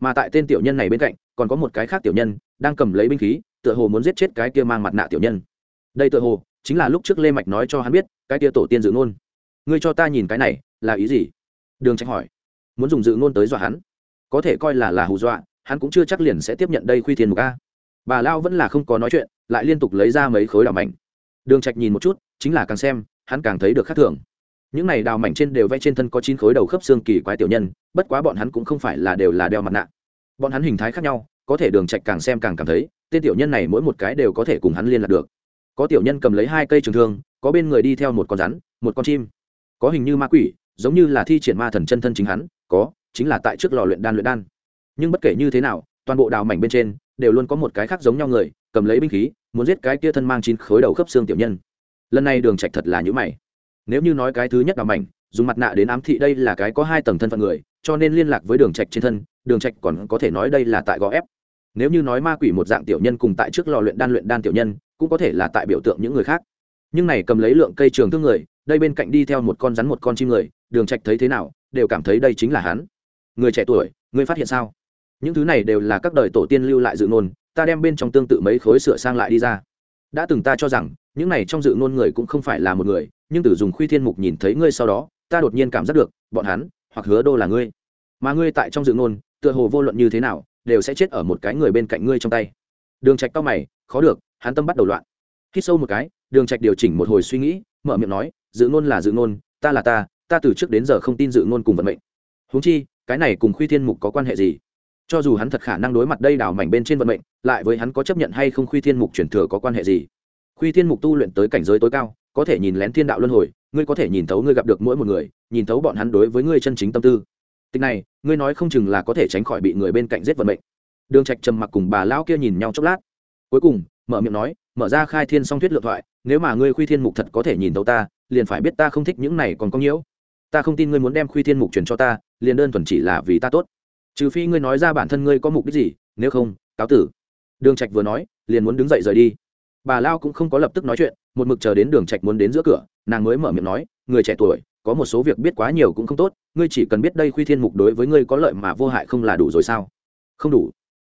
mà tại tên tiểu nhân này bên cạnh, còn có một cái khác tiểu nhân, đang cầm lấy binh khí, tựa hồ muốn giết chết cái kia mang mặt nạ tiểu nhân. Đây tựa hồ, chính là lúc trước lê mạch nói cho hắn biết, cái kia tổ tiên dự ngôn. Ngươi cho ta nhìn cái này, là ý gì? Đường trạch hỏi. Muốn dùng dự ngôn tới dọa hắn. Có thể coi là là hù dọa, hắn cũng chưa chắc liền sẽ tiếp nhận đây khuy thiên mục a. Bà lao vẫn là không có nói chuyện, lại liên tục lấy ra mấy khối đào mảnh. Đường trạch nhìn một chút, chính là càng xem, hắn càng thấy được khác thường những này đào mảnh trên đều vẽ trên thân có chín khối đầu khớp xương kỳ quái tiểu nhân, bất quá bọn hắn cũng không phải là đều là đeo mặt nạ. Bọn hắn hình thái khác nhau, có thể đường trạch càng xem càng cảm thấy, tên tiểu nhân này mỗi một cái đều có thể cùng hắn liên lạc được. Có tiểu nhân cầm lấy hai cây trường thương, có bên người đi theo một con rắn, một con chim. Có hình như ma quỷ, giống như là thi triển ma thần chân thân chính hắn, có, chính là tại trước lò luyện đan luyện đan. Nhưng bất kể như thế nào, toàn bộ đào mảnh bên trên đều luôn có một cái khác giống nhau người, cầm lấy binh khí, muốn giết cái kia thân mang chín khối đầu khớp xương tiểu nhân. Lần này đường trạch thật là nhũ mày nếu như nói cái thứ nhất là mảnh, dùng mặt nạ đến ám thị đây là cái có hai tầng thân phận người, cho nên liên lạc với đường trạch trên thân, đường trạch còn có thể nói đây là tại gò ép. Nếu như nói ma quỷ một dạng tiểu nhân cùng tại trước lò luyện đan luyện đan tiểu nhân, cũng có thể là tại biểu tượng những người khác. Nhưng này cầm lấy lượng cây trường thương người, đây bên cạnh đi theo một con rắn một con chim người, đường trạch thấy thế nào, đều cảm thấy đây chính là hắn. Người trẻ tuổi, người phát hiện sao? Những thứ này đều là các đời tổ tiên lưu lại dự ngôn, ta đem bên trong tương tự mấy khối sửa sang lại đi ra. Đã từng ta cho rằng, những này trong dự ngôn người cũng không phải là một người nhưng từ dùng khuy thiên mục nhìn thấy ngươi sau đó, ta đột nhiên cảm giác được, bọn hắn, hoặc hứa đô là ngươi. Mà ngươi tại trong dự ngôn, tựa hồ vô luận như thế nào, đều sẽ chết ở một cái người bên cạnh ngươi trong tay. Đường trạch cao mày, khó được, hắn tâm bắt đầu loạn. Hít sâu một cái, đường trạch điều chỉnh một hồi suy nghĩ, mở miệng nói, dự ngôn là dự ngôn, ta là ta ta từ trước đến giờ không tin dự ngôn cùng vận mệnh. Huống chi, cái này cùng khuy thiên mục có quan hệ gì? Cho dù hắn thật khả năng đối mặt đây đảo mảnh bên trên vận mệnh, lại với hắn có chấp nhận hay không khuy thiên mục chuyển thừa có quan hệ gì? Khuy thiên mục tu luyện tới cảnh giới tối cao có thể nhìn lén thiên đạo luân hồi, ngươi có thể nhìn thấu ngươi gặp được mỗi một người, nhìn thấu bọn hắn đối với ngươi chân chính tâm tư. Tịch này, ngươi nói không chừng là có thể tránh khỏi bị người bên cạnh giết vận mệnh. Đường trạch trầm mặc cùng bà lão kia nhìn nhau chốc lát. Cuối cùng, mở miệng nói, mở ra khai thiên song thuyết lượng thoại, nếu mà ngươi khuy thiên mục thật có thể nhìn thấu ta, liền phải biết ta không thích những này còn có nhiễu. Ta không tin ngươi muốn đem khuy thiên mục truyền cho ta, liền đơn thuần chỉ là vì ta tốt. Trừ phi ngươi nói ra bản thân ngươi có mục đích gì, nếu không, cáo tử. Đường trạch vừa nói, liền muốn đứng dậy rời đi. Bà lao cũng không có lập tức nói chuyện một mực chờ đến đường trạch muốn đến giữa cửa nàng mới mở miệng nói người trẻ tuổi có một số việc biết quá nhiều cũng không tốt ngươi chỉ cần biết đây khuy thiên mục đối với ngươi có lợi mà vô hại không là đủ rồi sao? Không đủ.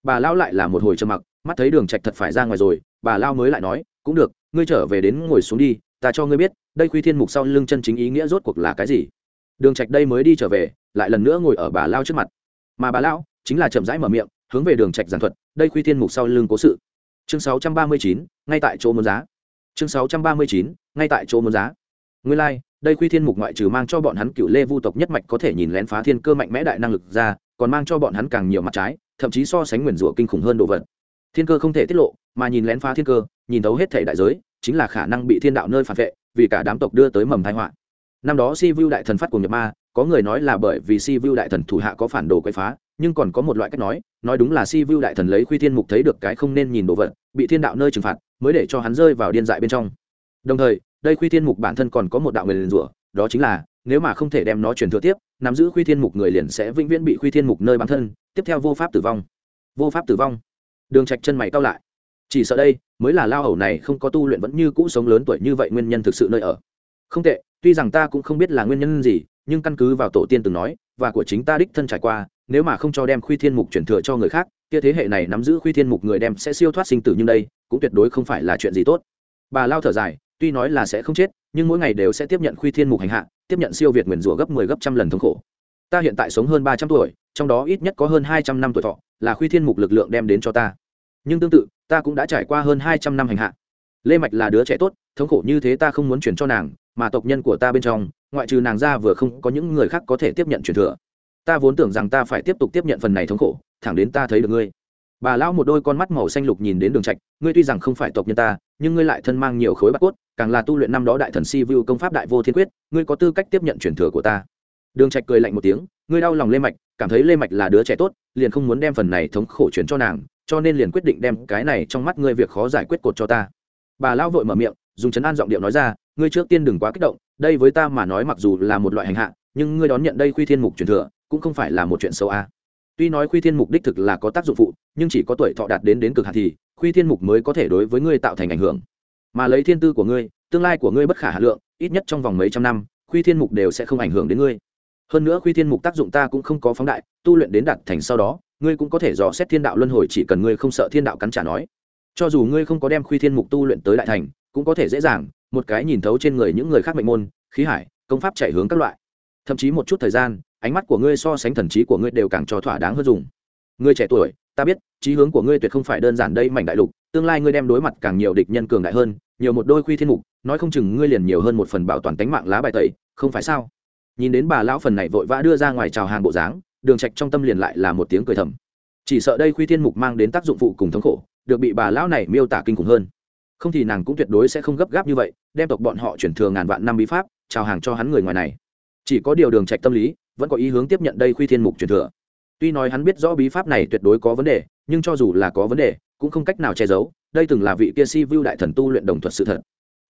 Bà lao lại là một hồi trầm mặc mắt thấy đường trạch thật phải ra ngoài rồi bà lao mới lại nói cũng được ngươi trở về đến ngồi xuống đi ta cho ngươi biết đây khuy thiên mục sau lưng chân chính ý nghĩa rốt cuộc là cái gì. Đường trạch đây mới đi trở về lại lần nữa ngồi ở bà lao trước mặt. Mà bà lão chính là chậm rãi mở miệng hướng về đường trạch giảng thuật đây khuy thiên mục sau lưng cố sự. Chương 639, ngay tại chỗ muốn giá chương 639, ngay tại chỗ muốn giá. Nguyên lai like, đây quy thiên mục ngoại trừ mang cho bọn hắn cựu lê vu tộc nhất mạch có thể nhìn lén phá thiên cơ mạnh mẽ đại năng lực ra còn mang cho bọn hắn càng nhiều mặt trái thậm chí so sánh nguyền rủa kinh khủng hơn đồ vật. Thiên cơ không thể tiết lộ mà nhìn lén phá thiên cơ nhìn thấu hết thể đại giới chính là khả năng bị thiên đạo nơi phản vệ vì cả đám tộc đưa tới mầm tai họa. Năm đó si vu đại thần phát cùng nhập ma có người nói là bởi vì si vu đại thần thủ hạ có phản đồ quấy phá nhưng còn có một loại cách nói nói đúng là si vu đại thần lấy khuy thiên mục thấy được cái không nên nhìn đồ vật, bị thiên đạo nơi trừng phạt, mới để cho hắn rơi vào điên dại bên trong. Đồng thời, đây khuy thiên mục bản thân còn có một đạo người liền rủa, đó chính là, nếu mà không thể đem nó truyền thừa tiếp, nắm giữ khuy thiên mục người liền sẽ vĩnh viễn bị khuy thiên mục nơi bản thân, tiếp theo vô pháp tử vong. Vô pháp tử vong. Đường trạch chân mày cao lại. Chỉ sợ đây mới là lao hầu này không có tu luyện vẫn như cũ sống lớn tuổi như vậy nguyên nhân thực sự nơi ở. Không tệ, tuy rằng ta cũng không biết là nguyên nhân gì, nhưng căn cứ vào tổ tiên từng nói, và của chính ta đích thân trải qua nếu mà không cho đem khuy thiên mục chuyển thừa cho người khác, kia thế hệ này nắm giữ khuy thiên mục người đem sẽ siêu thoát sinh tử nhưng đây cũng tuyệt đối không phải là chuyện gì tốt. Bà lao thở dài, tuy nói là sẽ không chết, nhưng mỗi ngày đều sẽ tiếp nhận khuy thiên mục hành hạ, tiếp nhận siêu việt nguyền rủa gấp mười 10 gấp trăm lần thống khổ. Ta hiện tại sống hơn ba trăm tuổi, trong đó ít nhất có hơn hai trăm năm tuổi thọ, là khuy thiên mục lực lượng đem đến cho ta. Nhưng tương tự, ta cũng đã trải qua hơn hai trăm năm hành hạ. Lê mạch là đứa trẻ tốt, thống khổ như thế ta không muốn chuyển cho nàng, mà tộc nhân của ta bên trong, ngoại trừ nàng ra vừa không có những người khác có thể tiếp nhận truyền thừa ta vốn tưởng rằng ta phải tiếp tục tiếp nhận phần này thống khổ, thẳng đến ta thấy được ngươi. Bà lão một đôi con mắt màu xanh lục nhìn đến đường trạch, ngươi tuy rằng không phải tộc nhân ta, nhưng ngươi lại thân mang nhiều khối bạc cốt, càng là tu luyện năm đó đại thần si vu công pháp đại vô thiên quyết, ngươi có tư cách tiếp nhận truyền thừa của ta. Đường trạch cười lạnh một tiếng, ngươi đau lòng lê mạch, cảm thấy lê mạch là đứa trẻ tốt, liền không muốn đem phần này thống khổ truyền cho nàng, cho nên liền quyết định đem cái này trong mắt ngươi việc khó giải quyết cột cho ta. Bà lão vội mở miệng, dùng chấn an giọng điệu nói ra, ngươi trước tiên đừng quá kích động, đây với ta mà nói mặc dù là một loại hành hạ, nhưng ngươi đón nhận đây khuy thiên mục truyền thừa cũng không phải là một chuyện xấu a. Tuy nói khuy thiên mục đích thực là có tác dụng phụ, nhưng chỉ có tuổi thọ đạt đến đến cực hạn thì, khuy thiên mục mới có thể đối với ngươi tạo thành ảnh hưởng. Mà lấy thiên tư của ngươi, tương lai của ngươi bất khả hà lượng, ít nhất trong vòng mấy trăm năm, khuy thiên mục đều sẽ không ảnh hưởng đến ngươi. Hơn nữa khuy thiên mục tác dụng ta cũng không có phóng đại, tu luyện đến đạt thành sau đó, ngươi cũng có thể dò xét thiên đạo luân hồi chỉ cần ngươi không sợ thiên đạo cắn trả nói. Cho dù ngươi không có đem khuy thiên mục tu luyện tới đại thành, cũng có thể dễ dàng, một cái nhìn thấu trên người những người khác mệnh môn, khí hải, công pháp chạy hướng các loại. Thậm chí một chút thời gian ánh mắt của ngươi so sánh thần trí của ngươi đều càng cho thỏa đáng hơn dùng. Ngươi trẻ tuổi, ta biết, trí hướng của ngươi tuyệt không phải đơn giản đây mảnh đại lục, tương lai ngươi đem đối mặt càng nhiều địch nhân cường đại hơn, nhiều một đôi khuy thiên mục, nói không chừng ngươi liền nhiều hơn một phần bảo toàn tánh mạng lá bài tẩy, không phải sao? Nhìn đến bà lão phần này vội vã đưa ra ngoài chào hàng bộ dáng, đường trạch trong tâm liền lại là một tiếng cười thầm. Chỉ sợ đây khuy thiên mục mang đến tác dụng phụ cùng thống khổ, được bị bà lão này miêu tả kinh khủng hơn. Không thì nàng cũng tuyệt đối sẽ không gấp gáp như vậy, đem tộc bọn họ chuyển thừa ngàn vạn năm bí pháp, chào hàng cho hắn người ngoài này. Chỉ có điều đường trạch tâm lý vẫn có ý hướng tiếp nhận đây khuy thiên mục truyền thừa. Tuy nói hắn biết rõ bí pháp này tuyệt đối có vấn đề, nhưng cho dù là có vấn đề, cũng không cách nào che giấu, đây từng là vị kia si vu đại thần tu luyện đồng thuật sự thật.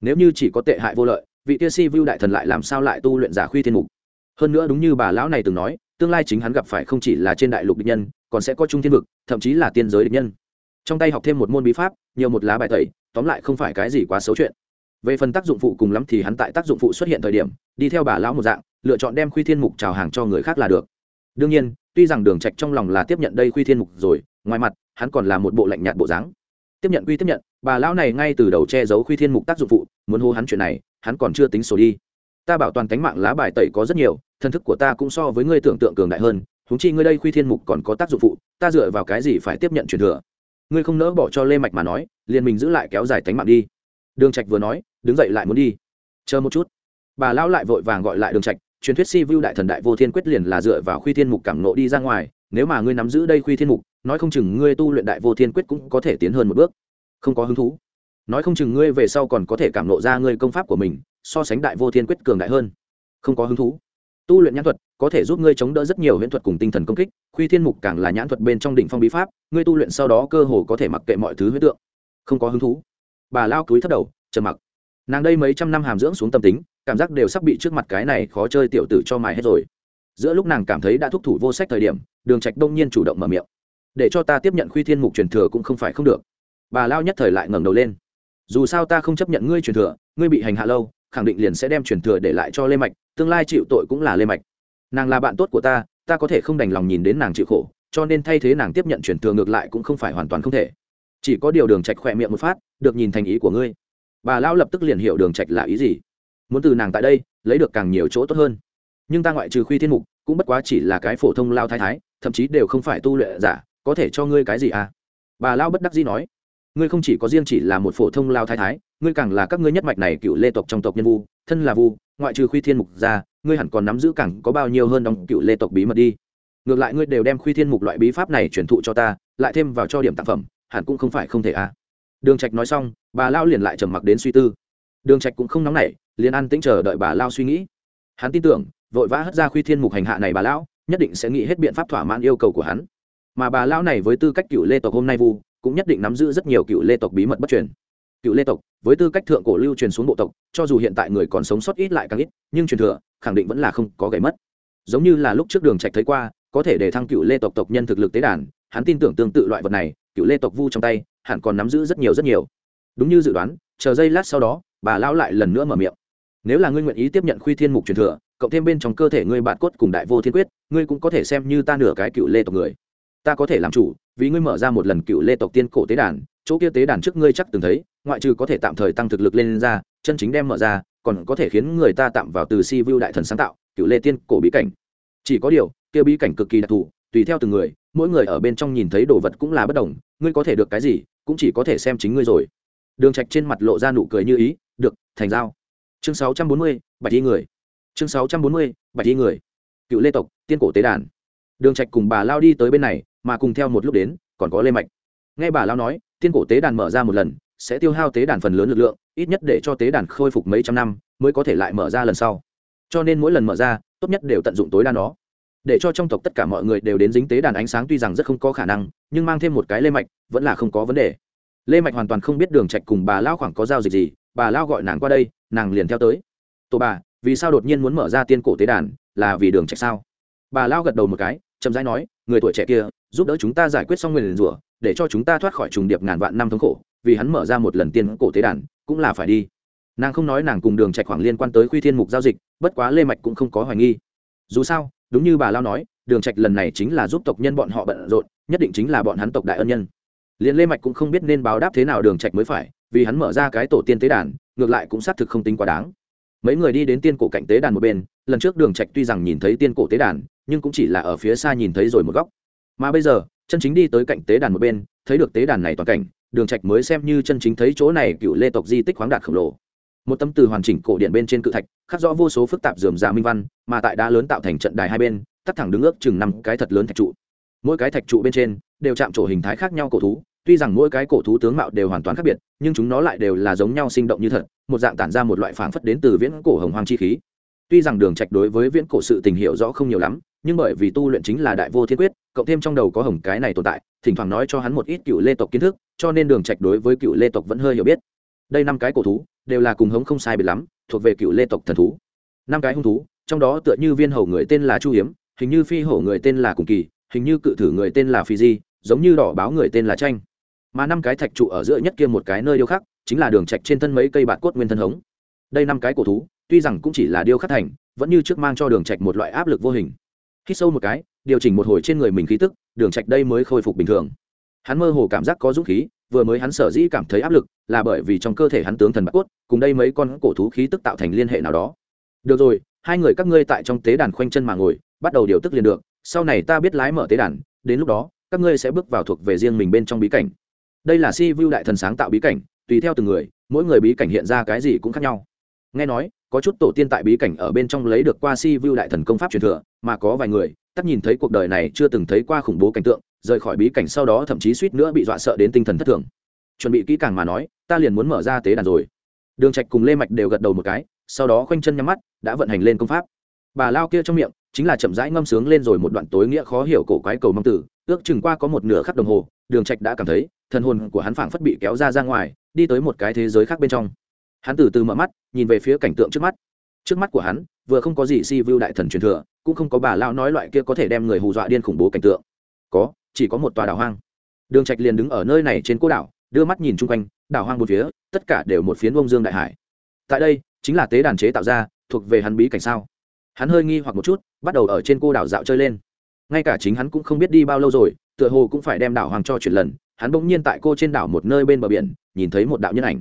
Nếu như chỉ có tệ hại vô lợi, vị kia si vu đại thần lại làm sao lại tu luyện giả khuy thiên mục? Hơn nữa đúng như bà lão này từng nói, tương lai chính hắn gặp phải không chỉ là trên đại lục địch nhân, còn sẽ có trung thiên vực, thậm chí là tiên giới địch nhân. Trong tay học thêm một môn bí pháp, nhiều một lá bài tẩy, tóm lại không phải cái gì quá xấu chuyện về phần tác dụng phụ cùng lắm thì hắn tại tác dụng phụ xuất hiện thời điểm, đi theo bà lão một dạng, lựa chọn đem khuy thiên mục trào hàng cho người khác là được. Đương nhiên, tuy rằng đường trạch trong lòng là tiếp nhận đây khuy thiên mục rồi, ngoài mặt, hắn còn là một bộ lạnh nhạt bộ dáng. Tiếp nhận quy tiếp nhận, bà lão này ngay từ đầu che giấu khuy thiên mục tác dụng phụ, muốn hô hắn chuyện này, hắn còn chưa tính sổ đi. Ta bảo toàn tánh mạng lá bài tẩy có rất nhiều, thân thức của ta cũng so với ngươi tưởng tượng cường đại hơn chúng chi ngươi đây khuy thiên mục còn có tác dụng phụ, ta dựa vào cái gì phải tiếp nhận truyền thừa? Ngươi không nỡ bỏ cho lê mạch mà nói, liền mình giữ lại kéo dài tánh mạng đi đường trạch vừa nói, đứng dậy lại muốn đi. Chờ một chút. Bà lão lại vội vàng gọi lại đường trạch, truyền thuyết si vu đại thần đại vô thiên quyết liền là dựa vào khuy thiên mục cảm nộ đi ra ngoài, nếu mà ngươi nắm giữ đây khuy thiên mục, nói không chừng ngươi tu luyện đại vô thiên quyết cũng có thể tiến hơn một bước. Không có hứng thú. Nói không chừng ngươi về sau còn có thể cảm nộ ra ngươi công pháp của mình, so sánh đại vô thiên quyết cường đại hơn. Không có hứng thú. Tu luyện nhãn thuật có thể giúp ngươi chống đỡ rất nhiều huyễn thuật cùng tinh thần công kích, khuy thiên mục càng là nhãn thuật bên trong đỉnh phong bí pháp, ngươi tu luyện sau đó cơ hồ có thể mặc kệ mọi thứ huyễn tượng. Không có hứng thú bà lao cúi thất đầu, trầm mặc. Nàng đây mấy trăm năm hàm dưỡng xuống tâm tính, cảm giác đều sắp bị trước mặt cái này khó chơi tiểu tử cho mài hết rồi. Giữa lúc nàng cảm thấy đã thúc thủ vô sách thời điểm, đường trạch đông nhiên chủ động mở miệng. Để cho ta tiếp nhận khuy thiên mục truyền thừa cũng không phải không được. Bà lao nhất thời lại ngẩng đầu lên. Dù sao ta không chấp nhận ngươi truyền thừa, ngươi bị hành hạ lâu, khẳng định liền sẽ đem truyền thừa để lại cho lê mạch, tương lai chịu tội cũng là lê mạch. Nàng là bạn tốt của ta ta có thể không đành lòng nhìn đến nàng chịu khổ, cho nên thay thế nàng tiếp nhận truyền thừa ngược lại cũng không phải hoàn toàn không thể chỉ có điều đường trạch khỏe miệng một phát, được nhìn thành ý của ngươi. Bà Lão lập tức liền hiểu đường trạch là ý gì. Muốn từ nàng tại đây, lấy được càng nhiều chỗ tốt hơn. Nhưng ta ngoại trừ khuy thiên mục, cũng bất quá chỉ là cái phổ thông lao thái thái, thậm chí đều không phải tu luyện giả, có thể cho ngươi cái gì à? Bà Lão bất đắc dĩ nói. Ngươi không chỉ có riêng chỉ là một phổ thông lao thái thái, ngươi càng là các ngươi nhất mạch này cựu lê tộc trong tộc nhân vu, thân là vu, ngoại trừ khuy thiên mục ra, ngươi hẳn còn nắm giữ càng có bao nhiêu hơn đóng cựu lê tộc bí mật đi. Ngược lại ngươi đều đem khuy thiên mục loại bí pháp này truyền thụ cho ta, lại thêm vào cho điểm tặng phẩm hẳn cũng không phải không thể à. Đường trạch nói xong, bà lao liền lại trầm mặc đến suy tư. Đường trạch cũng không nóng nảy, liền ăn tĩnh chờ đợi bà lao suy nghĩ. Hắn tin tưởng, vội vã hất ra khuy thiên mục hành hạ này bà lão, nhất định sẽ nghĩ hết biện pháp thỏa mãn yêu cầu của hắn. Mà bà lão này với tư cách cựu lê tộc hôm nay vu, cũng nhất định nắm giữ rất nhiều cựu lê tộc bí mật bất truyền. Cựu lê tộc, với tư cách thượng cổ lưu truyền xuống bộ tộc, cho dù hiện tại người còn sống sót ít lại càng ít, nhưng truyền thừa, khẳng định vẫn là không có gãy mất. Giống như là lúc trước đường trạch thấy qua, có thể để thăng cựu lê tộc tộc nhân thực lực tế đàn, hắn tin tưởng tương tự loại vật này cựu lê tộc vu trong tay hẳn còn nắm giữ rất nhiều rất nhiều. Đúng như dự đoán chờ giây lát sau đó bà lão lại lần nữa mở miệng. Nếu là ngươi nguyện ý tiếp nhận khuy thiên mục truyền thừa cộng thêm bên trong cơ thể ngươi bạn cốt cùng đại vô thiên quyết ngươi cũng có thể xem như ta nửa cái cựu lê tộc người. Ta có thể làm chủ vì ngươi mở ra một lần cựu lê tộc tiên cổ tế đàn chỗ kia tế đàn trước ngươi chắc từng thấy ngoại trừ có thể tạm thời tăng thực lực lên, lên ra chân chính đem mở ra còn có thể khiến người ta tạm vào từ si vu đại thần sáng tạo cựu lê tiên cổ bí cảnh. Chỉ có điều kia bí cảnh cực kỳ đặc thù tùy theo từng người mỗi người ở bên trong nhìn thấy đồ vật cũng là bất đồng ngươi có thể được cái gì cũng chỉ có thể xem chính ngươi rồi. Đường trạch trên mặt lộ ra nụ cười như ý được thành giao. Chương 640, bạch y người. Chương 640, bạch y người. Cựu lê tộc tiên cổ tế đàn. Đường trạch cùng bà lao đi tới bên này mà cùng theo một lúc đến còn có lê mạch. Nghe bà lao nói tiên cổ tế đàn mở ra một lần sẽ tiêu hao tế đàn phần lớn lực lượng ít nhất để cho tế đàn khôi phục mấy trăm năm mới có thể lại mở ra lần sau. Cho nên mỗi lần mở ra tốt nhất đều tận dụng tối đa nó để cho trong tộc tất cả mọi người đều đến dính tế đàn ánh sáng tuy rằng rất không có khả năng, nhưng mang thêm một cái lê mạch, vẫn là không có vấn đề. Lê mạch hoàn toàn không biết đường trạch cùng bà lao khoảng có giao dịch gì, bà lao gọi nàng qua đây, nàng liền theo tới. Tổ bà, vì sao đột nhiên muốn mở ra tiên cổ tế đàn, là vì đường trạch sao? Bà lao gật đầu một cái, chậm rãi nói, người tuổi trẻ kia, giúp đỡ chúng ta giải quyết xong nguyền rủa, để cho chúng ta thoát khỏi trùng điệp ngàn vạn năm thống khổ, vì hắn mở ra một lần tiên cổ tế đàn, cũng là phải đi. Nàng không nói nàng cùng đường trạch khoảng liên quan tới khuy thiên mục giao dịch, bất quá lê mạch cũng không có hoài nghi. Dù sao đúng như bà lao nói, đường trạch lần này chính là giúp tộc nhân bọn họ bận rộn, nhất định chính là bọn hắn tộc đại ân nhân. Liền lê mạch cũng không biết nên báo đáp thế nào đường trạch mới phải, vì hắn mở ra cái tổ tiên tế đàn, ngược lại cũng xác thực không tính quá đáng. Mấy người đi đến tiên cổ cạnh tế đàn một bên, lần trước đường trạch tuy rằng nhìn thấy tiên cổ tế đàn, nhưng cũng chỉ là ở phía xa nhìn thấy rồi một góc. Mà bây giờ, chân chính đi tới cạnh tế đàn một bên, thấy được tế đàn này toàn cảnh, đường trạch mới xem như chân chính thấy chỗ này cựu lê tộc di tích khoáng đạt khổng lồ một tấm từ hoàn chỉnh cổ điện bên trên cự thạch, khắc rõ vô số phức tạp dườm già minh văn, mà tại đá lớn tạo thành trận đài hai bên tắt thẳng đứng ước chừng năm cái thật lớn thạch trụ. Mỗi cái thạch trụ bên trên đều chạm trổ hình thái khác nhau cổ thú, tuy rằng mỗi cái cổ thú tướng mạo đều hoàn toàn khác biệt, nhưng chúng nó lại đều là giống nhau sinh động như thật, một dạng tản ra một loại phảng phất đến từ viễn cổ hồng hoang chi khí. Tuy rằng đường trạch đối với viễn cổ sự tình hiểu rõ không nhiều lắm, nhưng bởi vì tu luyện chính là đại vô thiên quyết, cộng thêm trong đầu có hồng cái này tồn tại, thỉnh thoảng nói cho hắn một ít cựu lê tộc kiến thức, cho nên đường trạch đối với cựu lê tộc vẫn hơi hiểu biết. Đây năm cái cổ thú đều là cùng hống không sai biệt lắm, thuộc về cựu lê tộc thần thú. Năm cái hung thú, trong đó tựa như viên hầu người tên là chu hiếm, hình như phi hổ người tên là cùng kỳ, hình như cự thử người tên là phi di, giống như đỏ báo người tên là tranh mà năm cái thạch trụ ở giữa nhất kia một cái nơi điêu khắc, chính là đường trạch trên thân mấy cây bạt cốt nguyên thân hống. Đây năm cái cổ thú, tuy rằng cũng chỉ là điêu khắc thành, vẫn như trước mang cho đường trạch một loại áp lực vô hình. Khi sâu một cái, điều chỉnh một hồi trên người mình khí tức, đường trạch đây mới khôi phục bình thường. Hắn mơ hồ cảm giác có dũng khí vừa mới hắn sở dĩ cảm thấy áp lực là bởi vì trong cơ thể hắn tướng thần bạc cốt, cùng đây mấy con cổ thú khí tức tạo thành liên hệ nào đó. Được rồi, hai người các ngươi tại trong tế đàn khoanh chân mà ngồi, bắt đầu điều tức liền được, sau này ta biết lái mở tế đàn, đến lúc đó, các ngươi sẽ bước vào thuộc về riêng mình bên trong bí cảnh. Đây là si vu đại thần sáng tạo bí cảnh, tùy theo từng người, mỗi người bí cảnh hiện ra cái gì cũng khác nhau. Nghe nói, có chút tổ tiên tại bí cảnh ở bên trong lấy được qua si vu đại thần công pháp truyền thừa, mà có vài người tắt nhìn thấy cuộc đời này chưa từng thấy qua khủng bố cảnh tượng, rời khỏi bí cảnh sau đó thậm chí suýt nữa bị dọa sợ đến tinh thần thất thường. Chuẩn bị kỹ càng mà nói, ta liền muốn mở ra tế đàn rồi. Đường trạch cùng lê mạch đều gật đầu một cái, sau đó khoanh chân nhắm mắt, đã vận hành lên công pháp. Bà lao kia trong miệng, chính là chậm rãi ngâm sướng lên rồi một đoạn tối nghĩa khó hiểu cổ quái cầu mong tử, ước chừng qua có một nửa khắc đồng hồ, đường trạch đã cảm thấy, thần hồn của hắn phảng phất bị kéo ra ra ngoài, đi tới một cái thế giới khác bên trong. Hắn từ từ mở mắt, nhìn về phía cảnh tượng trước mắt. Trước mắt của hắn, vừa không có gì si vưu đại thần truyền thừa cũng không có bà lão nói loại kia có thể đem người hù dọa điên khủng bố cảnh tượng. Có, chỉ có một tòa đảo hoang. Đường trạch liền đứng ở nơi này trên cô đảo, đưa mắt nhìn chung quanh, đảo hoang một phía, tất cả đều một phiến bông dương đại hải. Tại đây, chính là tế đàn chế tạo ra, thuộc về hắn bí cảnh sao? Hắn hơi nghi hoặc một chút, bắt đầu ở trên cô đảo dạo chơi lên. Ngay cả chính hắn cũng không biết đi bao lâu rồi, tựa hồ cũng phải đem đảo hoàng cho chuyển lần, hắn bỗng nhiên tại cô trên đảo một nơi bên bờ biển, nhìn thấy một đạo nhân ảnh.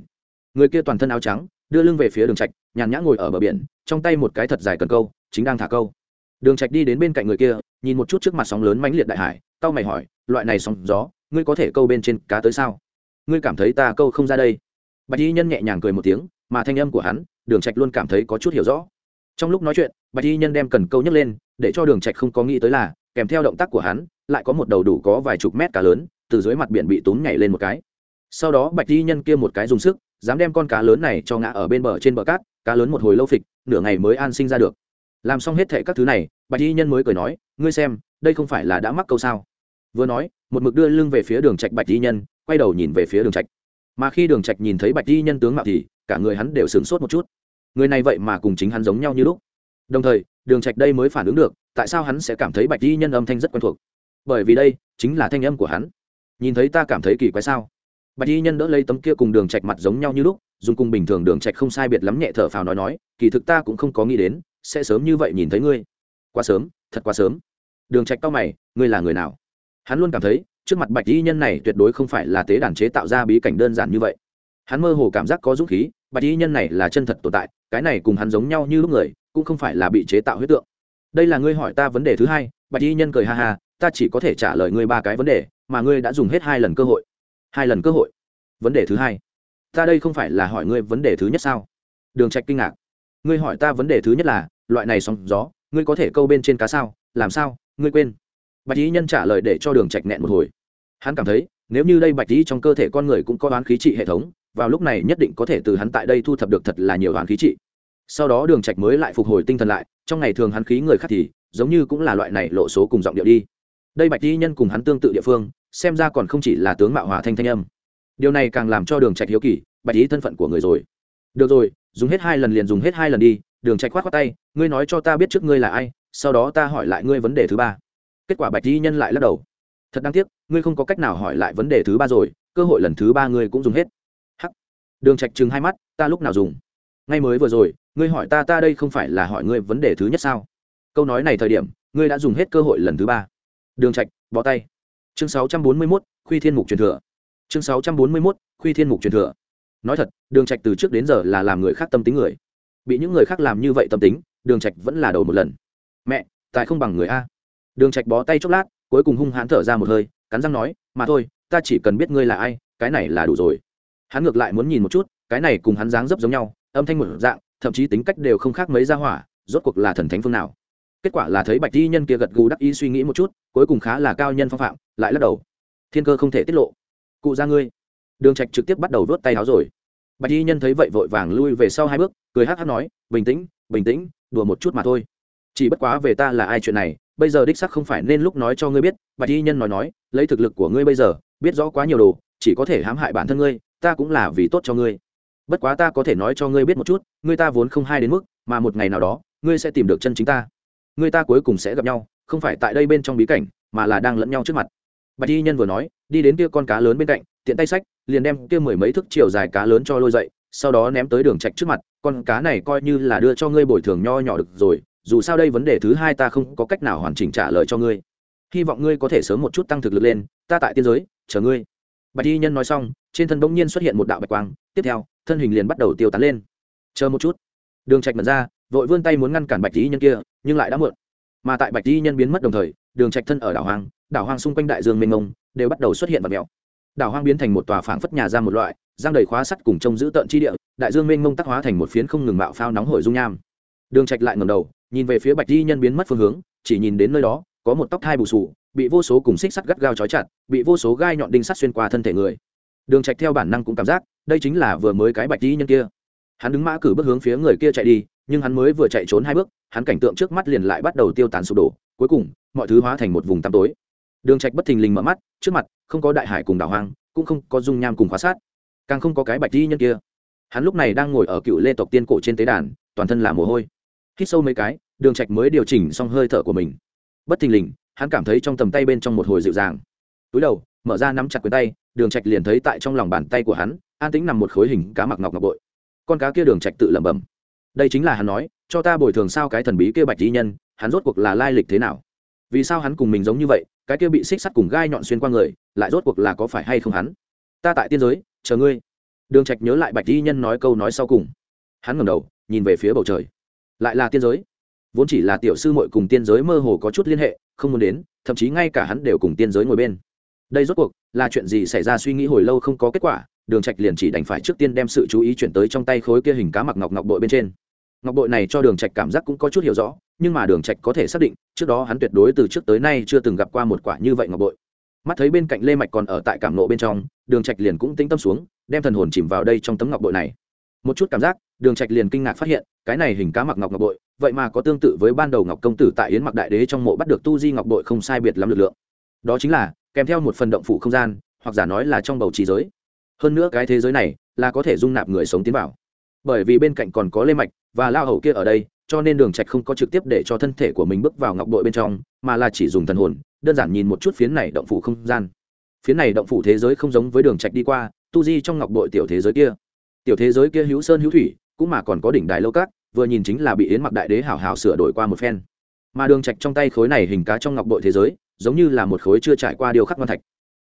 Người kia toàn thân áo trắng, đưa lưng về phía đường trạch, nhàn nhã ngồi ở bờ biển, trong tay một cái thật dài cần câu, chính đang thả câu đường trạch đi đến bên cạnh người kia, nhìn một chút trước mặt sóng lớn mãnh liệt đại hải tao mày hỏi, loại này sóng gió, ngươi có thể câu bên trên cá tới sao? Ngươi cảm thấy ta câu không ra đây? Bạch y nhân nhẹ nhàng cười một tiếng, mà thanh âm của hắn, đường trạch luôn cảm thấy có chút hiểu rõ. Trong lúc nói chuyện, bạch y nhân đem cần câu nhấc lên, để cho đường trạch không có nghĩ tới là, kèm theo động tác của hắn, lại có một đầu đủ có vài chục mét cá lớn, từ dưới mặt biển bị tốn nhảy lên một cái. Sau đó bạch y nhân kia một cái dùng sức, dám đem con cá lớn này cho ngã ở bên bờ trên bờ cát, cá lớn một hồi lâu phịch, nửa ngày mới an sinh ra được làm xong hết thệ các thứ này, bạch y nhân mới cười nói, ngươi xem, đây không phải là đã mắc câu sao? Vừa nói, một mực đưa lưng về phía đường trạch bạch y nhân, quay đầu nhìn về phía đường trạch. Mà khi đường trạch nhìn thấy bạch y nhân tướng mạo thì cả người hắn đều sửng sốt một chút. Người này vậy mà cùng chính hắn giống nhau như lúc. Đồng thời, đường trạch đây mới phản ứng được, tại sao hắn sẽ cảm thấy bạch y nhân âm thanh rất quen thuộc? Bởi vì đây chính là thanh âm của hắn. Nhìn thấy ta cảm thấy kỳ quái sao? Bạch y nhân đỡ lấy tấm kia cùng đường trạch mặt giống nhau như lúc, dùng cùng bình thường đường trạch không sai biệt lắm nhẹ thở phào nói nói, kỳ thực ta cũng không có nghĩ đến sẽ sớm như vậy nhìn thấy ngươi. Quá sớm, thật quá sớm. Đường trạch cao mày, ngươi là người nào? Hắn luôn cảm thấy, trước mặt bạch y nhân này tuyệt đối không phải là tế đàn chế tạo ra bí cảnh đơn giản như vậy. Hắn mơ hồ cảm giác có dũng khí, bạch y nhân này là chân thật tồn tại, cái này cùng hắn giống nhau như lúc người, cũng không phải là bị chế tạo huyết tượng. Đây là ngươi hỏi ta vấn đề thứ hai, bạch y nhân cười ha ha, ta chỉ có thể trả lời ngươi ba cái vấn đề, mà ngươi đã dùng hết hai lần cơ hội. Hai lần cơ hội? Vấn đề thứ hai. Ta đây không phải là hỏi ngươi vấn đề thứ nhất sao? Đường trạch kinh ngạc ngươi hỏi ta vấn đề thứ nhất là, loại này sóng gió, ngươi có thể câu bên trên cá sao? Làm sao? Ngươi quên. Bạch y nhân trả lời để cho đường trạch nẹn một hồi. Hắn cảm thấy, nếu như đây bạch y trong cơ thể con người cũng có đoán khí trị hệ thống, vào lúc này nhất định có thể từ hắn tại đây thu thập được thật là nhiều đoán khí trị. Sau đó đường trạch mới lại phục hồi tinh thần lại, trong ngày thường hắn khí người khác thì, giống như cũng là loại này lộ số cùng giọng điệu đi. Đây bạch y nhân cùng hắn tương tự địa phương, xem ra còn không chỉ là tướng mạo hòa thanh thanh âm. Điều này càng làm cho đường trạch hiếu kỳ, bạch y thân phận của người rồi được rồi dùng hết hai lần liền dùng hết hai lần đi đường trạch khoát khoát tay ngươi nói cho ta biết trước ngươi là ai sau đó ta hỏi lại ngươi vấn đề thứ ba. Kết quả bạch y nhân lại lắc đầu. Thật đáng tiếc ngươi không có cách nào hỏi lại vấn đề thứ ba rồi cơ hội lần thứ ba ngươi cũng dùng hết. Hắc. Đường trạch chừng hai mắt ta lúc nào dùng? Ngay mới vừa rồi ngươi hỏi ta ta đây không phải là hỏi ngươi vấn đề thứ nhất sao? Câu nói này thời điểm ngươi đã dùng hết cơ hội lần thứ ba. Đường trạch bỏ tay. Chương 641, khuy thiên mục truyền thừa. Chương 641, khuy thiên mục truyền thừa nói thật, đường trạch từ trước đến giờ là làm người khác tâm tính người. Bị những người khác làm như vậy tâm tính, đường trạch vẫn là đầu một lần. Mẹ, tại không bằng người a. Đường trạch bó tay chốc lát, cuối cùng hung hãn thở ra một hơi, cắn răng nói, mà thôi, ta chỉ cần biết ngươi là ai, cái này là đủ rồi. Hắn ngược lại muốn nhìn một chút, cái này cùng hắn dáng dấp giống nhau, âm thanh một dạng, thậm chí tính cách đều không khác mấy gia hỏa, rốt cuộc là thần thánh phương nào. Kết quả là thấy bạch di nhân kia gật gù đắc ý suy nghĩ một chút, cuối cùng khá là cao nhân phong phạm, lại lắc đầu. Thiên cơ không thể tiết lộ. Cụ ra ngươi đường trạch trực tiếp bắt đầu vớt tay áo rồi. Bạch Y nhân thấy vậy vội vàng lui về sau hai bước, cười hắc hắc nói, bình tĩnh bình tĩnh, đùa một chút mà thôi. Chỉ bất quá về ta là ai chuyện này, bây giờ đích sắc không phải nên lúc nói cho ngươi biết. Bạch Y nhân nói nói, lấy thực lực của ngươi bây giờ, biết rõ quá nhiều đồ, chỉ có thể hãm hại bản thân ngươi, ta cũng là vì tốt cho ngươi. Bất quá ta có thể nói cho ngươi biết một chút, ngươi ta vốn không hay đến mức, mà một ngày nào đó, ngươi sẽ tìm được chân chính ta. Ngươi ta cuối cùng sẽ gặp nhau, không phải tại đây bên trong bí cảnh, mà là đang lẫn nhau trước mặt. Bạch y nhân vừa nói, đi đến kia con cá lớn bên cạnh, tiện tay sách liền đem kia mười mấy thước chiều dài cá lớn cho lôi dậy, sau đó ném tới đường trạch trước mặt, con cá này coi như là đưa cho ngươi bồi thường nho nhỏ được rồi, dù sao đây vấn đề thứ hai ta không có cách nào hoàn chỉnh trả lời cho ngươi. Hy vọng ngươi có thể sớm một chút tăng thực lực lên, ta tại tiên giới, chờ ngươi. Bạch y nhân nói xong, trên thân bỗng nhiên xuất hiện một đạo bạch quang, tiếp theo, thân hình liền bắt đầu tiêu tán lên. Chờ một chút. Đường trạch mật ra, vội vươn tay muốn ngăn cản bạch y nhân kia, nhưng lại đã muộn. Mà tại bạch y nhân biến mất đồng thời, đường trạch thân ở đảo hoang đảo hoang xung quanh đại dương mênh mông, đều bắt đầu xuất hiện vật mèo đảo hoang biến thành một tòa phảng phất nhà ra một loại, giang đầy khóa sắt cùng trông giữ tận chi địa, đại dương mênh mông tắc hóa thành một phiến không ngừng mạo phao nóng hổi dung nham. Đường trạch lại ngẩng đầu, nhìn về phía bạch di nhân biến mất phương hướng, chỉ nhìn đến nơi đó, có một tóc thai bù sù, bị vô số cùng xích sắt gắt gao trói chặt, bị vô số gai nhọn đinh sắt xuyên qua thân thể người. Đường trạch theo bản năng cũng cảm giác, đây chính là vừa mới cái bạch di nhân kia. Hắn đứng mã cử bước hướng phía người kia chạy đi, nhưng hắn mới vừa chạy trốn hai bước, hắn cảnh tượng trước mắt liền lại bắt đầu tiêu tán sụp đổ, cuối cùng, mọi thứ hóa thành một vùng tăm tối đường trạch bất thình lình mở mắt, trước mặt, không có đại hải cùng đảo hoang, cũng không có dung nham cùng khóa sát, càng không có cái bạch y nhân kia. Hắn lúc này đang ngồi ở cựu lê tộc tiên cổ trên tế đàn, toàn thân là mồ hôi. Hít sâu mấy cái, đường trạch mới điều chỉnh xong hơi thở của mình. Bất thình lình, hắn cảm thấy trong tầm tay bên trong một hồi dịu dàng. Túi đầu, mở ra nắm chặt quyền tay, đường trạch liền thấy tại trong lòng bàn tay của hắn, an tĩnh nằm một khối hình cá mặc ngọc ngọc bội. Con cá kia đường trạch tự lẩm bẩm. Đây chính là hắn nói, cho ta bồi thường sao cái thần bí kia bạch di nhân, hắn rốt cuộc là lai lịch thế nào? Vì sao hắn cùng mình giống như vậy, cái kia bị xích sắt cùng gai nhọn xuyên qua người, lại rốt cuộc là có phải hay không hắn? Ta tại tiên giới, chờ ngươi. Đường trạch nhớ lại bạch Y nhân nói câu nói sau cùng. Hắn ngẩng đầu, nhìn về phía bầu trời. Lại là tiên giới. Vốn chỉ là tiểu sư muội cùng tiên giới mơ hồ có chút liên hệ, không muốn đến, thậm chí ngay cả hắn đều cùng tiên giới ngồi bên. Đây rốt cuộc là chuyện gì xảy ra suy nghĩ hồi lâu không có kết quả, đường trạch liền chỉ đành phải trước tiên đem sự chú ý chuyển tới trong tay khối kia hình cá mặc ngọc ngọc bội bên trên ngọc bội này cho đường trạch cảm giác cũng có chút hiểu rõ, nhưng mà đường trạch có thể xác định, trước đó hắn tuyệt đối từ trước tới nay chưa từng gặp qua một quả như vậy ngọc bội. Mắt thấy bên cạnh lê mạch còn ở tại cảm nộ bên trong, đường trạch liền cũng tĩnh tâm xuống, đem thần hồn chìm vào đây trong tấm ngọc bội này. Một chút cảm giác, đường trạch liền kinh ngạc phát hiện, cái này hình cá mặc ngọc ngọc bội, vậy mà có tương tự với ban đầu ngọc công tử tại yến mặc đại đế trong mộ bắt được tu di ngọc bội không sai biệt lắm lực lượng. Đó chính là, kèm theo một phần động phủ không gian, hoặc giả nói là trong bầu trí giới. Hơn nữa cái thế giới này, là có thể dung nạp người sống tiến vào. Bởi vì bên cạnh còn có lê mạch và lao hầu kia ở đây, cho nên đường trạch không có trực tiếp để cho thân thể của mình bước vào ngọc bội bên trong, mà là chỉ dùng thần hồn, đơn giản nhìn một chút phiến này động phủ không gian. Phiến này động phủ thế giới không giống với đường trạch đi qua, tu di trong ngọc bội tiểu thế giới kia. Tiểu thế giới kia hữu sơn hữu thủy, cũng mà còn có đỉnh đài lâu cát, vừa nhìn chính là bị yến mặc đại đế hảo hảo sửa đổi qua một phen. Mà đường trạch trong tay khối này hình cá trong ngọc bội thế giới, giống như là một khối chưa trải qua điều khắc ngoan thạch.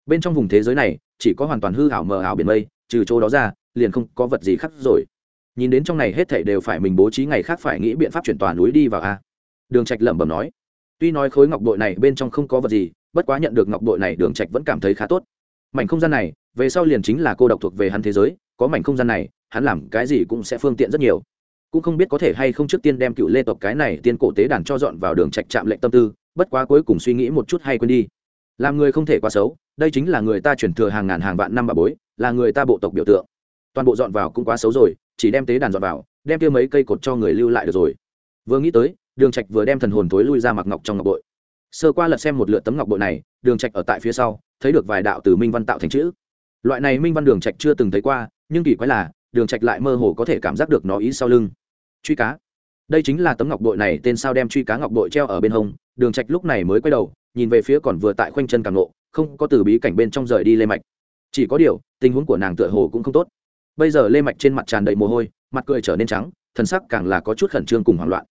Bên trong vùng thế giới này, chỉ có hoàn toàn hư hảo mờ ảo biển mây, trừ chỗ đó ra, liền không có vật gì khác rồi nhìn đến trong này hết thảy đều phải mình bố trí ngày khác phải nghĩ biện pháp chuyển toàn núi đi vào a. Đường trạch lẩm bẩm nói. Tuy nói khối ngọc bội này bên trong không có vật gì, bất quá nhận được ngọc bội này đường trạch vẫn cảm thấy khá tốt. Mảnh không gian này, về sau liền chính là cô độc thuộc về hắn thế giới, có mảnh không gian này, hắn làm cái gì cũng sẽ phương tiện rất nhiều. Cũng không biết có thể hay không trước tiên đem cựu lê tộc cái này tiên cổ tế đàn cho dọn vào đường trạch chạm lệnh tâm tư, bất quá cuối cùng suy nghĩ một chút hay quên đi. Làm người không thể quá xấu, đây chính là người ta chuyển thừa hàng ngàn hàng vạn năm bà bối, là người ta bộ tộc biểu tượng. Toàn bộ dọn vào cũng quá xấu rồi chỉ đem tế đàn dọn vào, đem kia mấy cây cột cho người lưu lại được rồi. Vừa nghĩ tới, đường trạch vừa đem thần hồn tối lui ra mặc ngọc trong ngọc bội. Sơ qua lật xem một lượt tấm ngọc bội này, đường trạch ở tại phía sau, thấy được vài đạo từ minh văn tạo thành chữ. Loại này minh văn đường trạch chưa từng thấy qua, nhưng kỳ quái là, đường trạch lại mơ hồ có thể cảm giác được nó ý sau lưng. Truy cá. Đây chính là tấm ngọc bội này, tên sao đem truy cá ngọc bội treo ở bên hông. Đường trạch lúc này mới quay đầu, nhìn về phía còn vừa tại khoanh chân càng nộ không có từ bí cảnh bên trong rời đi lê mạch. Chỉ có điều, tình huống của nàng tựa hồ cũng không tốt bây giờ lê mạch trên mặt tràn đầy mồ hôi, mặt cười trở nên trắng, thần sắc càng là có chút khẩn trương cùng hoảng loạn.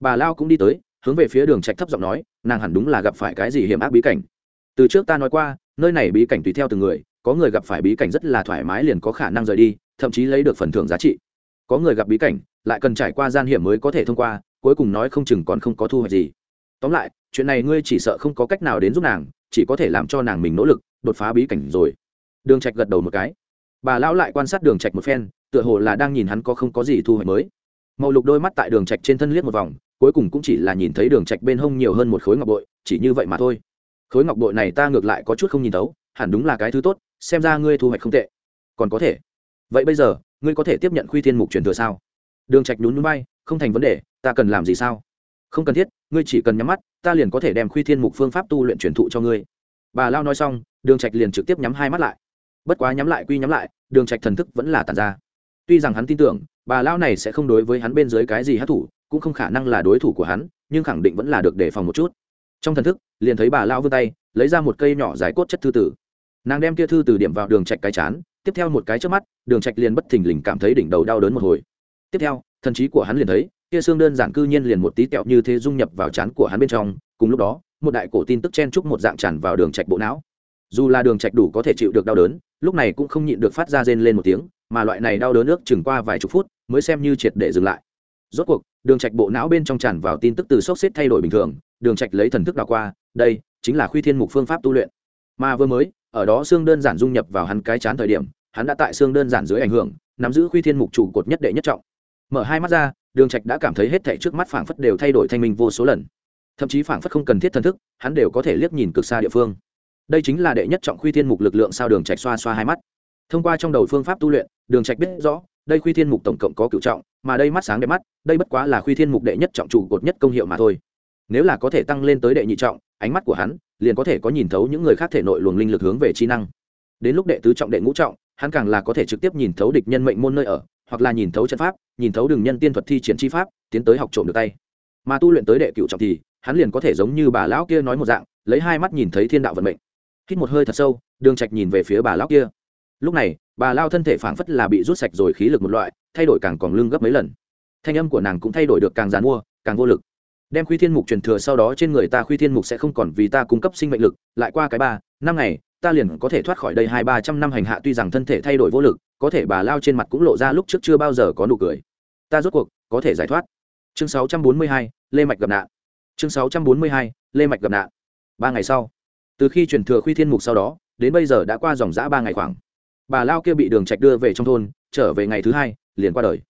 Bà lao cũng đi tới, hướng về phía đường trạch thấp giọng nói, nàng hẳn đúng là gặp phải cái gì hiểm ác bí cảnh. Từ trước ta nói qua, nơi này bí cảnh tùy theo từng người, có người gặp phải bí cảnh rất là thoải mái liền có khả năng rời đi, thậm chí lấy được phần thưởng giá trị. Có người gặp bí cảnh, lại cần trải qua gian hiểm mới có thể thông qua, cuối cùng nói không chừng còn không có thu hoạch gì. Tóm lại, chuyện này ngươi chỉ sợ không có cách nào đến giúp nàng, chỉ có thể làm cho nàng mình nỗ lực, đột phá bí cảnh rồi. Đường trạch gật đầu một cái bà lão lại quan sát đường trạch một phen, tựa hồ là đang nhìn hắn có không có gì thu hoạch mới. Màu lục đôi mắt tại đường trạch trên thân liếc một vòng, cuối cùng cũng chỉ là nhìn thấy đường trạch bên hông nhiều hơn một khối ngọc bội, chỉ như vậy mà thôi. Khối ngọc bội này ta ngược lại có chút không nhìn thấu, hẳn đúng là cái thứ tốt, xem ra ngươi thu hoạch không tệ. Còn có thể. Vậy bây giờ, ngươi có thể tiếp nhận khuy thiên mục truyền thừa sao? Đường trạch nhún nhún bay không thành vấn đề, ta cần làm gì sao? Không cần thiết, ngươi chỉ cần nhắm mắt, ta liền có thể đem khuy thiên mục phương pháp tu luyện truyền thụ cho ngươi. Bà lao nói xong, đường trạch liền trực tiếp nhắm hai mắt lại bất quá nhắm lại quy nhắm lại, đường trạch thần thức vẫn là tàn ra. Tuy rằng hắn tin tưởng, bà lao này sẽ không đối với hắn bên dưới cái gì hát thủ, cũng không khả năng là đối thủ của hắn, nhưng khẳng định vẫn là được đề phòng một chút. Trong thần thức, liền thấy bà lao vươn tay, lấy ra một cây nhỏ dài cốt chất thư tử. Nàng đem kia thư từ điểm vào đường trạch cái chán, tiếp theo một cái trước mắt, đường trạch liền bất thình lình cảm thấy đỉnh đầu đau đớn một hồi. Tiếp theo, thần trí của hắn liền thấy, kia xương đơn giản cư nhiên liền một tí tẹo như thế dung nhập vào chán của hắn bên trong, cùng lúc đó, một đại cổ tin tức chen chúc một dạng tràn vào đường trạch bộ não. Dù là đường trạch đủ có thể chịu được đau đớn lúc này cũng không nhịn được phát ra rên lên một tiếng, mà loại này đau đớn ước chừng qua vài chục phút mới xem như triệt để dừng lại. Rốt cuộc, đường trạch bộ não bên trong tràn vào tin tức từ sốc xếp thay đổi bình thường, đường trạch lấy thần thức đảo qua, đây chính là khuy thiên mục phương pháp tu luyện. Mà vừa mới, ở đó xương đơn giản dung nhập vào hắn cái chán thời điểm, hắn đã tại xương đơn giản dưới ảnh hưởng, nắm giữ khuy thiên mục trụ cột nhất đệ nhất trọng. Mở hai mắt ra, đường trạch đã cảm thấy hết thảy trước mắt phảng phất đều thay đổi thanh minh vô số lần. Thậm chí phảng phất không cần thiết thần thức, hắn đều có thể liếc nhìn cực xa địa phương đây chính là đệ nhất trọng khuy thiên mục lực lượng sao đường trạch xoa xoa hai mắt. Thông qua trong đầu phương pháp tu luyện, đường trạch biết rõ, đây khuy thiên mục tổng cộng có cửu trọng, mà đây mắt sáng đẹp mắt, đây bất quá là khuy thiên mục đệ nhất trọng trụ cột nhất công hiệu mà thôi. Nếu là có thể tăng lên tới đệ nhị trọng, ánh mắt của hắn liền có thể có nhìn thấu những người khác thể nội luồng linh lực hướng về chi năng. Đến lúc đệ tứ trọng, đệ ngũ trọng, hắn càng là có thể trực tiếp nhìn thấu địch nhân mệnh môn nơi ở, hoặc là nhìn thấu trận pháp, nhìn thấu đường nhân tiên thuật thi triển chi pháp, tiến tới học trộm được tay. Mà tu luyện tới đệ cựu trọng thì, hắn liền có thể giống như bà lão kia nói một dạng, lấy hai mắt nhìn thấy thiên đạo vận mệnh hít một hơi thật sâu, đường trạch nhìn về phía bà lão kia. Lúc này, bà lao thân thể phảng phất là bị rút sạch rồi khí lực một loại, thay đổi càng còn lưng gấp mấy lần. Thanh âm của nàng cũng thay đổi được càng dàn mua, càng vô lực. Đem khuy thiên mục truyền thừa sau đó trên người ta, khuy thiên mục sẽ không còn vì ta cung cấp sinh mệnh lực, lại qua cái ba, năm ngày, ta liền có thể thoát khỏi đây hai, ba trăm năm hành hạ, tuy rằng thân thể thay đổi vô lực, có thể bà lao trên mặt cũng lộ ra lúc trước chưa bao giờ có nụ cười. Ta rốt cuộc có thể giải thoát. Chương sáu trăm bốn mươi hai, lê mạch gặp nạn. Chương sáu trăm bốn mươi hai, lê mạch gặp nạn. Ba ngày sau từ khi truyền thừa khuy thiên mục sau đó, đến bây giờ đã qua dòng g ba ngày khoảng. Bà lao kia bị đường trạch đưa về trong thôn, trở về ngày thứ hai, liền qua đời.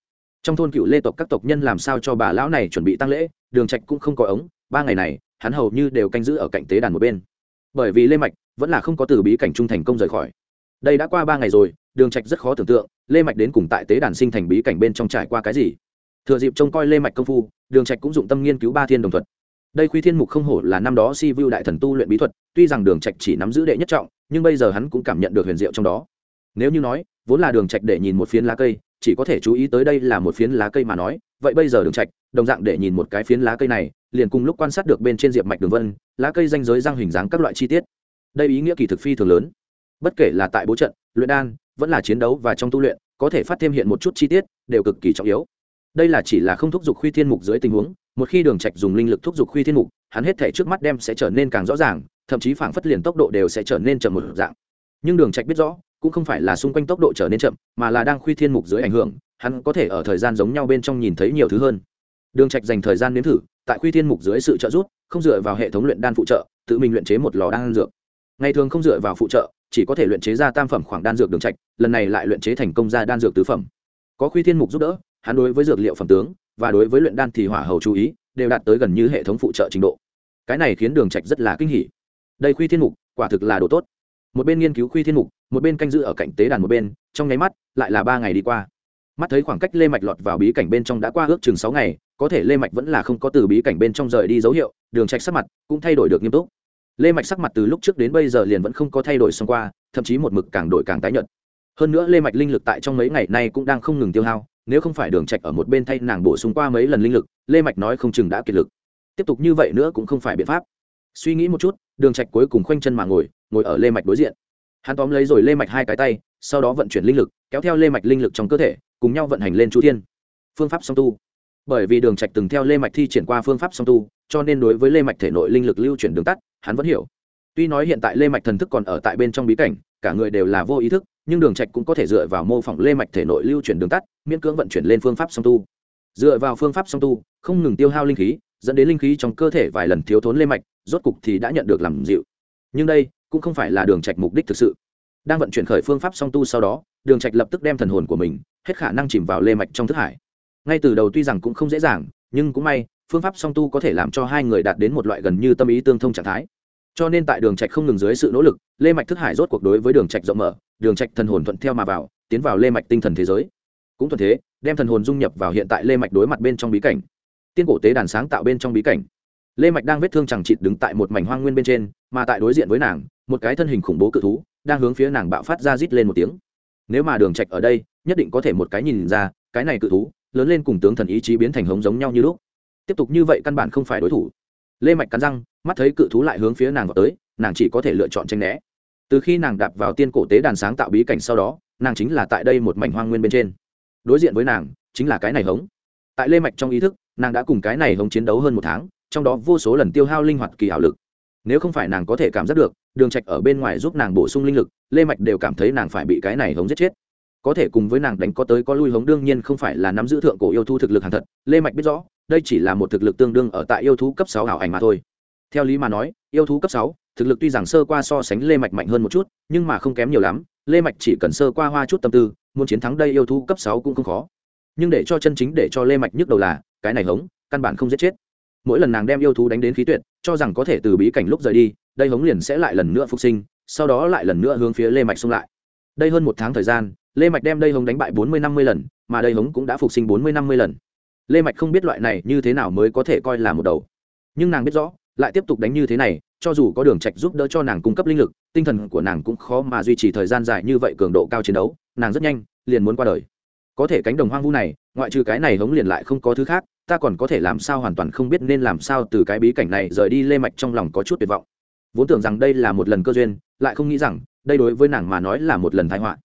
Trong thôn cựu lê tộc các tộc nhân làm sao cho bà lão này chuẩn bị tăng lễ, đường trạch cũng không có ống, ba ngày này, hắn hầu như đều canh giữ ở cạnh tế đàn một bên. Bởi vì lê mạch vẫn là không có từ bí cảnh trung thành công rời khỏi. Đây đã qua ba ngày rồi, đường trạch rất khó tưởng tượng, lê mạch đến cùng tại tế đàn sinh thành bí cảnh bên trong trải qua cái gì. Thừa dịp trông coi lê mạch công phu, đường trạch cũng dụng tâm nghiên cứu ba thiên đồng thuật đây khuy thiên mục không hổ là năm đó si vu đại thần tu luyện bí thuật, tuy rằng đường trạch chỉ nắm giữ đệ nhất trọng, nhưng bây giờ hắn cũng cảm nhận được huyền diệu trong đó. Nếu như nói, vốn là đường trạch để nhìn một phiến lá cây, chỉ có thể chú ý tới đây là một phiến lá cây mà nói, vậy bây giờ đường trạch, đồng dạng để nhìn một cái phiến lá cây này, liền cùng lúc quan sát được bên trên diệp mạch đường vân, lá cây danh giới răng hình dáng các loại chi tiết. Đây ý nghĩa kỳ thực phi thường lớn. Bất kể là tại bố trận, luyện đan, vẫn là chiến đấu và trong tu luyện, có thể phát thêm hiện một chút chi tiết, đều cực kỳ trọng yếu. Đây là chỉ là không thúc giục khuy thiên mục dưới tình huống một khi đường trạch dùng linh lực thúc giục khuy thiên mục, hắn hết thể trước mắt đem sẽ trở nên càng rõ ràng, thậm chí phảng phất liền tốc độ đều sẽ trở nên chậm một dạng. Nhưng đường trạch biết rõ, cũng không phải là xung quanh tốc độ trở nên chậm, mà là đang khuy thiên mục dưới ảnh hưởng, hắn có thể ở thời gian giống nhau bên trong nhìn thấy nhiều thứ hơn. Đường trạch dành thời gian nếm thử, tại khuy thiên mục dưới sự trợ giúp, không dựa vào hệ thống luyện đan phụ trợ, tự mình luyện chế một lò đan dược. Ngày thường không dựa vào phụ trợ, chỉ có thể luyện chế ra tam phẩm khoảng đan dược đường trạch, lần này lại luyện chế thành công ra đan dược tứ phẩm. Có khuy thiên mục giúp đỡ, hắn đối với dược liệu phẩm tướng và đối với luyện đan thì hỏa hầu chú ý, đều đạt tới gần như hệ thống phụ trợ trình độ. Cái này khiến đường trạch rất là kinh hỉ. Đây khuy thiên mục, quả thực là đồ tốt. Một bên nghiên cứu khuy thiên mục, một bên canh giữ ở cạnh tế đàn một bên, trong nháy mắt, lại là ba ngày đi qua. Mắt thấy khoảng cách lê mạch lọt vào bí cảnh bên trong đã qua ước chừng sáu ngày, có thể lê mạch vẫn là không có từ bí cảnh bên trong rời đi dấu hiệu, đường trạch sắc mặt cũng thay đổi được nghiêm túc. Lê mạch sắc mặt từ lúc trước đến bây giờ liền vẫn không có thay đổi xong qua, thậm chí một mực càng đổi càng tái nhợt. Hơn nữa lê mạch linh lực tại trong mấy ngày nay cũng đang không ngừng tiêu hao nếu không phải đường trạch ở một bên thay nàng bổ sung qua mấy lần linh lực, lê mạch nói không chừng đã kiệt lực. Tiếp tục như vậy nữa cũng không phải biện pháp. Suy nghĩ một chút, đường trạch cuối cùng khoanh chân mà ngồi ngồi ở lê mạch đối diện. Hắn tóm lấy rồi lê mạch hai cái tay, sau đó vận chuyển linh lực, kéo theo lê mạch linh lực trong cơ thể, cùng nhau vận hành lên chu thiên. Phương pháp song tu. Bởi vì đường trạch từng theo lê mạch thi triển qua phương pháp song tu, cho nên đối với lê mạch thể nội linh lực lưu chuyển đường tắt, hắn vẫn hiểu. Tuy nói hiện tại lê mạch thần thức còn ở tại bên trong bí cảnh, cả người đều là vô ý thức, nhưng đường trạch cũng có thể dựa vào mô phỏng lê mạch thể nội lưu chuyển đường tắt miễn cưỡng vận chuyển lên phương pháp song tu. Dựa vào phương pháp song tu, không ngừng tiêu hao linh khí, dẫn đến linh khí trong cơ thể vài lần thiếu thốn lê mạch, rốt cục thì đã nhận được làm dịu. Nhưng đây cũng không phải là đường trạch mục đích thực sự. Đang vận chuyển khởi phương pháp song tu sau đó, đường trạch lập tức đem thần hồn của mình, hết khả năng chìm vào lê mạch trong thức hải. Ngay từ đầu tuy rằng cũng không dễ dàng, nhưng cũng may, phương pháp song tu có thể làm cho hai người đạt đến một loại gần như tâm ý tương thông trạng thái. Cho nên tại đường trạch không ngừng dưới sự nỗ lực, lê mạch thức hải rốt cuộc đối với đường trạch rộng mở, đường trạch thần hồn thuận theo mà vào, tiến vào lê mạch tinh thần thế giới cũng thuận thế, đem thần hồn dung nhập vào hiện tại lê mạch đối mặt bên trong bí cảnh. Tiên cổ tế đàn sáng tạo bên trong bí cảnh. Lê mạch đang vết thương chẳng chịt đứng tại một mảnh hoang nguyên bên trên, mà tại đối diện với nàng, một cái thân hình khủng bố cự thú, đang hướng phía nàng bạo phát ra rít lên một tiếng. Nếu mà đường trạch ở đây, nhất định có thể một cái nhìn ra, cái này cự thú, lớn lên cùng tướng thần ý chí biến thành hống giống nhau như lúc. Tiếp tục như vậy căn bản không phải đối thủ. Lê mạch cắn răng, mắt thấy cự thú lại hướng phía nàng vào tới, nàng chỉ có thể lựa chọn tranh né. Từ khi nàng đạp vào tiên cổ tế đàn sáng tạo bí cảnh sau đó, nàng chính là tại đây một mảnh hoang nguyên bên trên đối diện với nàng chính là cái này hống. Tại lê mạch trong ý thức, nàng đã cùng cái này hống chiến đấu hơn một tháng, trong đó vô số lần tiêu hao linh hoạt kỳ ảo lực. Nếu không phải nàng có thể cảm giác được, đường trạch ở bên ngoài giúp nàng bổ sung linh lực, lê mạch đều cảm thấy nàng phải bị cái này hống giết chết. Có thể cùng với nàng đánh có tới có lui hống đương nhiên không phải là nắm giữ thượng cổ yêu thú thực lực hàng thật, lê mạch biết rõ, đây chỉ là một thực lực tương đương ở tại yêu thú cấp sáu hảo ảnh mà thôi. Theo lý mà nói, yêu thú cấp sáu, thực lực tuy rằng sơ qua so sánh lê mạch mạnh hơn một chút, nhưng mà không kém nhiều lắm, lê mạch chỉ cần sơ qua hoa chút tâm tư muốn chiến thắng đây yêu thú cấp sáu cũng không khó. Nhưng để cho chân chính để cho lê mạch nhức đầu là, cái này hống, căn bản không giết chết. Mỗi lần nàng đem yêu thú đánh đến khí tuyệt, cho rằng có thể từ bí cảnh lúc rời đi, đây hống liền sẽ lại lần nữa phục sinh, sau đó lại lần nữa hướng phía lê mạch xung lại. Đây hơn một tháng thời gian, lê mạch đem đây hống đánh bại bốn mươi năm mươi lần, mà đây hống cũng đã phục sinh bốn mươi năm mươi lần. Lê mạch không biết loại này như thế nào mới có thể coi là một đầu. Nhưng nàng biết rõ, lại tiếp tục đánh như thế này, cho dù có đường trạch giúp đỡ cho nàng cung cấp linh lực, tinh thần của nàng cũng khó mà duy trì thời gian dài như vậy cường độ cao chiến đấu nàng rất nhanh liền muốn qua đời. Có thể cánh đồng hoang vu này, ngoại trừ cái này hống liền lại không có thứ khác, ta còn có thể làm sao hoàn toàn không biết nên làm sao từ cái bí cảnh này rời đi lê mạch trong lòng có chút tuyệt vọng. Vốn tưởng rằng đây là một lần cơ duyên, lại không nghĩ rằng, đây đối với nàng mà nói là một lần tai họa.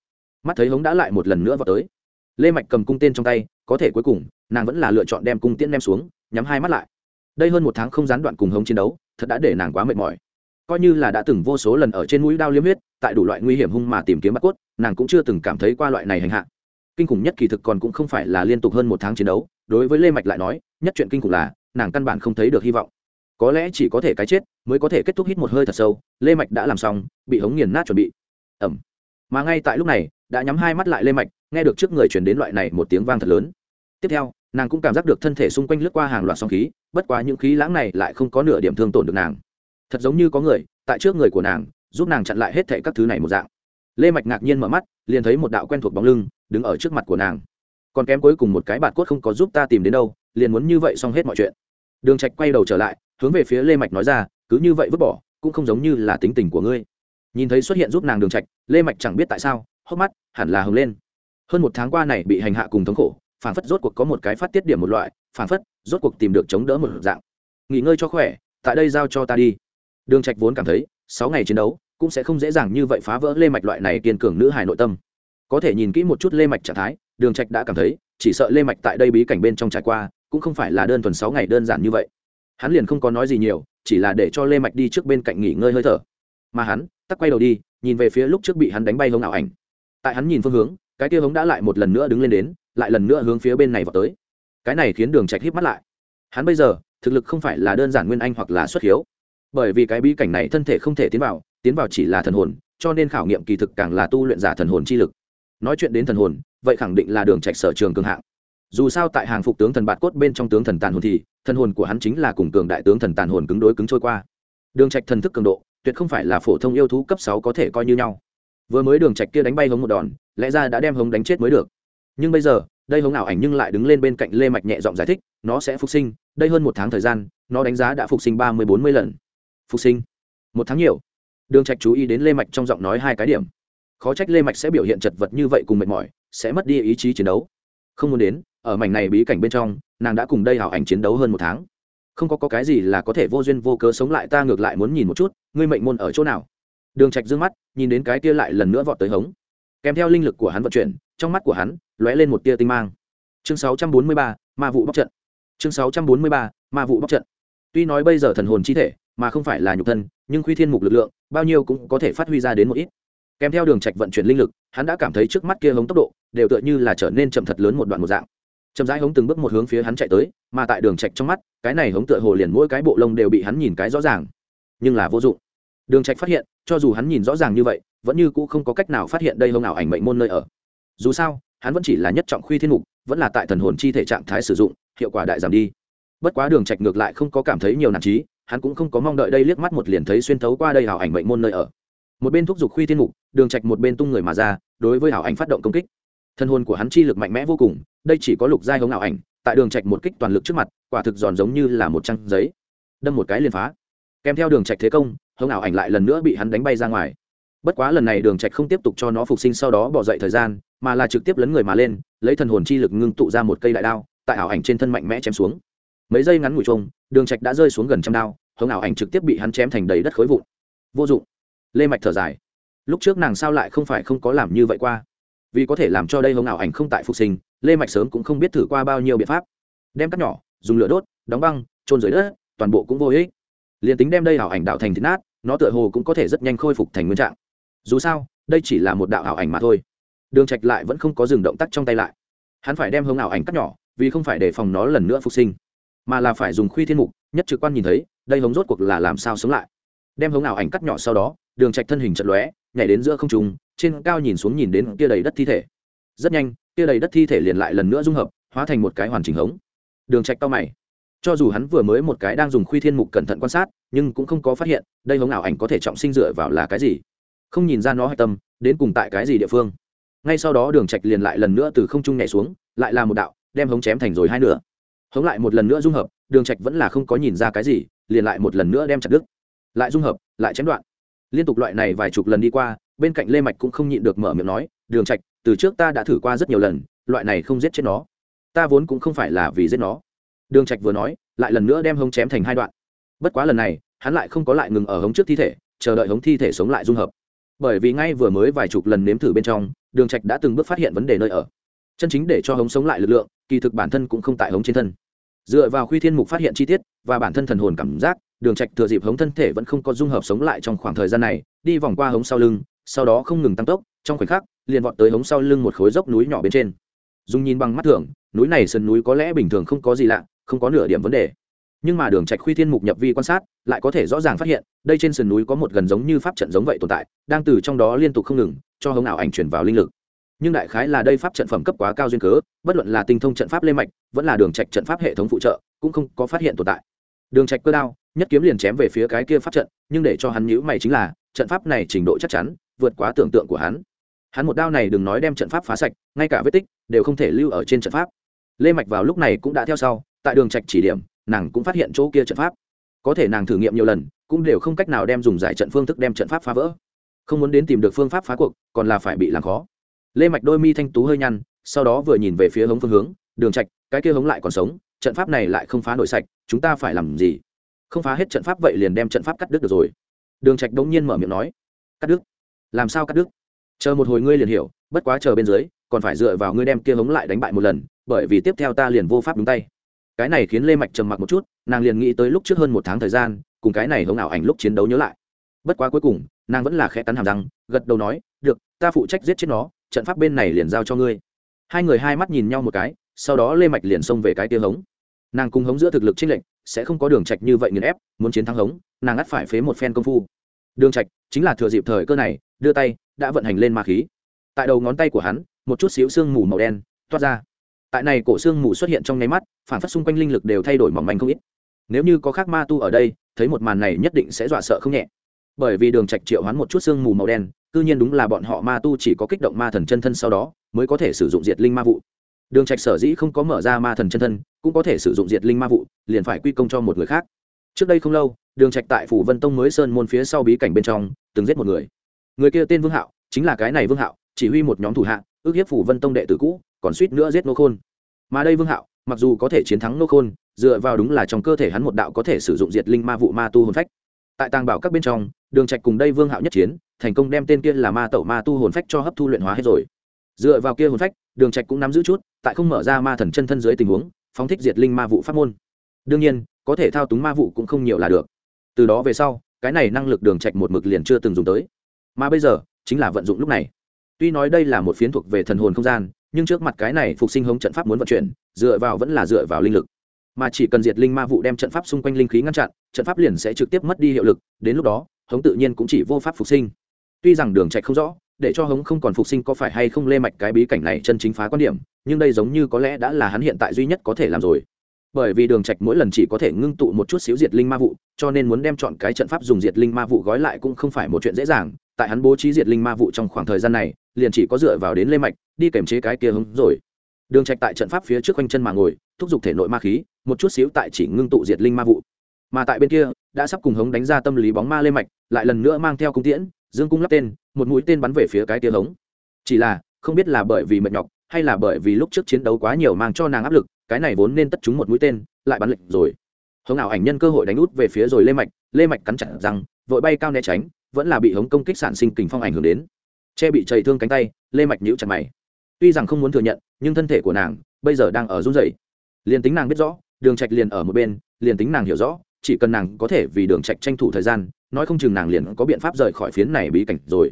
Mắt thấy hống đã lại một lần nữa vào tới. Lê mạch cầm cung tên trong tay, có thể cuối cùng, nàng vẫn là lựa chọn đem cung tiễn đem xuống, nhắm hai mắt lại. Đây hơn một tháng không gián đoạn cùng hống chiến đấu, thật đã để nàng quá mệt mỏi. Coi như là đã từng vô số lần ở trên mũi đao liếm huyết tại đủ loại nguy hiểm hung mà tìm kiếm bắt cốt, nàng cũng chưa từng cảm thấy qua loại này hành hạ. Kinh khủng nhất kỳ thực còn cũng không phải là liên tục hơn một tháng chiến đấu, đối với lê mạch lại nói, nhất chuyện kinh khủng là, nàng căn bản không thấy được hy vọng. Có lẽ chỉ có thể cái chết, mới có thể kết thúc hít một hơi thật sâu, lê mạch đã làm xong, bị hống nghiền nát chuẩn bị. Ẩm. Mà ngay tại lúc này, đã nhắm hai mắt lại lê mạch, nghe được trước người chuyển đến loại này một tiếng vang thật lớn. Tiếp theo, nàng cũng cảm giác được thân thể xung quanh lướt qua hàng loạt sóng khí, bất quá những khí lãng này lại không có nửa điểm thương tổn được nàng. Thật giống như có người, tại trước người của nàng giúp nàng chặn lại hết thệ các thứ này một dạng. Lê mạch ngạc nhiên mở mắt, liền thấy một đạo quen thuộc bóng lưng đứng ở trước mặt của nàng. Còn kém cuối cùng một cái bạt cốt không có giúp ta tìm đến đâu, liền muốn như vậy xong hết mọi chuyện. Đường trạch quay đầu trở lại, hướng về phía lê mạch nói ra, cứ như vậy vứt bỏ, cũng không giống như là tính tình của ngươi. Nhìn thấy xuất hiện giúp nàng đường trạch, lê mạch chẳng biết tại sao, hốc mắt hẳn là hừng lên. Hơn một tháng qua này bị hành hạ cùng thống khổ phản phất rốt cuộc có một cái phát tiết điểm một loại phản phất rốt cuộc tìm được chống đỡ một dạng. Nghỉ ngơi cho khỏe, tại đây giao cho ta đi. Đường trạch vốn cảm thấy sáu ngày chiến đấu, cũng sẽ không dễ dàng như vậy phá vỡ lê mạch loại này kiên cường nữ hài nội tâm. Có thể nhìn kỹ một chút lê mạch trạng thái, đường trạch đã cảm thấy, chỉ sợ lê mạch tại đây bí cảnh bên trong trải qua, cũng không phải là đơn thuần sáu ngày đơn giản như vậy. Hắn liền không có nói gì nhiều, chỉ là để cho lê mạch đi trước bên cạnh nghỉ ngơi hơi thở. Mà hắn tắt quay đầu đi, nhìn về phía lúc trước bị hắn đánh bay hống ảo ảnh. Tại hắn nhìn phương hướng, cái kia hống đã lại một lần nữa đứng lên đến, lại lần nữa hướng phía bên này vào tới. Cái này khiến đường trạch híp mắt lại. Hắn bây giờ, thực lực không phải là đơn giản nguyên anh hoặc là xuất hiếu bởi vì cái bí cảnh này thân thể không thể tiến vào tiến vào chỉ là thần hồn, cho nên khảo nghiệm kỳ thực càng là tu luyện giả thần hồn chi lực. Nói chuyện đến thần hồn, vậy khẳng định là đường trạch sở trường cường hạng. Dù sao tại hàng phục tướng thần bạt cốt bên trong tướng thần tàn hồn thì, thần hồn của hắn chính là cùng cường đại tướng thần tàn hồn cứng đối cứng trôi qua. Đường trạch thần thức cường độ, tuyệt không phải là phổ thông yêu thú cấp 6 có thể coi như nhau. Vừa mới đường trạch kia đánh bay hống một đòn, lẽ ra đã đem hống đánh chết mới được. Nhưng bây giờ, đây hống ảo ảnh nhưng lại đứng lên bên cạnh lê mạch nhẹ giọng giải thích, nó sẽ phục sinh, đây hơn một tháng thời gian, nó đánh giá đã phục sinh ba mươi bốn mươi lần phục sinh. Một tháng nhiều đường trạch chú ý đến lê mạch trong giọng nói hai cái điểm. Khó trách lê mạch sẽ biểu hiện chật vật như vậy cùng mệt mỏi sẽ mất đi ý chí chiến đấu. Không muốn đến ở mảnh này bí cảnh bên trong nàng đã cùng đây hảo ảnh chiến đấu hơn một tháng. Không có, có cái gì là có thể vô duyên vô cớ sống lại ta ngược lại muốn nhìn một chút ngươi mệnh môn ở chỗ nào? Đường trạch dương mắt nhìn đến cái kia lại lần nữa vọt tới hống. Kèm theo linh lực của hắn vận chuyển trong mắt của hắn lóe lên một tia tinh mang. Chương 643, ma vụ bóc trận. Chương 643, ma vụ bóc trận. Tuy nói bây giờ thần hồn chi thể mà không phải là nhục thân, nhưng khuy thiên mục lực lượng, bao nhiêu cũng có thể phát huy ra đến một ít. Kèm theo đường trạch vận chuyển linh lực, hắn đã cảm thấy trước mắt kia hống tốc độ, đều tựa như là trở nên chậm thật lớn một đoạn một dạng. Chậm rãi hống từng bước một hướng phía hắn chạy tới, mà tại đường trạch trong mắt, cái này hống tựa hồ liền mỗi cái bộ lông đều bị hắn nhìn cái rõ ràng. Nhưng là vô dụng. Đường trạch phát hiện, cho dù hắn nhìn rõ ràng như vậy, vẫn như cũ không có cách nào phát hiện đây hông ảo ảnh mệnh môn nơi ở. Dù sao, hắn vẫn chỉ là nhất trọng khuy thiên mục, vẫn là tại thần hồn chi thể trạng thái sử dụng, hiệu quả đại giảm đi. Bất quá đường trạch ngược lại không có cảm thấy nhiều nản trí hắn cũng không có mong đợi đây liếc mắt một liền thấy xuyên thấu qua đây hảo ảnh mệnh môn nơi ở. Một bên thúc giục khuy thiên mục, đường trạch một bên tung người mà ra, đối với hảo ảnh phát động công kích. Thân hồn của hắn chi lực mạnh mẽ vô cùng, đây chỉ có lục giai hống hảo ảnh, tại đường trạch một kích toàn lực trước mặt, quả thực giòn giống như là một trang giấy. Đâm một cái liền phá. Kèm theo đường trạch thế công, hống hảo ảnh lại lần nữa bị hắn đánh bay ra ngoài. Bất quá lần này đường trạch không tiếp tục cho nó phục sinh sau đó bỏ dậy thời gian, mà là trực tiếp lấn người mà lên, lấy thần hồn chi lực ngưng tụ ra một cây đại đao, tại hảo ảnh trên thân mạnh mẽ chém xuống mấy giây ngắn ngủi trông đường trạch đã rơi xuống gần trăm đao hống ảo ảnh trực tiếp bị hắn chém thành đầy đất khối vụn. Vô dụng. Lê mạch thở dài. Lúc trước nàng sao lại không phải không có làm như vậy qua? Vì có thể làm cho đây hống ảo ảnh không tại phục sinh, lê mạch sớm cũng không biết thử qua bao nhiêu biện pháp. Đem cắt nhỏ, dùng lửa đốt, đóng băng trôn dưới đất, toàn bộ cũng vô ích. Liền tính đem đây ảo ảnh đạo thành thịt nát, nó tựa hồ cũng có thể rất nhanh khôi phục thành nguyên trạng. Dù sao, đây chỉ là một đạo ảo ảnh mà thôi. Đường trạch lại vẫn không có dừng động tác trong tay lại. Hắn phải đem hống ảo ảnh cắt nhỏ, vì không phải để phòng nó lần nữa phục sinh mà là phải dùng khuy thiên mục, nhất trực quan nhìn thấy, đây hống rốt cuộc là làm sao sống lại. Đem hống ảo ảnh cắt nhỏ sau đó, đường trạch thân hình chật lóe, nhảy đến giữa không trung, trên cao nhìn xuống nhìn đến kia đầy đất thi thể. Rất nhanh, kia đầy đất thi thể liền lại lần nữa dung hợp, hóa thành một cái hoàn chỉnh hống. Đường trạch cao mày. Cho dù hắn vừa mới một cái đang dùng khuy thiên mục cẩn thận quan sát, nhưng cũng không có phát hiện, đây hống ảo ảnh có thể trọng sinh dựa vào là cái gì. Không nhìn ra nó hạch tâm, đến cùng tại cái gì địa phương. Ngay sau đó đường trạch liền lại lần nữa từ không trung nhảy xuống, lại là một đạo, đem hống chém thành rồi hai nửa hống lại một lần nữa dung hợp, đường trạch vẫn là không có nhìn ra cái gì, liền lại một lần nữa đem chặt đứt. Lại dung hợp, lại chém đoạn. Liên tục loại này vài chục lần đi qua, bên cạnh lê mạch cũng không nhịn được mở miệng nói, đường trạch, từ trước ta đã thử qua rất nhiều lần, loại này không giết chết nó. Ta vốn cũng không phải là vì giết nó. Đường trạch vừa nói, lại lần nữa đem hống chém thành hai đoạn. Bất quá lần này, hắn lại không có lại ngừng ở hống trước thi thể, chờ đợi hống thi thể sống lại dung hợp. Bởi vì ngay vừa mới vài chục lần nếm thử bên trong, đường trạch đã từng bước phát hiện vấn đề nơi ở chân chính để cho hống sống lại lực lượng, kỳ thực bản thân cũng không tại hống trên thân. Dựa vào khuy thiên mục phát hiện chi tiết và bản thân thần hồn cảm giác, đường trạch thừa dịp hống thân thể vẫn không có dung hợp sống lại trong khoảng thời gian này, đi vòng qua hống sau lưng, sau đó không ngừng tăng tốc, trong khoảnh khắc, liền vọt tới hống sau lưng một khối dốc núi nhỏ bên trên. Dùng nhìn bằng mắt thường, núi này sườn núi có lẽ bình thường không có gì lạ, không có nửa điểm vấn đề. Nhưng mà đường trạch khuy thiên mục nhập vi quan sát, lại có thể rõ ràng phát hiện, đây trên sườn núi có một gần giống như pháp trận giống vậy tồn tại, đang từ trong đó liên tục không ngừng, cho hống ảo ảnh truyền vào linh lực nhưng đại khái là đây pháp trận phẩm cấp quá cao duyên cớ, bất luận là tinh thông trận pháp lê mạch, vẫn là đường trạch trận pháp hệ thống phụ trợ, cũng không có phát hiện tồn tại. Đường trạch cơ đao, nhất kiếm liền chém về phía cái kia pháp trận, nhưng để cho hắn nhíu mày chính là, trận pháp này trình độ chắc chắn, vượt quá tưởng tượng của hắn. Hắn một đao này đừng nói đem trận pháp phá sạch, ngay cả vết tích đều không thể lưu ở trên trận pháp. Lê mạch vào lúc này cũng đã theo sau, tại đường trạch chỉ điểm, nàng cũng phát hiện chỗ kia trận pháp. Có thể nàng thử nghiệm nhiều lần, cũng đều không cách nào đem dùng giải trận phương thức đem trận pháp phá vỡ. Không muốn đến tìm được phương pháp phá cuộc, còn là phải bị làm khó lê mạch đôi mi thanh tú hơi nhăn, sau đó vừa nhìn về phía hống phương hướng, đường trạch, cái kia hống lại còn sống, trận pháp này lại không phá nổi sạch, chúng ta phải làm gì? Không phá hết trận pháp vậy liền đem trận pháp cắt đứt được rồi. Đường trạch đống nhiên mở miệng nói, cắt đứt? Làm sao cắt đứt? Chờ một hồi ngươi liền hiểu, bất quá chờ bên dưới, còn phải dựa vào ngươi đem kia hống lại đánh bại một lần, bởi vì tiếp theo ta liền vô pháp đúng tay. Cái này khiến lê mạch trầm mặc một chút, nàng liền nghĩ tới lúc trước hơn một tháng thời gian, cùng cái này hống ảo ảnh lúc chiến đấu nhớ lại. Bất quá cuối cùng, nàng vẫn là khẽ cắn hàm răng, gật đầu nói, được, ta phụ trách giết chết nó trận pháp bên này liền giao cho ngươi. Hai người hai mắt nhìn nhau một cái, sau đó lê mạch liền xông về cái tia hống. Nàng cùng hống giữa thực lực trinh lệnh sẽ không có đường trạch như vậy nghiền ép, muốn chiến thắng hống, nàng ắt phải phế một phen công phu. Đường trạch chính là thừa dịp thời cơ này, đưa tay, đã vận hành lên ma khí. Tại đầu ngón tay của hắn, một chút xíu xương mù màu đen toát ra. Tại này cổ xương mù xuất hiện trong nháy mắt, phản phát xung quanh linh lực đều thay đổi mỏng manh không ít. Nếu như có khác ma tu ở đây, thấy một màn này nhất định sẽ dọa sợ không nhẹ bởi vì đường trạch triệu hoán một chút xương mù màu đen, cư nhiên đúng là bọn họ ma tu chỉ có kích động ma thần chân thân sau đó, mới có thể sử dụng diệt linh ma vụ. Đường trạch sở dĩ không có mở ra ma thần chân thân, cũng có thể sử dụng diệt linh ma vụ, liền phải quy công cho một người khác. Trước đây không lâu, đường trạch tại phủ vân tông mới sơn môn phía sau bí cảnh bên trong, từng giết một người. Người kia tên vương hạo, chính là cái này vương hạo, chỉ huy một nhóm thủ hạ, ước hiếp phủ vân tông đệ tử cũ, còn suýt nữa giết nô khôn. Mà đây vương hạo, mặc dù có thể chiến thắng nô khôn, dựa vào đúng là trong cơ thể hắn một đạo có thể sử dụng diệt linh ma vụ ma tu hồn phách. Tại tàng bảo các bên trong đường trạch cùng đây vương hạo nhất chiến, thành công đem tên kia là ma tẩu ma tu hồn phách cho hấp thu luyện hóa hết rồi. Dựa vào kia hồn phách, đường trạch cũng nắm giữ chút, tại không mở ra ma thần chân thân dưới tình huống, phóng thích diệt linh ma vụ pháp môn. Đương nhiên, có thể thao túng ma vụ cũng không nhiều là được. Từ đó về sau, cái này năng lực đường trạch một mực liền chưa từng dùng tới. Mà bây giờ, chính là vận dụng lúc này. Tuy nói đây là một phiến thuộc về thần hồn không gian, nhưng trước mặt cái này phục sinh hống trận pháp muốn vận chuyển, dựa vào vẫn là dựa vào linh lực. Mà chỉ cần diệt linh ma vụ đem trận pháp xung quanh linh khí ngăn chặn, trận pháp liền sẽ trực tiếp mất đi hiệu lực, đến lúc đó hống tự nhiên cũng chỉ vô pháp phục sinh. Tuy rằng đường trạch không rõ, để cho hống không còn phục sinh có phải hay không lê mạch cái bí cảnh này chân chính phá quan điểm, nhưng đây giống như có lẽ đã là hắn hiện tại duy nhất có thể làm rồi. Bởi vì đường trạch mỗi lần chỉ có thể ngưng tụ một chút xíu diệt linh ma vụ, cho nên muốn đem chọn cái trận pháp dùng diệt linh ma vụ gói lại cũng không phải một chuyện dễ dàng. Tại hắn bố trí diệt linh ma vụ trong khoảng thời gian này, liền chỉ có dựa vào đến lê mạch, đi kiểm chế cái kia hứng rồi. Đường trạch tại trận pháp phía trước quanh chân mà ngồi, thúc giục thể nội ma khí, một chút xíu tại chỉ ngưng tụ diệt linh ma vụ. Mà tại bên kia đã sắp cùng hống đánh ra tâm lý bóng ma lê mạch, lại lần nữa mang theo cung tiễn, dương cung lắp tên, một mũi tên bắn về phía cái tia hống. Chỉ là, không biết là bởi vì mệt nhọc, hay là bởi vì lúc trước chiến đấu quá nhiều mang cho nàng áp lực, cái này vốn nên tất chúng một mũi tên, lại bắn lệnh rồi. Hống ảo ảnh nhân cơ hội đánh út về phía rồi lê mạch lê mạch cắn chặt răng, vội bay cao né tránh, vẫn là bị hống công kích sản sinh kình phong ảnh hưởng đến. Che bị chảy thương cánh tay, lê mạch nhíu chặt mày. Tuy rằng không muốn thừa nhận, nhưng thân thể của nàng bây giờ đang ở run rẩy. Liền tính nàng biết rõ, đường trạch liền ở một bên, liền tính nàng hiểu rõ chỉ cần nàng có thể vì đường trạch tranh thủ thời gian nói không chừng nàng liền có biện pháp rời khỏi phiến này bí cảnh rồi.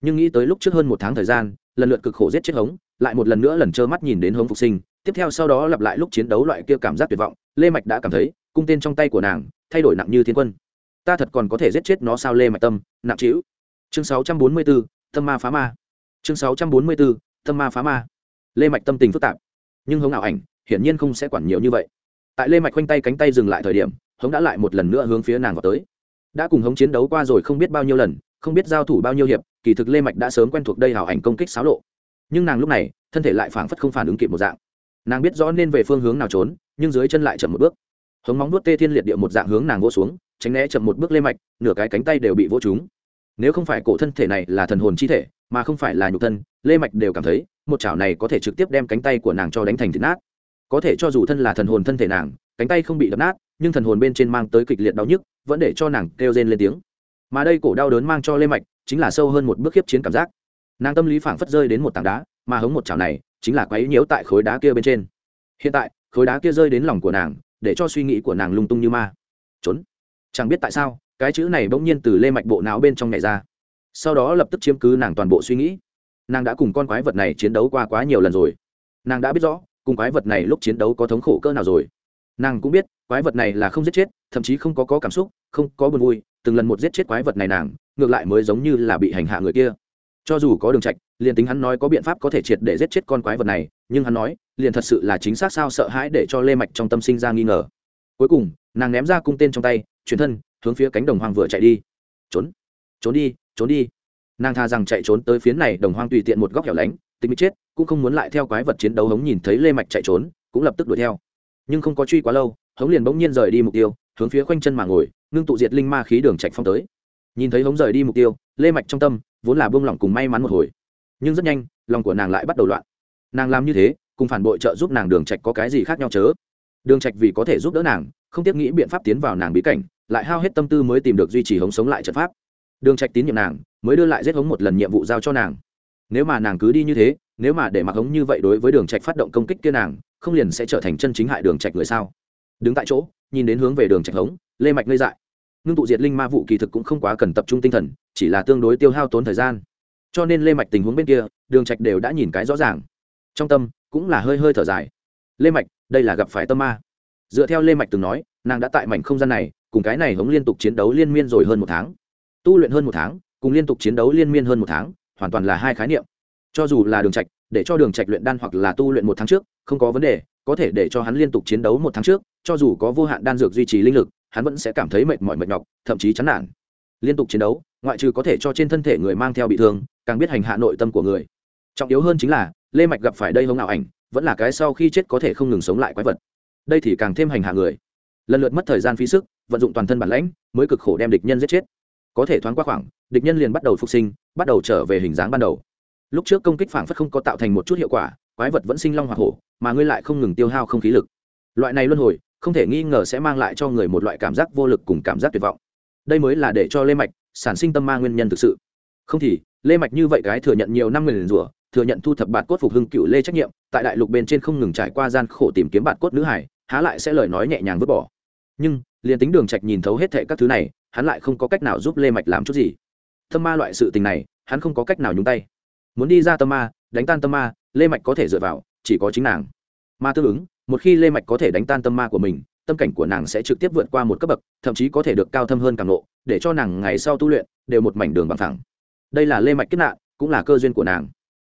Nhưng nghĩ tới lúc trước hơn một tháng thời gian lần lượt cực khổ giết chết hống lại một lần nữa lần trơ mắt nhìn đến hống phục sinh tiếp theo sau đó lặp lại lúc chiến đấu loại kia cảm giác tuyệt vọng lê mạch đã cảm thấy cung tên trong tay của nàng thay đổi nặng như thiên quân. Ta thật còn có thể giết chết nó sao lê mạch tâm nặng trĩu. Chương 644, tâm ma phá ma. Chương 644, tâm ma phá ma. Lê mạch tâm tình phức tạp nhưng hống ảo ảnh hiển nhiên không sẽ quản nhiều như vậy. Tại lê mạch khoanh tay cánh tay dừng lại thời điểm hống đã lại một lần nữa hướng phía nàng vào tới. Đã cùng hống chiến đấu qua rồi không biết bao nhiêu lần, không biết giao thủ bao nhiêu hiệp, kỳ thực lê mạch đã sớm quen thuộc đây hảo ảnh công kích xáo lộ. Nhưng nàng lúc này, thân thể lại phảng phất không phản ứng kịp một dạng. Nàng biết rõ nên về phương hướng nào trốn, nhưng dưới chân lại chậm một bước. Hống móng nuốt tê thiên liệt địa một dạng hướng nàng vỗ xuống, tránh né chậm một bước lê mạch, nửa cái cánh tay đều bị vỗ trúng. Nếu không phải cổ thân thể này là thần hồn chi thể, mà không phải là nhục thân, lê mạch đều cảm thấy, một chảo này có thể trực tiếp đem cánh tay của nàng cho đánh thành thịt nát. Có thể cho dù thân là thần hồn thân thể nàng, cánh tay không bị đập nát nhưng thần hồn bên trên mang tới kịch liệt đau nhức, vẫn để cho nàng kêu rên lên tiếng. Mà đây cổ đau đớn mang cho lê mạch, chính là sâu hơn một bước khiếp chiến cảm giác. Nàng tâm lý phảng phất rơi đến một tảng đá, mà hống một chảo này, chính là quấy nhiễu tại khối đá kia bên trên. Hiện tại, khối đá kia rơi đến lòng của nàng, để cho suy nghĩ của nàng lung tung như ma. Trốn. Chẳng biết tại sao, cái chữ này bỗng nhiên từ lê mạch bộ não bên trong nhảy ra. Sau đó lập tức chiếm cứ nàng toàn bộ suy nghĩ. Nàng đã cùng con quái vật này chiến đấu qua quá nhiều lần rồi. Nàng đã biết rõ, cùng quái vật này lúc chiến đấu có thống khổ cỡ nào rồi nàng cũng biết quái vật này là không giết chết thậm chí không có, có cảm xúc không có buồn vui từng lần một giết chết quái vật này nàng ngược lại mới giống như là bị hành hạ người kia. Cho dù có đường trạch liền tính hắn nói có biện pháp có thể triệt để giết chết con quái vật này nhưng hắn nói liền thật sự là chính xác sao sợ hãi để cho lê mạch trong tâm sinh ra nghi ngờ. Cuối cùng nàng ném ra cung tên trong tay chuyển thân hướng phía cánh đồng hoang vừa chạy đi. Trốn trốn đi trốn đi. Nàng tha rằng chạy trốn tới phiến này đồng hoang tùy tiện một góc hẻo lánh tính bị chết cũng không muốn lại theo quái vật chiến đấu hống nhìn thấy lê mạch chạy trốn cũng lập tức đuổi theo nhưng không có truy quá lâu, hống liền bỗng nhiên rời đi mục tiêu, hướng phía khoanh chân mà ngồi, ngưng tụ diệt linh ma khí đường trạch phong tới. Nhìn thấy hống rời đi mục tiêu, lê mạch trong tâm vốn là buông lỏng cùng may mắn một hồi. Nhưng rất nhanh, lòng của nàng lại bắt đầu loạn. Nàng làm như thế, cùng phản bội trợ giúp nàng đường trạch có cái gì khác nhau chớ? Đường trạch vì có thể giúp đỡ nàng, không tiếc nghĩ biện pháp tiến vào nàng bí cảnh, lại hao hết tâm tư mới tìm được duy trì hống sống lại trận pháp. Đường trạch tín nhiệm nàng, mới đưa lại giết hống một lần nhiệm vụ giao cho nàng. Nếu mà nàng cứ đi như thế, nếu mà để mặc hống như vậy đối với đường trạch phát động công kích kia nàng không liền sẽ trở thành chân chính hại đường trạch người sao? Đứng tại chỗ, nhìn đến hướng về đường trạch hống, lê mạch ngây dại. Ngưng tụ diệt linh ma vụ kỳ thực cũng không quá cần tập trung tinh thần, chỉ là tương đối tiêu hao tốn thời gian. Cho nên lê mạch tình huống bên kia, đường trạch đều đã nhìn cái rõ ràng. Trong tâm, cũng là hơi hơi thở dài. Lê mạch, đây là gặp phải tâm ma. Dựa theo lê mạch từng nói, nàng đã tại mảnh không gian này, cùng cái này hống liên tục chiến đấu liên miên rồi hơn một tháng. Tu luyện hơn một tháng, cùng liên tục chiến đấu liên miên hơn một tháng, hoàn toàn là hai khái niệm. Cho dù là đường trạch để cho đường trạch luyện đan hoặc là tu luyện một tháng trước, không có vấn đề, có thể để cho hắn liên tục chiến đấu một tháng trước, cho dù có vô hạn đan dược duy trì linh lực, hắn vẫn sẽ cảm thấy mệt mỏi mệt nhọc, thậm chí chán nản. Liên tục chiến đấu, ngoại trừ có thể cho trên thân thể người mang theo bị thương, càng biết hành hạ nội tâm của người. Trọng yếu hơn chính là, lê mạch gặp phải đây hông ảo ảnh, vẫn là cái sau khi chết có thể không ngừng sống lại quái vật. Đây thì càng thêm hành hạ người. Lần lượt mất thời gian phí sức, vận dụng toàn thân bản lãnh, mới cực khổ đem địch nhân giết chết. Có thể thoáng qua khoảng, địch nhân liền bắt đầu phục sinh, bắt đầu trở về hình dáng ban đầu lúc trước công kích phản phất không có tạo thành một chút hiệu quả, quái vật vẫn sinh long hoa hổ, mà ngươi lại không ngừng tiêu hao không khí lực. Loại này luân hồi, không thể nghi ngờ sẽ mang lại cho người một loại cảm giác vô lực cùng cảm giác tuyệt vọng. Đây mới là để cho lê mạch sản sinh tâm ma nguyên nhân thực sự. Không thì, lê mạch như vậy cái thừa nhận nhiều năm người liền rủa, thừa nhận thu thập bạt cốt phục hưng cựu lê trách nhiệm, tại đại lục bên trên không ngừng trải qua gian khổ tìm kiếm bạt cốt nữ hải, há lại sẽ lời nói nhẹ nhàng vứt bỏ. Nhưng, liền tính đường trạch nhìn thấu hết thệ các thứ này, hắn lại không có cách nào giúp lê mạch làm chút gì. Thâm ma loại sự tình này, hắn không có cách nào nhúng tay muốn đi ra tâm ma, đánh tan tâm ma, lê mạch có thể dựa vào, chỉ có chính nàng. Mà tương ứng, một khi lê mạch có thể đánh tan tâm ma của mình, tâm cảnh của nàng sẽ trực tiếp vượt qua một cấp bậc, thậm chí có thể được cao thâm hơn càng lộ, để cho nàng ngày sau tu luyện đều một mảnh đường bằng thẳng đây là lê mạch kết nạn, cũng là cơ duyên của nàng.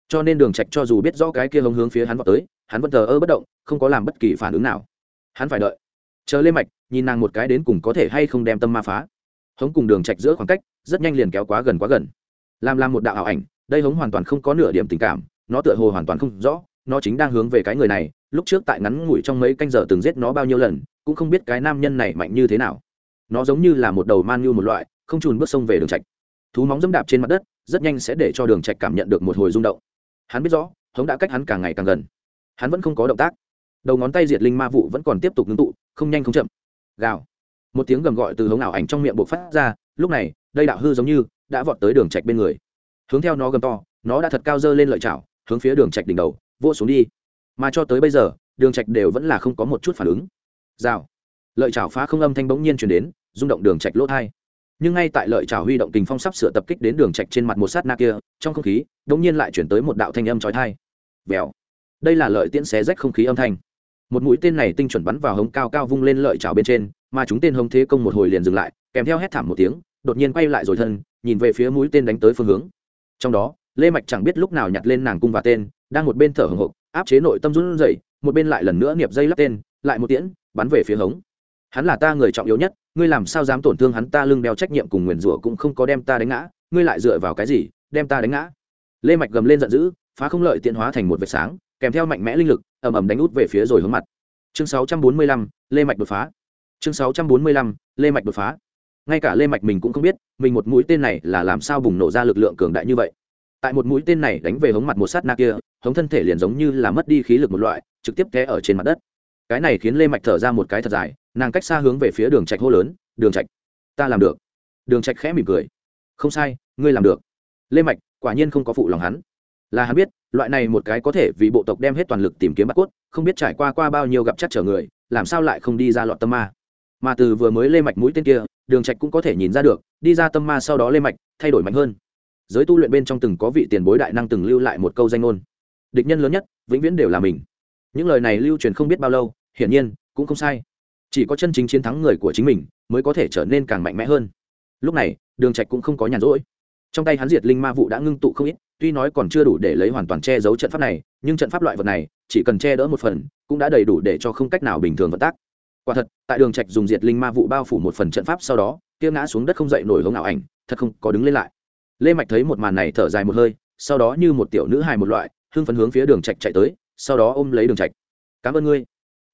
Cho nên đường trạch cho dù biết rõ cái kia hướng hướng phía hắn vào tới, hắn vẫn thờ ơ bất động, không có làm bất kỳ phản ứng nào. Hắn phải đợi. Chờ lê mạch, nhìn nàng một cái đến cùng có thể hay không đem tâm ma phá. Hống cùng đường trạch giữa khoảng cách, rất nhanh liền kéo quá gần quá gần. Làm làm một đạo ảo ảnh đây hống hoàn toàn không có nửa điểm tình cảm, nó tựa hồ hoàn toàn không rõ, nó chính đang hướng về cái người này, lúc trước tại ngắn ngủi trong mấy canh giờ từng giết nó bao nhiêu lần, cũng không biết cái nam nhân này mạnh như thế nào. Nó giống như là một đầu man như một loại, không trùn bước sông về đường trạch. Thú móng dẫm đạp trên mặt đất, rất nhanh sẽ để cho đường trạch cảm nhận được một hồi rung động. Hắn biết rõ, hống đã cách hắn càng ngày càng gần. Hắn vẫn không có động tác. Đầu ngón tay diệt linh ma vụ vẫn còn tiếp tục ngưng tụ, không nhanh không chậm. Gào. Một tiếng gầm gọi từ hống ảo ảnh trong miệng bộc phát ra, lúc này, đây đạo hư giống như đã vọt tới đường trạch bên người hướng theo nó gầm to, nó đã thật cao dơ lên lợi chảo, hướng phía đường trạch đỉnh đầu, vỗ xuống đi. Mà cho tới bây giờ, đường trạch đều vẫn là không có một chút phản ứng. Rào. Lợi chảo phá không âm thanh bỗng nhiên truyền đến, rung động đường trạch lỗ thai. Nhưng ngay tại lợi chảo huy động kình phong sắp sửa tập kích đến đường trạch trên mặt một sát na kia, trong không khí đống nhiên lại chuyển tới một đạo thanh âm chói tai. Vèo. Đây là lợi tiễn xé rách không khí âm thanh. Một mũi tên này tinh chuẩn bắn vào hống cao cao vung lên lợi chảo bên trên, mà chúng tên hống thế công một hồi liền dừng lại, kèm theo hét thảm một tiếng, đột nhiên quay lại rồi thân, nhìn về phía mũi tên đánh tới phương hướng trong đó lê mạch chẳng biết lúc nào nhặt lên nàng cung và tên đang một bên thở hồng hộc áp chế nội tâm run rẩy một bên lại lần nữa nghiệp dây lắp tên lại một tiễn bắn về phía hống. Hắn là ta người trọng yếu nhất ngươi làm sao dám tổn thương hắn ta lưng đeo trách nhiệm cùng nguyền rủa cũng không có đem ta đánh ngã ngươi lại dựa vào cái gì đem ta đánh ngã? Lê mạch gầm lên giận dữ phá không lợi tiện hóa thành một vệt sáng kèm theo mạnh mẽ linh lực ầm ầm đánh út về phía rồi hướng mặt. Chương 645, lê mạch đột phá. Chương 645, lê mạch đột phá ngay cả lê mạch mình cũng không biết, mình một mũi tên này là làm sao bùng nổ ra lực lượng cường đại như vậy. Tại một mũi tên này đánh về hống mặt một sát na kia, hống thân thể liền giống như là mất đi khí lực một loại, trực tiếp té ở trên mặt đất. Cái này khiến lê mạch thở ra một cái thật dài, nàng cách xa hướng về phía đường trạch hô lớn, đường trạch, ta làm được. Đường trạch khẽ mỉm cười, không sai, ngươi làm được. Lê mạch, quả nhiên không có phụ lòng hắn. Là hắn biết, loại này một cái có thể vì bộ tộc đem hết toàn lực tìm kiếm bắt cốt, không biết trải qua qua bao nhiêu gặp chắc trở người, làm sao lại không đi ra lọt tâm ma. Mà từ vừa mới lê mạch mũi tên kia đường trạch cũng có thể nhìn ra được, đi ra tâm ma sau đó lên mạch, thay đổi mạnh hơn. Giới tu luyện bên trong từng có vị tiền bối đại năng từng lưu lại một câu danh ngôn. Địch nhân lớn nhất, vĩnh viễn đều là mình. Những lời này lưu truyền không biết bao lâu, hiển nhiên, cũng không sai. Chỉ có chân chính chiến thắng người của chính mình, mới có thể trở nên càng mạnh mẽ hơn. Lúc này, đường trạch cũng không có nhàn rỗi. Trong tay hắn diệt linh ma vụ đã ngưng tụ không ít, tuy nói còn chưa đủ để lấy hoàn toàn che giấu trận pháp này, nhưng trận pháp loại vật này, chỉ cần che đỡ một phần, cũng đã đầy đủ để cho không cách nào bình thường vận tác quả thật, tại đường trạch dùng diệt linh ma vụ bao phủ một phần trận pháp sau đó, kia ngã xuống đất không dậy nổi hống ảo ảnh, thật không có đứng lên lại. Lê mạch thấy một màn này thở dài một hơi, sau đó như một tiểu nữ hài một loại, hưng phấn hướng phía đường trạch chạy tới, sau đó ôm lấy đường trạch. Cảm ơn ngươi.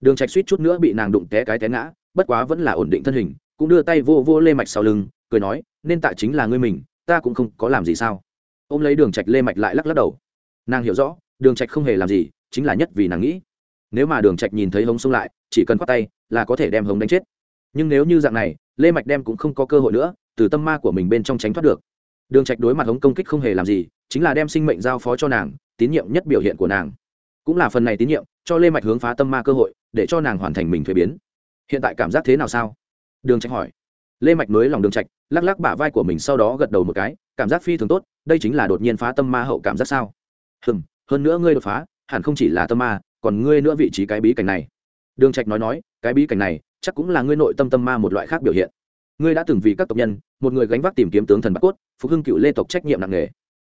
Đường trạch suýt chút nữa bị nàng đụng té cái té ngã, bất quá vẫn là ổn định thân hình, cũng đưa tay vô vô lê mạch sau lưng, cười nói, nên tại chính là ngươi mình, ta cũng không có làm gì sao. Ôm lấy đường trạch, lê mạch lại lắc lắc đầu. Nàng hiểu rõ, đường trạch không hề làm gì, chính là nhất vì nàng nghĩ. Nếu mà đường trạch nhìn thấy hống xông lại, chỉ cần quát tay là có thể đem hống đánh chết. Nhưng nếu như dạng này, lê mạch đem cũng không có cơ hội nữa, từ tâm ma của mình bên trong tránh thoát được. Đường trạch đối mặt hống công kích không hề làm gì, chính là đem sinh mệnh giao phó cho nàng, tín nhiệm nhất biểu hiện của nàng. Cũng là phần này tín nhiệm, cho lê mạch hướng phá tâm ma cơ hội, để cho nàng hoàn thành mình thuế biến. Hiện tại cảm giác thế nào sao? Đường trạch hỏi. Lê mạch mới lòng đường trạch, lắc lắc bả vai của mình sau đó gật đầu một cái, cảm giác phi thường tốt, đây chính là đột nhiên phá tâm ma hậu cảm giác sao? Hừm, hơn nữa ngươi đột phá, hẳn không chỉ là tâm ma, còn ngươi nữa vị trí cái bí cảnh này đường trạch nói nói, cái bí cảnh này, chắc cũng là ngươi nội tâm tâm ma một loại khác biểu hiện. Ngươi đã từng vì các tộc nhân, một người gánh vác tìm kiếm tướng thần bạc cốt, phục hưng cựu lê tộc trách nhiệm nặng nề.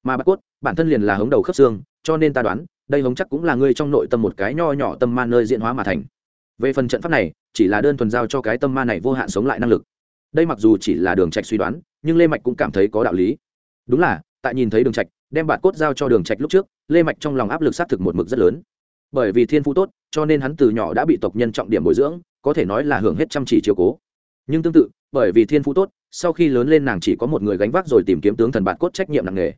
Mà bạc cốt, bản thân liền là hống đầu khớp xương, cho nên ta đoán, đây hống chắc cũng là ngươi trong nội tâm một cái nho nhỏ tâm ma nơi diễn hóa mà thành. Về phần trận pháp này, chỉ là đơn thuần giao cho cái tâm ma này vô hạn sống lại năng lực. Đây mặc dù chỉ là đường trạch suy đoán, nhưng lê mạch cũng cảm thấy có đạo lý. Đúng là, tại nhìn thấy đường trạch, đem bạt cốt giao cho đường trạch lúc trước, lê mạch trong lòng áp lực sát thực một mực rất lớn. Bởi vì thiên phú tốt cho nên hắn từ nhỏ đã bị tộc nhân trọng điểm bồi dưỡng, có thể nói là hưởng hết chăm chỉ chiều cố. Nhưng tương tự, bởi vì thiên phú tốt, sau khi lớn lên nàng chỉ có một người gánh vác rồi tìm kiếm tướng thần bạt cốt trách nhiệm nặng nề.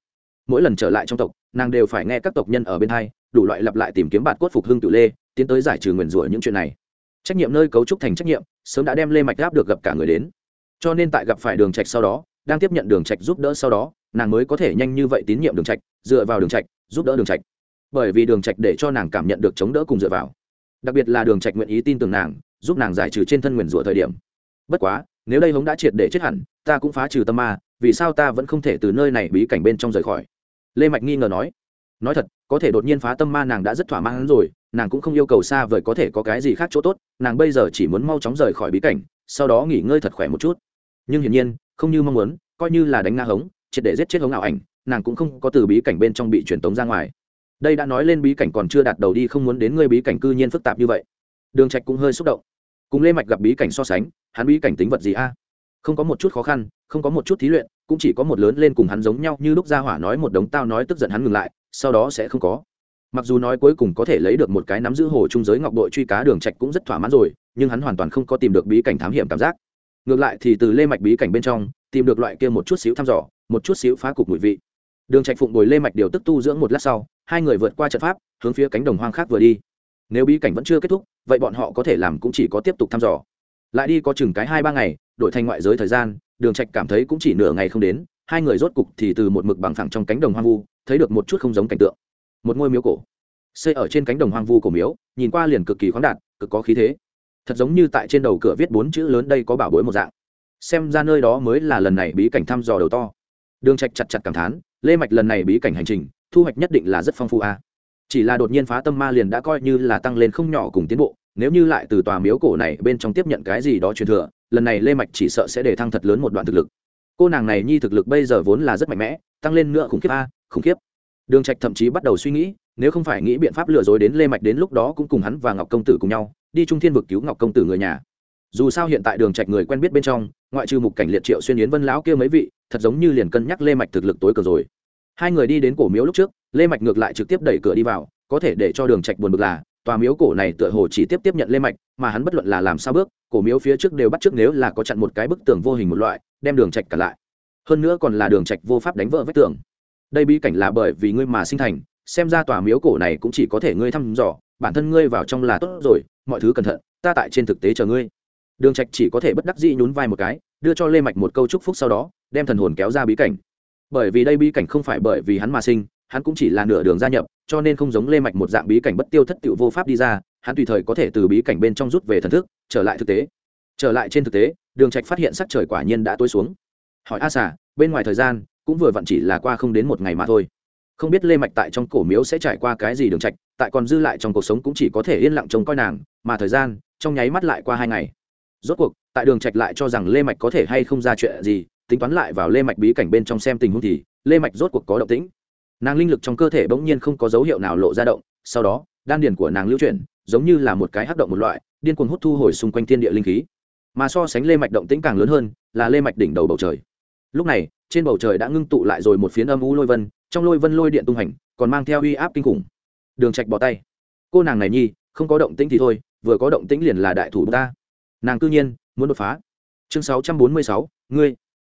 Mỗi lần trở lại trong tộc, nàng đều phải nghe các tộc nhân ở bên hai, đủ loại lặp lại tìm kiếm bạt cốt phục hưng tự lê, tiến tới giải trừ nguyền rủa những chuyện này. Trách nhiệm nơi cấu trúc thành trách nhiệm, sớm đã đem lê mạch gáp được gặp cả người đến. Cho nên tại gặp phải đường trạch sau đó, đang tiếp nhận đường trạch giúp đỡ sau đó, nàng mới có thể nhanh như vậy tín nhiệm đường trạch, dựa vào đường trạch, giúp đỡ đường trạch. Bởi vì đường trạch để cho nàng cảm nhận được chống đỡ cùng dựa vào đặc biệt là đường trạch nguyện ý tin tưởng nàng, giúp nàng giải trừ trên thân nguyền rủa thời điểm. Bất quá, nếu đây hống đã triệt để chết hẳn, ta cũng phá trừ tâm ma, vì sao ta vẫn không thể từ nơi này bí cảnh bên trong rời khỏi? Lê mạch nghi ngờ nói. Nói thật, có thể đột nhiên phá tâm ma nàng đã rất thỏa mãn rồi, nàng cũng không yêu cầu xa vời có thể có cái gì khác chỗ tốt, nàng bây giờ chỉ muốn mau chóng rời khỏi bí cảnh, sau đó nghỉ ngơi thật khỏe một chút. Nhưng hiển nhiên, không như mong muốn, coi như là đánh nga hống, triệt để giết chết hống ảo ảnh, nàng cũng không có từ bí cảnh bên trong bị truyền tống ra ngoài đây đã nói lên bí cảnh còn chưa đạt đầu đi, không muốn đến ngươi bí cảnh cư nhiên phức tạp như vậy. Đường trạch cũng hơi xúc động. Cùng lê mạch gặp bí cảnh so sánh, hắn bí cảnh tính vật gì a? Không có một chút khó khăn, không có một chút thí luyện, cũng chỉ có một lớn lên cùng hắn giống nhau như lúc gia hỏa nói một đống tao nói tức giận hắn ngừng lại, sau đó sẽ không có. Mặc dù nói cuối cùng có thể lấy được một cái nắm giữ hồ trung giới ngọc đội truy cá đường trạch cũng rất thỏa mãn rồi, nhưng hắn hoàn toàn không có tìm được bí cảnh thám hiểm cảm giác. Ngược lại thì từ lê mạch bí cảnh bên trong, tìm được loại kia một chút xíu thăm dò, một chút xíu phá cục mùi vị. Đường trạch phụng bồi lê mạch điều tức tu dưỡng một lát sau hai người vượt qua trận pháp, hướng phía cánh đồng hoang khác vừa đi. Nếu bí cảnh vẫn chưa kết thúc, vậy bọn họ có thể làm cũng chỉ có tiếp tục thăm dò. Lại đi có chừng cái hai ba ngày, đổi thành ngoại giới thời gian, đường trạch cảm thấy cũng chỉ nửa ngày không đến, hai người rốt cục thì từ một mực bằng phẳng trong cánh đồng hoang vu, thấy được một chút không giống cảnh tượng. Một ngôi miếu cổ. Xây ở trên cánh đồng hoang vu cổ miếu, nhìn qua liền cực kỳ khoáng đạt, cực có khí thế. Thật giống như tại trên đầu cửa viết bốn chữ lớn đây có bảo bối một dạng. Xem ra nơi đó mới là lần này bí cảnh thăm dò đầu to. Đường trạch chặt chặt cảm thán, lê mạch lần này bí cảnh hành trình thu hoạch nhất định là rất phong phú a chỉ là đột nhiên phá tâm ma liền đã coi như là tăng lên không nhỏ cùng tiến bộ, nếu như lại từ tòa miếu cổ này bên trong tiếp nhận cái gì đó truyền thừa, lần này lê mạch chỉ sợ sẽ để thăng thật lớn một đoạn thực lực. Cô nàng này nhi thực lực bây giờ vốn là rất mạnh mẽ, tăng lên nữa khủng khiếp a, khủng khiếp. Đường trạch thậm chí bắt đầu suy nghĩ, nếu không phải nghĩ biện pháp lừa dối đến lê mạch đến lúc đó cũng cùng hắn và ngọc công tử cùng nhau, đi trung thiên vực cứu ngọc công tử người nhà. Dù sao hiện tại đường trạch người quen biết bên trong, ngoại trừ mục cảnh liệt triệu xuyên yến vân lão kia mấy vị, thật giống như liền cân nhắc lê mạch thực lực tối cờ rồi hai người đi đến cổ miếu lúc trước, lê mạch ngược lại trực tiếp đẩy cửa đi vào, có thể để cho đường trạch buồn bực là, tòa miếu cổ này tựa hồ chỉ tiếp tiếp nhận lê mạch, mà hắn bất luận là làm sao bước, cổ miếu phía trước đều bắt trước nếu là có chặn một cái bức tường vô hình một loại, đem đường trạch cả lại. Hơn nữa còn là đường trạch vô pháp đánh vỡ vách tường. Đây bí cảnh là bởi vì ngươi mà sinh thành, xem ra tòa miếu cổ này cũng chỉ có thể ngươi thăm dò, bản thân ngươi vào trong là tốt rồi, mọi thứ cẩn thận, ta tại trên thực tế chờ ngươi. Đường trạch chỉ có thể bất đắc dĩ nhún vai một cái, đưa cho lê mạch một câu chúc phúc sau đó, đem thần hồn kéo ra bí cảnh bởi vì đây bí cảnh không phải bởi vì hắn mà sinh, hắn cũng chỉ là nửa đường gia nhập, cho nên không giống lê mạch một dạng bí cảnh bất tiêu thất tựu vô pháp đi ra, hắn tùy thời có thể từ bí cảnh bên trong rút về thần thức, trở lại thực tế. Trở lại trên thực tế, đường trạch phát hiện sắc trời quả nhiên đã tối xuống. Hỏi a xà, bên ngoài thời gian, cũng vừa vặn chỉ là qua không đến một ngày mà thôi. Không biết lê mạch tại trong cổ miếu sẽ trải qua cái gì đường trạch, tại còn dư lại trong cuộc sống cũng chỉ có thể yên lặng trông coi nàng, mà thời gian, trong nháy mắt lại qua hai ngày. Rốt cuộc, tại đường trạch lại cho rằng lê mạch có thể hay không ra chuyện gì tính toán lại vào lê mạch bí cảnh bên trong xem tình huống thì lê mạch rốt cuộc có động tĩnh. Nàng linh lực trong cơ thể bỗng nhiên không có dấu hiệu nào lộ ra động sau đó đan điền của nàng lưu chuyển giống như là một cái hắc động một loại điên cuồng hút thu hồi xung quanh thiên địa linh khí. Mà so sánh lê mạch động tĩnh càng lớn hơn là lê mạch đỉnh đầu bầu trời. Lúc này trên bầu trời đã ngưng tụ lại rồi một phiến âm u lôi vân trong lôi vân lôi điện tung hành còn mang theo uy áp kinh khủng. Đường trạch bỏ tay. Cô nàng này nhi không có động tĩnh thì thôi vừa có động tĩnh liền là đại thủ ta. Nàng cư nhiên muốn đột phá. Chương 646, ngươi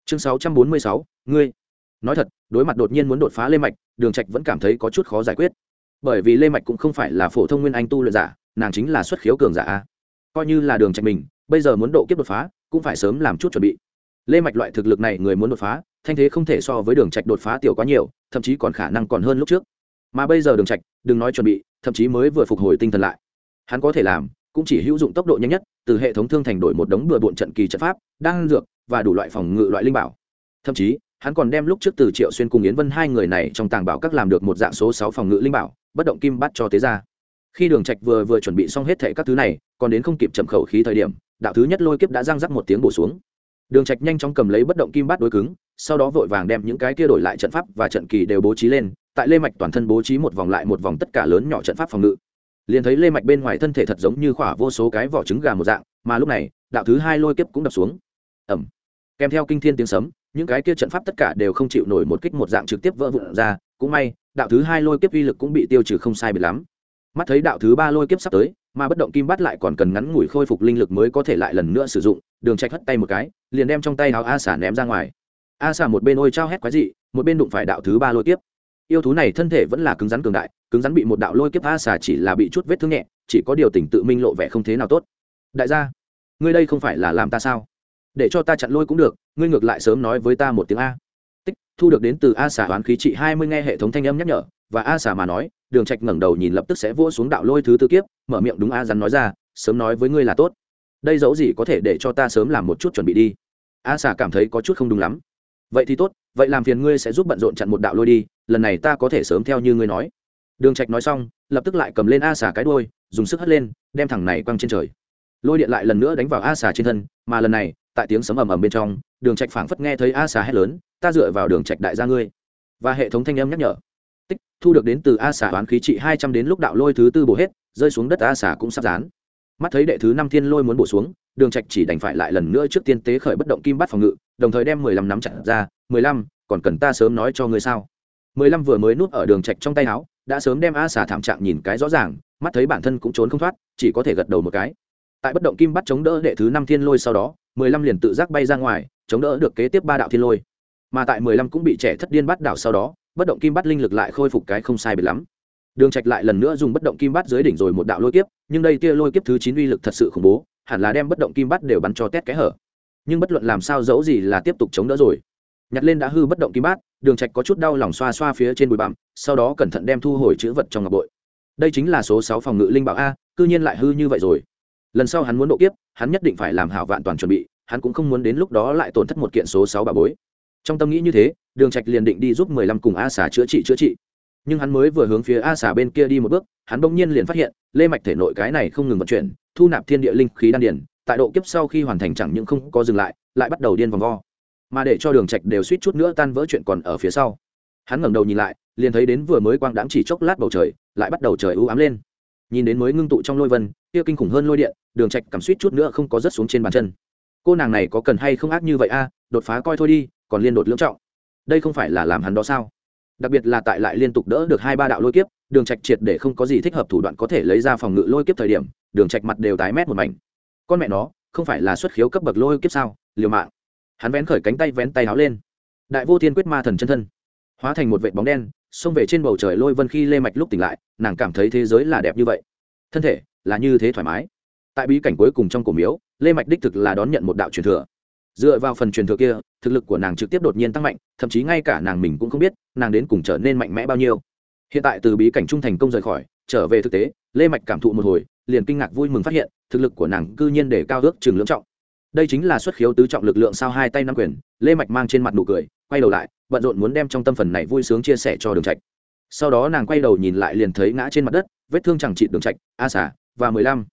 chương 646, ngươi. Nói thật đối mặt đột nhiên muốn đột phá lê mạch đường trạch vẫn cảm thấy có chút khó giải quyết. Bởi vì lê mạch cũng không phải là phổ thông nguyên anh tu luyện giả nàng chính là xuất khiếu cường giả coi như là đường trạch mình bây giờ muốn độ kiếp đột phá cũng phải sớm làm chút chuẩn bị. Lê mạch loại thực lực này người muốn đột phá thanh thế không thể so với đường trạch đột phá tiểu quá nhiều thậm chí còn khả năng còn hơn lúc trước. Mà bây giờ đường trạch đừng nói chuẩn bị thậm chí mới vừa phục hồi tinh thần lại. Hắn có thể làm cũng chỉ hữu dụng tốc độ nhanh nhất từ hệ thống thương thành đổi một đống bừa bộn trận kỳ trận pháp đang dược và đủ loại phòng ngự loại linh bảo. Thậm chí, hắn còn đem lúc trước từ triệu xuyên cùng yến vân hai người này trong tàng bảo các làm được một dạng số sáu phòng ngự linh bảo, bất động kim bắt cho tế ra khi đường trạch vừa vừa chuẩn bị xong hết thảy các thứ này, còn đến không kịp chậm khẩu khí thời điểm, đạo thứ nhất lôi kiếp đã răng rắc một tiếng bổ xuống. Đường trạch nhanh chóng cầm lấy bất động kim bát đối cứng, sau đó vội vàng đem những cái kia đổi lại trận pháp và trận kỳ đều bố trí lên, tại lê mạch toàn thân bố trí một vòng lại một vòng tất cả lớn nhỏ trận pháp phòng ngự. Liền thấy lê mạch bên ngoài thân thể thật giống như khỏa vô số cái vỏ trứng gà một dạng, mà lúc này, đạo thứ hai lôi kiếp cũng đập xuống. Ẩm kèm theo kinh thiên tiếng sấm, những cái kia trận pháp tất cả đều không chịu nổi một kích một dạng trực tiếp vỡ vụn ra, cũng may, đạo thứ hai lôi kiếp uy lực cũng bị tiêu trừ không sai biệt lắm. Mắt thấy đạo thứ ba lôi kiếp sắp tới, mà bất động kim bắt lại còn cần ngắn ngủi khôi phục linh lực mới có thể lại lần nữa sử dụng, đường trạch hất tay một cái, liền đem trong tay áo a xả ném ra ngoài. A xả một bên ôi trao hét quái dị, một bên đụng phải đạo thứ ba lôi kiếp. Yêu thú này thân thể vẫn là cứng rắn cường đại, cứng rắn bị một đạo lôi kiếp a xả chỉ là bị chút vết thương nhẹ, chỉ có điều tỉnh tự minh lộ vẻ không thế nào tốt. Đại gia, ngươi đây không phải là làm ta sao? Để cho ta chặn lôi cũng được, ngươi ngược lại sớm nói với ta một tiếng a. Tích, thu được đến từ a xả hoán khí trị hai mươi nghe hệ thống thanh âm nhắc nhở, và a xả mà nói, đường trạch ngẩng đầu nhìn lập tức sẽ vỗ xuống đạo lôi thứ tư kiếp, mở miệng đúng a rắn nói ra, sớm nói với ngươi là tốt. Đây dẫu gì có thể để cho ta sớm làm một chút chuẩn bị đi? A xả cảm thấy có chút không đúng lắm. Vậy thì tốt, vậy làm phiền ngươi sẽ giúp bận rộn chặn một đạo lôi đi, lần này ta có thể sớm theo như ngươi nói. Đường trạch nói xong, lập tức lại cầm lên a xả cái đuôi, dùng sức hất lên, đem thằng này quăng trên trời. Lôi điện lại lần nữa đánh vào a xà trên thân, mà lần này tại tiếng sấm ầm ầm bên trong, đường trạch phảng phất nghe thấy a xà hét lớn, ta dựa vào đường trạch đại gia ngươi. Và hệ thống thanh âm nhắc nhở. Tích, thu được đến từ a xà oán khí trị hai trăm đến lúc đạo lôi thứ tư bổ hết, rơi xuống đất a xà cũng sắp dán. Mắt thấy đệ thứ năm thiên lôi muốn bổ xuống, đường trạch chỉ đành phải lại lần nữa trước tiên tế khởi bất động kim bắt phòng ngự, đồng thời đem mười lăm nắm chặt ra, mười lăm, còn cần ta sớm nói cho ngươi sao? Mười lăm vừa mới nuốt ở đường trạch trong tay áo, đã sớm đem a xà thảm trạng nhìn cái rõ ràng, mắt thấy bản thân cũng trốn không thoát, chỉ có thể gật đầu một cái. Tại bất động kim bắt chống đỡ đệ thứ năm thiên lôi sau đó mười lăm liền tự giác bay ra ngoài, chống đỡ được kế tiếp ba đạo thiên lôi. Mà tại mười lăm cũng bị trẻ thất điên bắt đảo sau đó, bất động kim bắt linh lực lại khôi phục cái không sai biệt lắm. Đường trạch lại lần nữa dùng bất động kim bắt dưới đỉnh rồi một đạo lôi kiếp, nhưng đây tia lôi kiếp thứ chín uy lực thật sự khủng bố, hẳn là đem bất động kim bắt đều bắn cho tét cái hở. Nhưng bất luận làm sao dẫu gì là tiếp tục chống đỡ rồi. Nhặt lên đã hư bất động kim bát đường trạch có chút đau lòng xoa xoa phía trên bụi bặm, sau đó cẩn thận đem thu hồi chữ vật trong ngọc bội. Đây chính là số sáu phòng ngự linh bảo a, cư nhiên lại hư như vậy rồi lần sau hắn muốn độ kiếp, hắn nhất định phải làm hảo vạn toàn chuẩn bị, hắn cũng không muốn đến lúc đó lại tổn thất một kiện số sáu bà bối. Trong tâm nghĩ như thế, đường trạch liền định đi giúp mười lăm cùng a xà chữa trị chữa trị. Nhưng hắn mới vừa hướng phía a xà bên kia đi một bước, hắn bỗng nhiên liền phát hiện, lê mạch thể nội cái này không ngừng vận chuyển, thu nạp thiên địa linh khí đan điển tại độ kiếp sau khi hoàn thành chẳng những không có dừng lại lại bắt đầu điên vòng vo. Mà để cho đường trạch đều suýt chút nữa tan vỡ chuyện còn ở phía sau. Hắn ngẩng đầu nhìn lại, liền thấy đến vừa mới quang đãng chỉ chốc lát bầu trời, lại bắt đầu trời u ám lên. Nhìn đến mới ngưng tụ trong lôi vân kia kinh khủng hơn lôi điện, đường trạch cảm suýt chút nữa không có rớt xuống trên bàn chân. Cô nàng này có cần hay không ác như vậy a, đột phá coi thôi đi, còn liên đột lưỡng trọng. Đây không phải là làm hắn đó sao? Đặc biệt là tại lại liên tục đỡ được hai ba đạo lôi kiếp, đường trạch triệt để không có gì thích hợp thủ đoạn có thể lấy ra phòng ngự lôi kiếp thời điểm, đường trạch mặt đều tái mét một mảnh. Con mẹ nó, không phải là xuất khiếu cấp bậc lôi kiếp sao? Liều mạng. Hắn vén khởi cánh tay vén tay áo lên. Đại vô thiên quyết ma thần chân thân. Hóa thành một vệt bóng đen, xông về trên bầu trời lôi vân khi lê mạch lúc tỉnh lại, nàng cảm thấy thế giới là đẹp như vậy. Thân thể là như thế thoải mái. Tại bí cảnh cuối cùng trong cổ miếu, lê mạch đích thực là đón nhận một đạo truyền thừa. Dựa vào phần truyền thừa kia, thực lực của nàng trực tiếp đột nhiên tăng mạnh, thậm chí ngay cả nàng mình cũng không biết nàng đến cùng trở nên mạnh mẽ bao nhiêu. Hiện tại từ bí cảnh trung thành công rời khỏi, trở về thực tế, lê mạch cảm thụ một hồi, liền kinh ngạc vui mừng phát hiện, thực lực của nàng cư nhiên để cao ước trường lưỡng trọng. Đây chính là xuất khiếu tứ trọng lực lượng sao hai tay nắm quyền, lê mạch mang trên mặt nụ cười, quay đầu lại, bận rộn muốn đem trong tâm phần này vui sướng chia sẻ cho đường trạch. Sau đó nàng quay đầu nhìn lại liền thấy ngã trên mặt đất, vết thương chẳng trị đường trạch, a xả và mười lăm.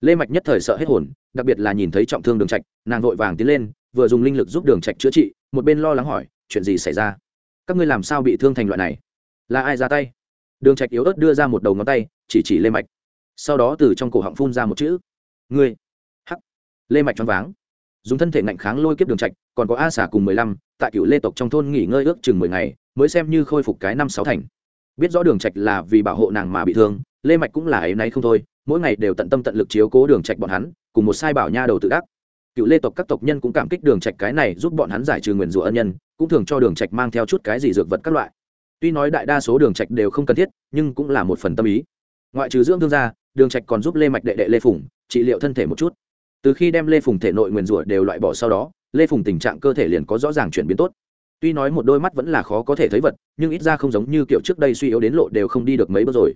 Lê mạch nhất thời sợ hết hồn, đặc biệt là nhìn thấy trọng thương đường trạch, nàng vội vàng tiến lên, vừa dùng linh lực giúp đường trạch chữa trị, một bên lo lắng hỏi, chuyện gì xảy ra? Các ngươi làm sao bị thương thành loại này? Là ai ra tay? Đường trạch yếu ớt đưa ra một đầu ngón tay, chỉ chỉ lê mạch. Sau đó từ trong cổ họng phun ra một chữ, ngươi. Hắc. Lê mạch choáng váng. Dùng thân thể ngạnh kháng lôi kiếp đường trạch, còn có a xả cùng mười lăm, tại cựu lê tộc trong thôn nghỉ ngơi ước chừng mười ngày, mới xem như khôi phục cái năm sáu thành. Biết rõ đường trạch là vì bảo hộ nàng mà bị thương, lê mạch cũng là ấy nay không thôi mỗi ngày đều tận tâm tận lực chiếu cố đường trạch bọn hắn, cùng một sai bảo nha đầu tự đắc. Cựu lê tộc các tộc nhân cũng cảm kích đường trạch cái này giúp bọn hắn giải trừ nguyền rủa ân nhân, cũng thường cho đường trạch mang theo chút cái gì dược vật các loại. Tuy nói đại đa số đường trạch đều không cần thiết, nhưng cũng là một phần tâm ý. Ngoại trừ dưỡng thương gia, đường trạch còn giúp lê mạch đệ đệ lê phùng trị liệu thân thể một chút. Từ khi đem lê phùng thể nội nguyền rủa đều loại bỏ sau đó, lê phùng tình trạng cơ thể liền có rõ ràng chuyển biến tốt. Tuy nói một đôi mắt vẫn là khó có thể thấy vật, nhưng ít ra không giống như kiểu trước đây suy yếu đến lộ đều không đi được mấy bước rồi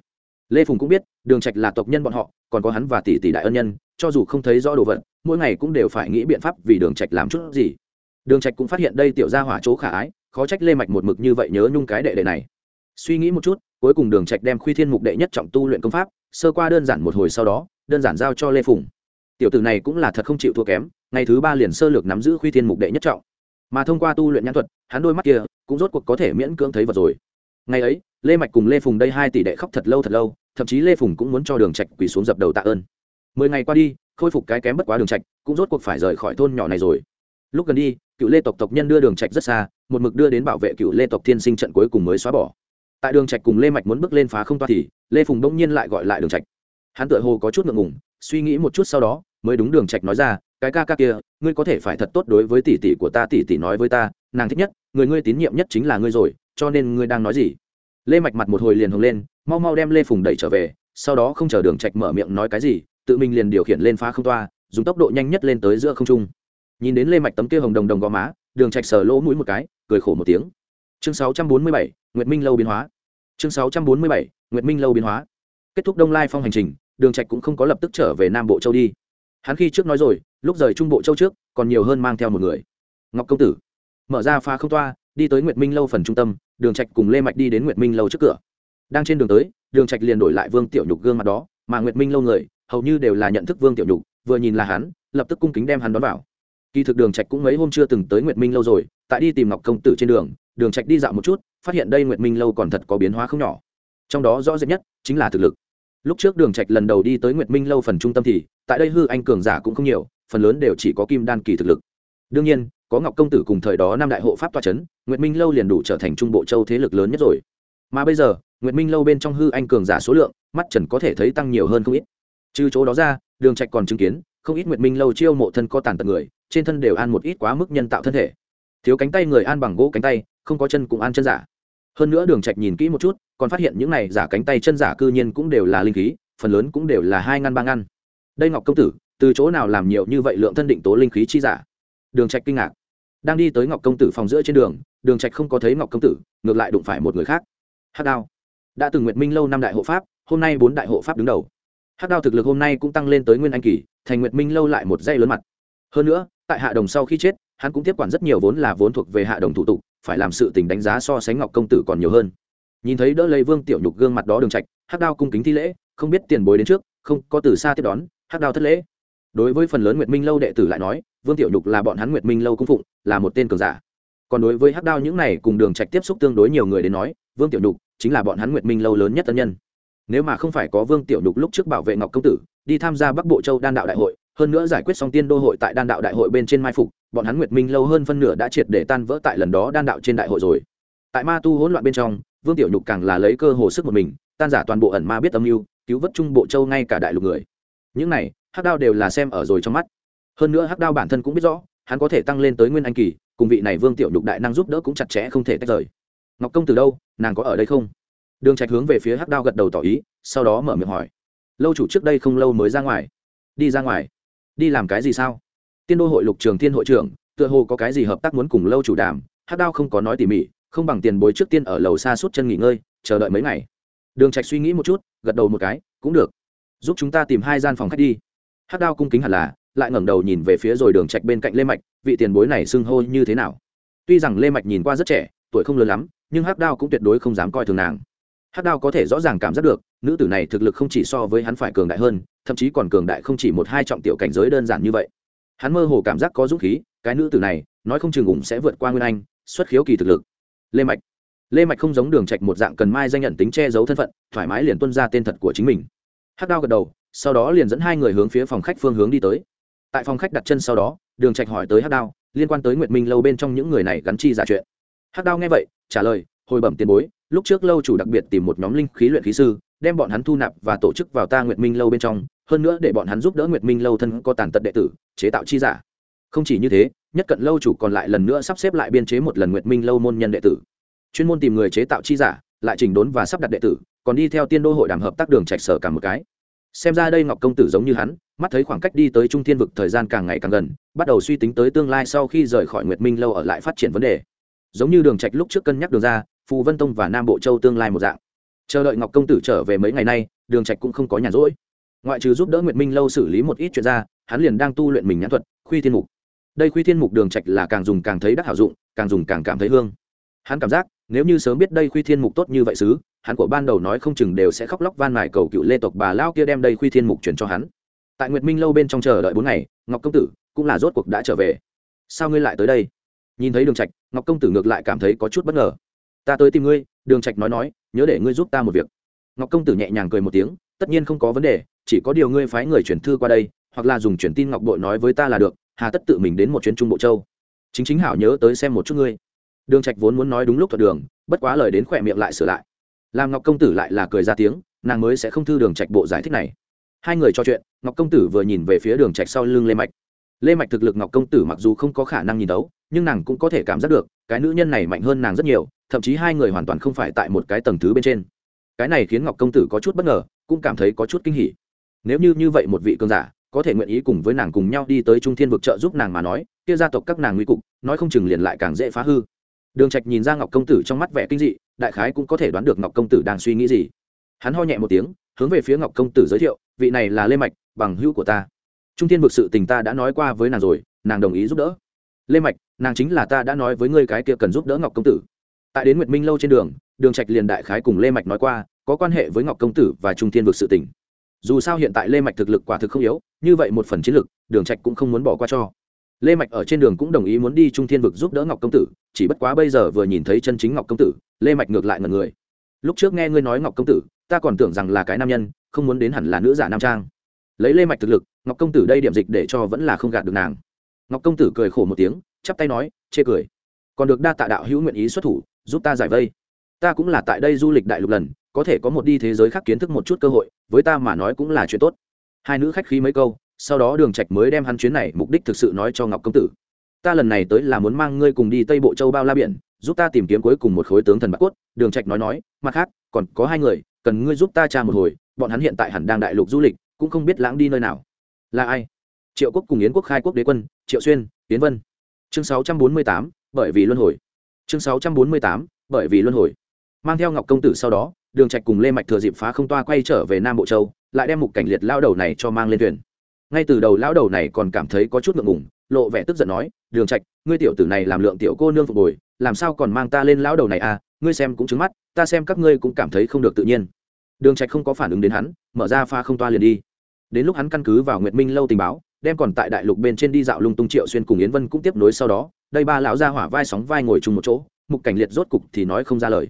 lê phùng cũng biết, đường trạch là tộc nhân bọn họ, còn có hắn và tỷ tỷ đại ân nhân, cho dù không thấy rõ đồ vật, mỗi ngày cũng đều phải nghĩ biện pháp vì đường trạch làm chút gì. Đường trạch cũng phát hiện đây tiểu gia hỏa chỗ khả ái, khó trách lê mạch một mực như vậy nhớ nhung cái đệ đệ này. Suy nghĩ một chút, cuối cùng đường trạch đem khuy thiên mục đệ nhất trọng tu luyện công pháp, sơ qua đơn giản một hồi sau đó, đơn giản giao cho lê phùng. Tiểu tử này cũng là thật không chịu thua kém, ngày thứ ba liền sơ lược nắm giữ khuy thiên mục đệ nhất trọng. Mà thông qua tu luyện nhãn thuật, hắn đôi mắt kia cũng rốt cuộc có thể miễn cưỡng thấy vật rồi ngày ấy, lê mạch cùng lê phùng đây hai tỷ đệ khóc thật lâu thật lâu, thậm chí lê phùng cũng muốn cho đường trạch quỳ xuống dập đầu tạ ơn. Mười ngày qua đi, khôi phục cái kém bất quá đường trạch, cũng rốt cuộc phải rời khỏi thôn nhỏ này rồi. Lúc gần đi, cựu lê tộc tộc nhân đưa đường trạch rất xa, một mực đưa đến bảo vệ cựu lê tộc thiên sinh trận cuối cùng mới xóa bỏ. Tại đường trạch cùng lê mạch muốn bước lên phá không toa thì, lê phùng đông nhiên lại gọi lại đường trạch. Hắn tựa hồ có chút ngượng ngùng, suy nghĩ một chút sau đó, mới đúng đường trạch nói ra, cái ca ca kia, ngươi có thể phải thật tốt đối với tỷ tỷ của ta, tỷ tỷ nói với ta, nàng thích nhất, người ngươi tín nhiệm nhất chính là ngươi rồi cho nên ngươi đang nói gì? Lê mạch mặt một hồi liền hồng lên mau mau đem lê phùng đẩy trở về sau đó không chờ đường trạch mở miệng nói cái gì tự mình liền điều khiển lên phá không toa dùng tốc độ nhanh nhất lên tới giữa không trung. Nhìn đến lê mạch tấm kia hồng đồng đồng gò má đường trạch sờ lỗ mũi một cái cười khổ một tiếng. Chương 647, nguyệt minh lâu biến hóa. Chương 647, nguyệt minh lâu biến hóa. Kết thúc đông lai phong hành trình đường trạch cũng không có lập tức trở về nam bộ châu đi. Hắn khi trước nói rồi lúc rời trung bộ châu trước còn nhiều hơn mang theo một người. Ngọc công tử mở ra pha không toa đi tới nguyệt minh lâu phần trung tâm, đường trạch cùng lê mạch đi đến nguyệt minh lâu trước cửa. Đang trên đường tới, đường trạch liền đổi lại vương tiểu nhục gương mặt đó, mà nguyệt minh lâu người, hầu như đều là nhận thức vương tiểu nhục, vừa nhìn là hắn, lập tức cung kính đem hắn đón vào. Kỳ thực đường trạch cũng mấy hôm chưa từng tới nguyệt minh lâu rồi, tại đi tìm ngọc công tử trên đường đường trạch đi dạo một chút, phát hiện đây nguyệt minh lâu còn thật có biến hóa không nhỏ. Trong đó rõ rệt nhất chính là thực lực. Lúc trước đường trạch lần đầu đi tới nguyệt minh lâu phần trung tâm thì, tại đây hư anh cường giả cũng không nhiều, phần lớn đều chỉ có kim đan kỳ thực lực. Đương nhiên có ngọc công tử cùng thời đó năm đại hộ pháp toa chấn, nguyệt minh lâu liền đủ trở thành trung bộ châu thế lực lớn nhất rồi. Mà bây giờ, nguyệt minh lâu bên trong hư anh cường giả số lượng, mắt trần có thể thấy tăng nhiều hơn không ít. Trừ chỗ đó ra, đường trạch còn chứng kiến, không ít nguyệt minh lâu chiêu mộ thân có tàn tật người, trên thân đều ăn một ít quá mức nhân tạo thân thể. Thiếu cánh tay người ăn bằng gỗ cánh tay, không có chân cũng ăn chân giả. Hơn nữa đường trạch nhìn kỹ một chút, còn phát hiện những này giả cánh tay chân giả cư nhiên cũng đều là linh khí, phần lớn cũng đều là hai ngăn ba ngăn. Đây ngọc công tử, từ chỗ nào làm nhiều như vậy lượng thân định tố linh khí chi giả? Đường trạch kinh ngạc. Đang đi tới ngọc công tử phòng giữa trên đường đường trạch không có thấy ngọc công tử, ngược lại đụng phải một người khác. Hắc đao. Đã từng nguyệt minh lâu năm đại hộ pháp, hôm nay bốn đại hộ pháp đứng đầu. Hắc đao thực lực hôm nay cũng tăng lên tới nguyên anh kỳ, thành nguyệt minh lâu lại một dây lớn mặt. Hơn nữa, tại hạ đồng sau khi chết, hắn cũng tiếp quản rất nhiều vốn là vốn thuộc về hạ đồng thủ tục, phải làm sự tình đánh giá so sánh ngọc công tử còn nhiều hơn. Nhìn thấy đỡ lấy vương tiểu nhục gương mặt đó đường trạch, hắc đao cung kính thi lễ, không biết tiền bối đến trước, không có từ xa tiếp đón, hắc đao thất lễ. Đối với phần lớn nguyệt minh lâu đệ tử lại nói vương tiểu nhục là bọn hắn nguyệt minh lâu cung phụng, là một tên cường giả. Còn đối với hắc đao những này cùng đường trạch tiếp xúc tương đối nhiều người đến nói, vương tiểu nhục chính là bọn hắn nguyệt minh lâu lớn nhất tân nhân. Nếu mà không phải có vương tiểu nhục lúc trước bảo vệ ngọc công tử, đi tham gia bắc bộ châu đan đạo đại hội, hơn nữa giải quyết xong tiên đô hội tại đan đạo đại hội bên trên mai phục, bọn hắn nguyệt minh lâu hơn phân nửa đã triệt để tan vỡ tại lần đó đan đạo trên đại hội rồi. Tại ma tu hỗn loạn bên trong, vương tiểu nhục càng là lấy cơ hồ sức một mình, tan giả toàn bộ ẩn ma biết âm mưu, cứu vớt trung bộ châu ngay cả đại lục người. Những này, hắc đao đều là xem ở rồi trong mắt hơn nữa hắc đao bản thân cũng biết rõ, hắn có thể tăng lên tới nguyên anh kỳ, cùng vị này vương tiểu nhục đại năng giúp đỡ cũng chặt chẽ không thể tách rời. Ngọc công từ đâu, nàng có ở đây không? Đường trạch hướng về phía hắc đao gật đầu tỏ ý, sau đó mở miệng hỏi. Lâu chủ trước đây không lâu mới ra ngoài. Đi ra ngoài? Đi làm cái gì sao? Tiên đô hội lục trường tiên hội trưởng, tựa hồ có cái gì hợp tác muốn cùng lâu chủ đàm, hắc đao không có nói tỉ mỉ, không bằng tiền bối trước tiên ở lầu xa suốt chân nghỉ ngơi, chờ đợi mấy ngày. Đường trạch suy nghĩ một chút, gật đầu một cái, cũng được. Giúp chúng ta tìm hai gian phòng khách đi. Hắc đao cung kính hẳn là lại ngẩng đầu nhìn về phía rồi đường trạch bên cạnh lê mạch, vị tiền bối này xưng hô như thế nào? Tuy rằng lê mạch nhìn qua rất trẻ, tuổi không lớn lắm, nhưng hắc đao cũng tuyệt đối không dám coi thường nàng. Hắc đao có thể rõ ràng cảm giác được, nữ tử này thực lực không chỉ so với hắn phải cường đại hơn, thậm chí còn cường đại không chỉ một hai trọng tiểu cảnh giới đơn giản như vậy. Hắn mơ hồ cảm giác có dũng khí, cái nữ tử này, nói không chừng ủng sẽ vượt qua nguyên anh, xuất khiếu kỳ thực lực. Lê mạch. Lê mạch không giống đường trạch một dạng cần mai danh nhận tính che giấu thân phận, thoải mái liền tuân ra tên thật của chính mình. Hắc đao gật đầu, sau đó liền dẫn hai người hướng phía phòng khách phương hướng đi tới tại phòng khách đặt chân sau đó, đường trạch hỏi tới hắc đao, liên quan tới nguyệt minh lâu bên trong những người này gắn chi giả chuyện. Hắc đao nghe vậy, trả lời, hồi bẩm tiền bối, lúc trước lâu chủ đặc biệt tìm một nhóm linh khí luyện khí sư, đem bọn hắn thu nạp và tổ chức vào ta nguyệt minh lâu bên trong, hơn nữa để bọn hắn giúp đỡ nguyệt minh lâu thân có tàn tật đệ tử, chế tạo chi giả. Không chỉ như thế, nhất cận lâu chủ còn lại lần nữa sắp xếp lại biên chế một lần nguyệt minh lâu môn nhân đệ tử. Chuyên môn tìm người chế tạo chi giả, lại chỉnh đốn và sắp đặt đệ tử, còn đi theo tiên đô hội đàm hợp tác đường trạch sở cả một cái xem ra đây ngọc công tử giống như hắn, mắt thấy khoảng cách đi tới trung thiên vực thời gian càng ngày càng gần, bắt đầu suy tính tới tương lai sau khi rời khỏi nguyệt minh lâu ở lại phát triển vấn đề. Giống như đường trạch lúc trước cân nhắc đường ra, phù vân tông và nam bộ châu tương lai một dạng. Chờ đợi ngọc công tử trở về mấy ngày nay, đường trạch cũng không có nhàn rỗi. Ngoại trừ giúp đỡ nguyệt minh lâu xử lý một ít chuyện ra, hắn liền đang tu luyện mình nhãn thuật, khuy thiên mục. Đây khuy thiên mục đường trạch là càng dùng càng thấy đắc hảo dụng, càng dùng càng cảm thấy hương. Hắn cảm giác nếu như sớm biết đây khuy thiên mục tốt như vậy xứ hắn của ban đầu nói không chừng đều sẽ khóc lóc van mài cầu cựu lê tộc bà lao kia đem đây khuy thiên mục chuyển cho hắn. Tại nguyệt minh lâu bên trong chờ đợi bốn ngày, ngọc công tử cũng là rốt cuộc đã trở về. Sao ngươi lại tới đây? Nhìn thấy đường trạch, ngọc công tử ngược lại cảm thấy có chút bất ngờ. Ta tới tìm ngươi, đường trạch nói nói, nhớ để ngươi giúp ta một việc. Ngọc công tử nhẹ nhàng cười một tiếng, tất nhiên không có vấn đề, chỉ có điều ngươi phái người chuyển thư qua đây, hoặc là dùng chuyển tin ngọc bội nói với ta là được, hà tất tự mình đến một chuyến trung bộ châu. Chính chính hảo nhớ tới xem một chút ngươi đường trạch vốn muốn nói đúng lúc thuận đường, bất quá lời đến khỏe miệng lại sửa lại. Làm ngọc công tử lại là cười ra tiếng, nàng mới sẽ không thư đường trạch bộ giải thích này. Hai người trò chuyện, ngọc công tử vừa nhìn về phía đường trạch sau lưng lê mạch. Lê mạch thực lực ngọc công tử mặc dù không có khả năng nhìn đấu, nhưng nàng cũng có thể cảm giác được, cái nữ nhân này mạnh hơn nàng rất nhiều, thậm chí hai người hoàn toàn không phải tại một cái tầng thứ bên trên. Cái này khiến ngọc công tử có chút bất ngờ, cũng cảm thấy có chút kinh hỉ. Nếu như như vậy một vị cường giả, có thể nguyện ý cùng với nàng cùng nhau đi tới trung thiên vực trợ giúp nàng mà nói, kia gia tộc các nàng nguy cục, nói không chừng liền lại càng dễ phá hư đường trạch nhìn ra ngọc công tử trong mắt vẻ kinh dị, đại khái cũng có thể đoán được ngọc công tử đang suy nghĩ gì. Hắn ho nhẹ một tiếng, hướng về phía ngọc công tử giới thiệu, vị này là lê mạch, bằng hữu của ta. Trung thiên vực sự tình ta đã nói qua với nàng rồi, nàng đồng ý giúp đỡ. Lê mạch, nàng chính là ta đã nói với ngươi cái kia cần giúp đỡ ngọc công tử. Tại đến nguyệt minh lâu trên đường đường trạch liền đại khái cùng lê mạch nói qua, có quan hệ với ngọc công tử và trung thiên vực sự tình. Dù sao hiện tại lê mạch thực lực quả thực không yếu, như vậy một phần chiến lực, đường trạch cũng không muốn bỏ qua cho lê mạch ở trên đường cũng đồng ý muốn đi trung thiên vực giúp đỡ ngọc công tử, chỉ bất quá bây giờ vừa nhìn thấy chân chính ngọc công tử, lê mạch ngược lại ngẩn người. Lúc trước nghe ngươi nói ngọc công tử, ta còn tưởng rằng là cái nam nhân, không muốn đến hẳn là nữ giả nam trang. Lấy lê mạch thực lực, ngọc công tử đây điểm dịch để cho vẫn là không gạt được nàng. Ngọc công tử cười khổ một tiếng, chắp tay nói, chê cười. Còn được đa tạ đạo hữu nguyện ý xuất thủ, giúp ta giải vây. Ta cũng là tại đây du lịch đại lục lần, có thể có một đi thế giới khác kiến thức một chút cơ hội, với ta mà nói cũng là chuyện tốt. Hai nữ khách khí mấy câu sau đó đường trạch mới đem hắn chuyến này mục đích thực sự nói cho ngọc công tử. Ta lần này tới là muốn mang ngươi cùng đi tây bộ châu bao la biển giúp ta tìm kiếm cuối cùng một khối tướng thần bạc cốt đường trạch nói nói mặt khác còn có hai người cần ngươi giúp ta tra một hồi bọn hắn hiện tại hẳn đang đại lục du lịch cũng không biết lãng đi nơi nào. Là ai? Triệu quốc cùng yến quốc khai quốc đế quân triệu xuyên yến vân. Chương 648, bởi vì luân hồi. Chương 648, bởi vì luân hồi. Mang theo ngọc công tử sau đó đường trạch cùng lê mạch thừa dịp phá không toa quay trở về nam bộ châu lại đem mục cảnh liệt lao đầu này cho mang lên thuyền ngay từ đầu lão đầu này còn cảm thấy có chút ngượng ngùng, lộ vẻ tức giận nói, đường trạch, ngươi tiểu tử này làm lượng tiểu cô nương phục hồi, làm sao còn mang ta lên lão đầu này à? Ngươi xem cũng trứng mắt, ta xem các ngươi cũng cảm thấy không được tự nhiên. Đường trạch không có phản ứng đến hắn, mở ra pha không toa liền đi. Đến lúc hắn căn cứ vào nguyệt minh lâu tình báo, đem còn tại đại lục bên trên đi dạo lung tung triệu xuyên cùng yến vân cũng tiếp nối sau đó, đây ba lão gia hỏa vai sóng vai ngồi chung một chỗ, mục cảnh liệt rốt cục thì nói không ra lời.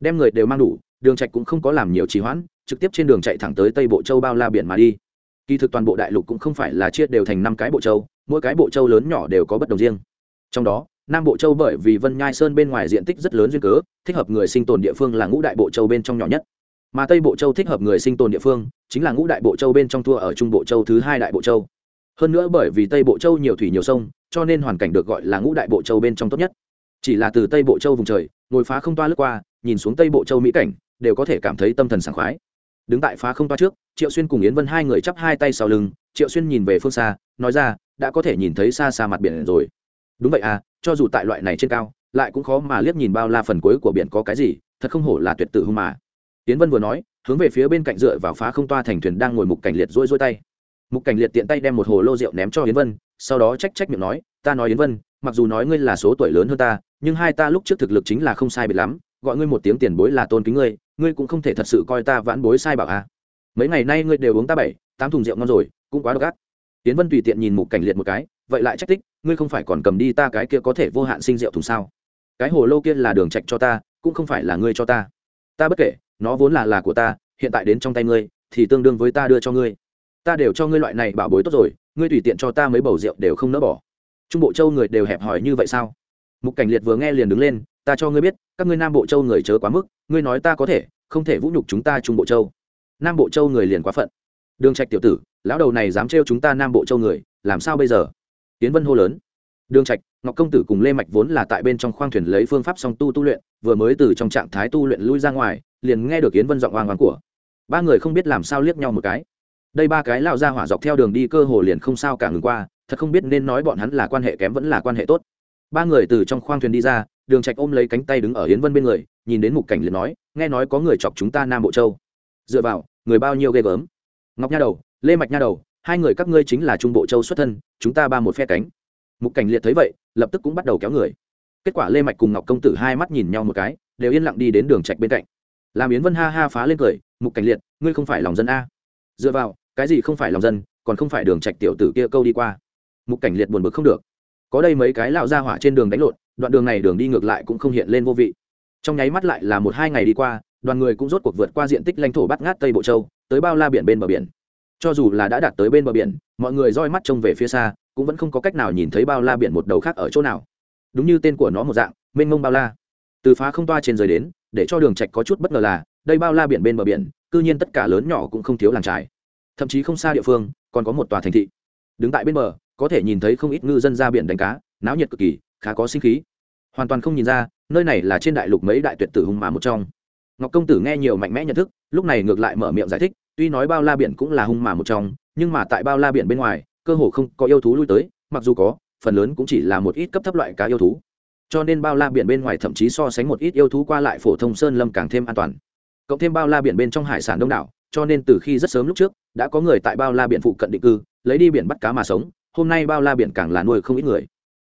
Đem người đều mang đủ, đường trạch cũng không có làm nhiều trì hoãn, trực tiếp trên đường chạy thẳng tới tây bộ châu bao la biển mà đi kỳ thực toàn bộ đại lục cũng không phải là chia đều thành năm cái bộ châu, mỗi cái bộ châu lớn nhỏ đều có bất đồng riêng. Trong đó, nam bộ châu bởi vì vân nhai sơn bên ngoài diện tích rất lớn duyên cớ, thích hợp người sinh tồn địa phương là ngũ đại bộ châu bên trong nhỏ nhất. Mà tây bộ châu thích hợp người sinh tồn địa phương, chính là ngũ đại bộ châu bên trong thua ở trung bộ châu thứ hai đại bộ châu. Hơn nữa bởi vì tây bộ châu nhiều thủy nhiều sông, cho nên hoàn cảnh được gọi là ngũ đại bộ châu bên trong tốt nhất. Chỉ là từ tây bộ châu vùng trời, ngồi phá không toa lướt qua, nhìn xuống tây bộ châu mỹ cảnh, đều có thể cảm thấy tâm thần sảng khoái đứng tại phá không toa trước, triệu xuyên cùng yến vân hai người chắp hai tay sau lưng, triệu xuyên nhìn về phương xa, nói ra, đã có thể nhìn thấy xa xa mặt biển rồi. Đúng vậy à cho dù tại loại này trên cao, lại cũng khó mà liếc nhìn bao la phần cuối của biển có cái gì, thật không hổ là tuyệt tự hung mà. Yến vân vừa nói, hướng về phía bên cạnh dựa vào phá không toa thành thuyền đang ngồi mục cảnh liệt rỗi rỗi tay. Mục cảnh liệt tiện tay đem một hồ lô rượu ném cho yến vân, sau đó trách trách miệng nói, ta nói yến vân, mặc dù nói ngươi là số tuổi lớn hơn ta, nhưng hai ta lúc trước thực lực chính là không sai biệt lắm, gọi ngươi một tiếng tiền bối là tôn kính ngươi ngươi cũng không thể thật sự coi ta vãn bối sai bảo à. mấy ngày nay ngươi đều uống ta bảy, tám thùng rượu ngon rồi, cũng quá độc ác. Tiến vân tùy tiện nhìn mục cảnh liệt một cái, vậy lại trách tích, ngươi không phải còn cầm đi ta cái kia có thể vô hạn sinh rượu thùng sao? Cái hồ lô kia là đường trạch cho ta, cũng không phải là ngươi cho ta. Ta bất kể, nó vốn là là của ta, hiện tại đến trong tay ngươi, thì tương đương với ta đưa cho ngươi. Ta đều cho ngươi loại này bảo bối tốt rồi, ngươi tùy tiện cho ta mấy bầu rượu đều không nỡ bỏ. Trung bộ châu người đều hẹp hỏi như vậy sao? Mục cảnh liệt vừa nghe liền đứng lên ta cho ngươi biết, các ngươi nam bộ châu người chớ quá mức, ngươi nói ta có thể, không thể vũ nhục chúng ta trung bộ châu. Nam bộ châu người liền quá phận. Đường trạch tiểu tử, lão đầu này dám trêu chúng ta nam bộ châu người, làm sao bây giờ? Tiến vân hô lớn. Đường trạch, ngọc công tử cùng lê mạch vốn là tại bên trong khoang thuyền lấy phương pháp song tu tu luyện, vừa mới từ trong trạng thái tu luyện lui ra ngoài, liền nghe được yến vân giọng oang oang của. Ba người không biết làm sao liếc nhau một cái. Đây ba cái lão ra hỏa dọc theo đường đi cơ hồ liền không sao cả ngừng qua, thật không biết nên nói bọn hắn là quan hệ kém vẫn là quan hệ tốt. Ba người từ trong khoang thuyền đi ra đường trạch ôm lấy cánh tay đứng ở yến vân bên người, nhìn đến mục cảnh liền nói, nghe nói có người chọc chúng ta nam bộ châu. Dựa vào, người bao nhiêu ghê gớm? Ngọc nha đầu, lê mạch nha đầu, hai người các ngươi chính là trung bộ châu xuất thân, chúng ta ba một phe cánh. Mục cảnh liệt thấy vậy, lập tức cũng bắt đầu kéo người. Kết quả lê mạch cùng ngọc công tử hai mắt nhìn nhau một cái, đều yên lặng đi đến đường trạch bên cạnh. Làm yến vân ha ha phá lên cười, mục cảnh liệt, ngươi không phải lòng dân a? Dựa vào, cái gì không phải lòng dân, còn không phải đường trạch tiểu tử kia câu đi qua. Mục cảnh liệt buồn bực không được có đây mấy cái lão gia hỏa trên đường đánh lộn, đoạn đường này đường đi ngược lại cũng không hiện lên vô vị. Trong nháy mắt lại là một hai ngày đi qua, đoàn người cũng rốt cuộc vượt qua diện tích lãnh thổ bắt ngát tây bộ châu, tới bao la biển bên bờ biển. Cho dù là đã đạt tới bên bờ biển, mọi người roi mắt trông về phía xa, cũng vẫn không có cách nào nhìn thấy bao la biển một đầu khác ở chỗ nào. Đúng như tên của nó một dạng, mênh mông bao la. Từ phá không toa trên rời đến, để cho đường trạch có chút bất ngờ là, đây bao la biển bên bờ biển, cư nhiên tất cả lớn nhỏ cũng không thiếu làng trài. Thậm chí không xa địa phương, còn có một tòa thành thị. Đứng tại bên bờ có thể nhìn thấy không ít ngư dân ra biển đánh cá, náo nhiệt cực kỳ, khá có sinh khí. Hoàn toàn không nhìn ra, nơi này là trên đại lục mấy đại tuyệt tử hùng mà một trong. Ngọc công tử nghe nhiều mạnh mẽ nhận thức, lúc này ngược lại mở miệng giải thích, tuy nói bao la biển cũng là hung mà một trong, nhưng mà tại bao la biển bên ngoài, cơ hồ không có yêu thú lui tới, mặc dù có, phần lớn cũng chỉ là một ít cấp thấp loại cá yêu thú. Cho nên bao la biển bên ngoài thậm chí so sánh một ít yêu thú qua lại phổ thông sơn lâm càng thêm an toàn. Cộng thêm bao la biển bên trong hải sản đông đảo, cho nên từ khi rất sớm lúc trước, đã có người tại bao la biển phụ cận định cư, lấy đi biển bắt cá mà sống hôm nay bao la biển càng là nuôi không ít người.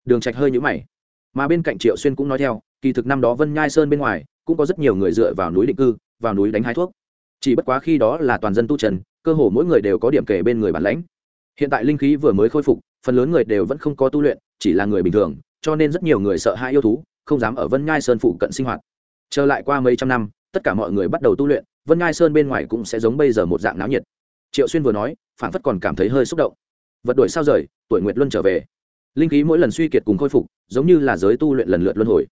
Đường trạch hơi nhũ mày. Mà bên cạnh triệu xuyên cũng nói theo, kỳ thực năm đó vân nhai sơn bên ngoài, cũng có rất nhiều người dựa vào núi định cư, vào núi đánh hái thuốc. Chỉ bất quá khi đó là toàn dân tu trần, cơ hồ mỗi người đều có điểm kể bên người bản lãnh. Hiện tại linh khí vừa mới khôi phục, phần lớn người đều vẫn không có tu luyện, chỉ là người bình thường, cho nên rất nhiều người sợ hãi yêu thú, không dám ở vân nhai sơn phụ cận sinh hoạt. Trở lại qua mấy trăm năm, tất cả mọi người bắt đầu tu luyện, vân nhai sơn bên ngoài cũng sẽ giống bây giờ một dạng náo nhiệt. Triệu xuyên vừa nói phản phất còn cảm thấy hơi xúc động vật đổi sao rời, tuổi nguyệt luân trở về. Linh khí mỗi lần suy kiệt cùng khôi phục, giống như là giới tu luyện lần lượt luân hồi.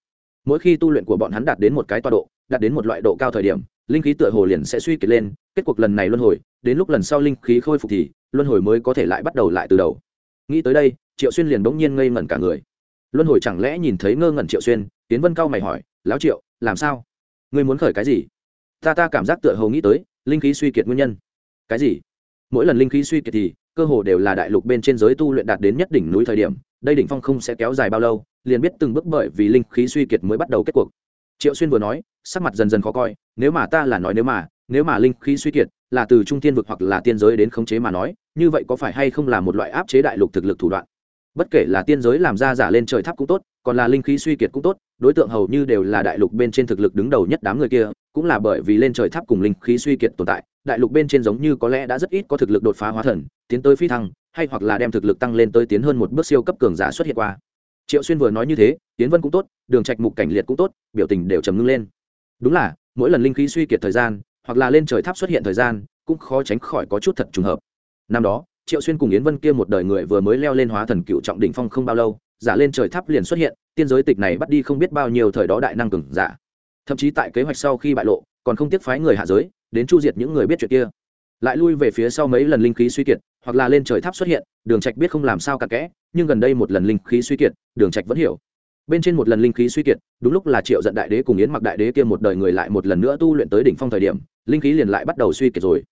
Mỗi khi tu luyện của bọn hắn đạt đến một cái tọa độ, đạt đến một loại độ cao thời điểm, linh khí tựa hồ liền sẽ suy kiệt lên, kết cuộc lần này luân hồi, đến lúc lần sau linh khí khôi phục thì, luân hồi mới có thể lại bắt đầu lại từ đầu. Nghĩ tới đây, triệu xuyên liền bỗng nhiên ngây ngẩn cả người. Luân hồi chẳng lẽ nhìn thấy ngơ ngẩn triệu xuyên, tiến vân cao mày hỏi, lão triệu, làm sao? Ngươi muốn khởi cái gì? Ta ta cảm giác tựa hồ nghĩ tới, linh khí suy kiệt nguyên nhân. Cái gì? Mỗi lần linh khí suy kiệt thì cơ hồ đều là đại lục bên trên giới tu luyện đạt đến nhất đỉnh núi thời điểm, đây đỉnh phong không sẽ kéo dài bao lâu, liền biết từng bước bởi vì linh khí suy kiệt mới bắt đầu kết cuộc. Triệu xuyên vừa nói, sắc mặt dần dần khó coi, nếu mà ta là nói nếu mà nếu mà linh khí suy kiệt là từ trung tiên vực hoặc là tiên giới đến khống chế mà nói, như vậy có phải hay không là một loại áp chế đại lục thực lực thủ đoạn? Bất kể là tiên giới làm ra giả lên trời tháp cũng tốt, còn là linh khí suy kiệt cũng tốt, đối tượng hầu như đều là đại lục bên trên thực lực đứng đầu nhất đám người kia, cũng là bởi vì lên trời tháp cùng linh khí suy kiệt tồn tại đại lục bên trên giống như có lẽ đã rất ít có thực lực đột phá hóa thần, tiến tới phi thăng, hay hoặc là đem thực lực tăng lên tới tiến hơn một bước siêu cấp cường giả xuất hiện qua. Triệu xuyên vừa nói như thế tiến vân cũng tốt, đường trạch mục cảnh liệt cũng tốt, biểu tình đều trầm ngưng lên. Đúng là, mỗi lần linh khí suy kiệt thời gian, hoặc là lên trời tháp xuất hiện thời gian, cũng khó tránh khỏi có chút thật trùng hợp. Năm đó, triệu xuyên cùng yến vân kia một đời người vừa mới leo lên hóa thần cựu trọng đỉnh phong không bao lâu, giả lên trời tháp liền xuất hiện, tiên giới tịch này bắt đi không biết bao nhiêu thời đó đại năng cường giả. Thậm chí tại kế hoạch sau khi bại lộ, còn không tiếc phái người hạ giới đến chu diệt những người biết chuyện kia. Lại lui về phía sau mấy lần linh khí suy kiệt, hoặc là lên trời tháp xuất hiện, đường trạch biết không làm sao cả kẽ, nhưng gần đây một lần linh khí suy kiệt, đường trạch vẫn hiểu. Bên trên một lần linh khí suy kiệt, đúng lúc là triệu giận đại đế cùng yến mặc đại đế kia một đời người lại một lần nữa tu luyện tới đỉnh phong thời điểm, linh khí liền lại bắt đầu suy kiệt rồi.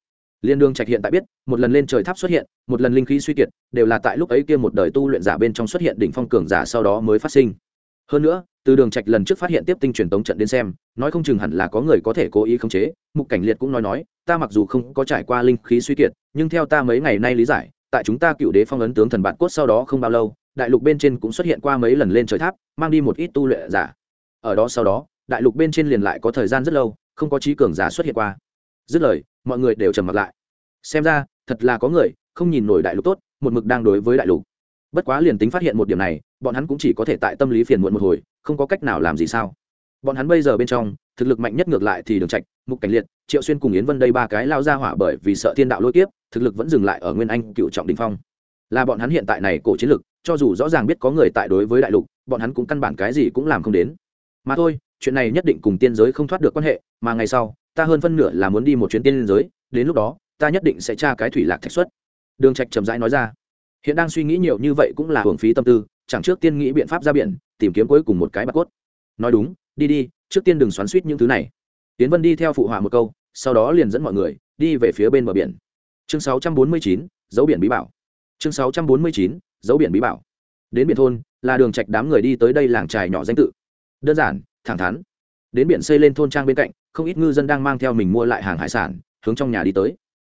Liên đường trạch hiện tại biết, một lần lên trời tháp xuất hiện, một lần linh khí suy kiệt, đều là tại lúc ấy kia một đời tu luyện giả bên trong xuất hiện đỉnh phong cường giả sau đó mới phát sinh hơn nữa, từ đường trạch lần trước phát hiện tiếp tinh truyền tống trận đến xem, nói không chừng hẳn là có người có thể cố ý khống chế, mục cảnh liệt cũng nói nói, ta mặc dù không có trải qua linh khí suy kiệt, nhưng theo ta mấy ngày nay lý giải, tại chúng ta cựu đế phong ấn tướng thần bản cốt sau đó không bao lâu, đại lục bên trên cũng xuất hiện qua mấy lần lên trời tháp, mang đi một ít tu luyện giả. Ở đó sau đó, đại lục bên trên liền lại có thời gian rất lâu, không có trí cường giả xuất hiện qua. Dứt lời, mọi người đều trầm mặt lại. Xem ra, thật là có người không nhìn nổi đại lục tốt, một mực đang đối với đại lục. Bất quá liền tính phát hiện một điểm này bọn hắn cũng chỉ có thể tại tâm lý phiền muộn một hồi, không có cách nào làm gì sao? Bọn hắn bây giờ bên trong, thực lực mạnh nhất ngược lại thì đường trạch, mục cảnh liệt, triệu xuyên cùng yến vân đây ba cái lao ra hỏa bởi vì sợ thiên đạo lôi kiếp, thực lực vẫn dừng lại ở nguyên anh, cựu trọng đình phong. Là bọn hắn hiện tại này cổ chiến lực, cho dù rõ ràng biết có người tại đối với đại lục, bọn hắn cũng căn bản cái gì cũng làm không đến. Mà thôi, chuyện này nhất định cùng tiên giới không thoát được quan hệ, mà ngày sau, ta hơn phân nửa là muốn đi một chuyến tiên giới, đến lúc đó, ta nhất định sẽ tra cái thủy lạc thạch xuất. Đường trạch chậm rãi nói ra. Hiện đang suy nghĩ nhiều như vậy cũng là hưởng phí tâm tư chẳng trước tiên nghĩ biện pháp ra biển tìm kiếm cuối cùng một cái bạc cốt. Nói đúng đi đi trước tiên đừng xoắn suýt những thứ này. Tiến vân đi theo phụ họa một câu sau đó liền dẫn mọi người đi về phía bên bờ biển. Chương 649, dấu biển bí bảo. Chương 649, dấu biển bí bảo. Đến biển thôn là đường trạch đám người đi tới đây làng trài nhỏ danh tự. Đơn giản thẳng thắn. Đến biển xây lên thôn trang bên cạnh không ít ngư dân đang mang theo mình mua lại hàng hải sản hướng trong nhà đi tới.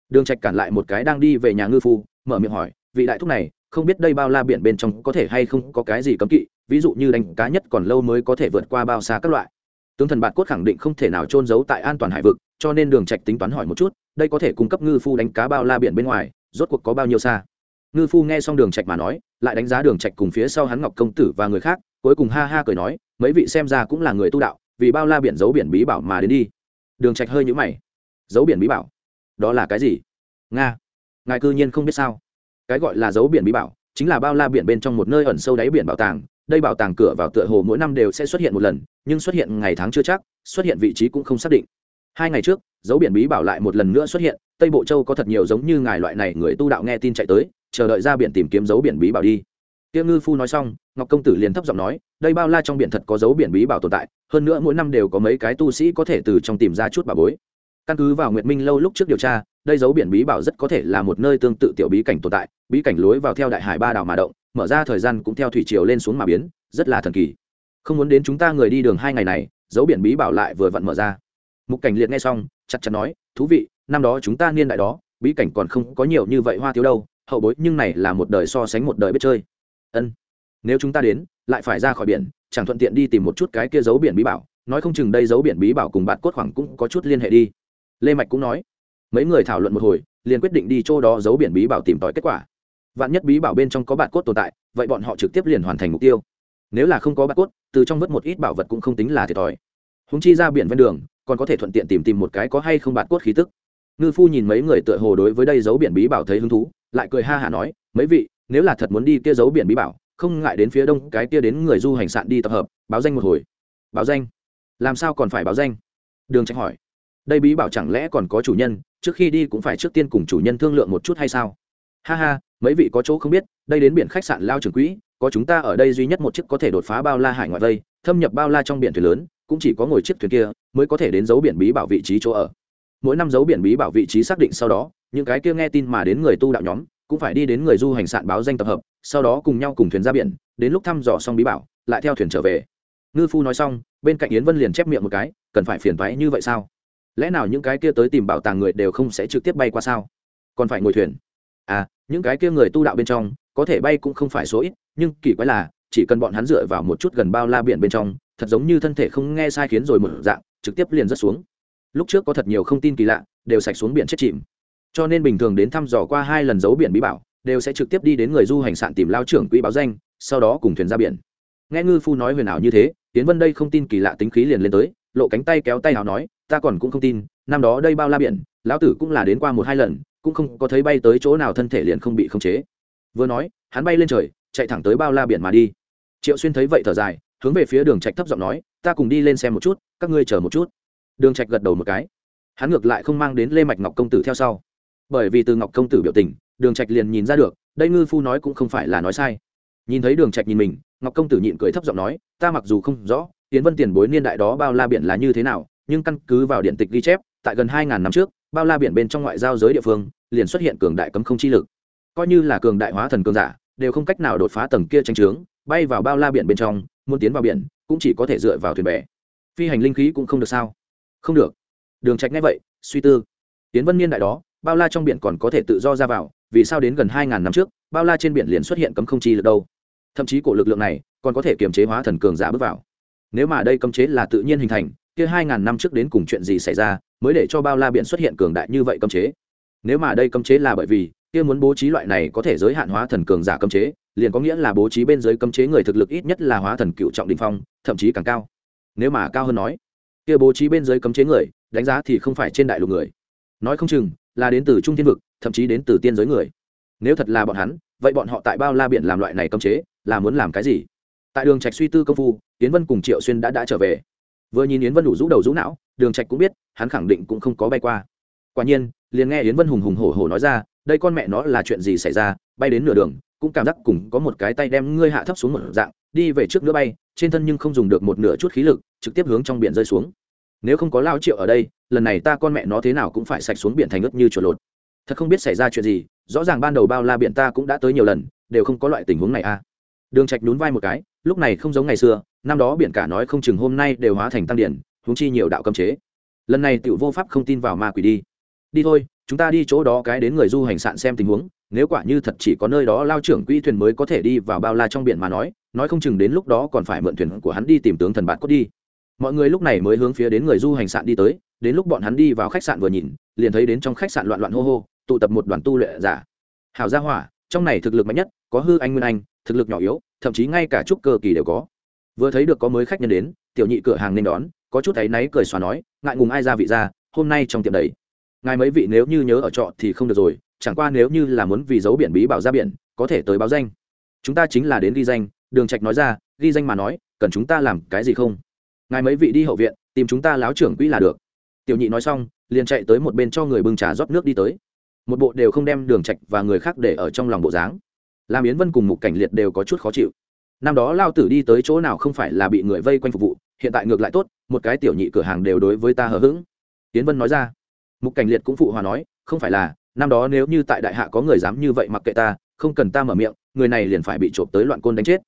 Đường trạch cản lại một cái đang đi về nhà ngư phu mở miệng hỏi vị đại thúc này không biết đây bao la biển bên trong có thể hay không có cái gì cấm kỵ, ví dụ như đánh cá nhất còn lâu mới có thể vượt qua bao xa các loại. Tướng thần bạt cốt khẳng định không thể nào trôn giấu tại an toàn hải vực, cho nên đường trạch tính toán hỏi một chút, đây có thể cung cấp ngư phu đánh cá bao la biển bên ngoài, rốt cuộc có bao nhiêu xa? Ngư phu nghe xong đường trạch mà nói, lại đánh giá đường trạch cùng phía sau hắn ngọc công tử và người khác, cuối cùng ha ha cười nói, mấy vị xem ra cũng là người tu đạo, vì bao la biển giấu biển bí bảo mà đến đi. Đường trạch hơi nhũ mày. Giấu biển bí bảo? Đó là cái gì? Nga. Ngài cư nhiên không biết sao? Cái gọi là dấu biển bí bảo, chính là bao la biển bên trong một nơi ẩn sâu đáy biển bảo tàng. Đây bảo tàng cửa vào tựa hồ mỗi năm đều sẽ xuất hiện một lần, nhưng xuất hiện ngày tháng chưa chắc, xuất hiện vị trí cũng không xác định. Hai ngày trước, dấu biển bí bảo lại một lần nữa xuất hiện, tây bộ châu có thật nhiều giống như ngài loại này người tu đạo nghe tin chạy tới, chờ đợi ra biển tìm kiếm dấu biển bí bảo đi. Tiêu ngư phu nói xong, ngọc công tử liền thấp giọng nói, đây bao la trong biển thật có dấu biển bí bảo tồn tại, hơn nữa mỗi năm đều có mấy cái tu sĩ có thể từ trong tìm ra chút bà bối. Căn cứ vào nguyệt minh lâu lúc trước điều tra đây dấu biển bí bảo rất có thể là một nơi tương tự tiểu bí cảnh tồn tại, bí cảnh lối vào theo đại hải ba đảo mà động, mở ra thời gian cũng theo thủy triều lên xuống mà biến, rất là thần kỳ. Không muốn đến chúng ta người đi đường hai ngày này, dấu biển bí bảo lại vừa vặn mở ra. Mục cảnh liệt nghe xong, chặt chắn nói, thú vị, năm đó chúng ta niên đại đó, bí cảnh còn không có nhiều như vậy hoa thiếu đâu, hậu bối, nhưng này là một đời so sánh một đời biết chơi. Ân, nếu chúng ta đến, lại phải ra khỏi biển, chẳng thuận tiện đi tìm một chút cái kia dấu biển bí bảo, nói không chừng đây dấu biển bí bảo cùng bạn cốt khoảng cũng có chút liên hệ đi. Lê mạch cũng nói mấy người thảo luận một hồi, liền quyết định đi chỗ đó giấu biển bí bảo tìm tòi kết quả. Vạn nhất bí bảo bên trong có bạn cốt tồn tại, vậy bọn họ trực tiếp liền hoàn thành mục tiêu. Nếu là không có bạn cốt, từ trong vớt một ít bảo vật cũng không tính là thiệt thòi. Húng chi ra biển ven đường, còn có thể thuận tiện tìm tìm một cái có hay không bạn cốt khí tức. Ngư phu nhìn mấy người tựa hồ đối với đây giấu biển bí bảo thấy hứng thú, lại cười ha hả nói, mấy vị, nếu là thật muốn đi kia giấu biển bí bảo, không ngại đến phía đông, cái kia đến người du hành sạn đi tập hợp, báo danh một hồi. Báo danh? Làm sao còn phải báo danh? Đường trạch hỏi đây bí bảo chẳng lẽ còn có chủ nhân, trước khi đi cũng phải trước tiên cùng chủ nhân thương lượng một chút hay sao? Ha ha, mấy vị có chỗ không biết, đây đến biển khách sạn lao trường quỹ, có chúng ta ở đây duy nhất một chiếc có thể đột phá bao la hải ngoại vây, thâm nhập bao la trong biển thuyền lớn, cũng chỉ có ngồi chiếc thuyền kia mới có thể đến dấu biển bí bảo vị trí chỗ ở. Mỗi năm dấu biển bí bảo vị trí xác định sau đó, những cái kia nghe tin mà đến người tu đạo nhóm cũng phải đi đến người du hành sạn báo danh tập hợp, sau đó cùng nhau cùng thuyền ra biển, đến lúc thăm dò xong bí bảo, lại theo thuyền trở về. Ngư phu nói xong, bên cạnh yến vân liền chép miệng một cái, cần phải phiền thoái như vậy sao? Lẽ nào những cái kia tới tìm bảo tàng người đều không sẽ trực tiếp bay qua sao? Còn phải ngồi thuyền. À những cái kia người tu đạo bên trong, có thể bay cũng không phải số ít, nhưng kỳ quái là, chỉ cần bọn hắn dựa vào một chút gần bao la biển bên trong, thật giống như thân thể không nghe sai khiến rồi một dạng, trực tiếp liền rớt xuống. Lúc trước có thật nhiều không tin kỳ lạ, đều sạch xuống biển chết chìm. Cho nên bình thường đến thăm dò qua hai lần giấu biển bí bảo, đều sẽ trực tiếp đi đến người du hành sạn tìm lao trưởng quỹ báo danh, sau đó cùng thuyền ra biển. Nghe ngư phu nói huyền ảo như thế tiến vân đây không tin kỳ lạ tính khí liền lên tới, lộ cánh tay kéo tay nào nói ta còn cũng không tin, năm đó đây bao la biển, lão tử cũng là đến qua một hai lần, cũng không có thấy bay tới chỗ nào thân thể liền không bị khống chế. Vừa nói, hắn bay lên trời, chạy thẳng tới bao la biển mà đi. Triệu xuyên thấy vậy thở dài, hướng về phía đường trạch thấp giọng nói, ta cùng đi lên xem một chút, các ngươi chờ một chút. Đường trạch gật đầu một cái. Hắn ngược lại không mang đến lê mạch ngọc công tử theo sau. Bởi vì từ ngọc công tử biểu tình, đường trạch liền nhìn ra được, đây ngư phu nói cũng không phải là nói sai. Nhìn thấy đường trạch nhìn mình, ngọc công tử nhịn cười thấp giọng nói, ta mặc dù không rõ tiến vân tiền bối niên đại đó bao la biển là như thế nào nhưng căn cứ vào điện tịch ghi chép, tại gần hai ngàn năm trước, bao la biển bên trong ngoại giao giới địa phương, liền xuất hiện cường đại cấm không chi lực. Coi như là cường đại hóa thần cường giả, đều không cách nào đột phá tầng kia tranh trướng bay vào bao la biển bên trong, muốn tiến vào biển, cũng chỉ có thể dựa vào thuyền bè. Phi hành linh khí cũng không được sao? Không được. Đường trạch ngay vậy, suy tư. Tiến vân niên đại đó, bao la trong biển còn có thể tự do ra vào, vì sao đến gần hai ngàn năm trước, bao la trên biển liền xuất hiện cấm không chi lực đâu? Thậm chí cổ lực lượng này, còn có thể kiềm chế hóa thần cường giả bước vào. Nếu mà đây cấm chế là tự nhiên hình thành kia hai ngàn năm trước đến cùng chuyện gì xảy ra, mới để cho bao la biển xuất hiện cường đại như vậy cấm chế. Nếu mà đây cấm chế là bởi vì, kia muốn bố trí loại này có thể giới hạn hóa thần cường giả cấm chế, liền có nghĩa là bố trí bên dưới cấm chế người thực lực ít nhất là hóa thần cựu trọng đình phong, thậm chí càng cao. Nếu mà cao hơn nói, kia bố trí bên dưới cấm chế người, đánh giá thì không phải trên đại lục người. Nói không chừng, là đến từ trung thiên vực, thậm chí đến từ tiên giới người. Nếu thật là bọn hắn, vậy bọn họ tại bao la biển làm loại này cấm chế, là muốn làm cái gì? Tại đường trạch suy tư công phu tiến vân cùng triệu xuyên đã đã trở về vừa nhìn yến vân đủ rũ đầu rũ não, đường trạch cũng biết, hắn khẳng định cũng không có bay qua. Quả nhiên, liền nghe yến vân hùng hùng hổ hổ nói ra, đây con mẹ nó là chuyện gì xảy ra? Bay đến nửa đường, cũng cảm giác cùng có một cái tay đem ngươi hạ thấp xuống một dạng, đi về trước nữa bay, trên thân nhưng không dùng được một nửa chút khí lực, trực tiếp hướng trong biển rơi xuống. Nếu không có lao triệu ở đây, lần này ta con mẹ nó thế nào cũng phải sạch xuống biển thành ướt như chuột lột. Thật không biết xảy ra chuyện gì, rõ ràng ban đầu bao la biển ta cũng đã tới nhiều lần, đều không có loại tình huống này a à. đường trạch nhún vai một cái lúc này không giống ngày xưa, năm đó biển cả nói không chừng hôm nay đều hóa thành tăng điển, huống chi nhiều đạo cấm chế. Lần này tiểu vô pháp không tin vào ma quỷ đi. Đi thôi, chúng ta đi chỗ đó cái đến người du hành sạn xem tình huống, nếu quả như thật chỉ có nơi đó lao trưởng quỹ thuyền mới có thể đi vào bao la trong biển mà nói nói không chừng đến lúc đó còn phải mượn thuyền của hắn đi tìm tướng thần bạn cốt đi. Mọi người lúc này mới hướng phía đến người du hành sạn đi tới, đến lúc bọn hắn đi vào khách sạn vừa nhìn, liền thấy đến trong khách sạn loạn loạn hô hô, tụ tập một đoàn tu luyện giả. Hào gia hỏa, trong này thực lực mạnh nhất, có hư anh nguyên anh thực lực nhỏ yếu, thậm chí ngay cả chút cơ kỳ đều có. Vừa thấy được có mới khách nhân đến, tiểu nhị cửa hàng nên đón, có chút thấy náy cười xóa nói, ngại ngùng ai ra vị ra, hôm nay trong tiệm đấy ngài mấy vị nếu như nhớ ở trọ thì không được rồi, chẳng qua nếu như là muốn vì dấu biển bí bảo ra biển, có thể tới báo danh. Chúng ta chính là đến ghi danh. Đường trạch nói ra, ghi danh mà nói, cần chúng ta làm cái gì không? Ngài mấy vị đi hậu viện, tìm chúng ta láo trưởng quỹ là được. Tiểu nhị nói xong, liền chạy tới một bên cho người bưng trà rót nước đi tới. Một bộ đều không đem đường trạch và người khác để ở trong lòng bộ dáng làm yến vân cùng mục cảnh liệt đều có chút khó chịu năm đó lao tử đi tới chỗ nào không phải là bị người vây quanh phục vụ hiện tại ngược lại tốt một cái tiểu nhị cửa hàng đều đối với ta hờ hững yến vân nói ra mục cảnh liệt cũng phụ hòa nói không phải là năm đó nếu như tại đại hạ có người dám như vậy mặc kệ ta không cần ta mở miệng người này liền phải bị trộm tới loạn côn đánh chết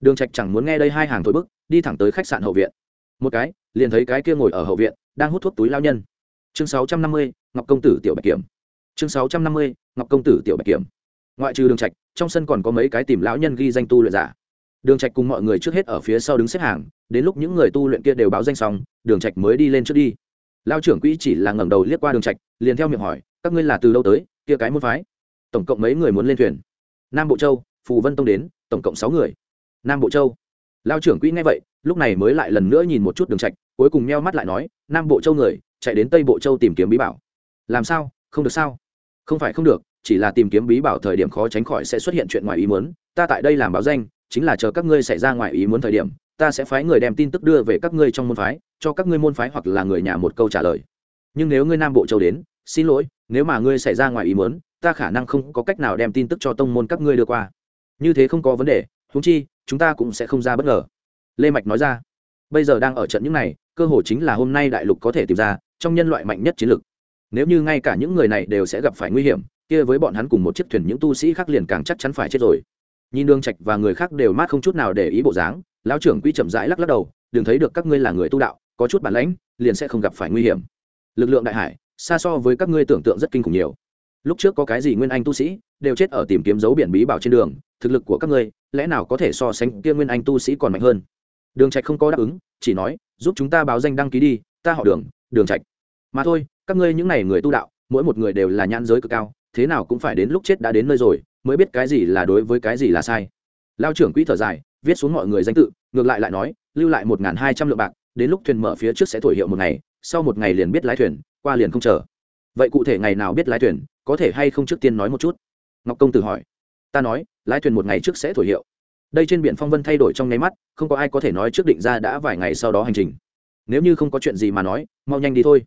đường trạch chẳng muốn nghe đây hai hàng thổi bức đi thẳng tới khách sạn hậu viện một cái liền thấy cái kia ngồi ở hậu viện đang hút thuốc túi lao nhân chương sáu trăm năm mươi ngọc công tử tiểu bạch kiểm chương sáu trăm năm mươi ngọc công tử tiểu bạch kiểm ngoại trừ đường trạch, trong sân còn có mấy cái tìm lão nhân ghi danh tu luyện giả. Đường trạch cùng mọi người trước hết ở phía sau đứng xếp hàng, đến lúc những người tu luyện kia đều báo danh xong, đường trạch mới đi lên trước đi. Lao trưởng quỹ chỉ là ngẩng đầu liếc qua đường trạch, liền theo miệng hỏi, các ngươi là từ đâu tới? Kia cái môn phái? Tổng cộng mấy người muốn lên thuyền? Nam bộ châu, phù vân tông đến, tổng cộng sáu người. Nam bộ châu. Lao trưởng quỹ nghe vậy, lúc này mới lại lần nữa nhìn một chút đường trạch, cuối cùng meo mắt lại nói, nam bộ châu người, chạy đến tây bộ châu tìm kiếm bí bảo. Làm sao? Không được sao? Không phải không được chỉ là tìm kiếm bí bảo thời điểm khó tránh khỏi sẽ xuất hiện chuyện ngoài ý muốn, ta tại đây làm báo danh, chính là chờ các ngươi xảy ra ngoài ý muốn thời điểm, ta sẽ phái người đem tin tức đưa về các ngươi trong môn phái, cho các ngươi môn phái hoặc là người nhà một câu trả lời. Nhưng nếu ngươi nam bộ châu đến, xin lỗi, nếu mà ngươi xảy ra ngoài ý muốn, ta khả năng không có cách nào đem tin tức cho tông môn các ngươi đưa qua. Như thế không có vấn đề húng chi, chúng ta cũng sẽ không ra bất ngờ. Lê mạch nói ra. Bây giờ đang ở trận những này, cơ hội chính là hôm nay đại lục có thể tìm ra, trong nhân loại mạnh nhất chiến lược. Nếu như ngay cả những người này đều sẽ gặp phải nguy hiểm kia với bọn hắn cùng một chiếc thuyền những tu sĩ khác liền càng chắc chắn phải chết rồi. Nhìn đường trạch và người khác đều mát không chút nào để ý bộ dáng, lão trưởng quỹ chậm rãi lắc lắc đầu, đừng thấy được các ngươi là người tu đạo, có chút bản lãnh, liền sẽ không gặp phải nguy hiểm. Lực lượng đại hải, xa so với các ngươi tưởng tượng rất kinh khủng nhiều. Lúc trước có cái gì nguyên anh tu sĩ, đều chết ở tìm kiếm dấu biển bí bảo trên đường, thực lực của các ngươi, lẽ nào có thể so sánh kia nguyên anh tu sĩ còn mạnh hơn? Đường trạch không có đáp ứng, chỉ nói, giúp chúng ta báo danh đăng ký đi, ta họ đường đường trạch. Mà thôi, các ngươi những này người tu đạo, mỗi một người đều là nhãn giới cực cao thế nào cũng phải đến lúc chết đã đến nơi rồi, mới biết cái gì là đối với cái gì là sai. Lao trưởng quỹ thở dài, viết xuống mọi người danh tự, ngược lại lại nói, lưu lại một hai trăm lượng bạc, đến lúc thuyền mở phía trước sẽ thổi hiệu một ngày, sau một ngày liền biết lái thuyền, qua liền không chờ. Vậy cụ thể ngày nào biết lái thuyền, có thể hay không trước tiên nói một chút? Ngọc công tử hỏi. Ta nói, lái thuyền một ngày trước sẽ thổi hiệu. Đây trên biển phong vân thay đổi trong nháy mắt, không có ai có thể nói trước định ra đã vài ngày sau đó hành trình. Nếu như không có chuyện gì mà nói, mau nhanh đi thôi.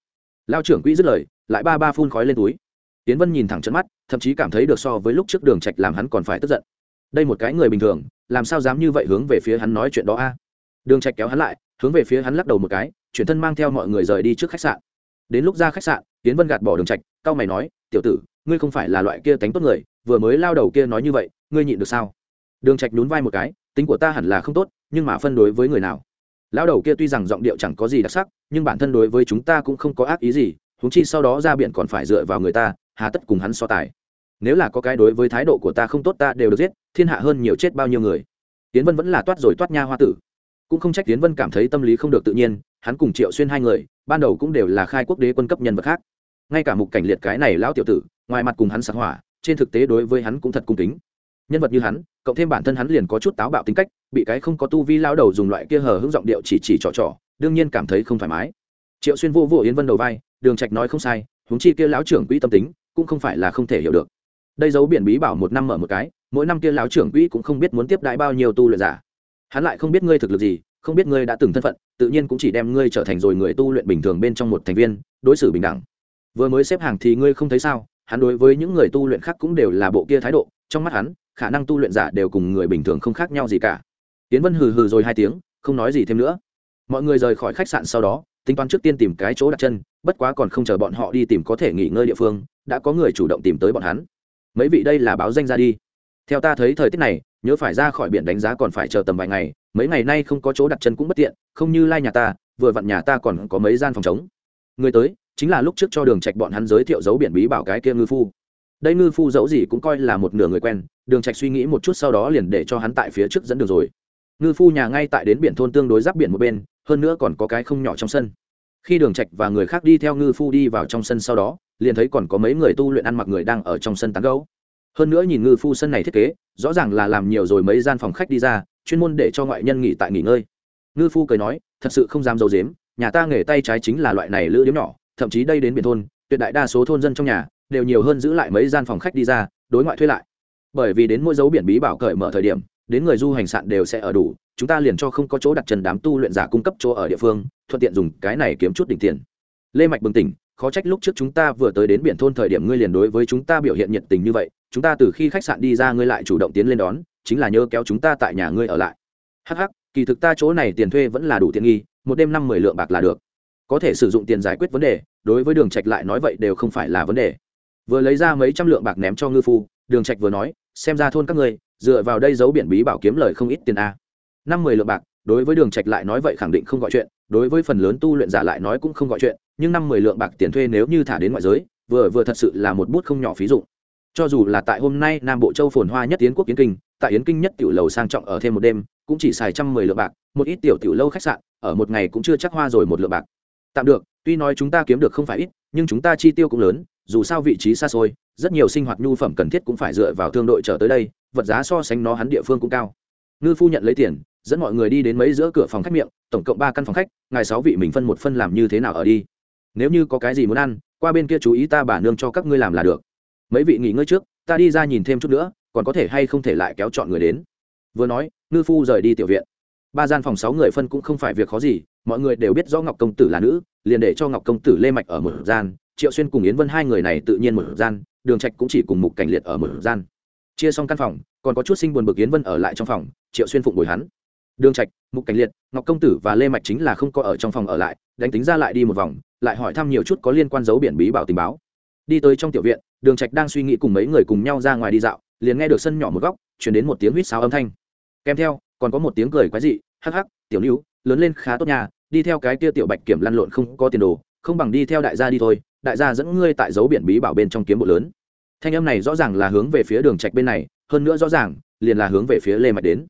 Lao trưởng quỹ dứt lời, lại ba ba phun khói lên túi tiến vân nhìn thẳng chân mắt, thậm chí cảm thấy được so với lúc trước đường trạch làm hắn còn phải tức giận. Đây một cái người bình thường, làm sao dám như vậy hướng về phía hắn nói chuyện đó a? Đường trạch kéo hắn lại, hướng về phía hắn lắc đầu một cái, chuyển thân mang theo mọi người rời đi trước khách sạn. Đến lúc ra khách sạn tiến vân gạt bỏ đường trạch cao mày nói, tiểu tử, ngươi không phải là loại kia tánh tốt người, vừa mới lao đầu kia nói như vậy, ngươi nhịn được sao? Đường trạch nhún vai một cái, tính của ta hẳn là không tốt, nhưng mà phân đối với người nào? Lao đầu kia tuy rằng giọng điệu chẳng có gì đặc sắc, nhưng bản thân đối với chúng ta cũng không có ác ý gì, huống chi sau đó ra biển còn phải dựa vào người ta hà tất cùng hắn so tài. Nếu là có cái đối với thái độ của ta không tốt ta đều được giết, thiên hạ hơn nhiều chết bao nhiêu người. Tiến vân vẫn là toát rồi toát nha hoa tử. Cũng không trách tiến vân cảm thấy tâm lý không được tự nhiên, hắn cùng triệu xuyên hai người, ban đầu cũng đều là khai quốc đế quân cấp nhân vật khác. Ngay cả mục cảnh liệt cái này lão tiểu tử, ngoài mặt cùng hắn sạc hỏa, trên thực tế đối với hắn cũng thật cung kính. Nhân vật như hắn, cộng thêm bản thân hắn liền có chút táo bạo tính cách, bị cái không có tu vi lao đầu dùng loại kia hờ hững giọng điệu chỉ chỉ trò trò, đương nhiên cảm thấy không thoải mái. Triệu xuyên vô vô yến vân đầu vai, đường trạch nói không sai, huống chi kia lão trưởng quỹ tâm tính cũng không phải là không thể hiểu được. Đây dấu biển bí bảo một năm mở một cái, mỗi năm kia lão trưởng quỹ cũng không biết muốn tiếp đại bao nhiêu tu luyện giả. Hắn lại không biết ngươi thực lực gì, không biết ngươi đã từng thân phận, tự nhiên cũng chỉ đem ngươi trở thành rồi người tu luyện bình thường bên trong một thành viên, đối xử bình đẳng. Vừa mới xếp hàng thì ngươi không thấy sao, hắn đối với những người tu luyện khác cũng đều là bộ kia thái độ, trong mắt hắn, khả năng tu luyện giả đều cùng người bình thường không khác nhau gì cả. Tiến vân hừ hừ rồi hai tiếng, không nói gì thêm nữa. Mọi người rời khỏi khách sạn sau đó, tính toán trước tiên tìm cái chỗ đặt chân, bất quá còn không chờ bọn họ đi tìm có thể nghỉ ngơi địa phương đã có người chủ động tìm tới bọn hắn. Mấy vị đây là báo danh ra đi. Theo ta thấy thời tiết này, nhớ phải ra khỏi biển đánh giá còn phải chờ tầm vài ngày, mấy ngày nay không có chỗ đặt chân cũng bất tiện, không như lai nhà ta, vừa vặn nhà ta còn có mấy gian phòng chống người tới, chính là lúc trước cho đường trạch bọn hắn giới thiệu dấu biển bí bảo cái kia ngư phu. Đây ngư phu dẫu gì cũng coi là một nửa người quen, đường trạch suy nghĩ một chút sau đó liền để cho hắn tại phía trước dẫn đường rồi. Ngư phu nhà ngay tại đến biển thôn tương đối giáp biển một bên, hơn nữa còn có cái không nhỏ trong sân. Khi đường trạch và người khác đi theo ngư phu đi vào trong sân sau đó liền thấy còn có mấy người tu luyện ăn mặc người đang ở trong sân tán gấu hơn nữa nhìn ngư phu sân này thiết kế, rõ ràng là làm nhiều rồi mấy gian phòng khách đi ra, chuyên môn để cho ngoại nhân nghỉ tại nghỉ ngơi. Ngư phu cười nói, thật sự không dám dầu dếm nhà ta nghề tay trái chính là loại này lữ điếm nhỏ, thậm chí đây đến biển thôn, tuyệt đại đa số thôn dân trong nhà đều nhiều hơn giữ lại mấy gian phòng khách đi ra, đối ngoại thuê lại. Bởi vì đến mỗi dấu biển bí bảo cởi mở thời điểm, đến người du hành sạn đều sẽ ở đủ, chúng ta liền cho không có chỗ đặt chân đám tu luyện giả cung cấp chỗ ở địa phương, thuận tiện dùng cái này kiếm chút đỉnh tiền. Lê mạch bừng tỉnh khó trách lúc trước chúng ta vừa tới đến biển thôn thời điểm ngươi liền đối với chúng ta biểu hiện nhiệt tình như vậy, chúng ta từ khi khách sạn đi ra ngươi lại chủ động tiến lên đón, chính là nhớ kéo chúng ta tại nhà ngươi ở lại. Hh kỳ thực ta chỗ này tiền thuê vẫn là đủ tiện nghi, một đêm năm mười lượng bạc là được. Có thể sử dụng tiền giải quyết vấn đề, đối với đường trạch lại nói vậy đều không phải là vấn đề. Vừa lấy ra mấy trăm lượng bạc ném cho ngư phu, đường trạch vừa nói, xem ra thôn các ngươi, dựa vào đây giấu biển bí bảo kiếm lời không ít tiền a. Năm mười lượng bạc, đối với đường trạch lại nói vậy khẳng định không gọi chuyện đối với phần lớn tu luyện giả lại nói cũng không gọi chuyện, nhưng năm mười lượng bạc tiền thuê nếu như thả đến ngoại giới, vừa vừa thật sự là một bút không nhỏ phí dụng. Cho dù là tại hôm nay nam bộ châu phồn hoa nhất tiến quốc kiến kinh, tại yến kinh nhất tiểu lầu sang trọng ở thêm một đêm, cũng chỉ xài trăm mười lượng bạc, một ít tiểu tiểu lâu khách sạn, ở một ngày cũng chưa chắc hoa rồi một lượng bạc. Tạm được, tuy nói chúng ta kiếm được không phải ít, nhưng chúng ta chi tiêu cũng lớn, dù sao vị trí xa xôi, rất nhiều sinh hoạt nhu phẩm cần thiết cũng phải dựa vào thương đội trở tới đây, vật giá so sánh nó hắn địa phương cũng cao. Ngư phu nhận lấy tiền dẫn mọi người đi đến mấy giữa cửa phòng khách miệng, tổng cộng ba căn phòng khách, ngài sáu vị mình phân một phân làm như thế nào ở đi? Nếu như có cái gì muốn ăn, qua bên kia chú ý ta bà nương cho các ngươi làm là được. Mấy vị nghỉ ngơi trước, ta đi ra nhìn thêm chút nữa, còn có thể hay không thể lại kéo chọn người đến. Vừa nói, ngư phu rời đi tiểu viện. Ba gian phòng sáu người phân cũng không phải việc khó gì, mọi người đều biết rõ ngọc công tử là nữ, liền để cho ngọc công tử lê mạch ở một gian, triệu xuyên cùng yến vân hai người này tự nhiên một gian, đường trạch cũng chỉ cùng mục cảnh liệt ở một gian. Chia xong căn phòng, còn có chút sinh buồn bực yến vân ở lại trong phòng, triệu xuyên phụng bồi hắn đường trạch, mục cảnh liệt, ngọc công tử và lê mạch chính là không có ở trong phòng ở lại, đánh tính ra lại đi một vòng, lại hỏi thăm nhiều chút có liên quan dấu biển bí bảo tình báo. Đi tới trong tiểu viện, đường trạch đang suy nghĩ cùng mấy người cùng nhau ra ngoài đi dạo, liền nghe được sân nhỏ một góc, truyền đến một tiếng huýt sáo âm thanh. Kèm theo, còn có một tiếng cười quái dị, hắc hắc, tiểu lưu, lớn lên khá tốt nhà đi theo cái kia tiểu bạch kiểm lăn lộn không có tiền đồ, không bằng đi theo đại gia đi thôi, đại gia dẫn ngươi tại dấu biển bí bảo bên trong kiếm bộ lớn. Thanh âm này rõ ràng là hướng về phía đường trạch bên này, hơn nữa rõ ràng, liền là hướng về phía lê mạch đến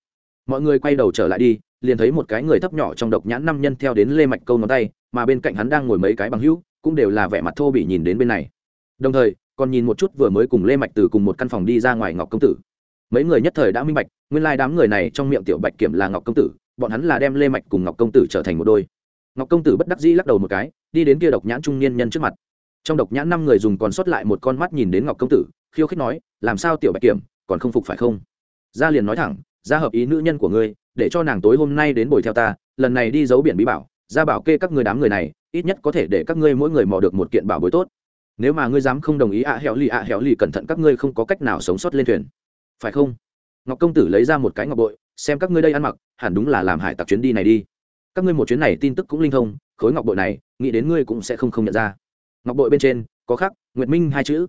mọi người quay đầu trở lại đi, liền thấy một cái người thấp nhỏ trong độc nhãn năm nhân theo đến lê mạch câu ngón tay, mà bên cạnh hắn đang ngồi mấy cái bằng hữu, cũng đều là vẻ mặt thô bị nhìn đến bên này. Đồng thời, còn nhìn một chút vừa mới cùng lê mạch từ cùng một căn phòng đi ra ngoài ngọc công tử. Mấy người nhất thời đã minh bạch, nguyên lai đám người này trong miệng tiểu bạch kiểm là ngọc công tử, bọn hắn là đem lê mạch cùng ngọc công tử trở thành một đôi. Ngọc công tử bất đắc dĩ lắc đầu một cái, đi đến kia độc nhãn trung niên nhân trước mặt. Trong độc nhãn năm người dùng còn sót lại một con mắt nhìn đến ngọc công tử, khiêu khích nói, làm sao tiểu bạch kiểm, còn không phục phải không? Gia liền nói thẳng gia hợp ý nữ nhân của ngươi, để cho nàng tối hôm nay đến bồi theo ta, lần này đi giấu biển bí bảo gia bảo kê các ngươi đám người này, ít nhất có thể để các ngươi mỗi người mò được một kiện bảo bối tốt. Nếu mà ngươi dám không đồng ý ạ à hẻo lì ạ à hẻo lì cẩn thận các ngươi không có cách nào sống sót lên thuyền. Phải không? Ngọc công tử lấy ra một cái ngọc bội, xem các ngươi đây ăn mặc, hẳn đúng là làm hải tặc chuyến đi này đi. Các ngươi một chuyến này tin tức cũng linh thông, khối ngọc bội này, nghĩ đến ngươi cũng sẽ không không nhận ra. Ngọc bội bên trên, có khắc, nguyệt minh hai chữ.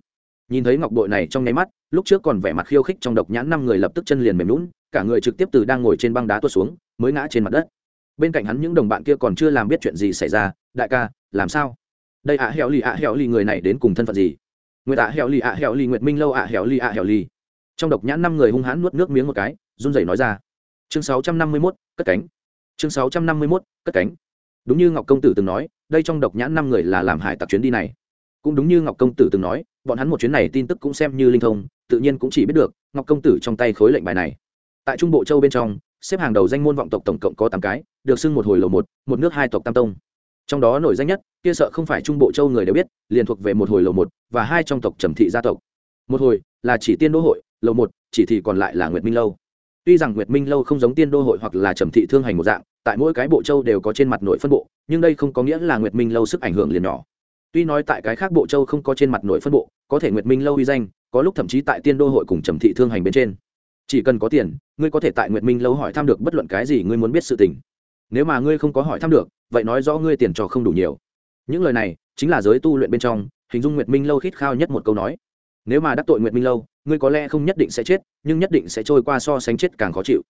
Nhìn thấy ngọc bội này trong nháy mắt, lúc trước còn vẻ mặt khiêu khích trong độc nhãn năm người lập tức chân liền mềm lún cả người trực tiếp từ đang ngồi trên băng đá tuột xuống mới ngã trên mặt đất. Bên cạnh hắn những đồng bạn kia còn chưa làm biết chuyện gì xảy ra đại ca làm sao? Đây ạ à hẻo lì ạ à hẻo lì người này đến cùng thân phận gì? Nguyệt ạ à hẻo lì ạ hẻo lì nguyệt minh lâu ạ hẻo lì ạ hẻo lì. Trong độc nhãn năm người hung hãn nuốt nước miếng một cái run rẩy nói ra. Chương 651, cất cánh. Chương 651, cất cánh. Đúng như ngọc công tử từng nói đây trong độc nhãn năm người là làm hải tặc chuyến đi này. Cũng đúng như ngọc công tử từng nói bọn hắn một chuyến này tin tức cũng xem như linh thông tự nhiên cũng chỉ biết được ngọc công tử trong tay khối lệnh bài này tại trung bộ châu bên trong, xếp hàng đầu danh môn vọng tộc tổng cộng có tám cái, được xưng một hồi lầu một một nước hai tộc tam tông. Trong đó nổi danh nhất, kia sợ không phải trung bộ châu người đều biết, liền thuộc về một hồi lầu một và hai trong tộc trầm thị gia tộc. Một hồi là chỉ tiên đô hội, lầu một, chỉ thị còn lại là nguyệt minh lâu. Tuy rằng nguyệt minh lâu không giống tiên đô hội hoặc là trầm thị thương hành một dạng, tại mỗi cái bộ châu đều có trên mặt nội phân bộ, nhưng đây không có nghĩa là nguyệt minh lâu sức ảnh hưởng liền nhỏ. Tuy nói tại cái khác bộ châu không có trên mặt nội phân bộ, có thể nguyệt minh lâu uy danh, có lúc thậm chí tại tiên đô hội cùng trầm thị thương hành bên trên chỉ cần có tiền, ngươi có thể tại nguyệt minh lâu hỏi thăm được bất luận cái gì ngươi muốn biết sự tình. Nếu mà ngươi không có hỏi thăm được, vậy nói rõ ngươi tiền trò không đủ nhiều. Những lời này chính là giới tu luyện bên trong, hình dung nguyệt minh lâu khít khao nhất một câu nói. Nếu mà đắc tội nguyệt minh lâu, ngươi có lẽ không nhất định sẽ chết, nhưng nhất định sẽ trôi qua so sánh chết càng khó chịu.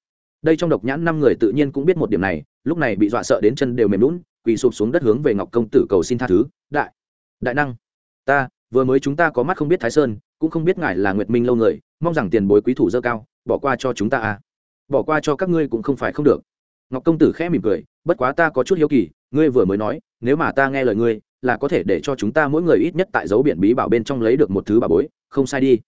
Đây trong độc nhãn năm người tự nhiên cũng biết một điểm này, lúc này bị dọa sợ đến chân đều mềm lún quỳ sụp xuống đất hướng về ngọc công tử cầu xin tha thứ. Đại đại năng, ta, vừa mới chúng ta có mắt không biết thái sơn, cũng không biết ngài là nguyệt minh lâu người, mong rằng tiền bối quý thủ dơ cao bỏ qua cho chúng ta à? Bỏ qua cho các ngươi cũng không phải không được. Ngọc công tử khẽ mỉm cười, bất quá ta có chút hiếu kỳ, ngươi vừa mới nói, nếu mà ta nghe lời ngươi, là có thể để cho chúng ta mỗi người ít nhất tại dấu biển bí bảo bên trong lấy được một thứ bà bối, không sai đi.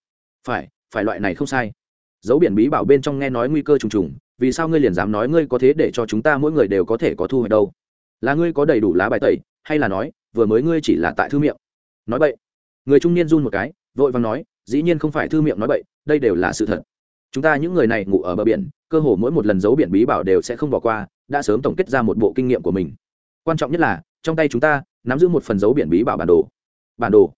Phải phải loại này không sai. Dấu biển bí bảo bên trong nghe nói nguy cơ trùng trùng, vì sao ngươi liền dám nói ngươi có thế để cho chúng ta mỗi người đều có thể có thu hoạch đâu? Là ngươi có đầy đủ lá bài tẩy, hay là nói, vừa mới ngươi chỉ là tại thư miệng? Nói bậy. Người trung niên run một cái, vội vàng nói, dĩ nhiên không phải thư miệng nói bậy, đây đều là sự thật chúng ta những người này ngủ ở bờ biển, cơ hồ mỗi một lần giấu biển bí bảo đều sẽ không bỏ qua, đã sớm tổng kết ra một bộ kinh nghiệm của mình. Quan trọng nhất là, trong tay chúng ta, nắm giữ một phần dấu biển bí bảo bản đồ. Bản đồ.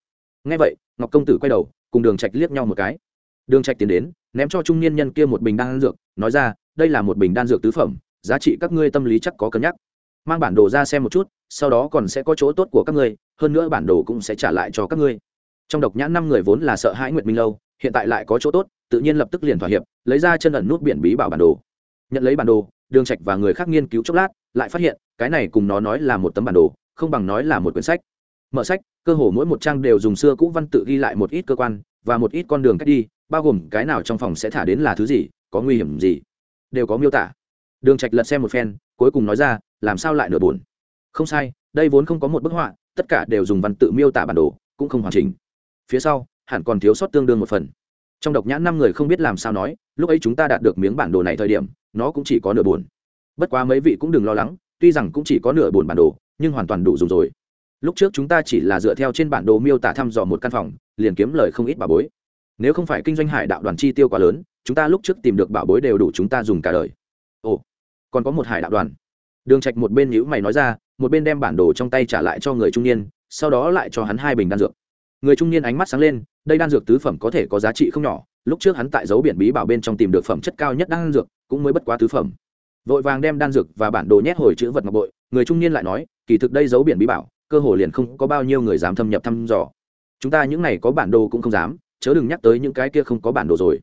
Ngay vậy, ngọc công tử quay đầu, cùng đường trạch liếc nhau một cái. Đường trạch tiến đến, ném cho trung niên nhân kia một bình đan dược, nói ra, đây là một bình đan dược tứ phẩm, giá trị các ngươi tâm lý chắc có cân nhắc. Mang bản đồ ra xem một chút, sau đó còn sẽ có chỗ tốt của các ngươi, hơn nữa bản đồ cũng sẽ trả lại cho các ngươi. Trong độc nhãn năm người vốn là sợ hãi nguyệt minh lâu hiện tại lại có chỗ tốt, tự nhiên lập tức liền thỏa hiệp, lấy ra chân ẩn nút biển bí bảo bản đồ. Nhận lấy bản đồ, đường trạch và người khác nghiên cứu chốc lát, lại phát hiện, cái này cùng nó nói là một tấm bản đồ, không bằng nói là một quyển sách. Mở sách, cơ hồ mỗi một trang đều dùng xưa cũ văn tự ghi lại một ít cơ quan, và một ít con đường cách đi, bao gồm cái nào trong phòng sẽ thả đến là thứ gì, có nguy hiểm gì, đều có miêu tả. Đường trạch lật xem một phen, cuối cùng nói ra, làm sao lại nửa buồn? Không sai, đây vốn không có một bức họa, tất cả đều dùng văn tự miêu tả bản đồ, cũng không hoàn chỉnh. Phía sau hẳn còn thiếu sót tương đương một phần. Trong độc nhãn năm người không biết làm sao nói, lúc ấy chúng ta đạt được miếng bản đồ này thời điểm, nó cũng chỉ có nửa buồn. Bất quá mấy vị cũng đừng lo lắng, tuy rằng cũng chỉ có nửa buồn bản đồ, nhưng hoàn toàn đủ dùng rồi. Lúc trước chúng ta chỉ là dựa theo trên bản đồ miêu tả thăm dò một căn phòng, liền kiếm lời không ít bà bối. Nếu không phải kinh doanh hải đạo đoàn chi tiêu quá lớn, chúng ta lúc trước tìm được bảo bối đều đủ chúng ta dùng cả đời. Ồ, còn có một hải đạo đoàn. Đường trạch một bên nhíu mày nói ra, một bên đem bản đồ trong tay trả lại cho người trung niên, sau đó lại cho hắn hai bình đan dược. Người trung niên ánh mắt sáng lên đây đan dược tứ phẩm có thể có giá trị không nhỏ lúc trước hắn tại dấu biển bí bảo bên trong tìm được phẩm chất cao nhất đan dược cũng mới bất quá tứ phẩm. Vội vàng đem đan dược và bản đồ nhét hồi chữ vật ngọc bội người trung niên lại nói kỳ thực đây dấu biển bí bảo cơ hồ liền không có bao nhiêu người dám thâm nhập thăm dò. Chúng ta những này có bản đồ cũng không dám chớ đừng nhắc tới những cái kia không có bản đồ rồi.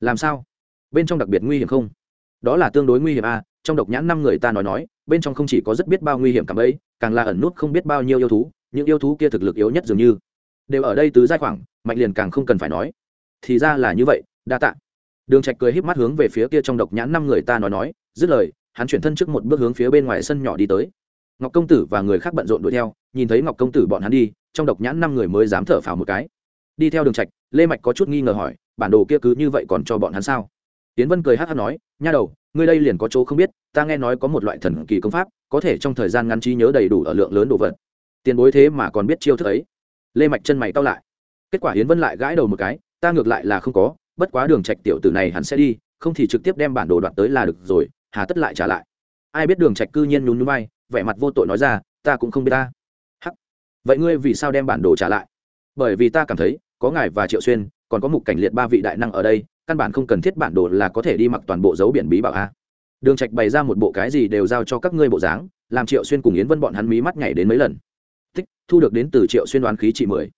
Làm sao? Bên trong đặc biệt nguy hiểm không? Đó là tương đối nguy hiểm a à, trong độc nhãn năm người ta nói nói bên trong không chỉ có rất biết bao nguy hiểm cảm ấy càng là ẩn nút không biết bao nhiêu yêu thú những yêu thú kia thực lực yếu nhất dường như. Đều ở đây tứ giai khoảng mạnh liền càng không cần phải nói. Thì ra là như vậy, đa tạ. Đường trạch cười híp mắt hướng về phía kia trong độc nhãn năm người ta nói nói, dứt lời, hắn chuyển thân trước một bước hướng phía bên ngoài sân nhỏ đi tới. Ngọc công tử và người khác bận rộn đuổi theo, nhìn thấy ngọc công tử bọn hắn đi, trong độc nhãn năm người mới dám thở phào một cái. Đi theo đường trạch, lê mạch có chút nghi ngờ hỏi, bản đồ kia cứ như vậy còn cho bọn hắn sao? Tiến vân cười hát hát nói, nha đầu, ngươi đây liền có chỗ không biết, ta nghe nói có một loại thần kỳ công pháp, có thể trong thời gian ngắn trí nhớ đầy đủ ở lượng lớn đồ vật. Tiền bối thế mà còn biết chiêu thức ấy. Lê mạch chân mày cau lại kết quả hiến vân lại gãi đầu một cái, ta ngược lại là không có, bất quá đường trạch tiểu tử này hắn sẽ đi, không thì trực tiếp đem bản đồ đoạt tới là được rồi, hà tất lại trả lại. Ai biết đường trạch cư nhiên nhún nhún vai, vẻ mặt vô tội nói ra, ta cũng không biết ta. Hắc. Vậy ngươi vì sao đem bản đồ trả lại? Bởi vì ta cảm thấy, có ngài và triệu xuyên, còn có mục cảnh liệt ba vị đại năng ở đây, căn bản không cần thiết bản đồ là có thể đi mặc toàn bộ dấu biển bí bảo a. Đường trạch bày ra một bộ cái gì đều giao cho các ngươi bộ dáng, làm triệu xuyên cùng yến vân bọn hắn mí mắt nhảy đến mấy lần. Tích, thu được đến từ triệu xuyên đoán khí trị mười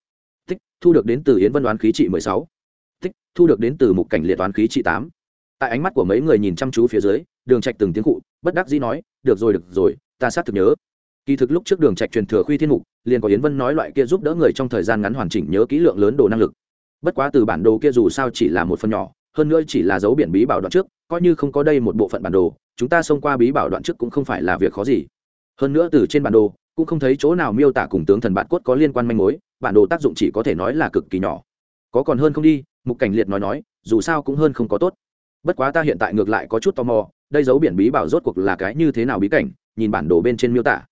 tích, thu được đến từ yến vân đoán khí trị mười sáu. Tích, thu được đến từ mục cảnh liệt đoán khí trị tám. Tại ánh mắt của mấy người nhìn chăm chú phía dưới, đường trạch từng tiếng cụ, bất đắc dĩ nói, được rồi được rồi, ta sát thực nhớ. Kỳ thực lúc trước đường trạch truyền thừa khuy thiên mục, liền có yến vân nói loại kia giúp đỡ người trong thời gian ngắn hoàn chỉnh nhớ kỹ lượng lớn đồ năng lực. Bất quá từ bản đồ kia dù sao chỉ là một phần nhỏ, hơn nữa chỉ là dấu biển bí bảo đoạn trước, coi như không có đây một bộ phận bản đồ, chúng ta xông qua bí bảo đoạn trước cũng không phải là việc khó gì. Hơn nữa từ trên bản đồ, cũng không thấy chỗ nào miêu tả cùng tướng thần bạn cốt có liên quan manh mối bản đồ tác dụng chỉ có thể nói là cực kỳ nhỏ. Có còn hơn không đi, mục cảnh liệt nói nói, dù sao cũng hơn không có tốt. Bất quá ta hiện tại ngược lại có chút tò mò, đây dấu biển bí bảo rốt cuộc là cái như thế nào bí cảnh, nhìn bản đồ bên trên miêu tả.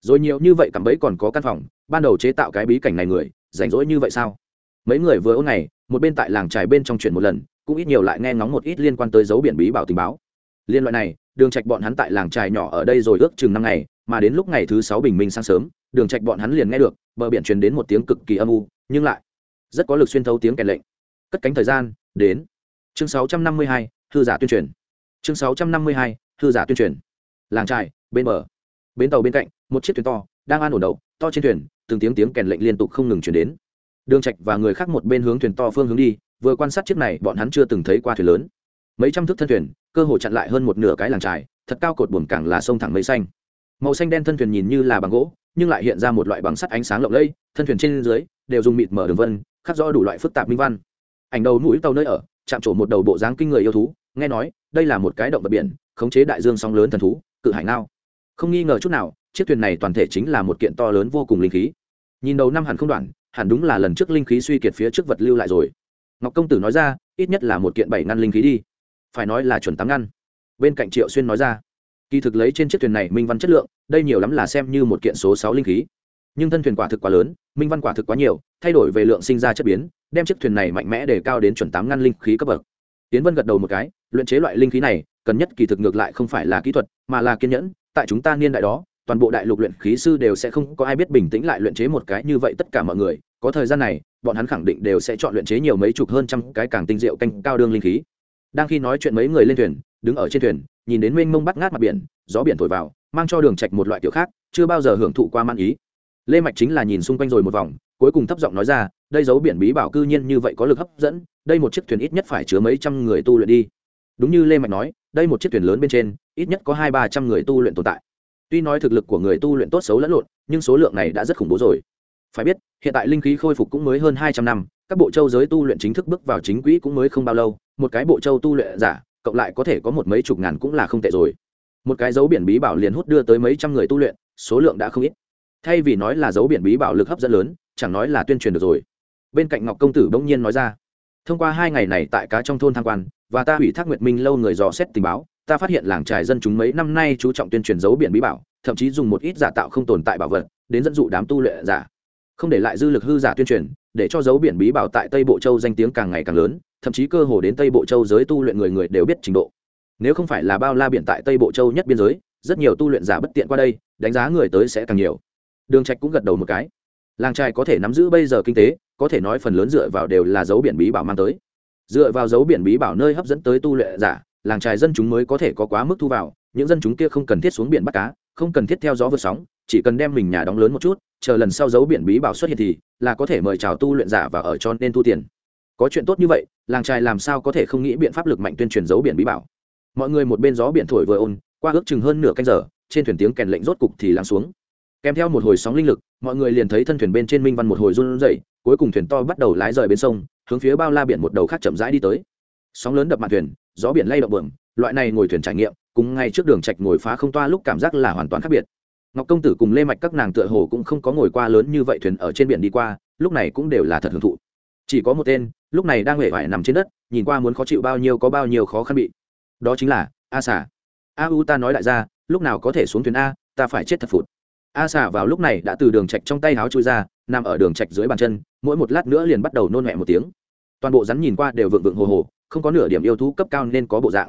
Rồi nhiều như vậy cảm bẫy còn có căn phòng, ban đầu chế tạo cái bí cảnh này người, rảnh rỗi như vậy sao? Mấy người vừa ôn này một bên tại làng trài bên trong chuyện một lần, cũng ít nhiều lại nghe ngóng một ít liên quan tới dấu biển bí bảo tình báo. Liên loại này, đường trạch bọn hắn tại làng trài nhỏ ở đây rồi ước chừng năm ngày mà đến lúc ngày thứ sáu bình minh sáng sớm đường trạch bọn hắn liền nghe được bờ biển truyền đến một tiếng cực kỳ âm u nhưng lại rất có lực xuyên thấu tiếng kèn lệnh. Cất cánh thời gian đến chương 652, thư giả tuyên truyền. Chương 652, thư giả tuyên truyền. Làng trài bên bờ bến tàu bên cạnh một chiếc thuyền to đang an ổn đậu to trên thuyền từng tiếng tiếng kèn lệnh liên tục không ngừng chuyển đến. Đường trạch và người khác một bên hướng thuyền to phương hướng đi vừa quan sát chiếc này bọn hắn chưa từng thấy qua thuyền lớn. Mấy trăm thước thân thuyền cơ hồ chặn lại hơn một nửa cái làng trài thật cao cột buồm càng là sông thẳng mây xanh màu xanh đen thân thuyền nhìn như là bằng gỗ, nhưng lại hiện ra một loại bằng sắt ánh sáng lộng lẫy, thân thuyền trên dưới đều dùng mịt mở đường vân, khắc rõ đủ loại phức tạp minh văn. Ảnh đầu mũi tàu nơi ở, chạm trổ một đầu bộ dáng kinh người yêu thú, nghe nói, đây là một cái động vật biển, khống chế đại dương sóng lớn thần thú, cự hải ngao. Không nghi ngờ chút nào, chiếc thuyền này toàn thể chính là một kiện to lớn vô cùng linh khí. Nhìn đầu năm hẳn không đoạn, hẳn đúng là lần trước linh khí suy kiệt phía trước vật lưu lại rồi. Ngọc công tử nói ra, ít nhất là một kiện bảy ngăn linh khí đi. Phải nói là chuẩn tám ngăn. Bên cạnh triệu xuyên nói ra kỳ thực lấy trên chiếc thuyền này minh văn chất lượng, đây nhiều lắm là xem như một kiện số sáu linh khí. Nhưng thân thuyền quả thực quá lớn, minh văn quả thực quá nhiều, thay đổi về lượng sinh ra chất biến, đem chiếc thuyền này mạnh mẽ để cao đến chuẩn tám ngăn linh khí cấp bậc. Tiến vân gật đầu một cái, luyện chế loại linh khí này, cần nhất kỳ thực ngược lại không phải là kỹ thuật, mà là kiên nhẫn. Tại chúng ta niên đại đó, toàn bộ đại lục luyện khí sư đều sẽ không có ai biết bình tĩnh lại luyện chế một cái như vậy tất cả mọi người. Có thời gian này, bọn hắn khẳng định đều sẽ chọn luyện chế nhiều mấy chục hơn trăm cái càng tinh diệu canh cao đương linh khí. Đang khi nói chuyện mấy người lên thuyền, đứng ở trên thuyền nhìn đến mênh mông bắt ngát mặt biển, gió biển thổi vào, mang cho đường trạch một loại kiểu khác, chưa bao giờ hưởng thụ qua man ý. Lê mạch chính là nhìn xung quanh rồi một vòng, cuối cùng thấp giọng nói ra, đây dấu biển bí bảo cư nhiên như vậy có lực hấp dẫn, đây một chiếc thuyền ít nhất phải chứa mấy trăm người tu luyện đi. Đúng như lê mạch nói, đây một chiếc thuyền lớn bên trên, ít nhất có hai ba trăm người tu luyện tồn tại. Tuy nói thực lực của người tu luyện tốt xấu lẫn lộn, nhưng số lượng này đã rất khủng bố rồi. Phải biết, hiện tại linh khí khôi phục cũng mới hơn hai trăm năm, các bộ châu giới tu luyện chính thức bước vào chính quỹ cũng mới không bao lâu, một cái bộ châu tu luyện giả cộng lại có thể có một mấy chục ngàn cũng là không tệ rồi. Một cái dấu biển bí bảo liền hút đưa tới mấy trăm người tu luyện, số lượng đã không ít. Thay vì nói là dấu biển bí bảo lực hấp dẫn lớn, chẳng nói là tuyên truyền được rồi. Bên cạnh ngọc công tử bỗng nhiên nói ra, thông qua hai ngày này tại cá trong thôn tham quan, và ta ủy thác nguyệt minh lâu người dò xét tình báo, ta phát hiện làng trài dân chúng mấy năm nay chú trọng tuyên truyền dấu biển bí bảo, thậm chí dùng một ít giả tạo không tồn tại bảo vật, đến dẫn dụ đám tu luyện giả. Không để lại dư lực hư giả tuyên truyền để cho dấu biển bí bảo tại tây bộ châu danh tiếng càng ngày càng lớn, thậm chí cơ hồ đến tây bộ châu giới tu luyện người người đều biết trình độ. Nếu không phải là bao la biển tại tây bộ châu nhất biên giới, rất nhiều tu luyện giả bất tiện qua đây, đánh giá người tới sẽ càng nhiều. Đường trạch cũng gật đầu một cái. Làng trài có thể nắm giữ bây giờ kinh tế, có thể nói phần lớn dựa vào đều là dấu biển bí bảo mang tới. Dựa vào dấu biển bí bảo nơi hấp dẫn tới tu luyện giả, làng trài dân chúng mới có thể có quá mức thu vào, những dân chúng kia không cần thiết xuống biển bắt cá, không cần thiết theo gió vượt sóng, chỉ cần đem mình nhà đóng lớn một chút chờ lần sau dấu biển bí bảo xuất hiện thì là có thể mời chào tu luyện giả và ở cho nên thu tiền. Có chuyện tốt như vậy, làng trai làm sao có thể không nghĩ biện pháp lực mạnh tuyên truyền dấu biển bí bảo? Mọi người một bên gió biển thổi vừa ôn, qua ước chừng hơn nửa canh giờ, trên thuyền tiếng kèn lệnh rốt cục thì lắng xuống. Kèm theo một hồi sóng linh lực, mọi người liền thấy thân thuyền bên trên minh văn một hồi run rẩy, cuối cùng thuyền to bắt đầu lái rời bên sông, hướng phía bao la biển một đầu khác chậm rãi đi tới. Sóng lớn đập mặt thuyền, gió biển lay động bờm loại này ngồi thuyền trải nghiệm, cùng ngay trước đường trạch ngồi phá không toa lúc cảm giác là hoàn toàn khác biệt ngọc công tử cùng lê mạch các nàng tựa hồ cũng không có ngồi qua lớn như vậy thuyền ở trên biển đi qua, lúc này cũng đều là thật hưởng thụ. Chỉ có một tên, lúc này đang hể vải nằm trên đất, nhìn qua muốn khó chịu bao nhiêu có bao nhiêu khó khăn bị. Đó chính là, a xả a u ta nói đại gia, lúc nào có thể xuống thuyền a, ta phải chết thật phụt. A xả vào lúc này đã từ đường trạch trong tay háo chui ra, nằm ở đường trạch dưới bàn chân, mỗi một lát nữa liền bắt đầu nôn mẹ một tiếng. Toàn bộ rắn nhìn qua đều vượng vượng hồ hồ, không có nửa điểm yêu thú cấp cao nên có bộ dạng.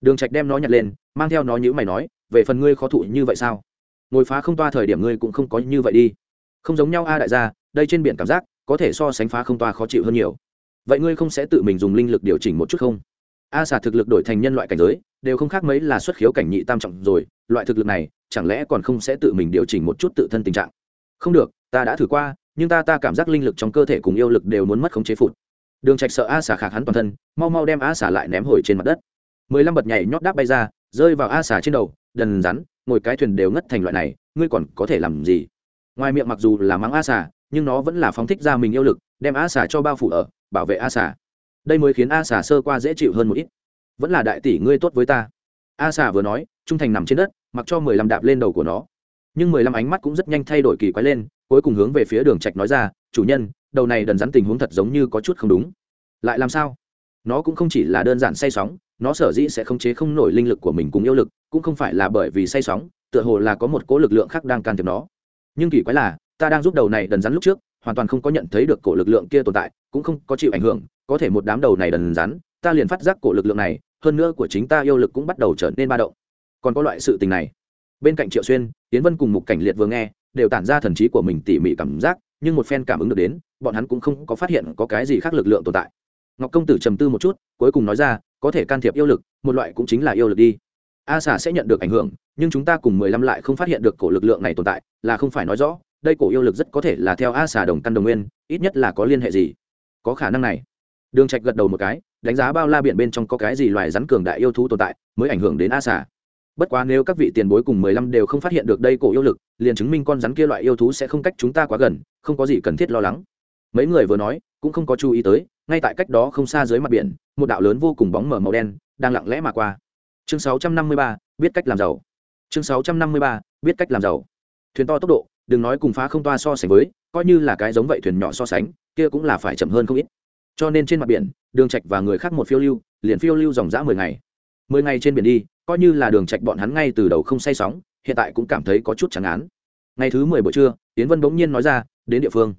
Đường trạch đem nó nhặt lên, mang theo nó như mày nói, về phần ngươi khó thụ như vậy sao? Ngồi phá không toa thời điểm ngươi cũng không có như vậy đi. Không giống nhau a đại gia, đây trên biển cảm giác, có thể so sánh phá không toa khó chịu hơn nhiều. Vậy ngươi không sẽ tự mình dùng linh lực điều chỉnh một chút không? A xà thực lực đổi thành nhân loại cảnh giới, đều không khác mấy là xuất khiếu cảnh nhị tam trọng rồi, loại thực lực này, chẳng lẽ còn không sẽ tự mình điều chỉnh một chút tự thân tình trạng? Không được, ta đã thử qua, nhưng ta ta cảm giác linh lực trong cơ thể cùng yêu lực đều muốn mất khống chế phụt. Đường trạch sợ a xà khạc hắn toàn thân, mau mau đem a xà lại ném hồi trên mặt đất. Mười lăm bật nhảy nhót đáp bay ra, rơi vào a xà trên đầu, đần rắn ngồi cái thuyền đều ngất thành loại này, ngươi còn có thể làm gì? Ngoài miệng mặc dù là mắng a xà, nhưng nó vẫn là phóng thích ra mình yêu lực, đem a xà cho bao phủ ở, bảo vệ a xà. Đây mới khiến a xà sơ qua dễ chịu hơn một ít. Vẫn là đại tỷ ngươi tốt với ta. A xà vừa nói, trung thành nằm trên đất, mặc cho mười lăm đạp lên đầu của nó. Nhưng mười lăm ánh mắt cũng rất nhanh thay đổi kỳ quái lên, cuối cùng hướng về phía đường trạch nói ra, chủ nhân, đầu này đần rắn tình huống thật giống như có chút không đúng. Lại làm sao? Nó cũng không chỉ là đơn giản say sóng nó sở dĩ sẽ không chế không nổi linh lực của mình cùng yêu lực, cũng không phải là bởi vì say sóng, tựa hồ là có một cỗ lực lượng khác đang can thiệp nó. Nhưng kỳ quái là, ta đang giúp đầu này đần rắn lúc trước, hoàn toàn không có nhận thấy được cổ lực lượng kia tồn tại, cũng không có chịu ảnh hưởng, có thể một đám đầu này đần rắn, ta liền phát giác cổ lực lượng này, hơn nữa của chính ta yêu lực cũng bắt đầu trở nên ba động. Còn có loại sự tình này. Bên cạnh triệu xuyên tiến vân cùng mục cảnh liệt vừa nghe, đều tản ra thần trí của mình tỉ mỉ cảm giác, nhưng một phen cảm ứng được đến, bọn hắn cũng không có phát hiện có cái gì khác lực lượng tồn tại. Ngọc công tử trầm tư một chút, cuối cùng nói ra có thể can thiệp yêu lực, một loại cũng chính là yêu lực đi. A xà sẽ nhận được ảnh hưởng, nhưng chúng ta cùng mười lăm lại không phát hiện được cổ lực lượng này tồn tại, là không phải nói rõ, đây cổ yêu lực rất có thể là theo a xà đồng căn đồng nguyên, ít nhất là có liên hệ gì. Có khả năng này. Đường trạch gật đầu một cái, đánh giá bao la biển bên trong có cái gì loài rắn cường đại yêu thú tồn tại, mới ảnh hưởng đến a xà. bất quá nếu các vị tiền bối cùng mười lăm đều không phát hiện được đây cổ yêu lực, liền chứng minh con rắn kia loại yêu thú sẽ không cách chúng ta quá gần, không có gì cần thiết lo lắng. Mấy người vừa nói, cũng không có chú ý tới ngay tại cách đó không xa dưới mặt biển một đạo lớn vô cùng bóng mở màu đen đang lặng lẽ mà qua. Chương 653, biết cách làm giàu. Chương 653, biết cách làm giàu. Thuyền to tốc độ đừng nói cùng phá không toa so sánh với coi như là cái giống vậy thuyền nhỏ so sánh kia cũng là phải chậm hơn không ít. Cho nên trên mặt biển đường trạch và người khác một phiêu lưu liền phiêu lưu dòng dã mười ngày. Mười ngày trên biển đi coi như là đường trạch bọn hắn ngay từ đầu không say sóng hiện tại cũng cảm thấy có chút chán án ngày thứ mười buổi trưa tiến vân bỗng nhiên nói ra đến địa phương.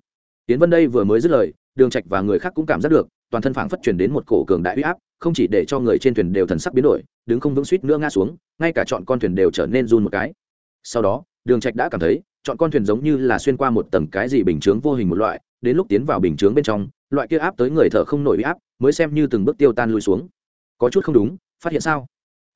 Tiến vân đây vừa mới dứt lời đường trạch và người khác cũng cảm giác được, toàn thân phảng phất truyền đến một cổ cường đại uy áp, không chỉ để cho người trên thuyền đều thần sắc biến đổi, đứng không vững suýt nữa ngã xuống, ngay cả chọn con thuyền đều trở nên run một cái. Sau đó, đường trạch đã cảm thấy, chọn con thuyền giống như là xuyên qua một tầng cái gì bình chướng vô hình một loại, đến lúc tiến vào bình chướng bên trong, loại kia áp tới người thở không nổi uy áp, mới xem như từng bước tiêu tan lùi xuống. Có chút không đúng, phát hiện sao?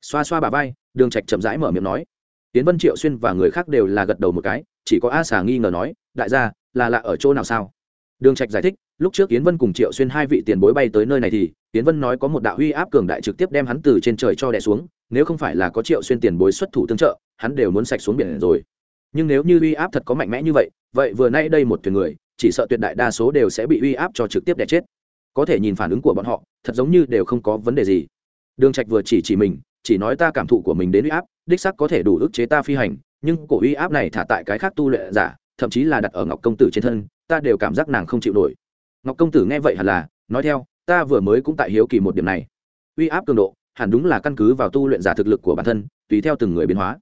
Xoa xoa bà vai, đường trạch chậm rãi mở miệng nói. Tiến vân triệu xuyên và người khác đều là gật đầu một cái, chỉ có a xà nghi ngờ nói, đại gia, là lạ ở chỗ nào sao? Đường trạch giải thích, lúc trước yến vân cùng triệu xuyên hai vị tiền bối bay tới nơi này thì, yến vân nói có một đạo huy áp cường đại trực tiếp đem hắn từ trên trời cho đè xuống, nếu không phải là có triệu xuyên tiền bối xuất thủ tương trợ, hắn đều muốn sạch xuống biển rồi. Nhưng nếu như huy áp thật có mạnh mẽ như vậy vậy vừa nay đây một thuyền người, chỉ sợ tuyệt đại đa số đều sẽ bị uy áp cho trực tiếp đè chết. Có thể nhìn phản ứng của bọn họ, thật giống như đều không có vấn đề gì. Đường trạch vừa chỉ chỉ mình, chỉ nói ta cảm thụ của mình đến uy áp, đích xác có thể đủ ức chế ta phi hành, nhưng cổ uy áp này thả tại cái khác tu luyện giả, thậm chí là đặt ở ngọc công tử trên thân ta đều cảm giác nàng không chịu nổi. Ngọc công tử nghe vậy hẳn là, nói theo, ta vừa mới cũng tại hiếu kỳ một điểm này. Uy áp cường độ, hẳn đúng là căn cứ vào tu luyện giả thực lực của bản thân, tùy theo từng người biến hóa.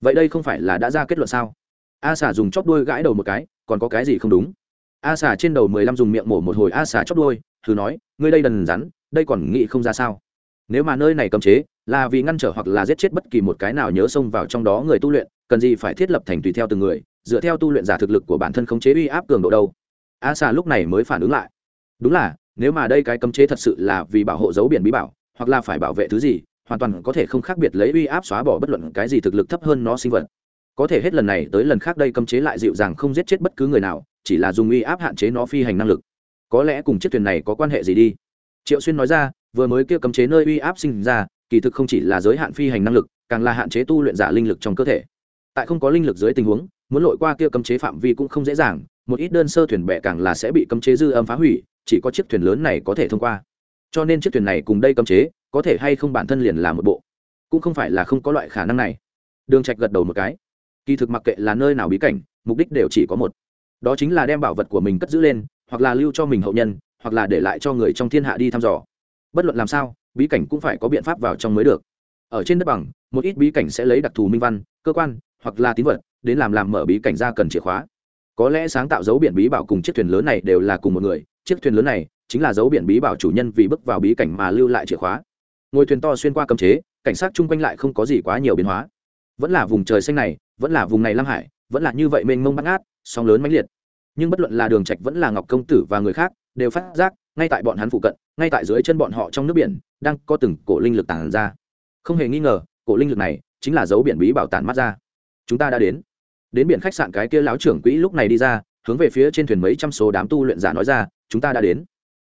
Vậy đây không phải là đã ra kết luận sao? A xà dùng chóp đuôi gãi đầu một cái, còn có cái gì không đúng? A xà trên đầu mười lăm dùng miệng mổ một hồi a xà chóp đuôi, thử nói, ngươi đây đần rắn, đây còn nghĩ không ra sao? Nếu mà nơi này cấm chế, là vì ngăn trở hoặc là giết chết bất kỳ một cái nào nhớ xông vào trong đó người tu luyện, cần gì phải thiết lập thành tùy theo từng người? Dựa theo tu luyện giả thực lực của bản thân khống chế uy áp cường độ đâu. A xà lúc này mới phản ứng lại. Đúng là, nếu mà đây cái cấm chế thật sự là vì bảo hộ dấu biển bí bảo, hoặc là phải bảo vệ thứ gì, hoàn toàn có thể không khác biệt lấy uy áp xóa bỏ bất luận cái gì thực lực thấp hơn nó sinh vật. Có thể hết lần này tới lần khác đây cấm chế lại dịu dàng không giết chết bất cứ người nào, chỉ là dùng uy áp hạn chế nó phi hành năng lực. Có lẽ cùng chiếc thuyền này có quan hệ gì đi. Triệu xuyên nói ra, vừa mới kia cấm chế nơi uy áp sinh ra, kỳ thực không chỉ là giới hạn phi hành năng lực, càng là hạn chế tu luyện giả linh lực trong cơ thể. Tại không có linh lực dưới tình huống muốn lội qua kia cấm chế phạm vi cũng không dễ dàng, một ít đơn sơ thuyền bè càng là sẽ bị cấm chế dư âm phá hủy, chỉ có chiếc thuyền lớn này có thể thông qua. Cho nên chiếc thuyền này cùng đây cấm chế, có thể hay không bản thân liền là một bộ. Cũng không phải là không có loại khả năng này. Đường trạch gật đầu một cái. Kỳ thực mặc kệ là nơi nào bí cảnh, mục đích đều chỉ có một. Đó chính là đem bảo vật của mình cất giữ lên, hoặc là lưu cho mình hậu nhân, hoặc là để lại cho người trong thiên hạ đi thăm dò. Bất luận làm sao, bí cảnh cũng phải có biện pháp vào trong mới được. Ở trên đất bằng, một ít bí cảnh sẽ lấy đặc thù minh văn, cơ quan, hoặc là tín vật đến làm làm mở bí cảnh ra cần chìa khóa. Có lẽ sáng tạo dấu biển bí bảo cùng chiếc thuyền lớn này đều là cùng một người, chiếc thuyền lớn này chính là dấu biển bí bảo chủ nhân vì bước vào bí cảnh mà lưu lại chìa khóa. Ngôi thuyền to xuyên qua cấm chế, cảnh sát chung quanh lại không có gì quá nhiều biến hóa. Vẫn là vùng trời xanh này, vẫn là vùng này lam hải, vẫn là như vậy mênh mông bắt ngát, sóng lớn mãnh liệt. Nhưng bất luận là đường trạch vẫn là ngọc công tử và người khác đều phát giác, ngay tại bọn hắn phụ cận, ngay tại dưới chân bọn họ trong nước biển, đang có từng cổ linh lực tản ra. Không hề nghi ngờ, cổ linh lực này chính là dấu biển bí bảo tản mắt ra. Chúng ta đã đến đến biển khách sạn cái kia lão trưởng quỹ lúc này đi ra, hướng về phía trên thuyền mấy trăm số đám tu luyện giả nói ra, chúng ta đã đến.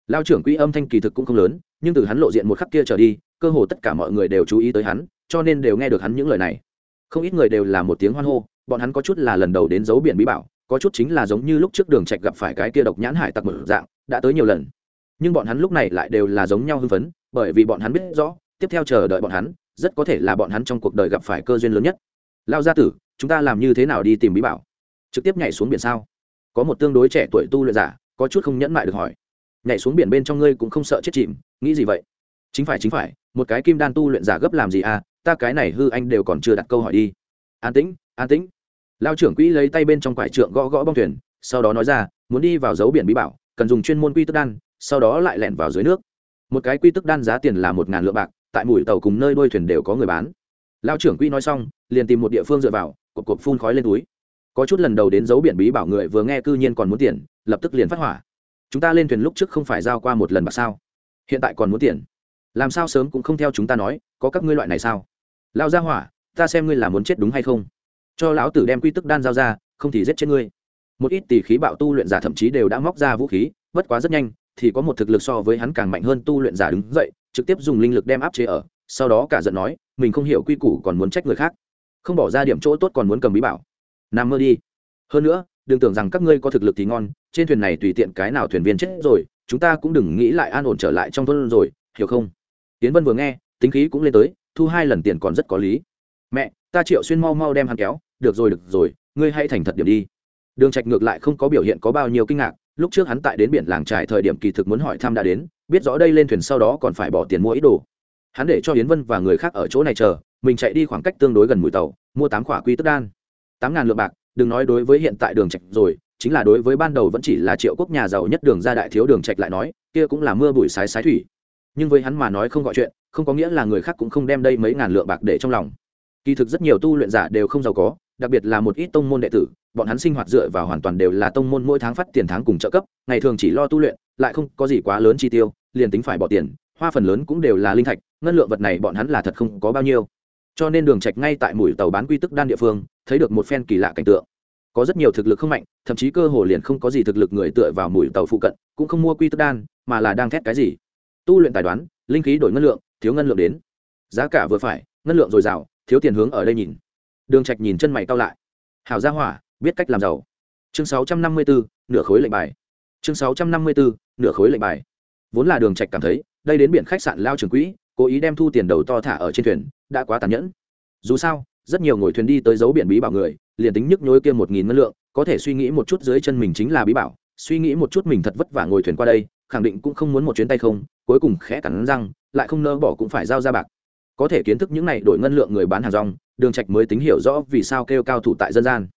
Lão trưởng quỹ âm thanh kỳ thực cũng không lớn, nhưng từ hắn lộ diện một khắc kia trở đi, cơ hồ tất cả mọi người đều chú ý tới hắn, cho nên đều nghe được hắn những lời này. Không ít người đều là một tiếng hoan hô, bọn hắn có chút là lần đầu đến dấu biển bí bảo, có chút chính là giống như lúc trước đường trạch gặp phải cái kia độc nhãn hải tặc mở dạng, đã tới nhiều lần. Nhưng bọn hắn lúc này lại đều là giống nhau hưng phấn, bởi vì bọn hắn biết rõ, tiếp theo chờ đợi bọn hắn, rất có thể là bọn hắn trong cuộc đời gặp phải cơ duyên lớn nhất. Lao gia tử chúng ta làm như thế nào đi tìm bí bảo? Trực tiếp nhảy xuống biển sao? Có một tương đối trẻ tuổi tu luyện giả, có chút không nhẫn mại được hỏi. Nhảy xuống biển bên trong ngươi cũng không sợ chết chìm, nghĩ gì vậy? Chính phải chính phải, một cái kim đan tu luyện giả gấp làm gì à? Ta cái này hư anh đều còn chưa đặt câu hỏi đi. An tĩnh an tĩnh. Lao trưởng quỹ lấy tay bên trong quải trượng gõ gõ bong thuyền, sau đó nói ra, muốn đi vào dấu biển bí bảo, cần dùng chuyên môn quy tức đan, sau đó lại lẻn vào dưới nước. Một cái quy tức đan giá tiền là một ngàn lượng bạc, tại mũi tàu cùng nơi đuôi thuyền đều có người bán. Lao trưởng quỹ nói xong, liền tìm một địa phương dựa vào cột cột phun khói lên túi. Có chút lần đầu đến dấu biển bí bảo người vừa nghe cư nhiên còn muốn tiền, lập tức liền phát hỏa. Chúng ta lên thuyền lúc trước không phải giao qua một lần bạc sao? Hiện tại còn muốn tiền. Làm sao sớm cũng không theo chúng ta nói, có các ngươi loại này sao? Lao ra hỏa, ta xem ngươi là muốn chết đúng hay không? Cho lão tử đem quy tức đan giao ra, không thì giết chết ngươi. Một ít tỷ khí bạo tu luyện giả thậm chí đều đã móc ra vũ khí, bất quá rất nhanh, thì có một thực lực so với hắn càng mạnh hơn tu luyện giả đứng dậy, trực tiếp dùng linh lực đem áp chế ở, sau đó cả giận nói, mình không hiểu quy củ còn muốn trách người khác không bỏ ra điểm chỗ tốt còn muốn cầm bí bảo. Nằm mơ đi. Hơn nữa, đừng tưởng rằng các ngươi có thực lực thì ngon, trên thuyền này tùy tiện cái nào thuyền viên chết rồi, chúng ta cũng đừng nghĩ lại an ổn trở lại trong thôn rồi, hiểu không? Tiến vân vừa nghe, tính khí cũng lên tới, thu hai lần tiền còn rất có lý. Mẹ, ta triệu xuyên mau mau đem hắn kéo, được rồi được rồi, ngươi hãy thành thật điểm đi. Đường trạch ngược lại không có biểu hiện có bao nhiêu kinh ngạc, lúc trước hắn tại đến biển làng trải thời điểm kỳ thực muốn hỏi thăm đã đến, biết rõ đây lên thuyền sau đó còn phải bỏ tiền mua ít đồ. Hắn để cho hiến vân và người khác ở chỗ này chờ mình chạy đi khoảng cách tương đối gần mũi tàu, mua tám khỏa quy tức đan. Tám ngàn lượng bạc, đừng nói đối với hiện tại đường trạch rồi, chính là đối với ban đầu vẫn chỉ là triệu quốc nhà giàu nhất đường gia đại thiếu đường trạch lại nói, kia cũng là mưa bụi sái sái thủy. Nhưng với hắn mà nói không gọi chuyện, không có nghĩa là người khác cũng không đem đây mấy ngàn lượng bạc để trong lòng. Kỳ thực rất nhiều tu luyện giả đều không giàu có, đặc biệt là một ít tông môn đệ tử, bọn hắn sinh hoạt dựa vào hoàn toàn đều là tông môn mỗi tháng phát tiền tháng cùng trợ cấp, ngày thường chỉ lo tu luyện, lại không có gì quá lớn chi tiêu, liền tính phải bỏ tiền, hoa phần lớn cũng đều là linh thạch, ngân lượng vật này bọn hắn là thật không có bao nhiêu cho nên đường trạch ngay tại mũi tàu bán quy tức đan địa phương, thấy được một phen kỳ lạ cảnh tượng. Có rất nhiều thực lực không mạnh, thậm chí cơ hồ liền không có gì thực lực người tựa vào mũi tàu phụ cận, cũng không mua quy tức đan, mà là đang thét cái gì. Tu luyện tài đoán, linh khí đổi ngân lượng, thiếu ngân lượng đến. Giá cả vừa phải, ngân lượng dồi dào, thiếu tiền hướng ở đây nhìn. Đường trạch nhìn chân mày cao lại. Hảo gia hỏa, biết cách làm giàu. Chương sáu trăm năm mươi bốn nửa khối lệnh bài. Chương sáu trăm năm mươi bốn nửa khối lệnh bài. Vốn là đường trạch cảm thấy, đây đến biển khách sạn lao trường quỹ cố ý đem thu tiền đầu to thả ở trên thuyền, đã quá tàn nhẫn. Dù sao, rất nhiều ngồi thuyền đi tới dấu biển bí bảo người, liền tính nhức nhối kia một nghìn ngân lượng, có thể suy nghĩ một chút dưới chân mình chính là bí bảo, suy nghĩ một chút mình thật vất vả ngồi thuyền qua đây, khẳng định cũng không muốn một chuyến tay không, cuối cùng khẽ cắn răng, lại không nỡ bỏ cũng phải giao ra bạc. Có thể kiến thức những này đổi ngân lượng người bán hàng rong, đường trạch mới tính hiểu rõ vì sao kêu cao thủ tại dân gian.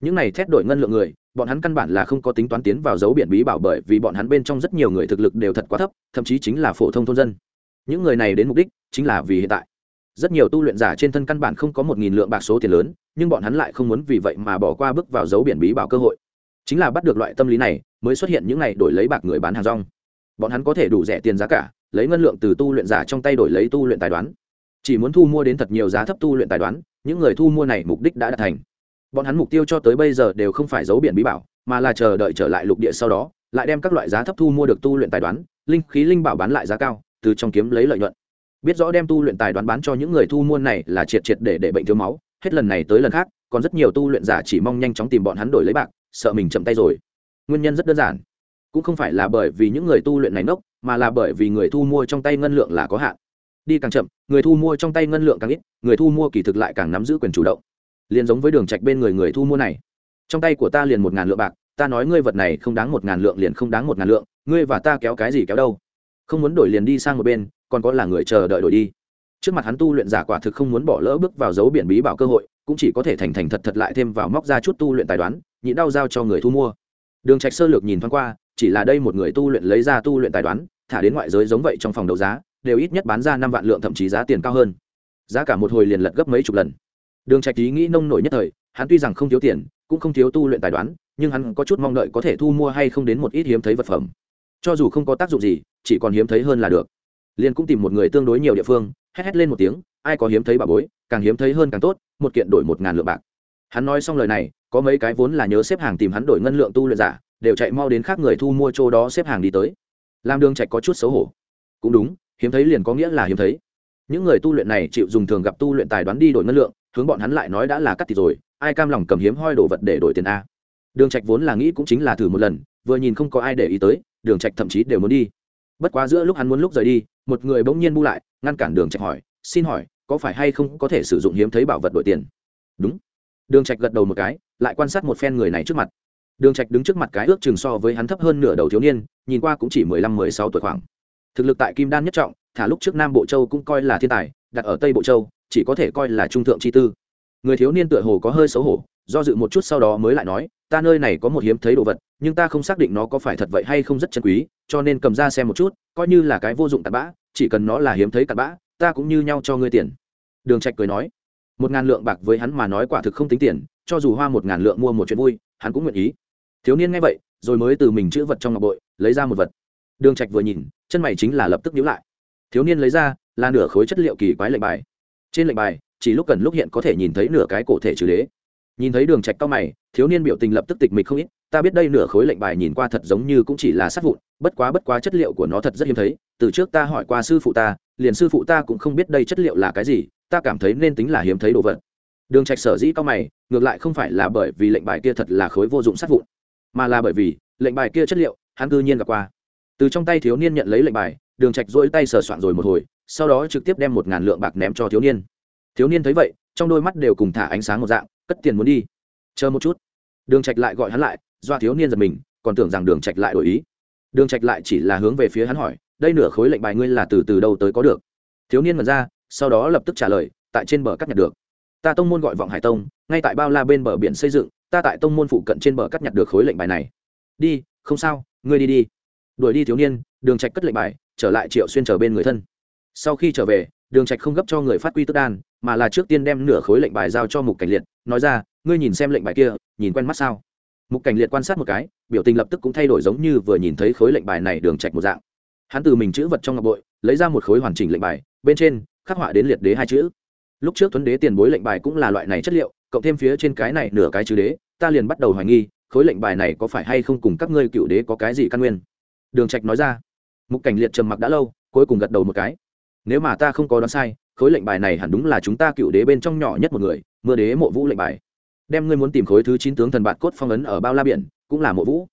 Những này thét đổi ngân lượng người, bọn hắn căn bản là không có tính toán tiến vào dấu biển bí bảo bởi vì bọn hắn bên trong rất nhiều người thực lực đều thật quá thấp, thậm chí chính là phổ thông thôn dân những người này đến mục đích chính là vì hiện tại. Rất nhiều tu luyện giả trên thân căn bản không có một nghìn lượng bạc số tiền lớn, nhưng bọn hắn lại không muốn vì vậy mà bỏ qua bước vào dấu biển bí bảo cơ hội. Chính là bắt được loại tâm lý này, mới xuất hiện những ngày đổi lấy bạc người bán hàng rong. Bọn hắn có thể đủ rẻ tiền giá cả, lấy ngân lượng từ tu luyện giả trong tay đổi lấy tu luyện tài đoán. Chỉ muốn thu mua đến thật nhiều giá thấp tu luyện tài đoán, những người thu mua này mục đích đã đạt thành. Bọn hắn mục tiêu cho tới bây giờ đều không phải giấu biển bí bảo, mà là chờ đợi trở lại lục địa sau đó, lại đem các loại giá thấp thu mua được tu luyện tài đoán, linh khí linh bảo bán lại giá cao từ trong kiếm lấy lợi nhuận. Biết rõ đem tu luyện tài đoán bán cho những người thu mua này là triệt triệt để để bệnh thiếu máu, hết lần này tới lần khác, còn rất nhiều tu luyện giả chỉ mong nhanh chóng tìm bọn hắn đổi lấy bạc, sợ mình chậm tay rồi. Nguyên nhân rất đơn giản. Cũng không phải là bởi vì những người tu luyện này nốc, mà là bởi vì người thu mua trong tay ngân lượng là có hạn. Đi càng chậm, người thu mua trong tay ngân lượng càng ít, người thu mua kỳ thực lại càng nắm giữ quyền chủ động. Liền giống với đường trạch bên người người thu mua này. Trong tay của ta liền một ngàn lượng bạc, ta nói ngươi vật này không đáng một ngàn lượng liền không đáng một ngàn lượng, ngươi và ta kéo cái gì kéo đâu? Không muốn đổi liền đi sang một bên, còn có là người chờ đợi đổi đi. Trước mặt hắn tu luyện giả quả thực không muốn bỏ lỡ bước vào dấu biển bí bảo cơ hội, cũng chỉ có thể thành thành thật thật lại thêm vào móc ra chút tu luyện tài đoán nhịn đau giao cho người thu mua. Đường trạch sơ lược nhìn thoáng qua, chỉ là đây một người tu luyện lấy ra tu luyện tài đoán, thả đến ngoại giới giống vậy trong phòng đấu giá, đều ít nhất bán ra năm vạn lượng thậm chí giá tiền cao hơn. Giá cả một hồi liền lật gấp mấy chục lần. Đường trạch ý nghĩ nông nổi nhất thời, hắn tuy rằng không thiếu tiền, cũng không thiếu tu luyện tài đoán, nhưng hắn có chút mong đợi có thể thu mua hay không đến một ít hiếm thấy vật phẩm. Cho dù không có tác dụng gì chỉ còn hiếm thấy hơn là được. Liên cũng tìm một người tương đối nhiều địa phương, hét hét lên một tiếng, ai có hiếm thấy bà bối, càng hiếm thấy hơn càng tốt, một kiện đổi một ngàn lượng bạc. Hắn nói xong lời này, có mấy cái vốn là nhớ xếp hàng tìm hắn đổi ngân lượng tu luyện giả, đều chạy mau đến khác người thu mua chỗ đó xếp hàng đi tới. Làm đường trạch có chút xấu hổ. Cũng đúng, hiếm thấy liền có nghĩa là hiếm thấy. Những người tu luyện này chịu dùng thường gặp tu luyện tài đoán đi đổi ngân lượng, hướng bọn hắn lại nói đã là cắt thịt rồi, ai cam lòng cầm hiếm hoi đồ vật để đổi tiền a? Đường trạch vốn là nghĩ cũng chính là thử một lần, vừa nhìn không có ai để ý tới, đường trạch thậm chí đều muốn đi bất quá giữa lúc hắn muốn lúc rời đi, một người bỗng nhiên bu lại, ngăn cản đường trạch hỏi, xin hỏi, có phải hay không có thể sử dụng hiếm thấy bảo vật đổi tiền? Đúng. Đường trạch gật đầu một cái, lại quan sát một phen người này trước mặt. Đường trạch đứng trước mặt cái ước chừng so với hắn thấp hơn nửa đầu thiếu niên, nhìn qua cũng chỉ mười lăm, mười sáu tuổi khoảng. Thực lực tại kim đan nhất trọng, thả lúc trước nam bộ châu cũng coi là thiên tài, đặt ở tây bộ châu, chỉ có thể coi là trung thượng chi tư. Người thiếu niên tựa hồ có hơi xấu hổ, do dự một chút sau đó mới lại nói, ta nơi này có một hiếm thấy đồ vật, nhưng ta không xác định nó có phải thật vậy hay không rất chân quý cho nên cầm ra xem một chút, coi như là cái vô dụng tạt bã, chỉ cần nó là hiếm thấy tạt bã, ta cũng như nhau cho ngươi tiền. Đường trạch cười nói. Một ngàn lượng bạc với hắn mà nói quả thực không tính tiền, cho dù hoa một ngàn lượng mua một chuyện vui, hắn cũng nguyện ý. Thiếu niên nghe vậy, rồi mới từ mình chữ vật trong ngọc bội, lấy ra một vật. Đường trạch vừa nhìn, chân mày chính là lập tức nhíu lại. Thiếu niên lấy ra, là nửa khối chất liệu kỳ quái lệnh bài. Trên lệnh bài, chỉ lúc cần lúc hiện có thể nhìn thấy nửa cái cổ thể trừ đế. Nhìn thấy đường trạch cao mày, thiếu niên biểu tình lập tức tịch mịch không ít ta biết đây nửa khối lệnh bài nhìn qua thật giống như cũng chỉ là sát vụn, bất quá bất quá chất liệu của nó thật rất hiếm thấy, từ trước ta hỏi qua sư phụ ta, liền sư phụ ta cũng không biết đây chất liệu là cái gì, ta cảm thấy nên tính là hiếm thấy đồ vật. Đường trạch sở dĩ cao mày, ngược lại không phải là bởi vì lệnh bài kia thật là khối vô dụng sát vụn, mà là bởi vì lệnh bài kia chất liệu, hắn cư nhiên gặp qua. Từ trong tay thiếu niên nhận lấy lệnh bài, đường trạch duỗi tay sờ soạn rồi một hồi, sau đó trực tiếp đem một ngàn lượng bạc ném cho thiếu niên. Thiếu niên thấy vậy, trong đôi mắt đều cùng thả ánh sáng một dạng, cất tiền muốn đi, chờ một chút. Đường trạch lại gọi hắn lại do thiếu niên giật mình, còn tưởng rằng đường trạch lại đổi ý. Đường trạch lại chỉ là hướng về phía hắn hỏi, đây nửa khối lệnh bài ngươi là từ từ đâu tới có được? Thiếu niên mở ra, sau đó lập tức trả lời, tại trên bờ cắt nhặt được. Ta tông môn gọi vọng hải tông, ngay tại bao la bên bờ biển xây dựng, ta tại tông môn phụ cận trên bờ cắt nhặt được khối lệnh bài này. Đi, không sao, ngươi đi đi. Đuổi đi, thiếu niên, đường trạch cất lệnh bài, trở lại triệu xuyên trở bên người thân. Sau khi trở về, đường trạch không gấp cho người phát quy tức đan, mà là trước tiên đem nửa khối lệnh bài giao cho mục cảnh liệt, nói ra, ngươi nhìn xem lệnh bài kia, nhìn quen mắt sao? Mục cảnh liệt quan sát một cái, biểu tình lập tức cũng thay đổi giống như vừa nhìn thấy khối lệnh bài này đường trạch một dạng. Hắn từ mình chữ vật trong ngọc bội, lấy ra một khối hoàn chỉnh lệnh bài, bên trên khắc họa đến liệt đế hai chữ. Lúc trước tuấn đế tiền bối lệnh bài cũng là loại này chất liệu, cộng thêm phía trên cái này nửa cái chữ đế, ta liền bắt đầu hoài nghi, khối lệnh bài này có phải hay không cùng các ngươi cựu đế có cái gì căn nguyên? Đường trạch nói ra. Mục cảnh liệt trầm mặc đã lâu, cuối cùng gật đầu một cái. Nếu mà ta không có đoán sai, khối lệnh bài này hẳn đúng là chúng ta cựu đế bên trong nhỏ nhất một người, mưa đế mộ vũ lệnh bài đem ngươi muốn tìm khối thứ chín tướng thần bạt cốt phong ấn ở bao la biển, cũng là mộ vũ.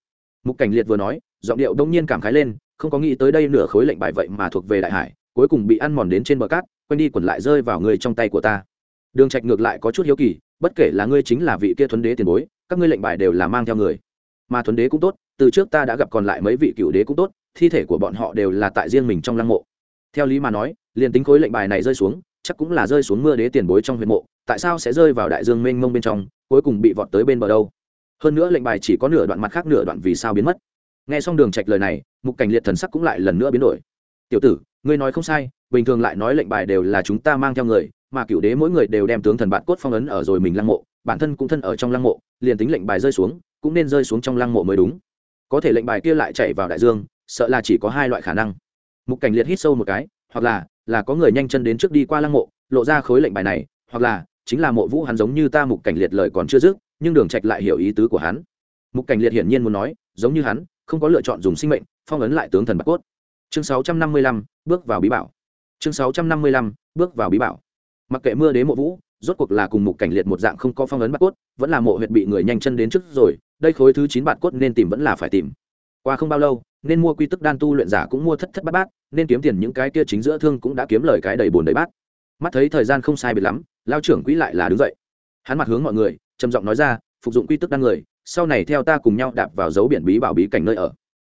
Mục cảnh liệt vừa nói, giọng điệu đông nhiên cảm khái lên, không có nghĩ tới đây nửa khối lệnh bài vậy mà thuộc về đại hải, cuối cùng bị ăn mòn đến trên bờ cát, quanh đi quẩn lại rơi vào người trong tay của ta. Đường trạch ngược lại có chút hiếu kỳ, bất kể là ngươi chính là vị kia thuấn đế tiền bối, các ngươi lệnh bài đều là mang theo người. Mà thuấn đế cũng tốt, từ trước ta đã gặp còn lại mấy vị cựu đế cũng tốt, thi thể của bọn họ đều là tại riêng mình trong lăng mộ. Theo lý mà nói, liền tính khối lệnh bài này rơi xuống chắc cũng là rơi xuống mưa đế tiền bối trong huyệt mộ, tại sao sẽ rơi vào đại dương mênh mông bên trong, cuối cùng bị vọt tới bên bờ đâu? Hơn nữa lệnh bài chỉ có nửa đoạn mặt khác nửa đoạn vì sao biến mất. Nghe xong đường trạch lời này, mục cảnh liệt thần sắc cũng lại lần nữa biến đổi. Tiểu tử, ngươi nói không sai, bình thường lại nói lệnh bài đều là chúng ta mang theo người, mà cựu đế mỗi người đều đem tướng thần bạn cốt phong ấn ở rồi mình lăng mộ, bản thân cũng thân ở trong lăng mộ, liền tính lệnh bài rơi xuống, cũng nên rơi xuống trong lăng mộ mới đúng. Có thể lệnh bài kia lại chạy vào đại dương, sợ là chỉ có hai loại khả năng. Mục cảnh liệt hít sâu một cái, hoặc là là có người nhanh chân đến trước đi qua lăng mộ lộ ra khối lệnh bài này hoặc là chính là mộ vũ hắn giống như ta mục cảnh liệt lời còn chưa dứt nhưng đường trạch lại hiểu ý tứ của hắn. Mục cảnh liệt hiển nhiên muốn nói giống như hắn không có lựa chọn dùng sinh mệnh phong ấn lại tướng thần bạc cốt. Chương 655, bước vào bí bảo. Chương 655, bước vào bí bảo. Mặc kệ mưa đế mộ vũ rốt cuộc là cùng mục cảnh liệt một dạng không có phong ấn bạc cốt vẫn là mộ huyệt bị người nhanh chân đến trước rồi đây khối thứ chín bạc cốt nên tìm vẫn là phải tìm. Qua không bao lâu nên mua quy tức đan tu luyện giả cũng mua thất thất bát bát, nên kiếm tiền những cái kia chính giữa thương cũng đã kiếm lời cái đầy bồn đầy bát. Mắt thấy thời gian không sai biệt lắm, lao trưởng quỹ lại là đứng dậy. Hắn mặt hướng mọi người, trầm giọng nói ra, phục dụng quy tức đan người, sau này theo ta cùng nhau đạp vào dấu biển bí bảo bí cảnh nơi ở.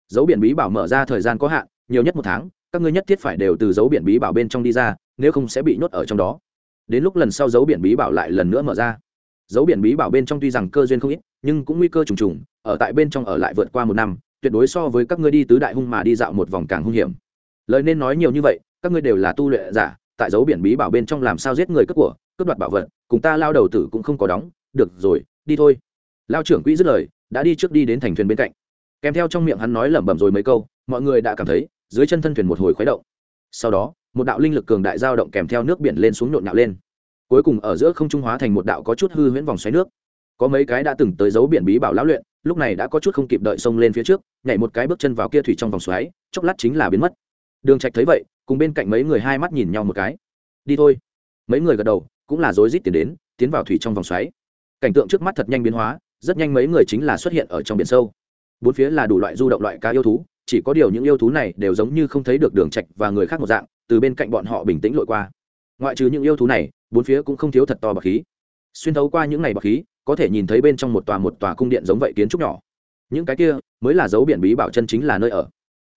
Dấu biển bí bảo mở ra thời gian có hạn, nhiều nhất một tháng, các ngươi nhất thiết phải đều từ dấu biển bí bảo bên trong đi ra, nếu không sẽ bị nhốt ở trong đó. Đến lúc lần sau dấu biển bí bảo lại lần nữa mở ra. Dấu biển bí bảo bên trong tuy rằng cơ duyên không ít, nhưng cũng nguy cơ trùng trùng, ở tại bên trong ở lại vượt qua một năm tuyệt đối so với các ngươi đi tứ đại hung mà đi dạo một vòng càng hung hiểm. Lời nên nói nhiều như vậy, các ngươi đều là tu luyện giả, tại dấu biển bí bảo bên trong làm sao giết người cướp của, cướp đoạt bảo vật, cùng ta lao đầu tử cũng không có đóng. Được rồi, đi thôi. Lao trưởng quỹ dứt lời, đã đi trước đi đến thành thuyền bên cạnh. Kèm theo trong miệng hắn nói lẩm bẩm rồi mấy câu, mọi người đã cảm thấy, dưới chân thân thuyền một hồi khuấy động. Sau đó, một đạo linh lực cường đại dao động kèm theo nước biển lên xuống nhộn nhạo lên. Cuối cùng ở giữa không trung hóa thành một đạo có chút hư huyễn vòng xoáy nước có mấy cái đã từng tới dấu biển bí bảo lão luyện, lúc này đã có chút không kịp đợi xông lên phía trước, nhảy một cái bước chân vào kia thủy trong vòng xoáy, chốc lát chính là biến mất. Đường trạch thấy vậy, cùng bên cạnh mấy người hai mắt nhìn nhau một cái. Đi thôi. Mấy người gật đầu, cũng là rối rít tiến đến, tiến vào thủy trong vòng xoáy. Cảnh tượng trước mắt thật nhanh biến hóa, rất nhanh mấy người chính là xuất hiện ở trong biển sâu. Bốn phía là đủ loại du động loại cá yêu thú, chỉ có điều những yêu thú này đều giống như không thấy được đường trạch và người khác một dạng, từ bên cạnh bọn họ bình tĩnh lội qua. Ngoại trừ những yêu thú này, bốn phía cũng không thiếu thật to bậc khí xuyên thấu qua những ngày bọc khí, có thể nhìn thấy bên trong một tòa một tòa cung điện giống vậy kiến trúc nhỏ. Những cái kia mới là dấu biển bí bảo chân chính là nơi ở.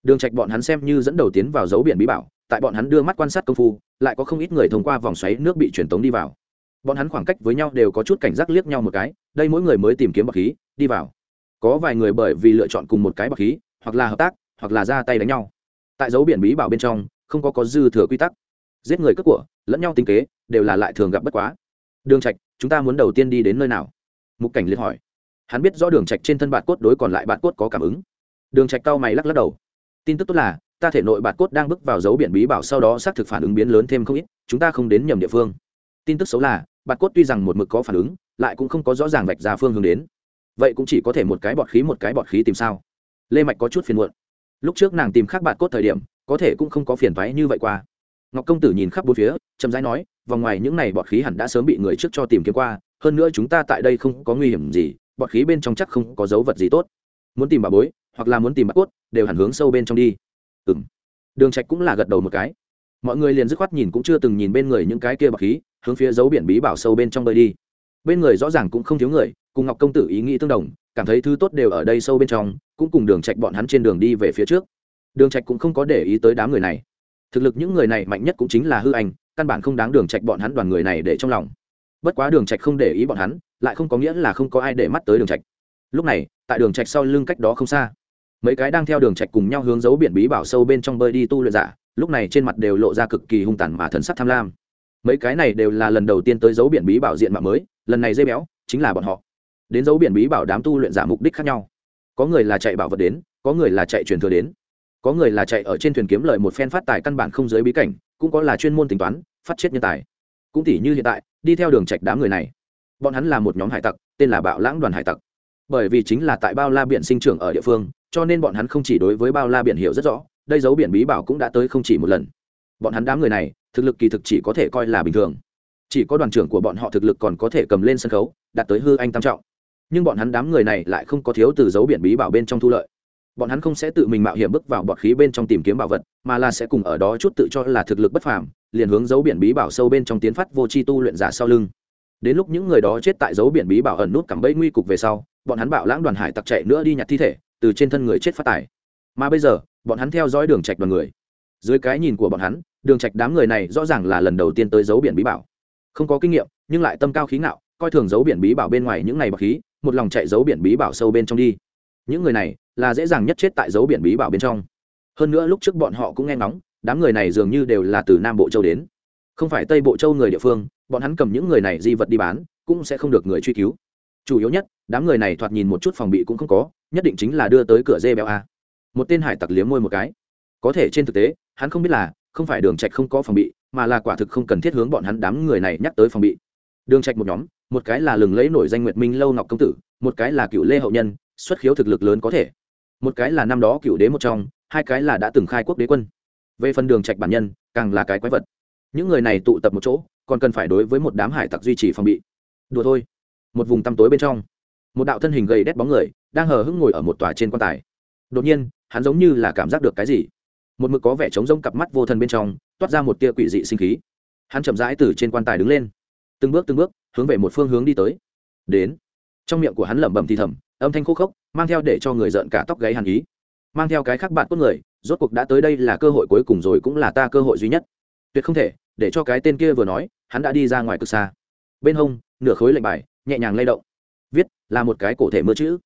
Đường trạch bọn hắn xem như dẫn đầu tiến vào dấu biển bí bảo, tại bọn hắn đưa mắt quan sát công phu, lại có không ít người thông qua vòng xoáy nước bị truyền tống đi vào. Bọn hắn khoảng cách với nhau đều có chút cảnh giác liếc nhau một cái, đây mỗi người mới tìm kiếm bọc khí, đi vào. Có vài người bởi vì lựa chọn cùng một cái bọc khí, hoặc là hợp tác, hoặc là ra tay đánh nhau. Tại dấu biển bí bảo bên trong, không có có dư thừa quy tắc. Giết người cướp của, lẫn nhau tính kế, đều là lại thường gặp bất quá đường trạch, chúng ta muốn đầu tiên đi đến nơi nào? Mục cảnh liệt hỏi. Hắn biết rõ đường trạch trên thân bạt cốt đối còn lại bạt cốt có cảm ứng. Đường trạch cao mày lắc lắc đầu. Tin tức tốt là, ta thể nội bạt cốt đang bước vào dấu biển bí bảo sau đó xác thực phản ứng biến lớn thêm không ít, chúng ta không đến nhầm địa phương. Tin tức xấu là, bạt cốt tuy rằng một mực có phản ứng, lại cũng không có rõ ràng vạch ra phương hướng đến. Vậy cũng chỉ có thể một cái bọt khí một cái bọt khí tìm sao? Lê mạch có chút phiền muộn. Lúc trước nàng tìm khác bạt cốt thời điểm, có thể cũng không có phiền toái như vậy qua. Ngọc công tử nhìn khắp bốn phía, chậm rãi nói vòng ngoài những này bọt khí hẳn đã sớm bị người trước cho tìm kiếm qua, hơn nữa chúng ta tại đây không có nguy hiểm gì, bọt khí bên trong chắc không có dấu vật gì tốt. Muốn tìm bà bối, hoặc là muốn tìm bà cốt, đều hẳn hướng sâu bên trong đi. Ừ m đường trạch cũng là gật đầu một cái. Mọi người liền dứt khoát nhìn cũng chưa từng nhìn bên người những cái kia bọt khí, hướng phía dấu biển bí bảo sâu bên trong bơi đi. Bên người rõ ràng cũng không thiếu người, cùng ngọc công tử ý nghĩ tương đồng, cảm thấy thứ tốt đều ở đây sâu bên trong, cũng cùng đường trạch bọn hắn trên đường đi về phía trước. Đường trạch cũng không có để ý tới đám người này. Thực lực những người này mạnh nhất cũng chính là hư ảnh căn bản không đáng đường trạch bọn hắn đoàn người này để trong lòng. Bất quá đường trạch không để ý bọn hắn, lại không có nghĩa là không có ai để mắt tới đường trạch. Lúc này, tại đường trạch sau lưng cách đó không xa, mấy cái đang theo đường trạch cùng nhau hướng dấu biển bí bảo sâu bên trong bơi đi tu luyện giả, lúc này trên mặt đều lộ ra cực kỳ hung tàn mà thần sắc tham lam. Mấy cái này đều là lần đầu tiên tới dấu biển bí bảo diện mạo mới, lần này dây béo, chính là bọn họ. Đến dấu biển bí bảo đám tu luyện giả mục đích khác nhau. Có người là chạy bảo vật đến, có người là chạy truyền thừa đến. Có người là chạy ở trên thuyền kiếm lợi một phen phát tài căn bản không dưới bí cảnh cũng có là chuyên môn tính toán, phát chết nhân tài. Cũng tỷ như hiện tại, đi theo đường trạch đám người này. Bọn hắn là một nhóm hải tặc, tên là bạo lãng đoàn hải tặc. Bởi vì chính là tại bao la biển sinh trưởng ở địa phương, cho nên bọn hắn không chỉ đối với bao la biển hiểu rất rõ, đây dấu biển bí bảo cũng đã tới không chỉ một lần. Bọn hắn đám người này, thực lực kỳ thực chỉ có thể coi là bình thường. Chỉ có đoàn trưởng của bọn họ thực lực còn có thể cầm lên sân khấu, đạt tới hư anh tam trọng. Nhưng bọn hắn đám người này lại không có thiếu từ dấu biển bí bảo bên trong thu lợi bọn hắn không sẽ tự mình mạo hiểm bước vào bọt khí bên trong tìm kiếm bảo vật, mà là sẽ cùng ở đó chút tự cho là thực lực bất phàm, liền hướng dấu biển bí bảo sâu bên trong tiến phát vô chi tu luyện giả sau lưng. Đến lúc những người đó chết tại dấu biển bí bảo ẩn nút cắm bẫy nguy cục về sau, bọn hắn bạo lãng đoàn hải tặc chạy nữa đi nhặt thi thể, từ trên thân người chết phát tài mà bây giờ, bọn hắn theo dõi đường trạch đoàn người. Dưới cái nhìn của bọn hắn, đường trạch đám người này rõ ràng là lần đầu tiên tới dấu biển bí bảo. Không có kinh nghiệm, nhưng lại tâm cao khí ngạo, coi thường dấu biển bí bảo bên ngoài những ngày bọc khí, một lòng chạy dấu biển bí bảo sâu bên trong đi những người này là dễ dàng nhất chết tại dấu biển bí bảo bên trong. Hơn nữa lúc trước bọn họ cũng nghe ngóng, đám người này dường như đều là từ nam bộ châu đến. Không phải tây bộ châu người địa phương, bọn hắn cầm những người này di vật đi bán, cũng sẽ không được người truy cứu. Chủ yếu nhất, đám người này thoạt nhìn một chút phòng bị cũng không có, nhất định chính là đưa tới cửa dê béo a. Một tên hải tặc liếm môi một cái. Có thể trên thực tế, hắn không biết là không phải đường trạch không có phòng bị, mà là quả thực không cần thiết hướng bọn hắn đám người này nhắc tới phòng bị. Đường trạch một nhóm, một cái là lừng lẫy nổi danh nguyệt minh lâu ngọc công tử, một cái là cựu lê hậu nhân xuất khiếu thực lực lớn có thể. Một cái là năm đó cựu đế một trong, hai cái là đã từng khai quốc đế quân. Về phần đường trạch bản nhân, càng là cái quái vật. Những người này tụ tập một chỗ, còn cần phải đối với một đám hải tặc duy trì phòng bị. Đùa thôi. Một vùng tăm tối bên trong, một đạo thân hình gầy đét bóng người, đang hờ hững ngồi ở một tòa trên quan tài. Đột nhiên, hắn giống như là cảm giác được cái gì. Một mực có vẻ trống rỗng cặp mắt vô thần bên trong, toát ra một tia quỷ dị sinh khí. Hắn chậm rãi từ trên quan tài đứng lên. Từng bước từng bước, hướng về một phương hướng đi tới. Đến. Trong miệng của hắn lẩm bẩm thì thầm âm thanh khô khốc mang theo để cho người giận cả tóc gáy hàn ý. Mang theo cái khác bạn cốt người rốt cuộc đã tới đây là cơ hội cuối cùng rồi cũng là ta cơ hội duy nhất. Tuyệt không thể để cho cái tên kia vừa nói hắn đã đi ra ngoài cực xa. Bên hông nửa khối lệnh bài nhẹ nhàng lay động. Viết là một cái cổ thể mưa chữ.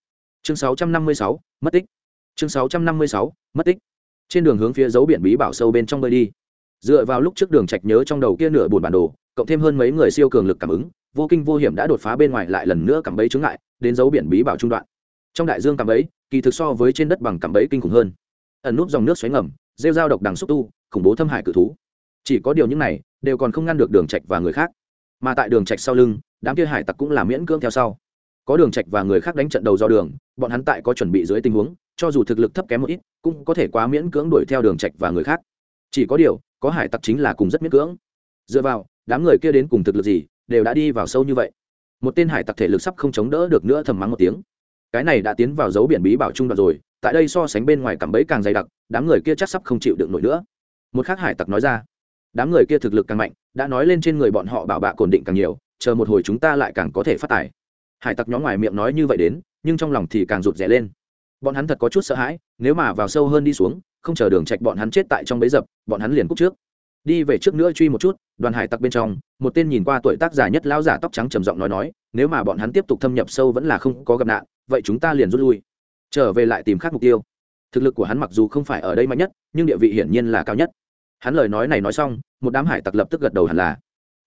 Chương 656, mất tích. Chương 656, mất tích. Trên đường hướng phía dấu biển bí bảo sâu bên trong bơi đi. Dựa vào lúc trước đường trạch nhớ trong đầu kia nửa buồn bản đồ cộng thêm hơn mấy người siêu cường lực cảm ứng, vô kinh vô hiểm đã đột phá bên ngoài lại lần nữa cảm bẫy chướng ngại, đến dấu biển bí bảo trung đoạn. Trong đại dương cảm bẫy, kỳ thực so với trên đất bằng cảm bẫy kinh khủng hơn. Ẩn núp dòng nước xoáy ngầm, rêu dao độc đằng xúc tu, khủng bố thâm hải cự thú. Chỉ có điều những này đều còn không ngăn được đường trạch và người khác. Mà tại đường trạch sau lưng, đám kia hải tặc cũng là miễn cưỡng theo sau. Có đường trạch và người khác đánh trận đầu do đường, bọn hắn tại có chuẩn bị dưới tình huống, cho dù thực lực thấp kém một ít, cũng có thể quá miễn cưỡng đuổi theo đường trạch và người khác. Chỉ có điều, có hải tặc chính là cùng rất miễn cưỡng. Dựa vào đám người kia đến cùng thực lực gì, đều đã đi vào sâu như vậy. Một tên hải tặc thể lực sắp không chống đỡ được nữa thầm mắng một tiếng. Cái này đã tiến vào dấu biển bí bảo trung đoạn rồi, tại đây so sánh bên ngoài cắm bẫy càng dày đặc, đám người kia chắc sắp không chịu được nổi nữa. Một khác hải tặc nói ra, đám người kia thực lực càng mạnh, đã nói lên trên người bọn họ bảo bạ cồn định càng nhiều, chờ một hồi chúng ta lại càng có thể phát tài. Hải tặc nhóm ngoài miệng nói như vậy đến, nhưng trong lòng thì càng rụt rè lên. Bọn hắn thật có chút sợ hãi, nếu mà vào sâu hơn đi xuống, không chờ đường trạch bọn hắn chết tại trong bẫy dập, bọn hắn liền cúc trước đi về trước nữa truy một chút, đoàn hải tặc bên trong, một tên nhìn qua tuổi tác già nhất lão giả tóc trắng trầm giọng nói nói, nếu mà bọn hắn tiếp tục thâm nhập sâu vẫn là không có gặp nạn, vậy chúng ta liền rút lui. Trở về lại tìm khác mục tiêu. Thực lực của hắn mặc dù không phải ở đây mạnh nhất, nhưng địa vị hiển nhiên là cao nhất. Hắn lời nói này nói xong, một đám hải tặc lập tức gật đầu hẳn là.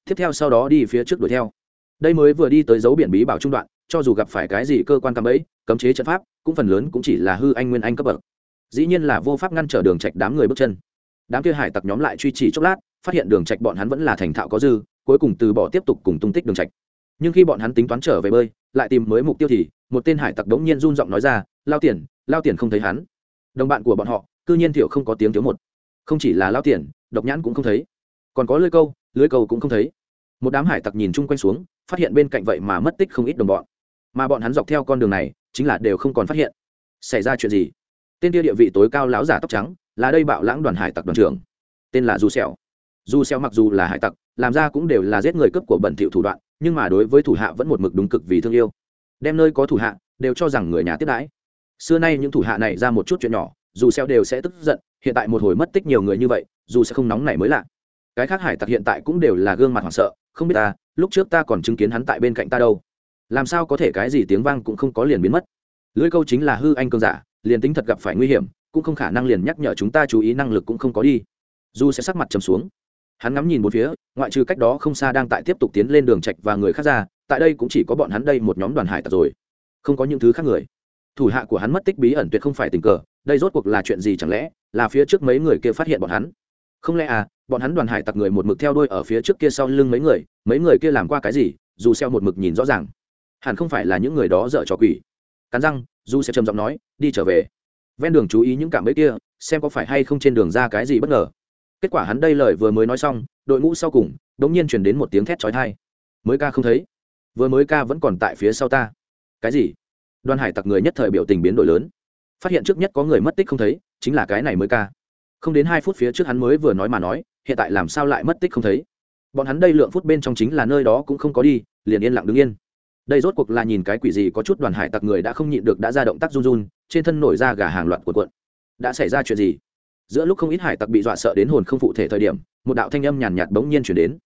Tiếp theo sau đó đi phía trước đuổi theo. Đây mới vừa đi tới dấu biển bí bảo trung đoạn, cho dù gặp phải cái gì cơ quan cắm ấy cấm chế trận pháp, cũng phần lớn cũng chỉ là hư anh nguyên anh cấp bậc. Dĩ nhiên là vô pháp ngăn trở đường trạch đám người bước chân đám kia hải tặc nhóm lại truy trì chốc lát, phát hiện đường trạch bọn hắn vẫn là thành thạo có dư, cuối cùng từ bỏ tiếp tục cùng tung tích đường trạch. Nhưng khi bọn hắn tính toán trở về bơi, lại tìm mới mục tiêu thì, một tên hải tặc đống nhiên run giọng nói ra, lao tiền lao tiền không thấy hắn. Đồng bạn của bọn họ, cư nhiên thiểu không có tiếng thiếu một. Không chỉ là lao tiền độc nhãn cũng không thấy. Còn có lưới câu lưới câu cũng không thấy. Một đám hải tặc nhìn chung quanh xuống, phát hiện bên cạnh vậy mà mất tích không ít đồng bọn. Mà bọn hắn dọc theo con đường này, chính là đều không còn phát hiện. Xảy ra chuyện gì? Tên kia địa vị tối cao láo giả tóc trắng là đây bạo lãng đoàn hải tặc đoàn trưởng. Tên là du xẻo du xẻo mặc dù là hải tặc, làm ra cũng đều là giết người cướp của bẩn thỉu thủ đoạn, nhưng mà đối với thủ hạ vẫn một mực đúng cực vì thương yêu. Đem nơi có thủ hạ, đều cho rằng người nhà tiếp đãi. Xưa nay những thủ hạ này ra một chút chuyện nhỏ, dù xeo đều sẽ tức giận, hiện tại một hồi mất tích nhiều người như vậy, dù sẽ không nóng này mới lạ. Cái khác hải tặc hiện tại cũng đều là gương mặt hoảng sợ, không biết ta, lúc trước ta còn chứng kiến hắn tại bên cạnh ta đâu. Làm sao có thể cái gì tiếng vang cũng không có liền biến mất. Lưỡi câu chính là hư anh cơn giả, liền tính thật gặp phải nguy hiểm cũng không khả năng liền nhắc nhở chúng ta chú ý năng lực cũng không có đi. Du sẽ sắc mặt trầm xuống, hắn ngắm nhìn một phía, ngoại trừ cách đó không xa đang tại tiếp tục tiến lên đường trạch và người khác ra, tại đây cũng chỉ có bọn hắn đây một nhóm đoàn hải tặc rồi. Không có những thứ khác người. Thủ hạ của hắn mất tích bí ẩn tuyệt không phải tình cờ, đây rốt cuộc là chuyện gì chẳng lẽ, là phía trước mấy người kia phát hiện bọn hắn? Không lẽ à bọn hắn đoàn hải tặc người một mực theo đuôi ở phía trước kia sau lưng mấy người mấy người kia làm qua cái gì, dù xeo một mực nhìn rõ ràng. Hẳn không phải là những người đó dở trò quỷ. Cắn răng du sẽ trầm giọng nói, đi trở về ven đường chú ý những cảm ấy kia, xem có phải hay không trên đường ra cái gì bất ngờ. Kết quả hắn đây lời vừa mới nói xong, đội ngũ sau cùng đ ỗ n g nhiên chuyển đến một tiếng thét trói thai mới ca không thấy. Vừa mới ca vẫn còn tại phía sau ta. Cái gì? Đoàn hải tặc người nhất thời biểu tình biến đổi lớn. Phát hiện trước nhất có người mất tích không thấy, chính là cái này mới ca. Không đến hai phút phía trước hắn mới vừa nói mà nói, hiện tại làm sao lại mất tích không thấy? Bọn hắn đây lượng phút bên trong chính là nơi đó cũng không có đi, liền yên lặng đứng yên đây rốt cuộc là nhìn cái quỷ gì có chút đoàn hải tặc người đã không nhịn được đã ra động tác run run, trên thân nổi ra gà hàng loạt cuộn cuộn. Đã xảy ra chuyện gì? Giữa lúc không ít hải tặc bị dọa sợ đến hồn không phụ thể thời điểm, một đạo thanh âm nhàn nhạt bỗng nhiên chuyển đến.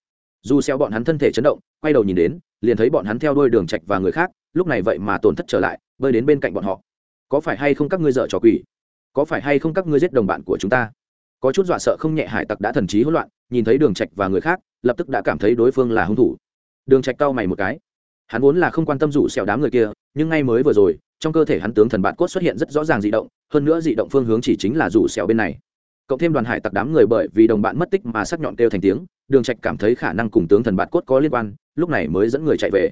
Dù xeo bọn hắn thân thể chấn động, quay đầu nhìn đến, liền thấy bọn hắn theo đuôi đường trạch và người khác, lúc này vậy mà tổn thất trở lại, bơi đến bên cạnh bọn họ. Có phải hay không các ngươi dở trò quỷ? Có phải hay không các ngươi giết đồng bạn của chúng ta? Có chút dọa sợ không nhẹ hải tặc đã thần trí hỗn loạn, nhìn thấy đường trạch và người khác, lập tức đã cảm thấy đối phương là hung thủ. Đường trạch cau mày một cái hắn vốn là không quan tâm rủ xẻo đám người kia, nhưng ngay mới vừa rồi, trong cơ thể hắn tướng thần bạn cốt xuất hiện rất rõ ràng dị động, hơn nữa dị động phương hướng chỉ chính là rủ xẻo bên này. Cộng thêm đoàn hải tặc đám người bởi vì đồng bạn mất tích mà sắc nhọn kêu thành tiếng, đường trạch cảm thấy khả năng cùng tướng thần bạn cốt có liên quan, lúc này mới dẫn người chạy về.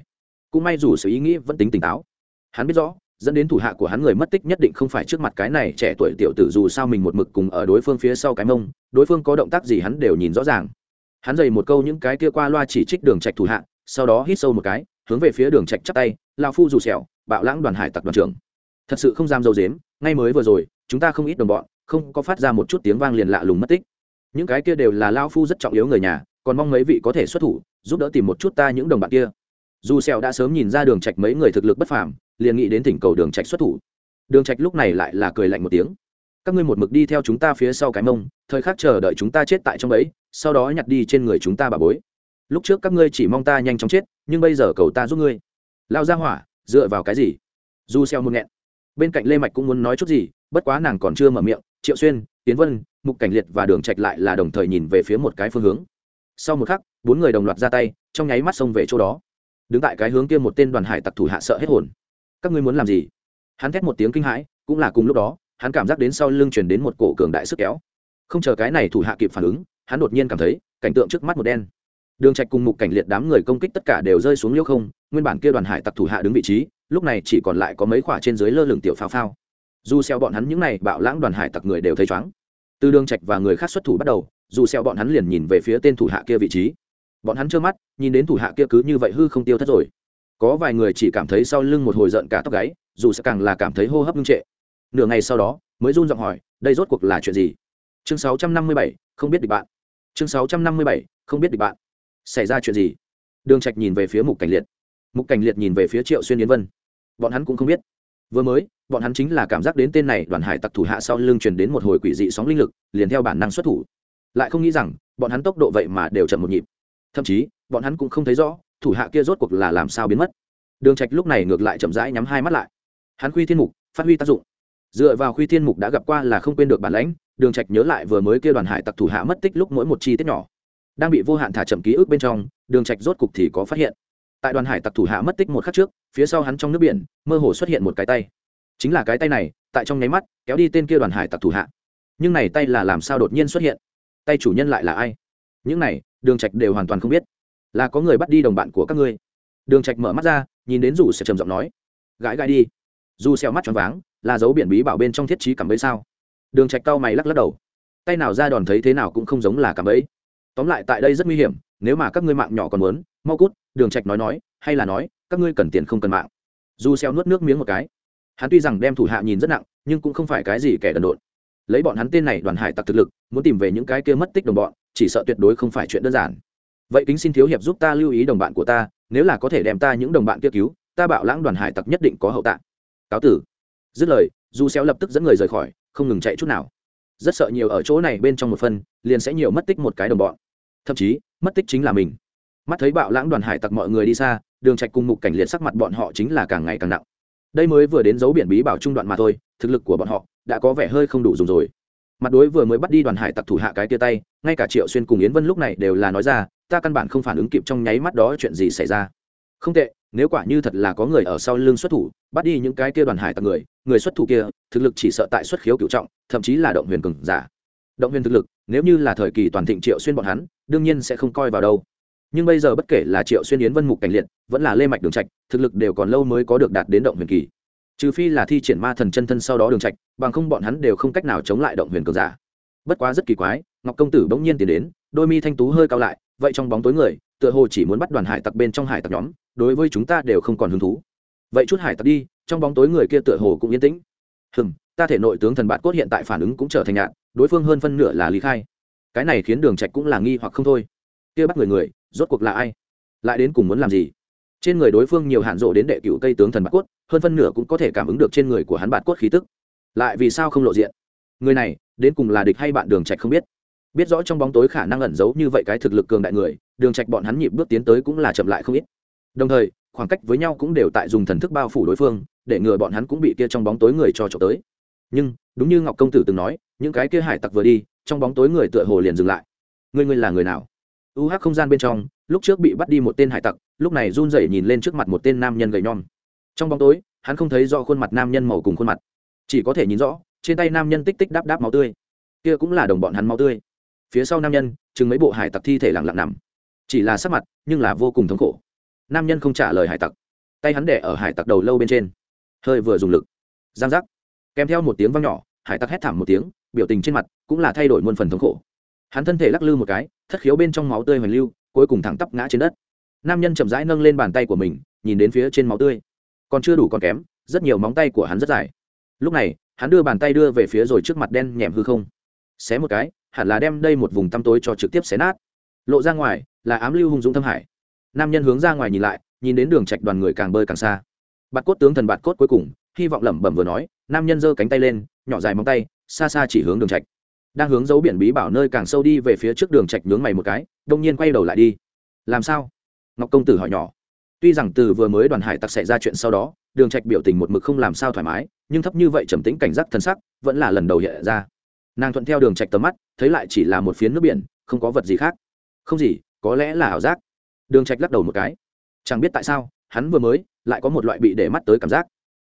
Cũng may rủ sự ý nghĩ vẫn tính tỉnh táo. Hắn biết rõ, dẫn đến thủ hạ của hắn người mất tích nhất định không phải trước mặt cái này trẻ tuổi tiểu tử dù sao mình một mực cùng ở đối phương phía sau cái mông, đối phương có động tác gì hắn đều nhìn rõ ràng. Hắn dày một câu những cái kia qua loa chỉ trích đường trạch thủ hạ, sau đó hít sâu một cái hướng về phía đường trạch chắp tay lao phu dù sẹo, bạo lãng đoàn hải tặc đoàn trưởng. Thật sự không dám dâu dếm, ngay mới vừa rồi, chúng ta không ít đồng bọn, không có phát ra một chút tiếng vang liền lạ lùng mất tích. Những cái kia đều là lao phu rất trọng yếu người nhà, còn mong mấy vị có thể xuất thủ, giúp đỡ tìm một chút ta những đồng bạn kia. Dù sẹo đã sớm nhìn ra đường trạch mấy người thực lực bất phàm, liền nghĩ đến thỉnh cầu đường trạch xuất thủ. Đường trạch lúc này lại là cười lạnh một tiếng. Các ngươi một mực đi theo chúng ta phía sau cái mông, thời khắc chờ đợi chúng ta chết tại trong ấy sau đó nhặt đi trên người chúng ta bà bối. Lúc trước các ngươi chỉ mong ta nhanh chóng chết nhưng bây giờ cầu ta giúp ngươi. Lao ra hỏa, dựa vào cái gì? Du xeo một nghẹn. Bên cạnh lê mạch cũng muốn nói chút gì, bất quá nàng còn chưa mở miệng, triệu xuyên, tiến vân, mục cảnh liệt và đường trạch lại là đồng thời nhìn về phía một cái phương hướng. Sau một khắc, bốn người đồng loạt ra tay, trong nháy mắt xông về chỗ đó. Đứng tại cái hướng kia một tên đoàn hải tặc thủ hạ sợ hết hồn. Các ngươi muốn làm gì? Hắn thét một tiếng kinh hãi, cũng là cùng lúc đó, hắn cảm giác đến sau lưng truyền đến một cổ cường đại sức kéo. Không chờ cái này thủ hạ kịp phản ứng, hắn đột nhiên cảm thấy, cảnh tượng trước mắt một đen đường trạch cùng mục cảnh liệt đám người công kích tất cả đều rơi xuống liêu không nguyên bản kia đoàn hải tặc thủ hạ đứng vị trí lúc này chỉ còn lại có mấy quả trên dưới lơ lửng tiểu phao phao. Dù xeo bọn hắn những này bạo lãng đoàn hải tặc người đều thấy chóng. Từ đường trạch và người khác xuất thủ bắt đầu dù xeo bọn hắn liền nhìn về phía tên thủ hạ kia vị trí. Bọn hắn trơ mắt nhìn đến thủ hạ kia cứ như vậy hư không tiêu thất rồi. Có vài người chỉ cảm thấy sau lưng một hồi giận cả tóc gáy dù sẽ càng là cảm thấy hô hấp ngưng trệ. Nửa ngày sau đó mới run giọng hỏi đây rốt cuộc là chuyện gì? Chương 657, không biết địch bạn. Chương 657, không biết địch bạn xảy ra chuyện gì? Đường trạch nhìn về phía mục cảnh liệt. Mục cảnh liệt nhìn về phía triệu xuyên yến vân. Bọn hắn cũng không biết. Vừa mới, bọn hắn chính là cảm giác đến tên này đoàn hải tặc thủ hạ sau lưng truyền đến một hồi quỷ dị sóng linh lực, liền theo bản năng xuất thủ. Lại không nghĩ rằng, bọn hắn tốc độ vậy mà đều chậm một nhịp. Thậm chí, bọn hắn cũng không thấy rõ, thủ hạ kia rốt cuộc là làm sao biến mất. Đường trạch lúc này ngược lại chậm rãi nhắm hai mắt lại. Hắn khuy thiên mục, phát huy tác dụng. Dựa vào khuy thiên mục đã gặp qua là không quên được bản lãnh, đường trạch nhớ lại vừa mới kia đoàn hải tặc thủ hạ mất tích lúc mỗi một chi tiết nhỏ đang bị vô hạn thả chậm ký ức bên trong, đường trạch rốt cục thì có phát hiện. Tại đoàn hải tặc thủ hạ mất tích một khắc trước, phía sau hắn trong nước biển, mơ hồ xuất hiện một cái tay. Chính là cái tay này, tại trong nháy mắt, kéo đi tên kia đoàn hải tặc thủ hạ. Nhưng này tay là làm sao đột nhiên xuất hiện? Tay chủ nhân lại là ai? Những này, đường trạch đều hoàn toàn không biết. Là có người bắt đi đồng bạn của các ngươi. Đường trạch mở mắt ra, nhìn đến dù sẽ trầm giọng nói. Gãi gãi đi. Dù xeo mắt tròn váng, là dấu biển bí bảo bên trong thiết trí cảm bẫy sao? Đường trạch cao mày lắc lắc đầu. Tay nào ra đòn thấy thế nào cũng không giống là cảm bẫy tóm lại tại đây rất nguy hiểm, nếu mà các ngươi mạng nhỏ còn muốn, mau cút, đường trạch nói nói, hay là nói, các ngươi cần tiền không cần mạng. Dù xeo nuốt nước miếng một cái. Hắn tuy rằng đem thủ hạ nhìn rất nặng, nhưng cũng không phải cái gì kẻ đần độn. Lấy bọn hắn tên này đoàn hải tặc thực lực, muốn tìm về những cái kia mất tích đồng bọn, chỉ sợ tuyệt đối không phải chuyện đơn giản. Vậy kính xin thiếu hiệp giúp ta lưu ý đồng bạn của ta, nếu là có thể đem ta những đồng bạn kia cứu, ta bảo lãng đoàn hải tặc nhất định có hậu tạng. Cáo tử. Dứt lời du xéo lập tức dẫn người rời khỏi, không ngừng chạy chút nào. Rất sợ nhiều ở chỗ này bên trong một phần, liền sẽ nhiều mất tích một cái đồng bọn thậm chí, mất tích chính là mình. Mắt thấy bạo lãng đoàn hải tặc mọi người đi xa, đường trạch cùng mục cảnh liệt sắc mặt bọn họ chính là càng ngày càng nặng. Đây mới vừa đến dấu biển bí bảo trung đoạn mà thôi, thực lực của bọn họ đã có vẻ hơi không đủ dùng rồi. Mặt đối vừa mới bắt đi đoàn hải tặc thủ hạ cái tia tay, ngay cả triệu xuyên cùng yến vân lúc này đều là nói ra, ta căn bản không phản ứng kịp trong nháy mắt đó chuyện gì xảy ra. Không tệ, nếu quả như thật là có người ở sau lưng xuất thủ, bắt đi những cái kia đoàn hải tặc người người xuất thủ kia, thực lực chỉ sợ tại xuất khiếu cựu trọng, thậm chí là động huyền cường giả. Động huyền thực lực, nếu như là thời kỳ toàn thịnh triệu xuyên bọn hắn đương nhiên sẽ không coi vào đâu. Nhưng bây giờ bất kể là triệu xuyên yến, vân mục cảnh liệt, vẫn là lê mạch đường trạch, thực lực đều còn lâu mới có được đạt đến động huyền kỳ. Trừ phi là thi triển ma thần chân thân sau đó đường trạch, bằng không bọn hắn đều không cách nào chống lại động huyền cường giả. Bất quá rất kỳ quái, ngọc công tử bỗng nhiên tiến đến, đôi mi thanh tú hơi cao lại, vậy trong bóng tối người, tựa hồ chỉ muốn bắt đoàn hải tặc bên trong hải tặc nhóm, đối với chúng ta đều không còn hứng thú. Vậy chút hải tặc đi, trong bóng tối người kia tựa hồ cũng yên tĩnh. Hừm, ta thể nội tướng thần bạn cốt hiện tại phản ứng cũng trở thành nhạn đối phương hơn phân nửa là lý khai cái này khiến đường trạch cũng là nghi hoặc không thôi. Kia bắt người người, rốt cuộc là ai? Lại đến cùng muốn làm gì? Trên người đối phương nhiều hạn rộ đến đệ cựu cây tướng thần bát cốt, hơn phân nửa cũng có thể cảm ứng được trên người của hắn bát cốt khí tức. Lại vì sao không lộ diện? Người này, đến cùng là địch hay bạn đường trạch không biết. Biết rõ trong bóng tối khả năng ẩn giấu như vậy cái thực lực cường đại người, đường trạch bọn hắn nhịp bước tiến tới cũng là chậm lại không ít. Đồng thời, khoảng cách với nhau cũng đều tại dùng thần thức bao phủ đối phương, để ngừa bọn hắn cũng bị kia trong bóng tối người cho trộm tới. Nhưng, đúng như ngọc công tử từng nói, những cái kia hải tặc vừa đi trong bóng tối người tựa hồ liền dừng lại. Ngươi ngươi là người nào? U hắc không gian bên trong, lúc trước bị bắt đi một tên hải tặc, lúc này run rẩy nhìn lên trước mặt một tên nam nhân gầy nhom. Trong bóng tối, hắn không thấy rõ khuôn mặt nam nhân màu cùng khuôn mặt. Chỉ có thể nhìn rõ, trên tay nam nhân tích tích đáp đáp máu tươi. Kia cũng là đồng bọn hắn máu tươi. Phía sau nam nhân, chừng mấy bộ hải tặc thi thể lặng lặng nằm. Chỉ là sắc mặt, nhưng là vô cùng thống khổ. Nam nhân không trả lời hải tặc. Tay hắn đẻ ở hải tặc đầu lâu bên trên. Hơi vừa dùng lực. Giang giác. Kèm theo một tiếng vang nhỏ, hải tặc hét thảm một tiếng biểu tình trên mặt cũng là thay đổi muôn phần thống khổ. Hắn thân thể lắc lư một cái, thất khiếu bên trong máu tươi hoành lưu, cuối cùng thẳng tắp ngã trên đất. Nam nhân chậm rãi nâng lên bàn tay của mình, nhìn đến phía trên máu tươi. Còn chưa đủ còn kém, rất nhiều móng tay của hắn rất dài. Lúc này, hắn đưa bàn tay đưa về phía rồi trước mặt đen nhèm hư không. Xé một cái, hẳn là đem đây một vùng tăm tối cho trực tiếp xé nát. Lộ ra ngoài, là ám lưu hung dũng thâm hải. Nam nhân hướng ra ngoài nhìn lại, nhìn đến đường trạch đoàn người càng bơi càng xa. Bạt cốt tướng thần bạt cốt cuối cùng, hy vọng lẩm bẩm vừa nói, nam nhân giơ cánh tay lên, nhỏ dài móng tay xa xa chỉ hướng đường trạch. Đang hướng dấu biển bí bảo nơi càng sâu đi về phía trước đường trạch nhướng mày một cái, đông nhiên quay đầu lại đi. Làm sao? Ngọc công tử hỏi nhỏ. Tuy rằng từ vừa mới đoàn hải tặc xảy ra chuyện sau đó, đường trạch biểu tình một mực không làm sao thoải mái, nhưng thấp như vậy trầm tĩnh cảnh giác thân sắc vẫn là lần đầu hiện ra. Nàng thuận theo đường trạch tầm mắt, thấy lại chỉ là một phiến nước biển, không có vật gì khác. Không gì, có lẽ là ảo giác. Đường trạch lắc đầu một cái. Chẳng biết tại sao, hắn vừa mới lại có một loại bị để mắt tới cảm giác.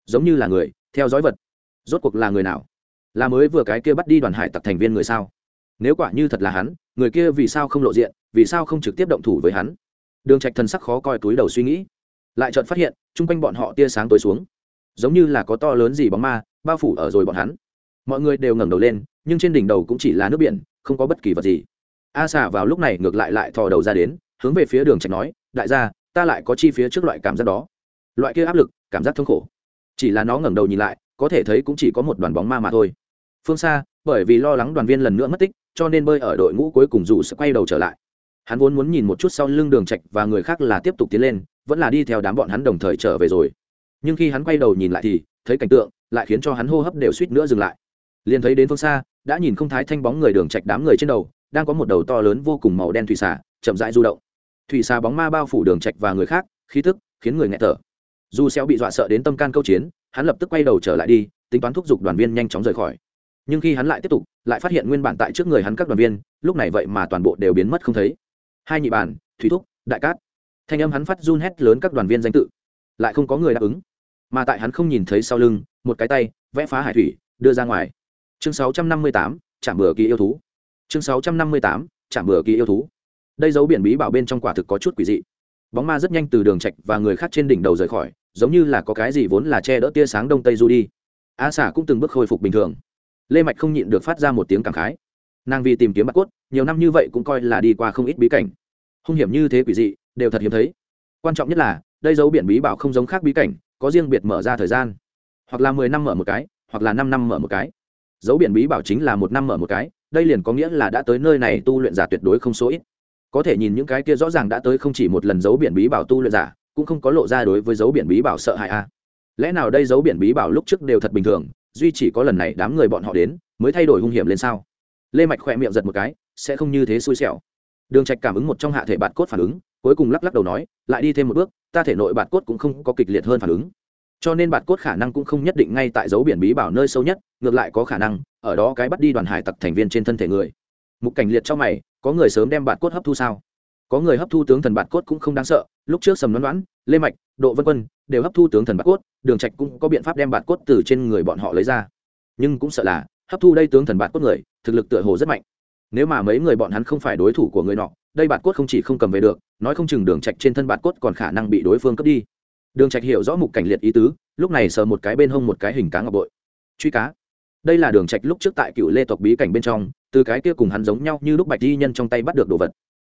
Giống như là người, theo dõi vật. Rốt cuộc là người nào? Là mới vừa cái kia bắt đi đoàn hải tặc thành viên người sao? Nếu quả như thật là hắn, người kia vì sao không lộ diện, vì sao không trực tiếp động thủ với hắn? Đường trạch thần sắc khó coi túi đầu suy nghĩ. Lại chợt phát hiện, chung quanh bọn họ tia sáng tối xuống. Giống như là có to lớn gì bóng ma, bao phủ ở rồi bọn hắn. Mọi người đều ngẩng đầu lên, nhưng trên đỉnh đầu cũng chỉ là nước biển, không có bất kỳ vật gì. A xà vào lúc này ngược lại lại thò đầu ra đến, hướng về phía đường trạch nói, đại gia, ta lại có chi phía trước loại cảm giác đó. Loại kia áp lực, cảm giác thương khổ. Chỉ là nó ngẩng đầu nhìn lại, có thể thấy cũng chỉ có một đoàn bóng ma mà thôi phương xa, bởi vì lo lắng đoàn viên lần nữa mất tích, cho nên bơi ở đội ngũ cuối cùng dù sẽ quay đầu trở lại. Hắn vốn muốn nhìn một chút sau lưng đường trạch và người khác là tiếp tục tiến lên, vẫn là đi theo đám bọn hắn đồng thời trở về rồi. Nhưng khi hắn quay đầu nhìn lại thì, thấy cảnh tượng, lại khiến cho hắn hô hấp đều suýt nữa dừng lại. Liền thấy đến phương xa, đã nhìn không thái thanh bóng người đường trạch đám người trên đầu, đang có một đầu to lớn vô cùng màu đen thủy xà, chậm rãi du động. Thủy xà bóng ma bao phủ đường trạch và người khác, khí tức khiến người nghẹt thở. Dù xéo bị dọa sợ đến tâm can câu chiến, hắn lập tức quay đầu trở lại đi, tính toán thúc giục đoàn viên nhanh chóng rời khỏi nhưng khi hắn lại tiếp tục lại phát hiện nguyên bản tại trước người hắn các đoàn viên lúc này vậy mà toàn bộ đều biến mất không thấy. Hai nhị bản thủy thúc đại cát. Thanh âm hắn phát run hét lớn các đoàn viên danh tự. Lại không có người đáp ứng. Mà tại hắn không nhìn thấy sau lưng một cái tay vẽ phá hải thủy đưa ra ngoài. Chương 658, chạm bừa kỳ yêu thú. Chương 658, chạm bừa kỳ yêu thú. Đây dấu biển bí bảo bên trong quả thực có chút quỷ dị. Bóng ma rất nhanh từ đường trạch và người khác trên đỉnh đầu rời khỏi giống như là có cái gì vốn là che đỡ tia sáng đông tây du đi. A xả cũng từng bước khôi phục bình thường lê mạch không nhịn được phát ra một tiếng cảm khái nàng vì tìm kiếm bạc cốt nhiều năm như vậy cũng coi là đi qua không ít bí cảnh hung hiểm như thế quỷ dị đều thật hiếm thấy quan trọng nhất là đây dấu biển bí bảo không giống khác bí cảnh có riêng biệt mở ra thời gian hoặc là mười năm mở một cái hoặc là năm năm mở một cái dấu biển bí bảo chính là một năm mở một cái đây liền có nghĩa là đã tới nơi này tu luyện giả tuyệt đối không số ít có thể nhìn những cái kia rõ ràng đã tới không chỉ một lần dấu biển bí bảo tu luyện giả cũng không có lộ ra đối với dấu biển bí bảo sợ hãi a lẽ nào đây dấu biển bí bảo lúc trước đều thật bình thường duy chỉ có lần này đám người bọn họ đến, mới thay đổi hung hiểm lên sao? Lê mạch khỏe miệng giật một cái, sẽ không như thế xui xẻo. Đường trạch cảm ứng một trong hạ thể bạt cốt phản ứng, cuối cùng lắc lắc đầu nói, lại đi thêm một bước, ta thể nội bạt cốt cũng không có kịch liệt hơn phản ứng. Cho nên bạt cốt khả năng cũng không nhất định ngay tại dấu biển bí bảo nơi sâu nhất, ngược lại có khả năng, ở đó cái bắt đi đoàn hải tặc thành viên trên thân thể người. Mục cảnh liệt cho mày, có người sớm đem bạt cốt hấp thu sao? Có người hấp thu tướng thần bạt cốt cũng không đáng sợ, lúc trước sầm đoán đoán lê mạch, độ vân quân đều hấp thu tướng thần bạt cốt, đường trạch cũng có biện pháp đem bạt cốt từ trên người bọn họ lấy ra. Nhưng cũng sợ là, hấp thu đây tướng thần bạt cốt người, thực lực tựa hồ rất mạnh. Nếu mà mấy người bọn hắn không phải đối thủ của người nọ, đây bạt cốt không chỉ không cầm về được, nói không chừng đường trạch trên thân bạt cốt còn khả năng bị đối phương cướp đi. Đường trạch hiểu rõ mục cảnh liệt ý tứ, lúc này sờ một cái bên hông một cái hình cá ngọc bội. Truy cá. Đây là đường trạch lúc trước tại cựu lê tộc bí cảnh bên trong, từ cái kia cùng hắn giống nhau như lúc bạch di nhân trong tay bắt được đồ vật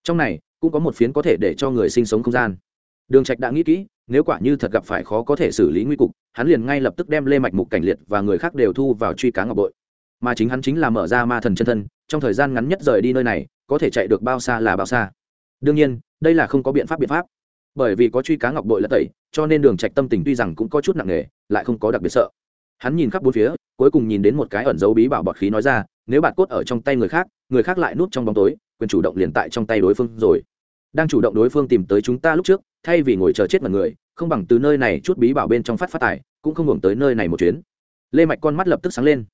trong này, cũng có một phiến có thể để cho người sinh sống không gian. Đường trạch đã nghĩ kỹ, nếu quả như thật gặp phải khó có thể xử lý nguy cục, hắn liền ngay lập tức đem lê mạch mục cảnh liệt và người khác đều thu vào truy cá ngọc bội. Mà chính hắn chính là mở ra ma thần chân thân, trong thời gian ngắn nhất rời đi nơi này, có thể chạy được bao xa là bao xa. Đương nhiên, đây là không có biện pháp biện pháp. Bởi vì có truy cá ngọc bội lật tẩy, cho nên đường trạch tâm tình tuy rằng cũng có chút nặng nề, lại không có đặc biệt sợ. Hắn nhìn khắp bốn phía, cuối cùng nhìn đến một cái ẩn dấu bí bảo bọt khí nói ra nếu bạn cốt ở trong tay người khác người khác lại núp trong bóng tối, quyền chủ động liền tại trong tay đối phương rồi. Đang chủ động đối phương tìm tới chúng ta lúc trước, thay vì ngồi chờ chết mật người, không bằng từ nơi này chút bí bảo bên trong phát phát tài, cũng không hưởng tới nơi này một chuyến. Lê mạch con mắt lập tức sáng lên.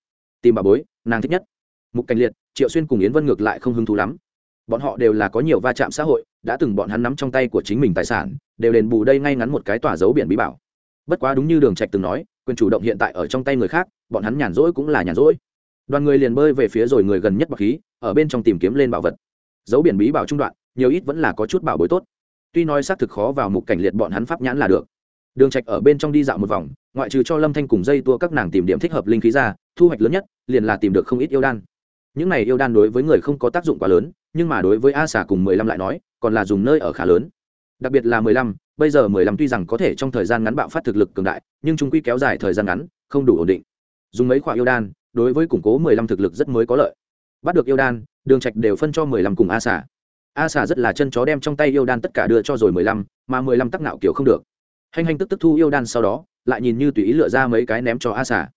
Tìm bà bối, nàng thích nhất. Mục cảnh liệt, triệu xuyên cùng yến vân ngược lại không hứng thú lắm. Bọn họ đều là có nhiều va chạm xã hội, đã từng bọn hắn nắm trong tay của chính mình tài sản, đều đền bù đây ngay ngắn một cái tỏa dấu biển bí bảo. Bất quá đúng như đường trạch từng nói, quyền chủ động hiện tại ở trong tay người khác, bọn hắn nhàn rỗi cũng là nhàn rỗi đoàn người liền bơi về phía rồi người gần nhất bọc khí, ở bên trong tìm kiếm lên bảo vật. Dấu biển bí bảo trung đoạn, nhiều ít vẫn là có chút bảo bối tốt. Tuy nói xác thực khó vào mục cảnh liệt bọn hắn pháp nhãn là được. Đường trạch ở bên trong đi dạo một vòng, ngoại trừ cho lâm thanh cùng dây tua các nàng tìm điểm thích hợp linh khí ra, thu hoạch lớn nhất, liền là tìm được không ít yêu đan. Những này yêu đan đối với người không có tác dụng quá lớn, nhưng mà đối với a xà cùng mười lăm lại nói, còn là dùng nơi ở khá lớn. Đặc biệt là mười lăm, bây giờ mười lăm tuy rằng có thể trong thời gian ngắn bạo phát thực lực cường đại, nhưng chúng quy kéo dài thời gian ngắn, không đủ ổn định. Dùng mấy khoả yêu đan đối với củng cố mười lăm thực lực rất mới có lợi. Bắt được yêu đan, đường trạch đều phân cho mười lăm cùng a xà. A xà rất là chân chó đem trong tay yêu đan tất cả đưa cho rồi mười lăm, mà mười lăm tắc nạo kiểu không được. Hành hành tức tức thu yêu đan sau đó, lại nhìn như tùy ý lựa ra mấy cái ném cho a xà.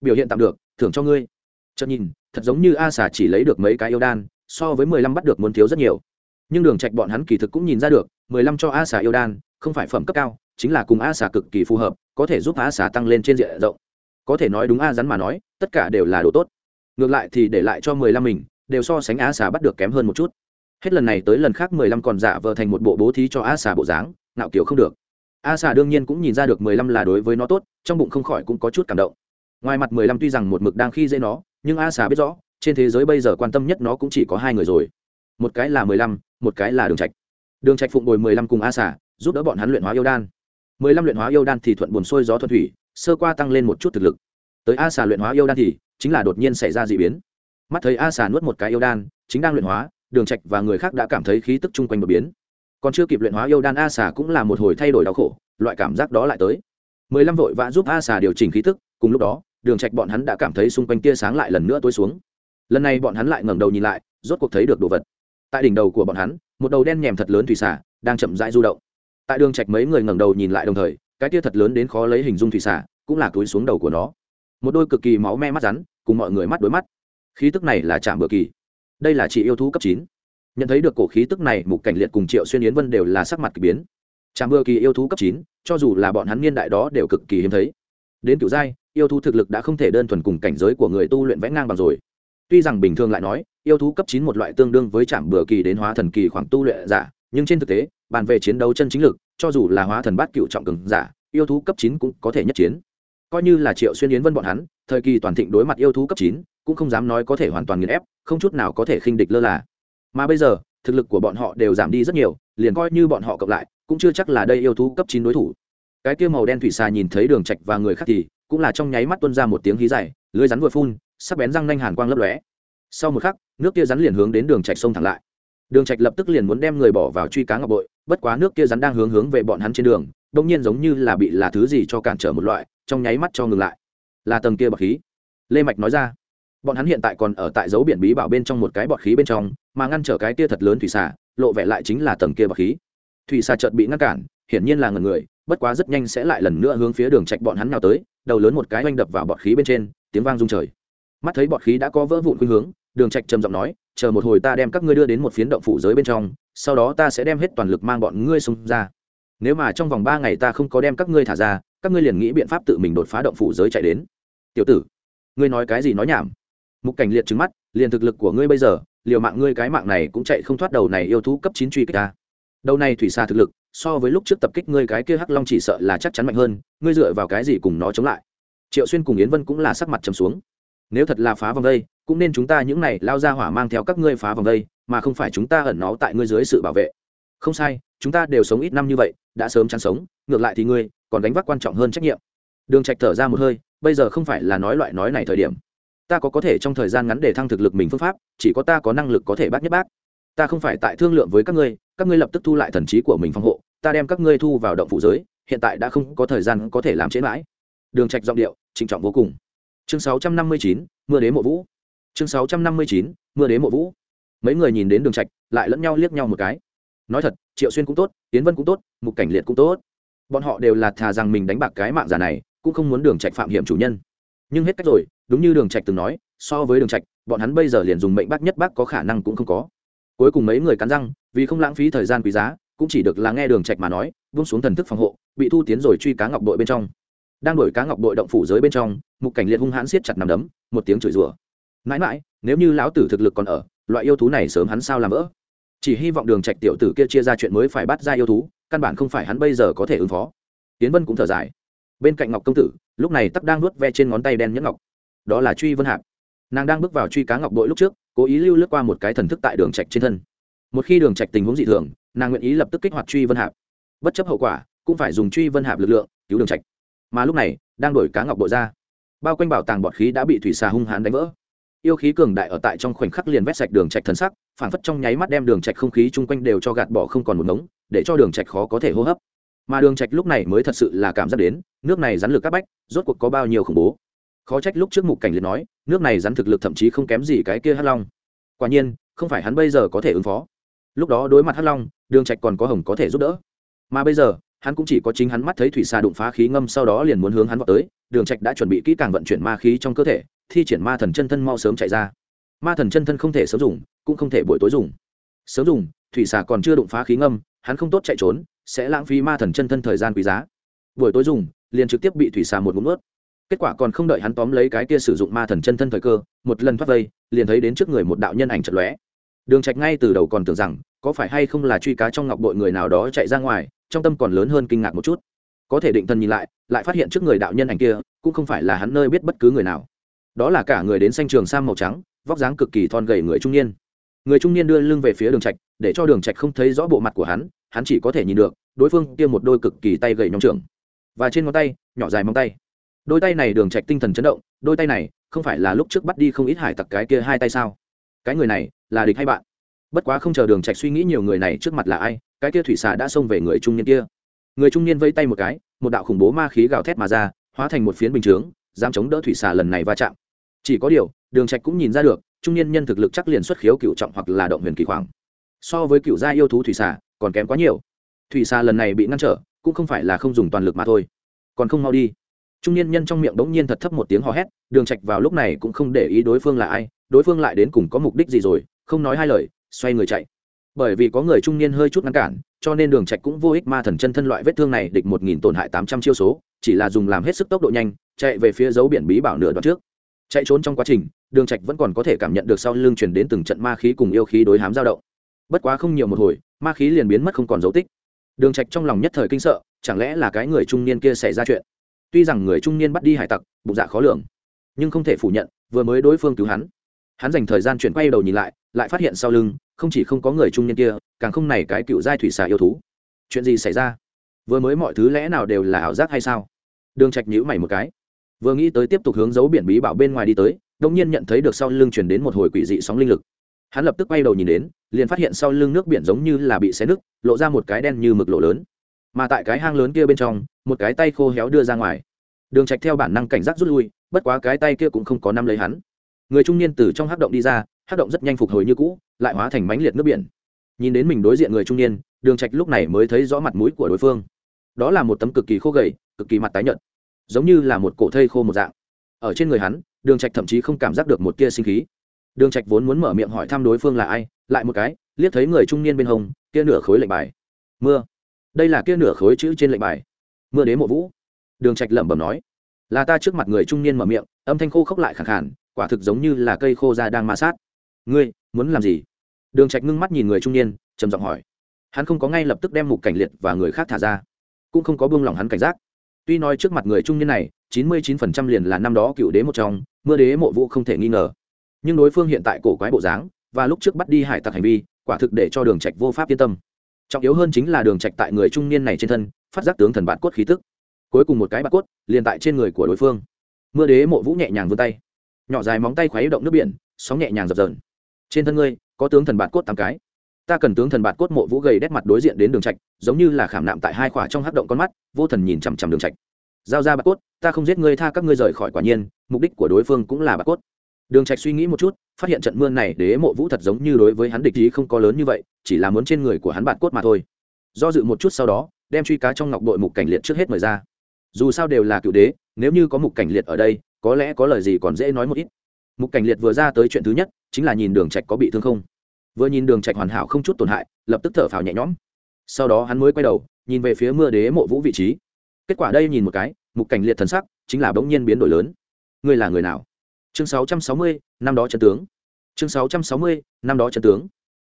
Biểu hiện tạm được, thưởng cho ngươi. Chợt nhìn, thật giống như a xà chỉ lấy được mấy cái yêu đan, so với mười lăm bắt được muốn thiếu rất nhiều. Nhưng đường trạch bọn hắn kỳ thực cũng nhìn ra được, mười lăm cho a xà yêu đan, không phải phẩm cấp cao, chính là cùng a xà cực kỳ phù hợp, có thể giúp a xà tăng lên trên diện rộng có thể nói đúng a rắn mà nói, tất cả đều là đồ tốt. Ngược lại thì để lại cho mười lăm mình, đều so sánh a xà bắt được kém hơn một chút. Hết lần này tới lần khác mười lăm còn giả vờ thành một bộ bố thí cho a xà bộ dáng nạo kiểu không được. A xà đương nhiên cũng nhìn ra được mười lăm là đối với nó tốt, trong bụng không khỏi cũng có chút cảm động. Ngoài mặt mười lăm tuy rằng một mực đang khi dễ nó, nhưng a xà biết rõ, trên thế giới bây giờ quan tâm nhất nó cũng chỉ có hai người rồi. Một cái là mười lăm, một cái là đường trạch. Đường trạch phụng bồi mười lăm cùng a xà, giúp đỡ bọn hắn luyện hóa yêu đan. mười lăm luyện hóa yêu đan thì thuận buồn sôi gió thuận thủy sơ qua tăng lên một chút thực lực. Tới a xà luyện hóa yêu đan thì, chính là đột nhiên xảy ra dị biến. Mắt thấy a xà nuốt một cái yêu đan, chính đang luyện hóa, đường trạch và người khác đã cảm thấy khí tức chung quanh đột biến. Còn chưa kịp luyện hóa yêu đan, a xà cũng là một hồi thay đổi đau khổ, loại cảm giác đó lại tới. Mười lăm vội vã giúp a xà điều chỉnh khí tức, cùng lúc đó, đường trạch bọn hắn đã cảm thấy xung quanh tia sáng lại lần nữa tối xuống. Lần này bọn hắn lại ngẩng đầu nhìn lại, rốt cuộc thấy được đồ vật. Tại đỉnh đầu của bọn hắn, một đầu đen nhèm thật lớn thủy xà, đang chậm rãi du động. Tại đường trạch mấy người ngẩng đầu nhìn lại đồng thời cái tia thật lớn đến khó lấy hình dung thủy xà cũng là túi xuống đầu của nó. Một đôi cực kỳ máu me mắt rắn, cùng mọi người mắt đối mắt. Khí tức này là chạm bờ kỳ. Đây là chị yêu thú cấp chín. Nhận thấy được cổ khí tức này, mục cảnh liệt cùng triệu xuyên yến vân đều là sắc mặt kỳ biến. Chạm bờ kỳ yêu thú cấp chín, cho dù là bọn hắn niên đại đó đều cực kỳ hiếm thấy. Đến kiểu giai, yêu thú thực lực đã không thể đơn thuần cùng cảnh giới của người tu luyện vẽ ngang bằng rồi. Tuy rằng bình thường lại nói, yêu thú cấp chín một loại tương đương với trạm bừa kỳ đến hóa thần kỳ khoảng tu luyện giả, nhưng trên thực tế, bàn về chiến đấu chân chính lực cho dù là hóa thần bát cựu trọng cường giả, yêu thú cấp chín cũng có thể nhất chiến. Coi như là triệu xuyên yến vân bọn hắn, thời kỳ toàn thịnh đối mặt yêu thú cấp chín, cũng không dám nói có thể hoàn toàn nghiền ép, không chút nào có thể khinh địch lơ là. Mà bây giờ, thực lực của bọn họ đều giảm đi rất nhiều, liền coi như bọn họ cộng lại, cũng chưa chắc là đây yêu thú cấp chín đối thủ. Cái kia màu đen thủy xà nhìn thấy đường trạch và người khác thì, cũng là trong nháy mắt tuôn ra một tiếng hí dài, lưới rắn vừa phun, sắc bén răng nanh hàn quang lấp lóe. Sau một khắc, nước kia rắn liền hướng đến đường trạch sông thẳng lại. Đường trạch lập tức liền muốn đem người bỏ vào truy cá ngọc bội bất quá nước kia rắn đang hướng hướng về bọn hắn trên đường đông nhiên giống như là bị là thứ gì cho cản trở một loại, trong nháy mắt cho ngừng lại. Là tầng kia bọt khí. Lê mạch nói ra. Bọn hắn hiện tại còn ở tại dấu biển bí bảo bên trong một cái bọt khí bên trong, mà ngăn trở cái kia thật lớn thủy xà, lộ vẻ lại chính là tầng kia bọt khí. Thủy xà chợt bị ngăn cản, hiển nhiên là ngần người, bất quá rất nhanh sẽ lại lần nữa hướng phía đường trạch bọn hắn nào tới, đầu lớn một cái oanh đập vào bọt khí bên trên, tiếng vang rung trời. Mắt thấy bọt khí đã có vỡ vụn khuynh hướng, đường trạch trầm giọng nói chờ một hồi ta đem các ngươi đưa đến một phiến động phủ giới bên trong, sau đó ta sẽ đem hết toàn lực mang bọn ngươi xông ra. Nếu mà trong vòng ba ngày ta không có đem các ngươi thả ra, các ngươi liền nghĩ biện pháp tự mình đột phá động phủ giới chạy đến. Tiểu tử, ngươi nói cái gì nói nhảm? Mục cảnh liệt trừng mắt, liền thực lực của ngươi bây giờ, liều mạng ngươi cái mạng này cũng chạy không thoát đầu này yêu thú cấp chín truy kích ta. Đầu này thủy xa thực lực, so với lúc trước tập kích ngươi cái kia hắc long chỉ sợ là chắc chắn mạnh hơn, ngươi dựa vào cái gì cùng nó chống lại? Triệu xuyên cùng yến vân cũng là sắc mặt trầm xuống. Nếu thật là phá vòng đây cũng nên chúng ta những này lao ra hỏa mang theo các ngươi phá vòng đây mà không phải chúng ta ẩn nó tại ngươi dưới sự bảo vệ. Không sai chúng ta đều sống ít năm như vậy đã sớm chán sống ngược lại thì ngươi còn đánh vác quan trọng hơn trách nhiệm. Đường trạch thở ra một hơi bây giờ không phải là nói loại nói này thời điểm. Ta có có thể trong thời gian ngắn để thăng thực lực mình phương pháp chỉ có ta có năng lực có thể bác nhất bác. Ta không phải tại thương lượng với các ngươi các ngươi lập tức thu lại thần trí của mình phòng hộ ta đem các ngươi thu vào động phủ giới hiện tại đã không có thời gian có thể làm chế mãi. Đường trạch giọng điệu trịnh trọng vô cùng. Chương 659, mưa đế mộ vũ chương 659, mưa đế mộ vũ. Mấy người nhìn đến đường trạch lại lẫn nhau liếc nhau một cái. Nói thật triệu xuyên cũng tốt tiến vân cũng tốt mục cảnh liệt cũng tốt. Bọn họ đều là thà rằng mình đánh bạc cái mạng giả này cũng không muốn đường trạch phạm hiểm chủ nhân. Nhưng hết cách rồi đúng như đường trạch từng nói so với đường trạch bọn hắn bây giờ liền dùng mệnh bác nhất bác có khả năng cũng không có. Cuối cùng mấy người cắn răng vì không lãng phí thời gian quý giá cũng chỉ được là nghe đường trạch mà nói buông xuống thần thức phòng hộ bị thu tiến rồi truy cá ngọc đội bên trong. Đang đổi cá ngọc đội động phủ giới bên trong mục cảnh liệt hung hãn siết chặt nằm đấm một tiếng chửi rủa mãi mãi, nếu như lão tử thực lực còn ở, loại yêu thú này sớm hắn sao làm vỡ? Chỉ hy vọng đường trạch tiểu tử kia chia ra chuyện mới phải bắt ra yêu thú, căn bản không phải hắn bây giờ có thể ứng phó. Tiến vân cũng thở dài. Bên cạnh ngọc công tử, lúc này tắc đang nuốt ve trên ngón tay đen nhẫn ngọc. Đó là truy vân hạc. Nàng đang bước vào truy cá ngọc Đội lúc trước, cố ý lưu lướt qua một cái thần thức tại đường trạch trên thân. Một khi đường trạch tình huống dị thường, nàng nguyện ý lập tức kích hoạt truy vân hạp bất chấp hậu quả, cũng phải dùng truy vân hạp lực lượng cứu đường trạch. Mà lúc này, đang đổi cá ngọc bội ra. Bao quanh bảo tàng bọt khí đã bị thủy xà hung hãn đánh vỡ yêu khí cường đại ở tại trong khoảnh khắc liền vét sạch đường trạch thần sắc, phảng phất trong nháy mắt đem đường trạch không khí chung quanh đều cho gạt bỏ không còn một ngống, để cho đường trạch khó có thể hô hấp. Mà đường trạch lúc này mới thật sự là cảm giác đến, nước này rắn lực các bách, rốt cuộc có bao nhiêu khủng bố. Khó trách lúc trước mục cảnh liền nói, nước này rắn thực lực thậm chí không kém gì cái kia hắc long. Quả nhiên, không phải hắn bây giờ có thể ứng phó. Lúc đó đối mặt hắc long, đường trạch còn có hồng có thể giúp đỡ. Mà bây giờ, hắn cũng chỉ có chính hắn mắt thấy thủy xa đụng phá khí ngâm sau đó liền muốn hướng hắn vào tới, đường trạch đã chuẩn bị kỹ càng vận chuyển ma khí trong cơ thể thi triển ma thần chân thân mau sớm chạy ra. Ma thần chân thân không thể sớm dùng, cũng không thể buổi tối dùng. Sớm dùng, thủy xà còn chưa đụng phá khí ngâm, hắn không tốt chạy trốn, sẽ lãng phí ma thần chân thân thời gian quý giá. Buổi tối dùng, liền trực tiếp bị thủy xà một ngụm ướt kết quả còn không đợi hắn tóm lấy cái kia sử dụng ma thần chân thân thời cơ, một lần thoát vây, liền thấy đến trước người một đạo nhân ảnh chật lóe. Đường trạch ngay từ đầu còn tưởng rằng, có phải hay không là truy cá trong ngọc bội người nào đó chạy ra ngoài, trong tâm còn lớn hơn kinh ngạc một chút. Có thể định thần nhìn lại lại phát hiện trước người đạo nhân ảnh kia, cũng không phải là hắn nơi biết bất cứ người nào đó là cả người đến xanh trường sam màu trắng, vóc dáng cực kỳ thon gầy người trung niên. Người trung niên đưa lưng về phía đường trạch, để cho đường trạch không thấy rõ bộ mặt của hắn hắn chỉ có thể nhìn được, đối phương kia một đôi cực kỳ tay gầy nhóm trưởng. Và trên ngón tay, nhỏ dài móng tay. Đôi tay này đường trạch tinh thần chấn động, đôi tay này, không phải là lúc trước bắt đi không ít hải tặc cái kia hai tay sao? Cái người này, là địch hay bạn? Bất quá không chờ đường trạch suy nghĩ nhiều người này trước mặt là ai, cái kia thủy xà đã xông về người trung niên kia. Người trung niên vẫy tay một cái, một đạo khủng bố ma khí gào thét mà ra, hóa thành một phiến bình chướng, dám chống đỡ thủy xà lần này va chạm chỉ có điều, đường trạch cũng nhìn ra được, trung niên nhân thực lực chắc liền xuất khiếu cựu trọng hoặc là động huyền kỳ khoảng. So với cựu gia yêu thú thủy xà, còn kém quá nhiều. Thủy xà lần này bị ngăn trở, cũng không phải là không dùng toàn lực mà thôi. Còn không mau đi. Trung niên nhân trong miệng bỗng nhiên thật thấp một tiếng hò hét, đường trạch vào lúc này cũng không để ý đối phương là ai, đối phương lại đến cùng có mục đích gì rồi, không nói hai lời, xoay người chạy. Bởi vì có người trung niên hơi chút ngăn cản, cho nên đường trạch cũng vô ích ma thần chân thân loại vết thương này địch một nghìn tổn hại tám trăm chiêu số, chỉ là dùng làm hết sức tốc độ nhanh, chạy về phía dấu biển bí bảo nửa đoạn trước chạy trốn trong quá trình, đường trạch vẫn còn có thể cảm nhận được sau lưng truyền đến từng trận ma khí cùng yêu khí đối hám dao động. Bất quá không nhiều một hồi, ma khí liền biến mất không còn dấu tích. Đường trạch trong lòng nhất thời kinh sợ, chẳng lẽ là cái người trung niên kia xảy ra chuyện? Tuy rằng người trung niên bắt đi hải tặc, bụng dạ khó lường, nhưng không thể phủ nhận, vừa mới đối phương cứu hắn. Hắn dành thời gian chuyển quay đầu nhìn lại lại phát hiện sau lưng, không chỉ không có người trung niên kia, càng không này cái cựu giai thủy xà yêu thú. Chuyện gì xảy ra? Vừa mới mọi thứ lẽ nào đều là ảo giác hay sao? Đường trạch nhíu mày một cái vừa nghĩ tới tiếp tục hướng dấu biển bí bảo bên ngoài đi tới đông nhiên nhận thấy được sau lưng chuyển đến một hồi quỷ dị sóng linh lực. Hắn lập tức quay đầu nhìn đến, liền phát hiện sau lưng nước biển giống như là bị xé nứt, lộ ra một cái đen như mực lộ lớn. Mà tại cái hang lớn kia bên trong, một cái tay khô héo đưa ra ngoài. Đường trạch theo bản năng cảnh giác rút lui, bất quá cái tay kia cũng không có nắm lấy hắn. Người trung niên từ trong hắc động đi ra, hắc động rất nhanh phục hồi như cũ, lại hóa thành mánh liệt nước biển. Nhìn đến mình đối diện người trung niên, đường trạch lúc này mới thấy rõ mặt mũi của đối phương. Đó là một tấm cực kỳ khô gầy, cực kỳ mặt tái nhợt giống như là một cổ thây khô một dạng. Ở trên người hắn, đường trạch thậm chí không cảm giác được một tia sinh khí. Đường trạch vốn muốn mở miệng hỏi thăm đối phương là ai, lại một cái, liếc thấy người trung niên bên hông, kia nửa khối lệnh bài. Mưa. Đây là kia nửa khối chữ trên lệnh bài. Mưa đế mộ vũ. Đường trạch lẩm bẩm nói. Là ta trước mặt người trung niên mở miệng, âm thanh khô khốc lại khàn khàn, quả thực giống như là cây khô da đang ma sát. Ngươi, muốn làm gì? Đường trạch ngưng mắt nhìn người trung niên, trầm giọng hỏi. Hắn không có ngay lập tức đem mục cảnh liệt và người khác thả ra, cũng không có buông lòng hắn cảnh giác tuy nói trước mặt người trung niên này, chín mươi 99% liền là năm đó cựu đế một trong, mưa đế mộ vũ không thể nghi ngờ. Nhưng đối phương hiện tại cổ quái bộ dáng, và lúc trước bắt đi hải tặc hành vi, quả thực để cho đường trạch vô pháp yên tâm. Trọng yếu hơn chính là đường trạch tại người trung niên này trên thân, phát giác tướng thần bản cốt khí tức. Cuối cùng một cái bạc cốt, liền tại trên người của đối phương. Mưa đế mộ vũ nhẹ nhàng vươn tay. Nhỏ dài móng tay khoái động nước biển, sóng nhẹ nhàng dập dờn. Trên thân ngươi, có tướng thần bạt cốt tám cái ta cần tướng thần bạt cốt mộ vũ gầy đét mặt đối diện đến đường trạch, giống như là khảm nạm tại hai khỏa trong hắc động con mắt, vô thần nhìn chằm chằm đường trạch. Giao ra bạt cốt, ta không giết ngươi tha các ngươi rời khỏi quả nhiên, mục đích của đối phương cũng là bạt cốt. Đường trạch suy nghĩ một chút, phát hiện trận mưa này đế mộ vũ thật giống như đối với hắn địch ý không có lớn như vậy, chỉ là muốn trên người của hắn bạt cốt mà thôi. Do dự một chút sau đó, đem truy cá trong ngọc đội mục cảnh liệt trước hết mời ra. Dù sao đều là cựu đế, nếu như có mục cảnh liệt ở đây, có lẽ có lời gì còn dễ nói một ít. Mục cảnh liệt vừa ra tới chuyện thứ nhất, chính là nhìn đường trạch có bị thương không vừa nhìn đường trạch hoàn hảo không chút tổn hại lập tức thở phào nhẹ nhõm. Sau đó hắn mới quay đầu nhìn về phía mưa đế mộ vũ vị trí. Kết quả đây nhìn một cái mục cảnh liệt thần sắc chính là bỗng nhiên biến đổi lớn. Ngươi là người nào? Chương 660, năm đó chân tướng. Chương 660, năm đó chân tướng.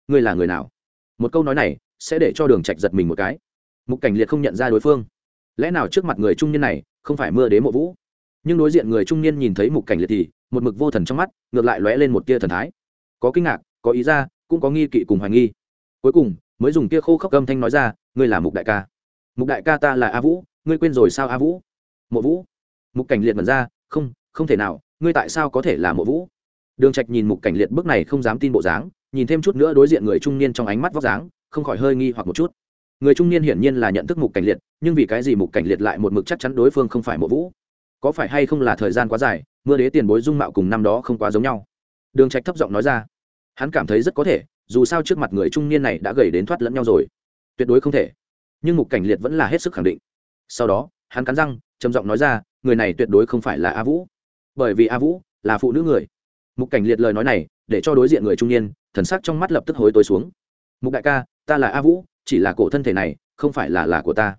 Ngươi là người nào? Một câu nói này sẽ để cho đường trạch giật mình một cái. Mục cảnh liệt không nhận ra đối phương. Lẽ nào trước mặt người trung niên này không phải mưa đế mộ vũ? Nhưng đối diện người trung niên nhìn thấy mục cảnh liệt thì một mực vô thần trong mắt ngược lại lóe lên một tia thần thái. Có kinh ngạc có ý ra cũng có nghi kỵ cùng hoài nghi. Cuối cùng, mới dùng kia khô khốc âm thanh nói ra, ngươi là mục đại ca. Mục đại ca ta là a vũ, ngươi quên rồi sao a vũ? Mộ vũ. Mục cảnh liệt mật ra, không không thể nào, ngươi tại sao có thể là mộ vũ? Đường trạch nhìn mục cảnh liệt bước này không dám tin bộ dáng, nhìn thêm chút nữa đối diện người trung niên trong ánh mắt vóc dáng, không khỏi hơi nghi hoặc một chút. Người trung niên hiển nhiên là nhận thức mục cảnh liệt, nhưng vì cái gì mục cảnh liệt lại một mực chắc chắn đối phương không phải mộ vũ? Có phải hay không là thời gian quá dài, mưa đế tiền bối dung mạo cùng năm đó không quá giống nhau? Đường trạch thấp giọng nói ra hắn cảm thấy rất có thể, dù sao trước mặt người trung niên này đã gầy đến thoát lẫn nhau rồi. Tuyệt đối không thể. Nhưng mục cảnh liệt vẫn là hết sức khẳng định. Sau đó, hắn cắn răng, trầm giọng nói ra, người này tuyệt đối không phải là a vũ. Bởi vì a vũ là phụ nữ người. Mục cảnh liệt lời nói này, để cho đối diện người trung niên, thần sắc trong mắt lập tức hối tối xuống. Mục đại ca, ta là a vũ, chỉ là cổ thân thể này, không phải là là của ta.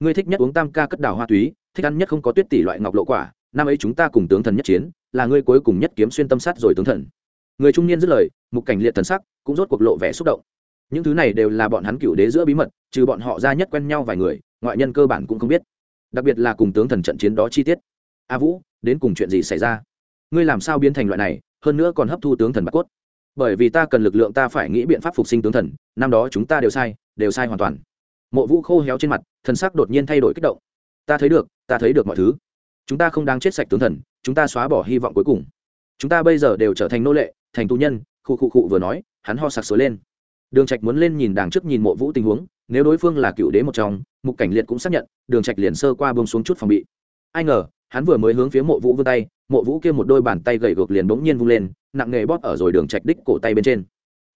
Ngươi thích nhất uống tam ca cất đào hoa túy, thích ăn nhất không có tuyết tỷ loại ngọc lộ quả, năm ấy chúng ta cùng tướng thần nhất chiến, là ngươi cuối cùng nhất kiếm xuyên tâm sát rồi tướng thần người trung niên dứt lời, mục cảnh liệt thần sắc cũng rốt cuộc lộ vẻ xúc động. Những thứ này đều là bọn hắn cựu đế giữa bí mật, trừ bọn họ ra nhất quen nhau vài người, ngoại nhân cơ bản cũng không biết. Đặc biệt là cùng tướng thần trận chiến đó chi tiết. A vũ, đến cùng chuyện gì xảy ra? Ngươi làm sao biến thành loại này, hơn nữa còn hấp thu tướng thần bạc cốt? Bởi vì ta cần lực lượng ta phải nghĩ biện pháp phục sinh tướng thần, năm đó chúng ta đều sai đều sai hoàn toàn. Mộ vũ khô héo trên mặt, thần sắc đột nhiên thay đổi kích động. Ta thấy được, ta thấy được mọi thứ. Chúng ta không đang chết sạch tướng thần, chúng ta xóa bỏ hy vọng cuối cùng chúng ta bây giờ đều trở thành nô lệ, thành tù nhân khu khu cụ vừa nói, hắn ho sặc sối lên. Đường trạch muốn lên nhìn đàng trước nhìn mộ vũ tình huống, nếu đối phương là cựu đế một trong, mục cảnh liệt cũng xác nhận, đường trạch liền sơ qua buông xuống chút phòng bị. Ai ngờ, hắn vừa mới hướng phía mộ vũ vươn tay, mộ vũ kia một đôi bàn tay gầy gộc liền bỗng nhiên vung lên, nặng nghề bóp ở rồi đường trạch đích cổ tay bên trên.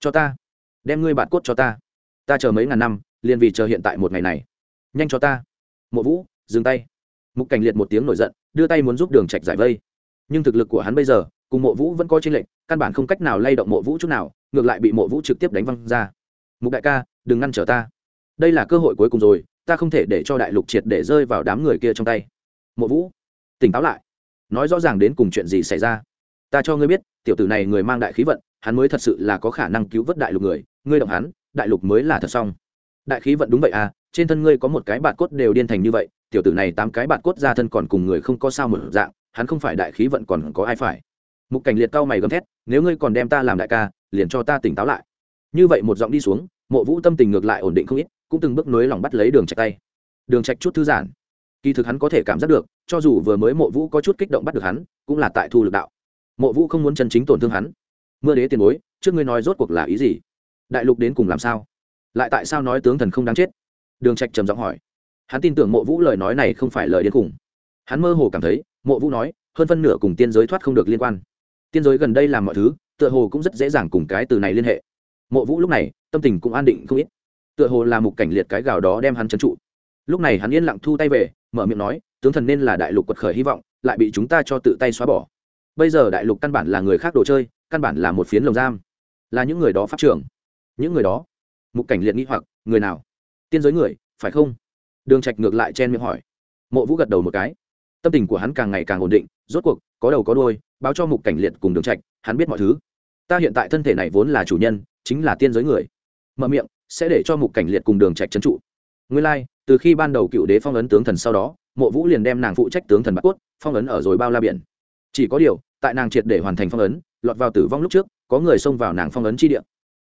Cho ta, đem ngươi bạn cốt cho ta. Ta chờ mấy ngàn năm, liền vì chờ hiện tại một ngày này. Nhanh cho ta. Mộ vũ, dừng tay. Mục cảnh liệt một tiếng nổi giận, đưa tay muốn giúp đường trạch giải vây. Nhưng thực lực của hắn bây giờ cùng mộ vũ vẫn có trên lệnh căn bản không cách nào lay động mộ vũ chút nào, ngược lại bị mộ vũ trực tiếp đánh văng ra. Mục đại ca, đừng ngăn trở ta. Đây là cơ hội cuối cùng rồi, ta không thể để cho đại lục triệt để rơi vào đám người kia trong tay. Mộ vũ, tỉnh táo lại. Nói rõ ràng đến cùng chuyện gì xảy ra. Ta cho ngươi biết, tiểu tử này người mang đại khí vận, hắn mới thật sự là có khả năng cứu vớt đại lục người. Ngươi động hắn, đại lục mới là thật xong. Đại khí vận đúng vậy à trên thân ngươi có một cái bạt cốt đều điên thành như vậy, tiểu tử này tám cái bạt cốt ra thân còn cùng người không có sao một dạng, hắn không phải đại khí vận còn có ai phải mục cảnh liệt cao mày gầm thét, nếu ngươi còn đem ta làm đại ca, liền cho ta tỉnh táo lại. Như vậy một giọng đi xuống, mộ vũ tâm tình ngược lại ổn định không ít, cũng từng bước nối lòng bắt lấy đường trạch tay. Đường trạch chút thư giãn. Kỳ thực hắn có thể cảm giác được, cho dù vừa mới mộ vũ có chút kích động bắt được hắn, cũng là tại thu lực đạo. Mộ vũ không muốn chân chính tổn thương hắn. Mưa đế tiền bối, trước ngươi nói rốt cuộc là ý gì? Đại lục đến cùng làm sao? Lại tại sao nói tướng thần không đáng chết? Đường trạch trầm giọng hỏi. Hắn tin tưởng mộ vũ lời nói này không phải lời điên cùng hắn mơ hồ cảm thấy, mộ vũ nói, hơn phân nửa cùng tiên giới thoát không được liên quan tiên giới gần đây làm mọi thứ, tựa hồ cũng rất dễ dàng cùng cái từ này liên hệ. Mộ vũ lúc này, tâm tình cũng an định không ít. Tựa hồ là mục cảnh liệt cái gào đó đem hắn trấn trụ. Lúc này hắn yên lặng thu tay về, mở miệng nói, tướng thần nên là đại lục quật khởi hy vọng, lại bị chúng ta cho tự tay xóa bỏ. Bây giờ đại lục căn bản là người khác đồ chơi, căn bản là một phiến lồng giam. Là những người đó pháp trưởng những người đó. Mục cảnh liệt nghĩ hoặc, người nào? Tiên giới người, phải không? Đường trạch ngược lại chen miệng hỏi. Mộ vũ gật đầu một cái tâm tình của hắn càng ngày càng ổn định rốt cuộc có đầu có đuôi báo cho mục cảnh liệt cùng đường trạch hắn biết mọi thứ. Ta hiện tại thân thể này vốn là chủ nhân chính là tiên giới người. Mở miệng sẽ để cho mục cảnh liệt cùng đường trạch trấn trụ. Nguyên lai like, từ khi ban đầu cựu đế phong ấn tướng thần sau đó mộ vũ liền đem nàng phụ trách tướng thần bát cốt phong ấn ở rồi bao la biển. Chỉ có điều tại nàng triệt để hoàn thành phong ấn lọt vào tử vong lúc trước có người xông vào nàng phong ấn chi địa.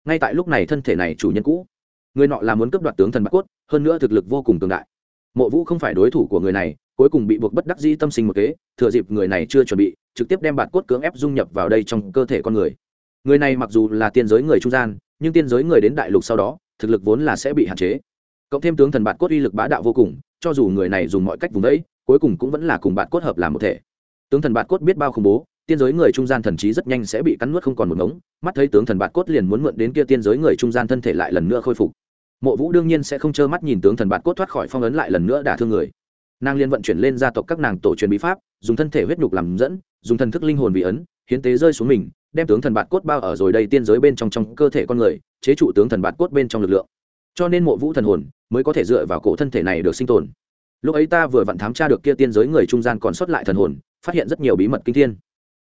Ngay tại lúc này thân thể này chủ nhân cũ. Người nọ là muốn cướp đoạt tướng thần bát cốt hơn nữa thực lực vô cùng cường đại. Mộ vũ không phải đối thủ của người này cuối cùng bị buộc bất đắc dĩ tâm sinh một kế, thừa dịp người này chưa chuẩn bị, trực tiếp đem bạt cốt cưỡng ép dung nhập vào đây trong cơ thể con người. Người này mặc dù là tiên giới người trung gian, nhưng tiên giới người đến đại lục sau đó, thực lực vốn là sẽ bị hạn chế. Cộng thêm tướng thần bạt cốt uy lực bá đạo vô cùng, cho dù người này dùng mọi cách vùng đấy cuối cùng cũng vẫn là cùng bạt cốt hợp làm một thể. Tướng thần bạt cốt biết bao khủng bố, tiên giới người trung gian thần trí rất nhanh sẽ bị cắn nuốt không còn một ngống, mắt thấy tướng thần bạt cốt liền muốn mượn đến kia tiên giới người trung gian thân thể lại lần nữa khôi phục. Mộ vũ đương nhiên sẽ không trơ mắt nhìn tướng thần bạt cốt thoát khỏi phong ấn lại lần nữa đả thương người nàng liên vận chuyển lên gia tộc các nàng tổ truyền bí pháp, dùng thân thể huyết nhục làm dẫn, dùng thần thức linh hồn vị ấn, hiến tế rơi xuống mình, đem tướng thần bạt cốt bao ở rồi đây tiên giới bên trong trong cơ thể con người, chế trụ tướng thần bạt cốt bên trong lực lượng. Cho nên mộ vũ thần hồn mới có thể dựa vào cổ thân thể này được sinh tồn. Lúc ấy ta vừa vặn thám tra được kia tiên giới người trung gian còn sót lại thần hồn, phát hiện rất nhiều bí mật kinh thiên.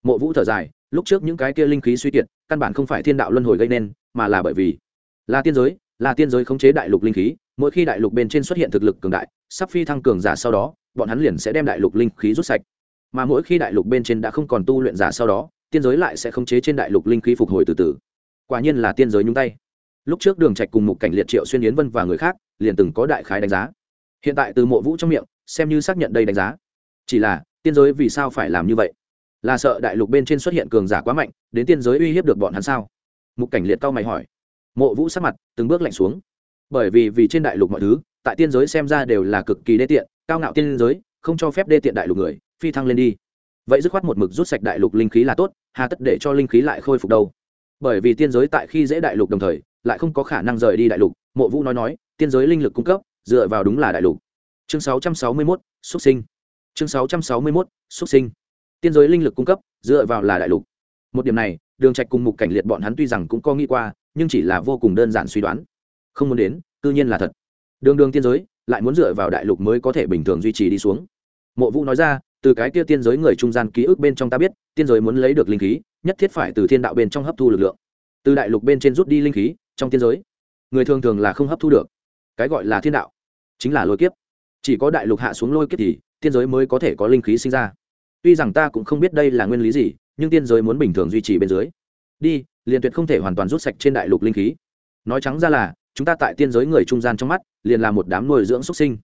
Mộ vũ thở dài, lúc trước những cái kia linh khí suy kiệt, căn bản không phải thiên đạo luân hồi gây nên, mà là bởi vì là tiên giới, là tiên giới khống chế đại lục linh khí mỗi khi đại lục bên trên xuất hiện thực lực cường đại, sắp phi thăng cường giả sau đó, bọn hắn liền sẽ đem đại lục linh khí rút sạch. Mà mỗi khi đại lục bên trên đã không còn tu luyện giả sau đó, tiên giới lại sẽ khống chế trên đại lục linh khí phục hồi từ từ. Quả nhiên là tiên giới nhúng tay. Lúc trước đường trạch cùng mục cảnh liệt triệu xuyên yến vân và người khác, liền từng có đại khái đánh giá. Hiện tại từ mộ vũ trong miệng, xem như xác nhận đây đánh giá. Chỉ là, tiên giới vì sao phải làm như vậy? Là sợ đại lục bên trên xuất hiện cường giả quá mạnh, đến tiên giới uy hiếp được bọn hắn sao? Mục cảnh liệt cao mày hỏi. Mộ vũ sắc mặt từng bước lạnh xuống bởi vì vì trên đại lục mọi thứ tại tiên giới xem ra đều là cực kỳ đê tiện cao ngạo tiên giới không cho phép đê tiện đại lục người phi thăng lên đi. Vậy dứt khoát một mực rút sạch đại lục linh khí là tốt hà tất để cho linh khí lại khôi phục đâu? Bởi vì tiên giới tại khi dễ đại lục đồng thời lại không có khả năng rời đi đại lục mộ vũ nói nói tiên giới linh lực cung cấp dựa vào đúng là đại lục. Chương 661, xuất sinh. Chương 661, xuất sinh. Tiên giới linh lực cung cấp dựa vào là đại lục. Một điểm này đường trạch cùng mục cảnh liệt bọn hắn tuy rằng cũng có nghĩ qua nhưng chỉ là vô cùng đơn giản suy đoán không muốn đến tự nhiên là thật. Đường đường tiên giới, lại muốn dựa vào đại lục mới có thể bình thường duy trì đi xuống. Mộ vũ nói ra, từ cái kia tiên giới người trung gian ký ức bên trong ta biết, tiên giới muốn lấy được linh khí, nhất thiết phải từ thiên đạo bên trong hấp thu lực lượng. Từ đại lục bên trên rút đi linh khí, trong tiên giới, người thường thường là không hấp thu được. Cái gọi là thiên đạo, chính là lôi kiếp. Chỉ có đại lục hạ xuống lôi kiếp thì, tiên giới mới có thể có linh khí sinh ra. Tuy rằng ta cũng không biết đây là nguyên lý gì, nhưng tiên giới muốn bình thường duy trì bên dưới. Đi, liền tuyệt không thể hoàn toàn rút sạch trên đại lục linh khí. Nói trắng ra là chúng ta tại tiên giới người trung gian trong mắt, liền là một đám nuôi dưỡng xuất sinh.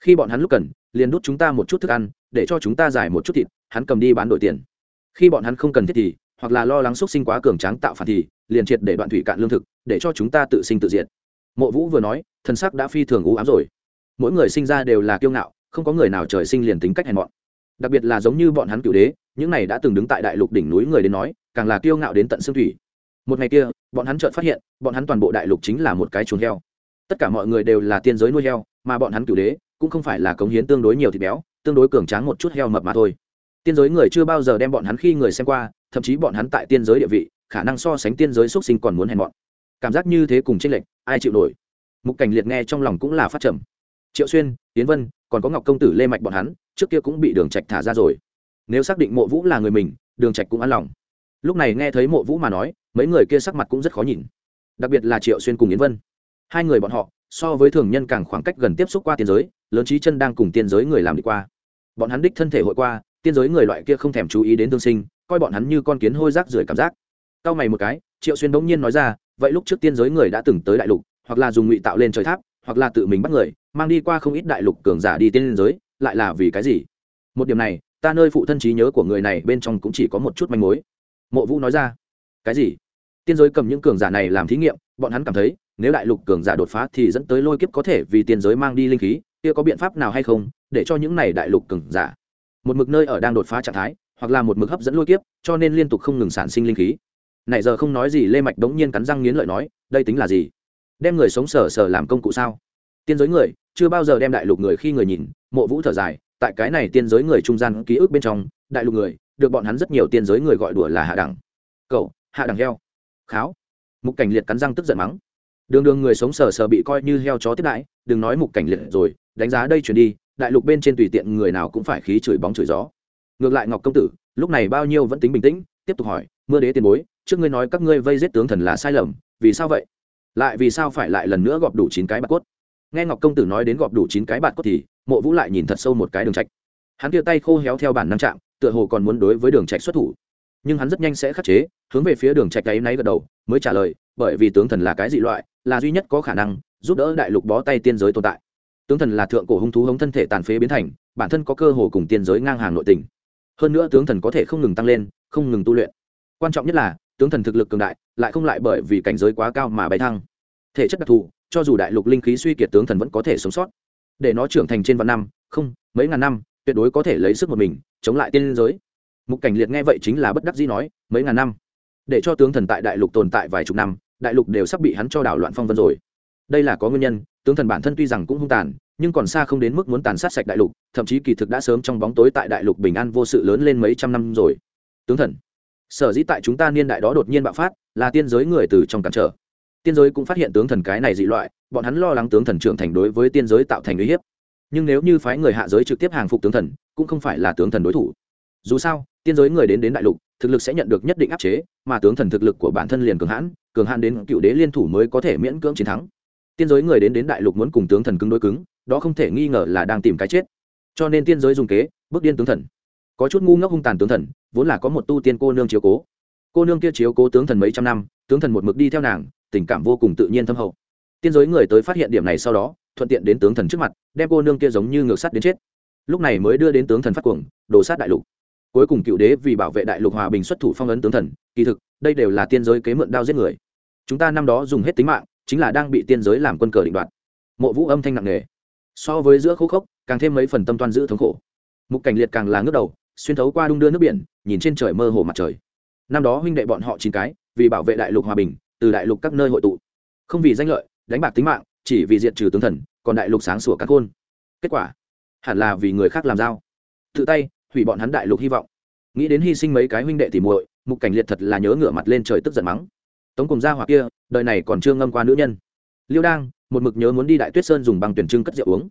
Khi bọn hắn lúc cần, liền đút chúng ta một chút thức ăn, để cho chúng ta giải một chút thịt, hắn cầm đi bán đổi tiền. Khi bọn hắn không cần thiết thì, hoặc là lo lắng xuất sinh quá cường tráng tạo phản thì, liền triệt để đoạn thủy cạn lương thực, để cho chúng ta tự sinh tự diệt. Mộ vũ vừa nói, thân sắc đã phi thường u ám rồi. Mỗi người sinh ra đều là kiêu ngạo, không có người nào trời sinh liền tính cách hèn mọn. Đặc biệt là giống như bọn hắn cựu đế, những này đã từng đứng tại đại lục đỉnh núi người đến nói, càng là kiêu ngạo đến tận xương thủy một ngày kia, bọn hắn chợt phát hiện, bọn hắn toàn bộ đại lục chính là một cái chuồng heo. Tất cả mọi người đều là tiên giới nuôi heo, mà bọn hắn cửu đế cũng không phải là cống hiến tương đối nhiều thịt béo, tương đối cường tráng một chút heo mập mà thôi. Tiên giới người chưa bao giờ đem bọn hắn khi người xem qua, thậm chí bọn hắn tại tiên giới địa vị, khả năng so sánh tiên giới xuất sinh còn muốn hèn bọn cảm giác như thế cùng tranh lệch, ai chịu nổi? Mục cảnh liệt nghe trong lòng cũng là phát trầm. Triệu xuyên tiến vân, còn có ngọc công tử lê mạch bọn hắn, trước kia cũng bị đường trạch thả ra rồi. Nếu xác định mộ vũ là người mình, đường trạch cũng an lòng. Lúc này nghe thấy mộ vũ mà nói mấy người kia sắc mặt cũng rất khó nhìn. Đặc biệt là triệu xuyên cùng yến vân. Hai người bọn họ, so với thường nhân càng khoảng cách gần tiếp xúc qua tiên giới, lớn trí chân đang cùng tiên giới người làm đi qua. Bọn hắn đích thân thể hội qua, tiên giới người loại kia không thèm chú ý đến tương sinh, coi bọn hắn như con kiến hôi rác rưởi cảm giác. Cao mày một cái, triệu xuyên bỗng nhiên nói ra, vậy lúc trước tiên giới người đã từng tới đại lục, hoặc là dùng ngụy tạo lên trời tháp, hoặc là tự mình bắt người, mang đi qua không ít đại lục cường giả đi tiên giới, lại là vì cái gì? Một điểm này, ta nơi phụ thân trí nhớ của người này bên trong cũng chỉ có một chút manh mối. Mộ vũ nói ra cái gì? Tiên giới cầm những cường giả này làm thí nghiệm, bọn hắn cảm thấy, nếu đại lục cường giả đột phá thì dẫn tới lôi kiếp có thể vì tiên giới mang đi linh khí, kia có biện pháp nào hay không, để cho những này đại lục cường giả một mực nơi ở đang đột phá trạng thái, hoặc là một mực hấp dẫn lôi kiếp, cho nên liên tục không ngừng sản sinh linh khí. Nãy giờ không nói gì, lê mạch đống nhiên cắn răng nghiến lợi nói, đây tính là gì? Đem người sống sờ sờ làm công cụ sao? Tiên giới người, chưa bao giờ đem đại lục người khi người nhìn, mộ vũ thở dài, tại cái này tiên giới người trung gian ký ức bên trong, đại lục người, được bọn hắn rất nhiều tiên giới người gọi đùa là hạ đẳng. Cậu hạ đẳng heo, kháo. Mục cảnh liệt cắn răng tức giận mắng. Đường đường người sống sờ sờ bị coi như heo chó tiếp đãi, đừng nói mục cảnh liệt rồi, đánh giá đây chuyển đi, đại lục bên trên tùy tiện người nào cũng phải khí chửi bóng chửi gió. Ngược lại ngọc công tử, lúc này bao nhiêu vẫn tính bình tĩnh, tiếp tục hỏi, mưa đế tiền bối, trước ngươi nói các ngươi vây giết tướng thần là sai lầm, vì sao vậy? Lại vì sao phải lại lần nữa gọp đủ chín cái bạt cốt? Nghe ngọc công tử nói đến gọp đủ chín cái bạt cốt thì, mộ vũ lại nhìn thật sâu một cái đường trạch. Hắn kia tay khô héo theo bản năng chạm, tựa hồ còn muốn đối với đường trạch xuất thủ nhưng hắn rất nhanh sẽ khắc chế, hướng về phía đường trạch ấy náy gật đầu, mới trả lời, bởi vì tướng thần là cái dị loại, là duy nhất có khả năng giúp đỡ đại lục bó tay tiên giới tồn tại. Tướng thần là thượng cổ hung thú hống thân thể tàn phế biến thành, bản thân có cơ hồ cùng tiên giới ngang hàng nội tình. Hơn nữa tướng thần có thể không ngừng tăng lên, không ngừng tu luyện. Quan trọng nhất là, tướng thần thực lực cường đại, lại không lại bởi vì cảnh giới quá cao mà bay thăng. Thể chất đặc thù, cho dù đại lục linh khí suy kiệt tướng thần vẫn có thể sống sót. Để nó trưởng thành trên vạn năm, không, mấy ngàn năm, tuyệt đối có thể lấy sức một mình, chống lại tiên giới mục cảnh liệt nghe vậy chính là bất đắc dĩ nói, mấy ngàn năm. Để cho tướng thần tại đại lục tồn tại vài chục năm, đại lục đều sắp bị hắn cho đảo loạn phong vân rồi. Đây là có nguyên nhân, tướng thần bản thân tuy rằng cũng hung tàn, nhưng còn xa không đến mức muốn tàn sát sạch đại lục, thậm chí kỳ thực đã sớm trong bóng tối tại đại lục bình an vô sự lớn lên mấy trăm năm rồi. Tướng thần, sở dĩ tại chúng ta niên đại đó đột nhiên bạo phát, là tiên giới người từ trong cản trở. Tiên giới cũng phát hiện tướng thần cái này dị loại, bọn hắn lo lắng tướng thần trưởng thành đối với tiên giới tạo thành uy hiếp. Nhưng nếu như phái người hạ giới trực tiếp hàng phục tướng thần, cũng không phải là tướng thần đối thủ. Dù sao tiên giới người đến đến đại lục, thực lực sẽ nhận được nhất định áp chế, mà tướng thần thực lực của bản thân liền cường hãn cường hãn đến cựu đế liên thủ mới có thể miễn cưỡng chiến thắng. Tiên giới người đến đến đại lục muốn cùng tướng thần cứng đối cứng, đó không thể nghi ngờ là đang tìm cái chết. Cho nên tiên giới dùng kế, bước điên tướng thần. Có chút ngu ngốc hung tàn tướng thần, vốn là có một tu tiên cô nương chiếu cố. Cô nương kia chiếu cố tướng thần mấy trăm năm, tướng thần một mực đi theo nàng, tình cảm vô cùng tự nhiên thâm hậu. Tiên giới người tới phát hiện điểm này sau đó, thuận tiện đến tướng thần trước mặt, đem cô nương kia giống như ngược sắt đến chết. Lúc này mới đưa đến tướng thần phát cuồng, đồ sát đại lục cuối cùng cựu đế vì bảo vệ đại lục hòa bình xuất thủ phong ấn tướng thần, kỳ thực, đây đều là tiên giới kế mượn đao giết người. Chúng ta năm đó dùng hết tính mạng, chính là đang bị tiên giới làm quân cờ định đoạt. Mộ vũ âm thanh nặng nề. So với giữa khô khốc, càng thêm mấy phần tâm toan giữ thống khổ. Mục cảnh liệt càng là ngước đầu, xuyên thấu qua đung đưa nước biển, nhìn trên trời mơ hồ mặt trời. Năm đó huynh đệ bọn họ chín cái, vì bảo vệ đại lục hòa bình, từ đại lục các nơi hội tụ. Không vì danh lợi, đánh bạc tính mạng, chỉ vì diệt trừ tướng thần, còn đại lục sáng sủa các khôn. Kết quả, hẳn là vì người khác làm giao tự tay hủy bọn hắn đại lục hy vọng. Nghĩ đến hy sinh mấy cái huynh đệ tỉ muội, mục cảnh liệt thật là nhớ ngửa mặt lên trời tức giận mắng. Tống cùng gia hỏa kia, đời này còn chưa ngâm qua nữ nhân. Liêu đang, một mực nhớ muốn đi đại tuyết sơn dùng băng tuyển trưng cất rượu uống.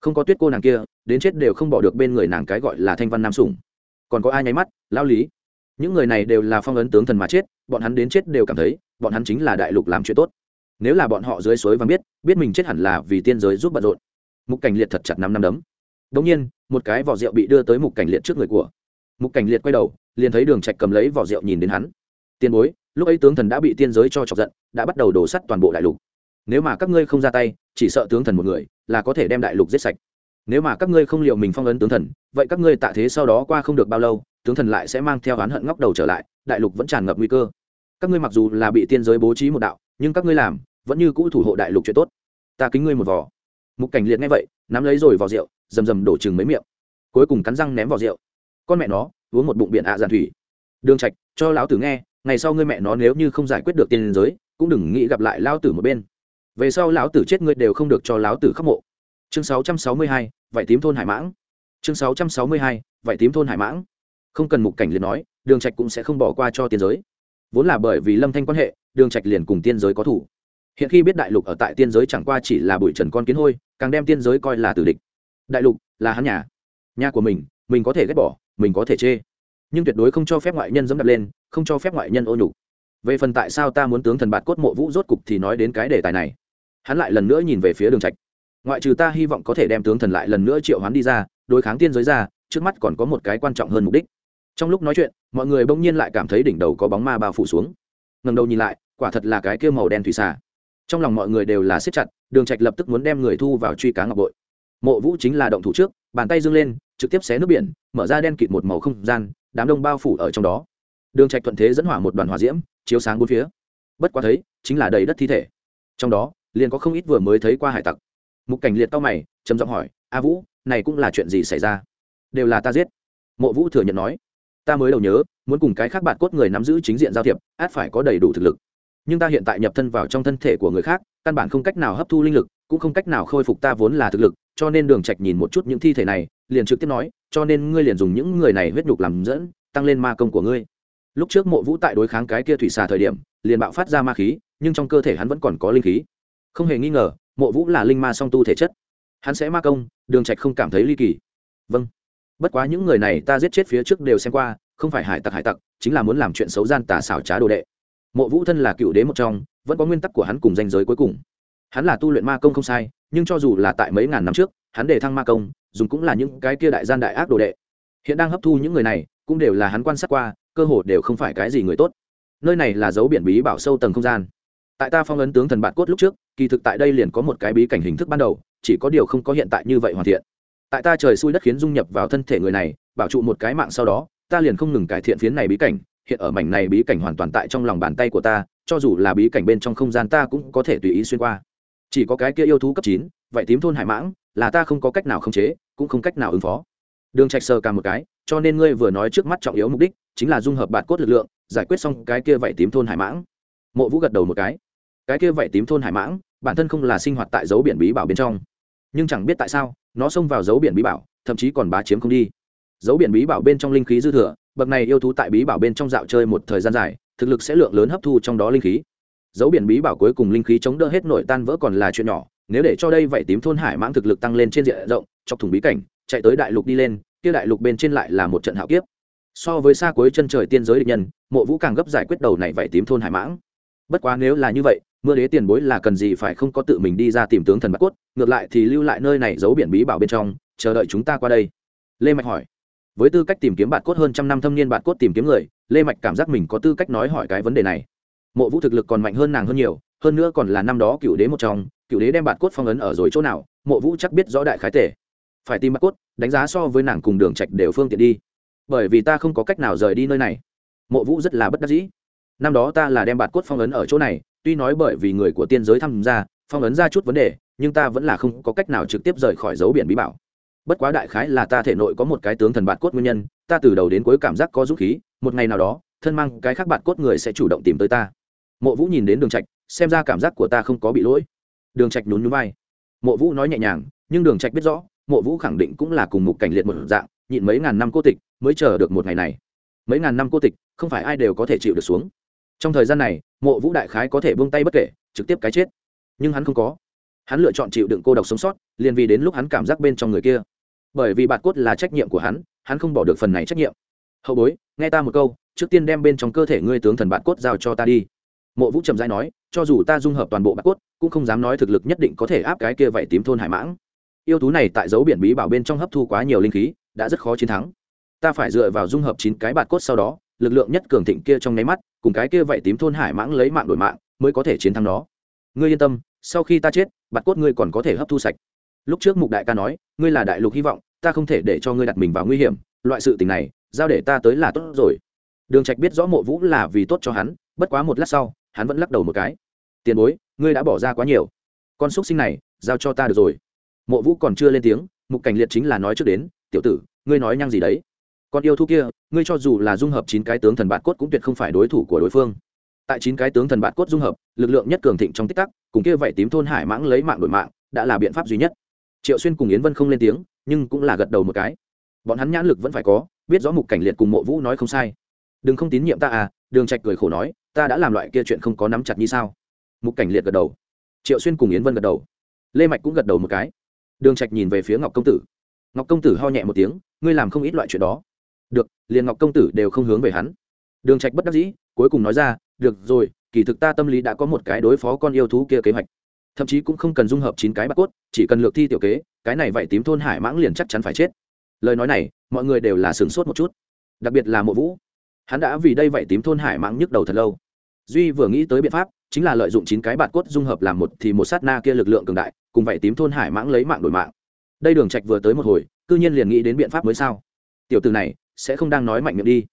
Không có tuyết cô nàng kia, đến chết đều không bỏ được bên người nàng cái gọi là thanh văn nam sủng. Còn có ai nháy mắt? Lao lý. Những người này đều là phong ấn tướng thần mà chết, bọn hắn đến chết đều cảm thấy, bọn hắn chính là đại lục làm chuyện tốt. Nếu là bọn họ dưới suối và biết biết mình chết hẳn là vì tiên giới giúp bận rộn. Mục cảnh liệt thật chặt năm năm đấm đống nhiên, một cái vỏ rượu bị đưa tới mục cảnh liệt trước người của. Mục cảnh liệt quay đầu, liền thấy đường trạch cầm lấy vỏ rượu nhìn đến hắn. Tiên bối, lúc ấy tướng thần đã bị tiên giới cho chọc giận, đã bắt đầu đổ sắt toàn bộ đại lục. Nếu mà các ngươi không ra tay, chỉ sợ tướng thần một người là có thể đem đại lục giết sạch. Nếu mà các ngươi không liệu mình phong ấn tướng thần, vậy các ngươi tạ thế sau đó qua không được bao lâu, tướng thần lại sẽ mang theo oán hận ngóc đầu trở lại, đại lục vẫn tràn ngập nguy cơ. Các ngươi mặc dù là bị tiên giới bố trí một đạo, nhưng các ngươi làm vẫn như cũ thủ hộ đại lục chuyện tốt. Ta kính ngươi một vỏ mục cảnh liệt nghe vậy, nắm lấy rồi vỏ rượu rầm rầm đổ chừng mấy miệng. Cuối cùng cắn răng ném vào rượu. Con mẹ nó uống một bụng biển ạ à giàn thủy. Đường trạch cho lão tử nghe ngày sau ngươi mẹ nó nếu như không giải quyết được tiên giới cũng đừng nghĩ gặp lại lão tử một bên. Về sau lão tử chết ngươi đều không được cho lão tử khắc mộ. Chương 662, vậy tím thôn hải mãng. Chương 662, vậy tím thôn hải mãng. Không cần mục cảnh liền nói đường trạch cũng sẽ không bỏ qua cho tiên giới. Vốn là bởi vì lâm thanh quan hệ đường trạch liền cùng tiên giới có thủ. Hiện khi biết đại lục ở tại tiên giới chẳng qua chỉ là bụi trần con kiến hôi càng đem tiên giới coi là tử địch đại lục là hắn nhà. Nhà của mình mình có thể ghét bỏ, mình có thể chê. Nhưng tuyệt đối không cho phép ngoại nhân dẫm đặt lên, không cho phép ngoại nhân ô nhục. Về phần tại sao ta muốn tướng thần bạt cốt mộ vũ rốt cục thì nói đến cái đề tài này. Hắn lại lần nữa nhìn về phía đường trạch. Ngoại trừ ta hy vọng có thể đem tướng thần lại lần nữa triệu hoán đi ra, đối kháng tiên giới ra, trước mắt còn có một cái quan trọng hơn mục đích. Trong lúc nói chuyện, mọi người bỗng nhiên lại cảm thấy đỉnh đầu có bóng ma bao phủ xuống. Ngẩng đầu nhìn lại, quả thật là cái kia màu đen thủy xà. Trong lòng mọi người đều là siết chặt, đường trạch lập tức muốn đem người thu vào truy cá ngọc bội mộ vũ chính là động thủ trước, bàn tay dâng lên, trực tiếp xé nước biển, mở ra đen kịt một màu không gian, đám đông bao phủ ở trong đó. Đường trạch thuận thế dẫn hỏa một đoàn hỏa diễm, chiếu sáng bốn phía. Bất quá thấy, chính là đầy đất thi thể. Trong đó, liền có không ít vừa mới thấy qua hải tặc. Mục cảnh liệt to mày, trầm giọng hỏi, a vũ, này cũng là chuyện gì xảy ra? Đều là ta giết. Mộ vũ thừa nhận nói, ta mới đầu nhớ, muốn cùng cái khác bạn cốt người nắm giữ chính diện giao thiệp, át phải có đầy đủ thực lực. Nhưng ta hiện tại nhập thân vào trong thân thể của người khác, căn bản không cách nào hấp thu linh lực, cũng không cách nào khôi phục ta vốn là thực lực cho nên đường trạch nhìn một chút những thi thể này, liền trực tiếp nói, cho nên ngươi liền dùng những người này huyết nhục làm dẫn, tăng lên ma công của ngươi. Lúc trước mộ vũ tại đối kháng cái kia thủy xà thời điểm, liền bạo phát ra ma khí, nhưng trong cơ thể hắn vẫn còn có linh khí. Không hề nghi ngờ, mộ vũ là linh ma song tu thể chất. Hắn sẽ ma công, đường trạch không cảm thấy ly kỳ. Vâng. Bất quá những người này ta giết chết phía trước đều xem qua, không phải hải tặc hải tặc, chính là muốn làm chuyện xấu gian tà xảo trá đồ đệ. Mộ vũ thân là cựu đế một trong, vẫn có nguyên tắc của hắn cùng danh giới cuối cùng. Hắn là tu luyện ma công không sai nhưng cho dù là tại mấy ngàn năm trước, hắn đề thăng ma công, dùng cũng là những cái kia đại gian đại ác đồ đệ. Hiện đang hấp thu những người này, cũng đều là hắn quan sát qua, cơ hồ đều không phải cái gì người tốt. Nơi này là dấu biển bí bảo sâu tầng không gian. Tại ta phong ấn tướng thần bạn cốt lúc trước, kỳ thực tại đây liền có một cái bí cảnh hình thức ban đầu, chỉ có điều không có hiện tại như vậy hoàn thiện. Tại ta trời xui đất khiến dung nhập vào thân thể người này, bảo trụ một cái mạng sau đó, ta liền không ngừng cải thiện phiến này bí cảnh, hiện ở mảnh này bí cảnh hoàn toàn tại trong lòng bàn tay của ta, cho dù là bí cảnh bên trong không gian ta cũng có thể tùy ý xuyên qua chỉ có cái kia yêu thú cấp chín, vậy tím thôn hải mãng, là ta không có cách nào khống chế, cũng không cách nào ứng phó. Đường trạch sờ cả một cái, cho nên ngươi vừa nói trước mắt trọng yếu mục đích, chính là dung hợp bạt cốt lực lượng, giải quyết xong cái kia vậy tím thôn hải mãng. Mộ vũ gật đầu một cái. Cái kia vậy tím thôn hải mãng, bản thân không là sinh hoạt tại dấu biển bí bảo bên trong. Nhưng chẳng biết tại sao, nó xông vào dấu biển bí bảo, thậm chí còn bá chiếm không đi. Dấu biển bí bảo bên trong linh khí dư thừa, bậc này yêu thú tại bí bảo bên trong dạo chơi một thời gian dài, thực lực sẽ lượng lớn hấp thu trong đó linh khí dấu biển bí bảo cuối cùng linh khí chống đỡ hết nội tan vỡ còn là chuyện nhỏ, nếu để cho đây vậy tím thôn hải mãng thực lực tăng lên trên diện rộng, chọc thủng bí cảnh, chạy tới đại lục đi lên, kia đại lục bên trên lại là một trận hạo kiếp. So với xa cuối chân trời tiên giới địch nhân, mộ vũ càng gấp giải quyết đầu này vậy tím thôn hải mãng. Bất quá nếu là như vậy, mưa đế tiền bối là cần gì phải không có tự mình đi ra tìm tướng thần bạc cốt, ngược lại thì lưu lại nơi này giấu biển bí bảo bên trong, chờ đợi chúng ta qua đây. Lê mạch hỏi. Với tư cách tìm kiếm bạt cốt hơn trăm năm thâm niên bạt cốt tìm kiếm người, lê mạch cảm giác mình có tư cách nói hỏi cái vấn đề này mộ vũ thực lực còn mạnh hơn nàng hơn nhiều, hơn nữa còn là năm đó cựu đế một trong, cựu đế đem bạt cốt phong ấn ở rồi chỗ nào, mộ vũ chắc biết rõ đại khái tể phải tìm bạt cốt, đánh giá so với nàng cùng đường trạch đều phương tiện đi. Bởi vì ta không có cách nào rời đi nơi này. Mộ vũ rất là bất đắc dĩ. Năm đó ta là đem bạt cốt phong ấn ở chỗ này, tuy nói bởi vì người của tiên giới tham gia, phong ấn ra chút vấn đề, nhưng ta vẫn là không có cách nào trực tiếp rời khỏi dấu biển bí bảo. Bất quá đại khái là ta thể nội có một cái tướng thần bạt cốt nguyên nhân, ta từ đầu đến cuối cảm giác có dũng khí, một ngày nào đó, thân mang cái khác bạt cốt người sẽ chủ động tìm tới ta mộ vũ nhìn đến đường trạch, xem ra cảm giác của ta không có bị lỗi. Đường trạch nhún nhún vai. Mộ vũ nói nhẹ nhàng, nhưng đường trạch biết rõ, mộ vũ khẳng định cũng là cùng một cảnh liệt một dạng, nhịn mấy ngàn năm cô tịch mới chờ được một ngày này. Mấy ngàn năm cô tịch, không phải ai đều có thể chịu được xuống. Trong thời gian này, mộ vũ đại khái có thể buông tay bất kể, trực tiếp cái chết. Nhưng hắn không có. Hắn lựa chọn chịu đựng cô độc sống sót, liền vì đến lúc hắn cảm giác bên trong người kia. Bởi vì bạt cốt là trách nhiệm của hắn hắn không bỏ được phần này trách nhiệm. Hậu bối, nghe ta một câu, trước tiên đem bên trong cơ thể ngươi tướng thần bạt cốt giao cho ta đi mộ vũ trầm giai nói, cho dù ta dung hợp toàn bộ bạc cốt, cũng không dám nói thực lực nhất định có thể áp cái kia vậy tím thôn hải mãng. Yêu thú này tại dấu biển bí bảo bên trong hấp thu quá nhiều linh khí, đã rất khó chiến thắng. Ta phải dựa vào dung hợp chín cái bạc cốt sau đó, lực lượng nhất cường thịnh kia trong nháy mắt, cùng cái kia vậy tím thôn hải mãng lấy mạng đổi mạng, mới có thể chiến thắng nó. Ngươi yên tâm, sau khi ta chết bạc cốt ngươi còn có thể hấp thu sạch. Lúc trước mục đại ca nói, ngươi là đại lục hy vọng, ta không thể để cho ngươi đặt mình vào nguy hiểm, loại sự tình này, giao để ta tới là tốt rồi. Đường trạch biết rõ mộ vũ là vì tốt cho hắn, bất quá một lát sau hắn vẫn lắc đầu một cái. Tiền bối, ngươi đã bỏ ra quá nhiều. Con xúc sinh này, giao cho ta được rồi. Mộ vũ còn chưa lên tiếng, mục cảnh liệt chính là nói trước đến, tiểu tử, ngươi nói nhăng gì đấy? Con yêu thú kia, ngươi cho dù là dung hợp chín cái tướng thần bạt cốt cũng tuyệt không phải đối thủ của đối phương. Tại chín cái tướng thần bạt cốt dung hợp, lực lượng nhất cường thịnh trong tích tắc, cùng kia vậy tím thôn hải mãng lấy mạng đổi mạng, đã là biện pháp duy nhất. Triệu xuyên cùng yến vân không lên tiếng, nhưng cũng là gật đầu một cái. Bọn hắn nhãn lực vẫn phải có, biết rõ mục cảnh liệt cùng mộ vũ nói không sai đừng không tín nhiệm ta à đường trạch cười khổ nói, ta đã làm loại kia chuyện không có nắm chặt như sao? Mục cảnh liệt gật đầu. Triệu xuyên cùng yến vân gật đầu. Lê mạch cũng gật đầu một cái. Đường trạch nhìn về phía ngọc công tử. Ngọc công tử ho nhẹ một tiếng, ngươi làm không ít loại chuyện đó. Được, liền ngọc công tử đều không hướng về hắn. Đường trạch bất đắc dĩ, cuối cùng nói ra, được rồi, kỳ thực ta tâm lý đã có một cái đối phó con yêu thú kia kế hoạch. Thậm chí cũng không cần dung hợp chín cái bạc cốt, chỉ cần lược thi tiểu kế, cái này vậy tím thôn hải mãng liền chắc chắn phải chết. Lời nói này, mọi người đều là sửng sốt một chút. Đặc biệt là mộ vũ hắn đã vì đây vậy tím thôn hải mãng nhức đầu thật lâu. Duy vừa nghĩ tới biện pháp chính là lợi dụng chín cái bạt cốt dung hợp làm một thì một sát na kia lực lượng cường đại cùng vậy tím thôn hải mãng lấy mạng đổi mạng. Đây đường trạch vừa tới một hồi cư nhiên liền nghĩ đến biện pháp mới sao? Tiểu từ này sẽ không đang nói mạnh miệng đi.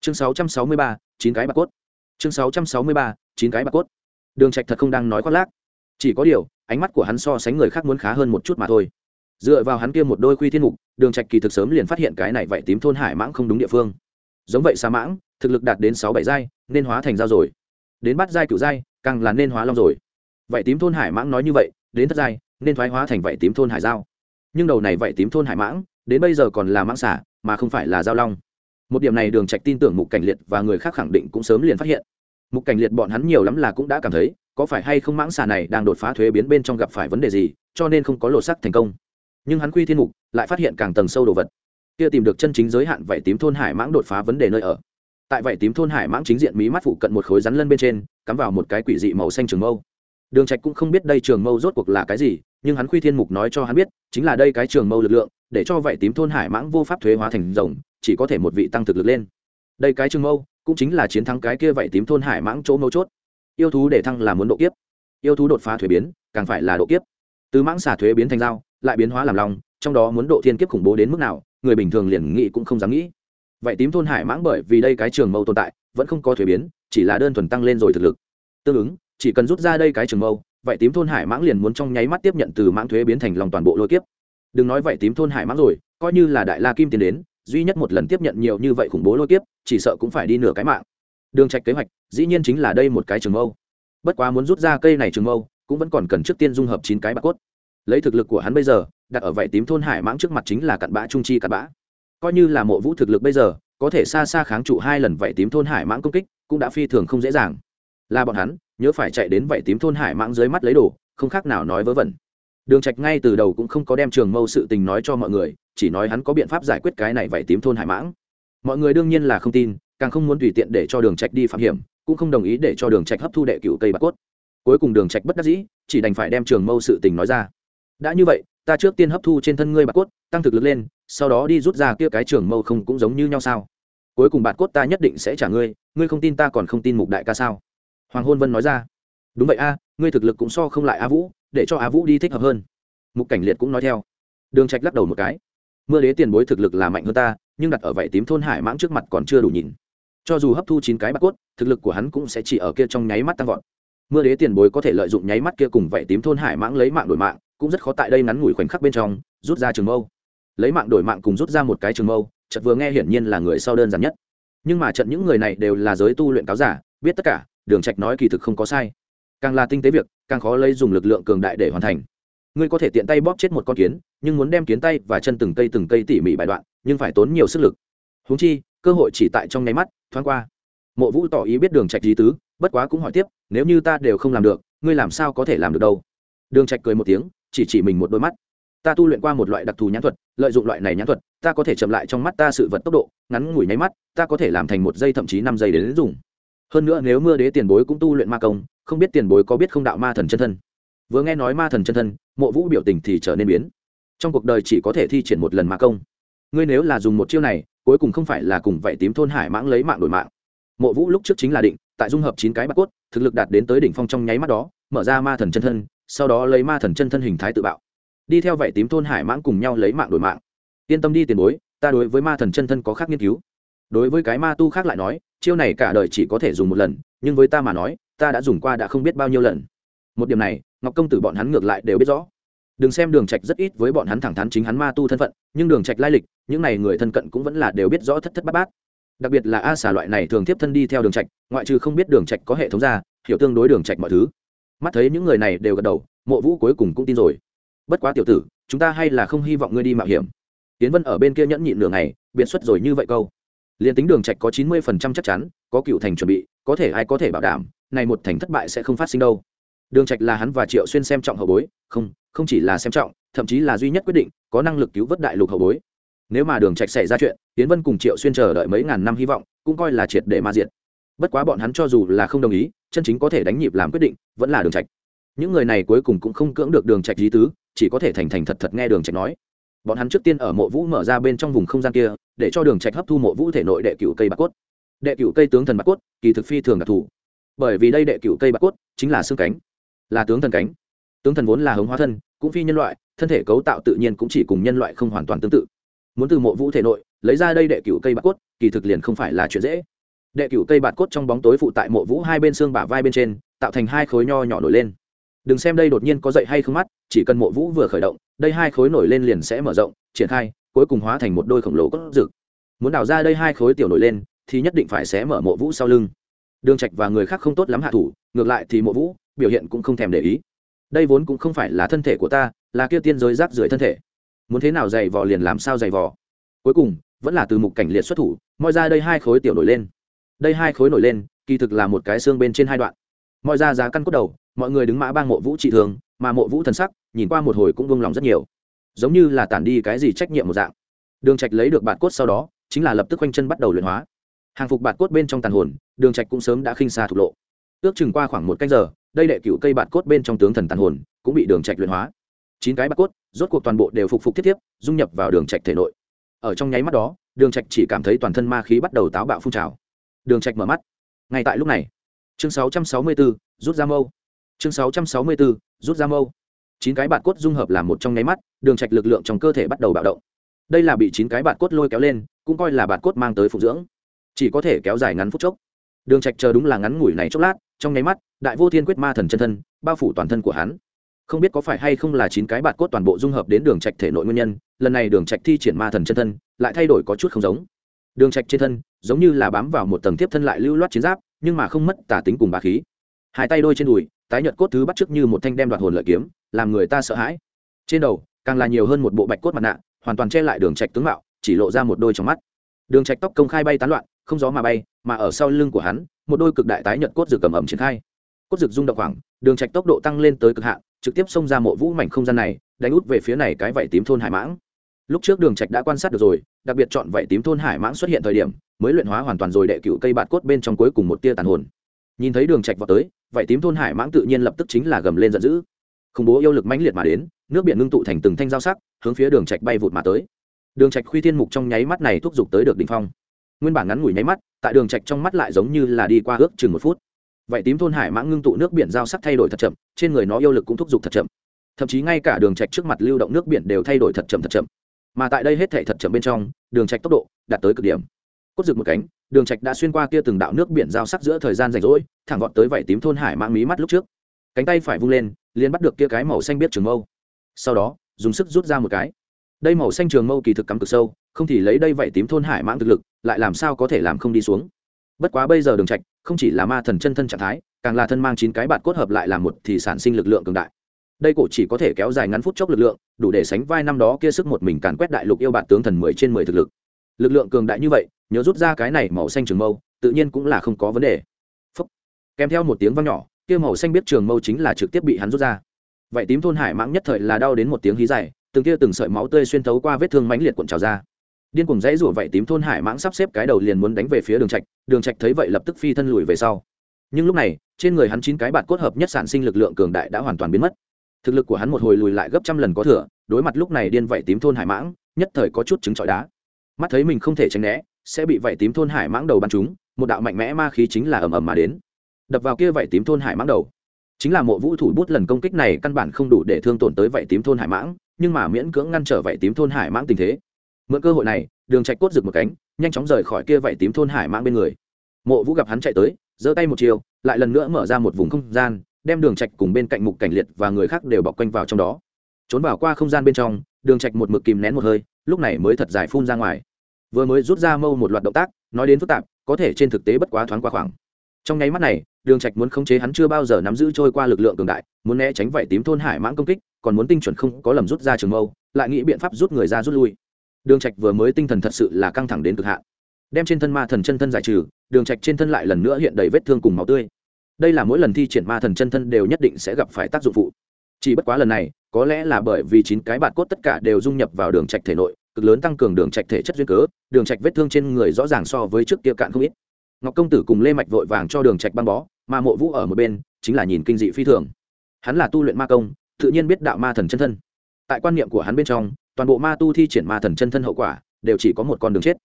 Chương 663, chín cái bạc cốt. Chương 663, chín cái bạc cốt. Đường trạch thật không đang nói khoác lác. Chỉ có điều ánh mắt của hắn so sánh người khác muốn khá hơn một chút mà thôi. Dựa vào hắn kia một đôi quy thiên mục đường trạch kỳ thực sớm liền phát hiện cái này vậy tím thôn hải mãng không đúng địa phương giống vậy sa mãng, thực lực đạt đến sáu bảy giai, nên hóa thành dao rồi. Đến bắt giai cửu giai, càng là nên hóa long rồi. Vậy tím thôn hải mãng nói như vậy, đến thất giai, nên thoái hóa thành vậy tím thôn hải giao nhưng đầu này vậy tím thôn hải mãng, đến bây giờ còn là mãng xả mà không phải là giao long. Một điểm này đường trạch tin tưởng mục cảnh liệt và người khác khẳng định cũng sớm liền phát hiện. Mục cảnh liệt bọn hắn nhiều lắm là cũng đã cảm thấy, có phải hay không mãng xà này đang đột phá thuế biến bên trong gặp phải vấn đề gì, cho nên không có lộ sắc thành công. Nhưng hắn quy thiên mục, lại phát hiện càng tầng sâu đồ vật kia tìm được chân chính giới hạn vảy tím thôn hải mãng đột phá vấn đề nơi ở. Tại vảy tím thôn hải mãng chính diện mí mắt phụ cận một khối rắn lân bên trên, cắm vào một cái quỷ dị màu xanh trường mâu. Đường trạch cũng không biết đây trường mâu rốt cuộc là cái gì, nhưng hắn quy thiên mục nói cho hắn biết, chính là đây cái trường mâu lực lượng, để cho vảy tím thôn hải mãng vô pháp thuế hóa thành rồng, chỉ có thể một vị tăng thực lực lên. Đây cái trường mâu, cũng chính là chiến thắng cái kia vảy tím thôn hải mãng chỗ mâu chốt. Yêu thú để thăng là muốn độ kiếp. Yêu thú đột phá thuế biến, càng phải là độ kiếp. Từ mãng xả thuế biến thành dao, lại biến hóa làm lòng, trong đó muốn độ thiên kiếp khủng bố đến mức nào người bình thường liền nghĩ cũng không dám nghĩ. Vậy tím thôn hải mãng bởi vì đây cái trường mâu tồn tại, vẫn không có thuế biến, chỉ là đơn thuần tăng lên rồi thực lực. Tương ứng, chỉ cần rút ra đây cái trường mâu, vậy tím thôn hải mãng liền muốn trong nháy mắt tiếp nhận từ mãng thuế biến thành lòng toàn bộ lôi kiếp. Đừng nói vậy tím thôn hải mãng rồi, coi như là đại la kim tiến đến, duy nhất một lần tiếp nhận nhiều như vậy khủng bố lôi kiếp, chỉ sợ cũng phải đi nửa cái mạng. Đường trạch kế hoạch, dĩ nhiên chính là đây một cái trường mâu. Bất quá muốn rút ra cây này trường mâu, cũng vẫn còn cần trước tiên dung hợp chín cái bạc cốt. Lấy thực lực của hắn bây giờ đặt ở vậy tím thôn hải mãng trước mặt chính là cặn bã trung chi cặn bã. Coi như là mộ vũ thực lực bây giờ, có thể xa xa kháng trụ hai lần vậy tím thôn hải mãng công kích, cũng đã phi thường không dễ dàng. Là bọn hắn, nhớ phải chạy đến vậy tím thôn hải mãng dưới mắt lấy đồ, không khác nào nói vớ vẩn. Đường trạch ngay từ đầu cũng không có đem trường mâu sự tình nói cho mọi người, chỉ nói hắn có biện pháp giải quyết cái này vậy tím thôn hải mãng. Mọi người đương nhiên là không tin, càng không muốn tùy tiện để cho đường trạch đi phạm hiểm, cũng không đồng ý để cho đường trạch hấp thu đệ cựu cây bạc cốt. Cuối cùng đường trạch bất đắc dĩ, chỉ đành phải đem trường mâu sự tình nói ra. Đã như vậy ta trước tiên hấp thu trên thân ngươi bạc cốt, tăng thực lực lên, sau đó đi rút ra kia cái trường mâu không cũng giống như nhau sao? Cuối cùng bạc cốt ta nhất định sẽ trả ngươi ngươi không tin ta còn không tin mục đại ca sao? Hoàng hôn vân nói ra. Đúng vậy a, ngươi thực lực cũng so không lại a vũ, để cho a vũ đi thích hợp hơn. Mục cảnh liệt cũng nói theo. Đường trạch lắc đầu một cái. Mưa đế tiền bối thực lực là mạnh hơn ta, nhưng đặt ở vậy tím thôn hải mãng trước mặt còn chưa đủ nhìn. Cho dù hấp thu chín cái bạc cốt, thực lực của hắn cũng sẽ chỉ ở kia trong nháy mắt tăng vọt. Mưa đế tiền bối có thể lợi dụng nháy mắt kia cùng vậy tím thôn hải mãng lấy mạng đổi mạng cũng rất khó tại đây ngắn ngủi khoảnh khắc bên trong, rút ra trường mâu. Lấy mạng đổi mạng cùng rút ra một cái trường mâu, chợt vừa nghe hiển nhiên là người sau đơn giản nhất. Nhưng mà trận những người này đều là giới tu luyện cáo giả, biết tất cả, đường trạch nói kỳ thực không có sai. Càng là tinh tế việc, càng khó lấy dùng lực lượng cường đại để hoàn thành. Ngươi có thể tiện tay bóp chết một con kiến, nhưng muốn đem kiến tay và chân từng cây từng cây tỉ mỉ bài đoạn, nhưng phải tốn nhiều sức lực. Huống chi, cơ hội chỉ tại trong nháy mắt, thoáng qua. Mộ vũ tỏ ý biết đường trạch lý tứ, bất quá cũng hỏi tiếp, nếu như ta đều không làm được, ngươi làm sao có thể làm được đâu? Đường trạch cười một tiếng, chỉ chỉ mình một đôi mắt. Ta tu luyện qua một loại đặc thù nhãn thuật, lợi dụng loại này nhãn thuật, ta có thể chậm lại trong mắt ta sự vật tốc độ, ngắn ngủi nháy mắt, ta có thể làm thành một giây thậm chí năm giây đến dùng. Hơn nữa nếu mưa đế tiền bối cũng tu luyện ma công, không biết tiền bối có biết không đạo ma thần chân thân. Vừa nghe nói ma thần chân thân, mộ vũ biểu tình thì trở nên biến. Trong cuộc đời chỉ có thể thi triển một lần ma công. Ngươi nếu là dùng một chiêu này, cuối cùng không phải là cùng vậy tím thôn hải mãng lấy mạng đổi mạng. Mộ vũ lúc trước chính là định, tại dung hợp chín cái bạc cốt, thực lực đạt đến tới đỉnh phong trong nháy mắt đó, mở ra ma thần chân thân sau đó lấy ma thần chân thân hình thái tự bạo. Đi theo vậy tím thôn hải mãng cùng nhau lấy mạng đổi mạng. Yên tâm đi tiền bối, ta đối với ma thần chân thân có khác nghiên cứu. Đối với cái ma tu khác lại nói, chiêu này cả đời chỉ có thể dùng một lần, nhưng với ta mà nói, ta đã dùng qua đã không biết bao nhiêu lần. Một điểm này, ngọc công tử bọn hắn ngược lại đều biết rõ. Đừng xem đường trạch rất ít với bọn hắn thẳng thắn chính hắn ma tu thân phận, nhưng đường trạch lai lịch, những này người thân cận cũng vẫn là đều biết rõ thất thất bát bát. Đặc biệt là a xà loại này thường tiếp thân đi theo đường trạch, ngoại trừ không biết đường trạch có hệ thống ra, hiểu tương đối đường trạch mọi thứ mắt thấy những người này đều gật đầu, mộ vũ cuối cùng cũng tin rồi. Bất quá tiểu tử, chúng ta hay là không hy vọng ngươi đi mạo hiểm. Tiến vân ở bên kia nhẫn nhịn nửa ngày biện xuất rồi như vậy câu. Liền tính đường trạch có chín mươi phần trăm chắc chắn, có cựu thành chuẩn bị, có thể ai có thể bảo đảm, này một thành thất bại sẽ không phát sinh đâu. Đường trạch là hắn và triệu xuyên xem trọng hậu bối, không không chỉ là xem trọng, thậm chí là duy nhất quyết định, có năng lực cứu vớt đại lục hậu bối. Nếu mà đường trạch xảy ra chuyện tiến vân cùng triệu xuyên chờ đợi mấy ngàn năm hy vọng, cũng coi là triệt để ma diệt. Bất quá bọn hắn cho dù là không đồng ý chân chính có thể đánh nhịp làm quyết định, vẫn là đường trạch. Những người này cuối cùng cũng không cưỡng được đường trạch lý tứ, chỉ có thể thành thành thật thật nghe đường trạch nói. Bọn hắn trước tiên ở mộ vũ mở ra bên trong vùng không gian kia, để cho đường trạch hấp thu mộ vũ thể nội đệ cửu cây bạc cốt. Đệ cửu cây tướng thần bạc cốt, kỳ thực phi thường đặc thù. Bởi vì đây đệ cửu cây bạc cốt chính là xương cánh, là tướng thần cánh. Tướng thần vốn là hống hóa thân, cũng phi nhân loại, thân thể cấu tạo tự nhiên cũng chỉ cùng nhân loại không hoàn toàn tương tự. Muốn từ mộ vũ thể nội lấy ra đây đệ cửu cây bạc cốt, kỳ thực liền không phải là chuyện dễ đệ cửu cây bạt cốt trong bóng tối phụ tại mộ vũ hai bên xương bả vai bên trên, tạo thành hai khối nho nhỏ nổi lên. Đừng xem đây đột nhiên có dậy hay không mắt, chỉ cần mộ vũ vừa khởi động, đây hai khối nổi lên liền sẽ mở rộng, triển khai, cuối cùng hóa thành một đôi khổng lồ cốt rực. Muốn đào ra đây hai khối tiểu nổi lên, thì nhất định phải xé mở mộ vũ sau lưng. Đường trạch và người khác không tốt lắm hạ thủ, ngược lại thì mộ vũ, biểu hiện cũng không thèm để ý. Đây vốn cũng không phải là thân thể của ta, là kia tiên giới rác rưởi thân thể. Muốn thế nào dày vò liền làm sao dày vò. Cuối cùng, vẫn là từ mục cảnh liệt xuất thủ, moi ra đây hai khối tiểu nổi lên đây hai khối nổi lên, kỳ thực là một cái xương bên trên hai đoạn. Mọi ra giá căn cốt đầu, mọi người đứng mã bang mộ vũ trị thường, mà mộ vũ thần sắc, nhìn qua một hồi cũng vung lòng rất nhiều. Giống như là tản đi cái gì trách nhiệm một dạng. Đường trạch lấy được bạt cốt sau đó, chính là lập tức quanh chân bắt đầu luyện hóa. Hàng phục bạt cốt bên trong tàn hồn, đường trạch cũng sớm đã khinh xa thục lộ. Ước chừng qua khoảng một canh giờ, đây đệ cựu cây bạt cốt bên trong tướng thần tàn hồn cũng bị đường trạch luyện hóa. Chín cái bạt cốt, rốt cuộc toàn bộ đều phục phục thiết tiếp dung nhập vào đường trạch thể nội. Ở trong nháy mắt đó, đường trạch chỉ cảm thấy toàn thân ma khí bắt đầu táo bạo phun trào đường trạch mở mắt. Ngay tại lúc này chương 664, rút ra mâu. Chương 664, rút ra mâu. Chín cái bạt cốt dung hợp làm một trong nháy mắt đường trạch lực lượng trong cơ thể bắt đầu bạo động. Đây là bị chín cái bạt cốt lôi kéo lên cũng coi là bạt cốt mang tới phụ dưỡng. Chỉ có thể kéo dài ngắn phút chốc. Đường trạch chờ đúng là ngắn ngủi này chốc lát trong nháy mắt đại vô thiên quyết ma thần chân thân bao phủ toàn thân của hắn. Không biết có phải hay không là chín cái bạt cốt toàn bộ dung hợp đến đường trạch thể nội nguyên nhân lần này đường trạch thi triển ma thần chân thân lại thay đổi có chút không giống đường trạch trên thân, giống như là bám vào một tầng tiếp thân lại lưu loát chiến giáp, nhưng mà không mất tả tính cùng bá khí. Hai tay đôi trên đùi, tái nhợt cốt thứ bắt trước như một thanh đem đoạt hồn lợi kiếm, làm người ta sợ hãi. Trên đầu, càng là nhiều hơn một bộ bạch cốt mặt nạ, hoàn toàn che lại đường trạch tướng mạo, chỉ lộ ra một đôi trong mắt. Đường trạch tóc công khai bay tán loạn, không gió mà bay, mà ở sau lưng của hắn, một đôi cực đại tái nhợt cốt rực cầm ẩm triển khai. Cốt rực rung động khoảng, đường trạch tốc độ tăng lên tới cực hạn, trực tiếp xông ra mộ vũ mảnh không gian này, đánh út về phía này cái vảy tím thôn hải mãng lúc trước đường trạch đã quan sát được rồi, đặc biệt chọn vảy tím thôn hải mãng xuất hiện thời điểm, mới luyện hóa hoàn toàn rồi đệ cựu cây bạt cốt bên trong cuối cùng một tia tàn hồn. Nhìn thấy đường trạch vào tới, vảy tím thôn hải mãng tự nhiên lập tức chính là gầm lên giận dữ. Khủng bố yêu lực mãnh liệt mà đến, nước biển ngưng tụ thành từng thanh dao sắc, hướng phía đường trạch bay vụt mà tới. Đường trạch khuy thiên mục trong nháy mắt này thúc giục tới được đỉnh phong. Nguyên bản ngắn ngủi nháy mắt, tại đường trạch trong mắt lại giống như là đi qua ước chừng một phút. Vậy tím thôn hải mãng ngưng tụ nước biển giao sắc thay đổi thật chậm, trên người nó yêu lực cũng thúc giục thật chậm. Thậm chí ngay cả đường trạch trước mặt lưu động nước biển đều thay đổi thật chậm thật chậm mà tại đây hết thảy thật chậm bên trong, đường trạch tốc độ đạt tới cực điểm. Cốt rực một cánh, đường trạch đã xuyên qua kia từng đạo nước biển giao sắc giữa thời gian rảnh rỗi, thẳng vọt tới vảy tím thôn hải mang mí mắt lúc trước. Cánh tay phải vung lên, liền bắt được kia cái màu xanh biết trường mâu. Sau đó, dùng sức rút ra một cái. Đây màu xanh trường mâu kỳ thực cắm cực sâu, không thì lấy đây vảy tím thôn hải mãng thực lực, lại làm sao có thể làm không đi xuống. Bất quá bây giờ đường trạch không chỉ là ma thần chân thân trạng thái, càng là thân mang chín cái bạt cốt hợp lại làm một thì sản sinh lực lượng cường đại đây cổ chỉ có thể kéo dài ngắn phút chốc lực lượng, đủ để sánh vai năm đó kia sức một mình càn quét đại lục yêu bạt tướng thần mười trên mười thực lực. Lực lượng cường đại như vậy, nhớ rút ra cái này màu xanh trường mâu, tự nhiên cũng là không có vấn đề. Phúc. kèm theo một tiếng vang nhỏ, kia màu xanh biết trường mâu chính là trực tiếp bị hắn rút ra. Vậy tím thôn hải mãng nhất thời là đau đến một tiếng hí dài, từng kia từng sợi máu tươi xuyên thấu qua vết thương mãnh liệt cuộn trào ra. Điên cuồng dãy rủa vậy tím thôn hải mãng sắp xếp cái đầu liền muốn đánh về phía đường trạch đường trạch thấy vậy lập tức phi thân lùi về sau. Nhưng lúc này, trên người hắn chín cái bạt cốt hợp nhất sản sinh lực lượng cường đại đã hoàn toàn biến mất thực lực của hắn một hồi lùi lại gấp trăm lần có thừa, đối mặt lúc này điên vậy tím thôn hải mãng, nhất thời có chút chứng chọi đá. Mắt thấy mình không thể tránh né, sẽ bị vậy tím thôn hải mãng đầu bắn trúng, một đạo mạnh mẽ ma khí chính là ầm ầm mà đến. Đập vào kia vậy tím thôn hải mãng đầu. Chính là mộ vũ thủ bút lần công kích này căn bản không đủ để thương tổn tới vậy tím thôn hải mãng, nhưng mà miễn cưỡng ngăn trở vậy tím thôn hải mãng tình thế. Mượn cơ hội này, đường trạch cốt rực một cánh, nhanh chóng rời khỏi kia vậy tím thôn hải mãng bên người. Mộ vũ gặp hắn chạy tới, giơ tay một chiều, lại lần nữa mở ra một vùng không gian đem đường trạch cùng bên cạnh mục cảnh liệt và người khác đều bọc quanh vào trong đó. Trốn vào qua không gian bên trong, đường trạch một mực kìm nén một hơi, lúc này mới thật dài phun ra ngoài. Vừa mới rút ra mâu một loạt động tác, nói đến phức tạp, có thể trên thực tế bất quá thoáng qua khoảng. Trong nháy mắt này, đường trạch muốn khống chế hắn chưa bao giờ nắm giữ trôi qua lực lượng cường đại, muốn né tránh vậy tím thôn hải mãng công kích, còn muốn tinh chuẩn không có lầm rút ra trường mâu, lại nghĩ biện pháp rút người ra rút lui. Đường trạch vừa mới tinh thần thật sự là căng thẳng đến cực hạn. Đem trên thân ma thần chân thân giải trừ, đường trạch trên thân lại lần nữa hiện đầy vết thương cùng máu tươi đây là mỗi lần thi triển ma thần chân thân đều nhất định sẽ gặp phải tác dụng phụ. Chỉ bất quá lần này, có lẽ là bởi vì chín cái bạt cốt tất cả đều dung nhập vào đường trạch thể nội, cực lớn tăng cường đường trạch thể chất duyên cớ, đường trạch vết thương trên người rõ ràng so với trước kia cạn không ít. Ngọc công tử cùng lê mạch vội vàng cho đường trạch băng bó, mà mộ vũ ở một bên, chính là nhìn kinh dị phi thường. Hắn là tu luyện ma công, tự nhiên biết đạo ma thần chân thân. Tại quan niệm của hắn bên trong, toàn bộ ma tu thi triển ma thần chân thân hậu quả, đều chỉ có một con đường chết.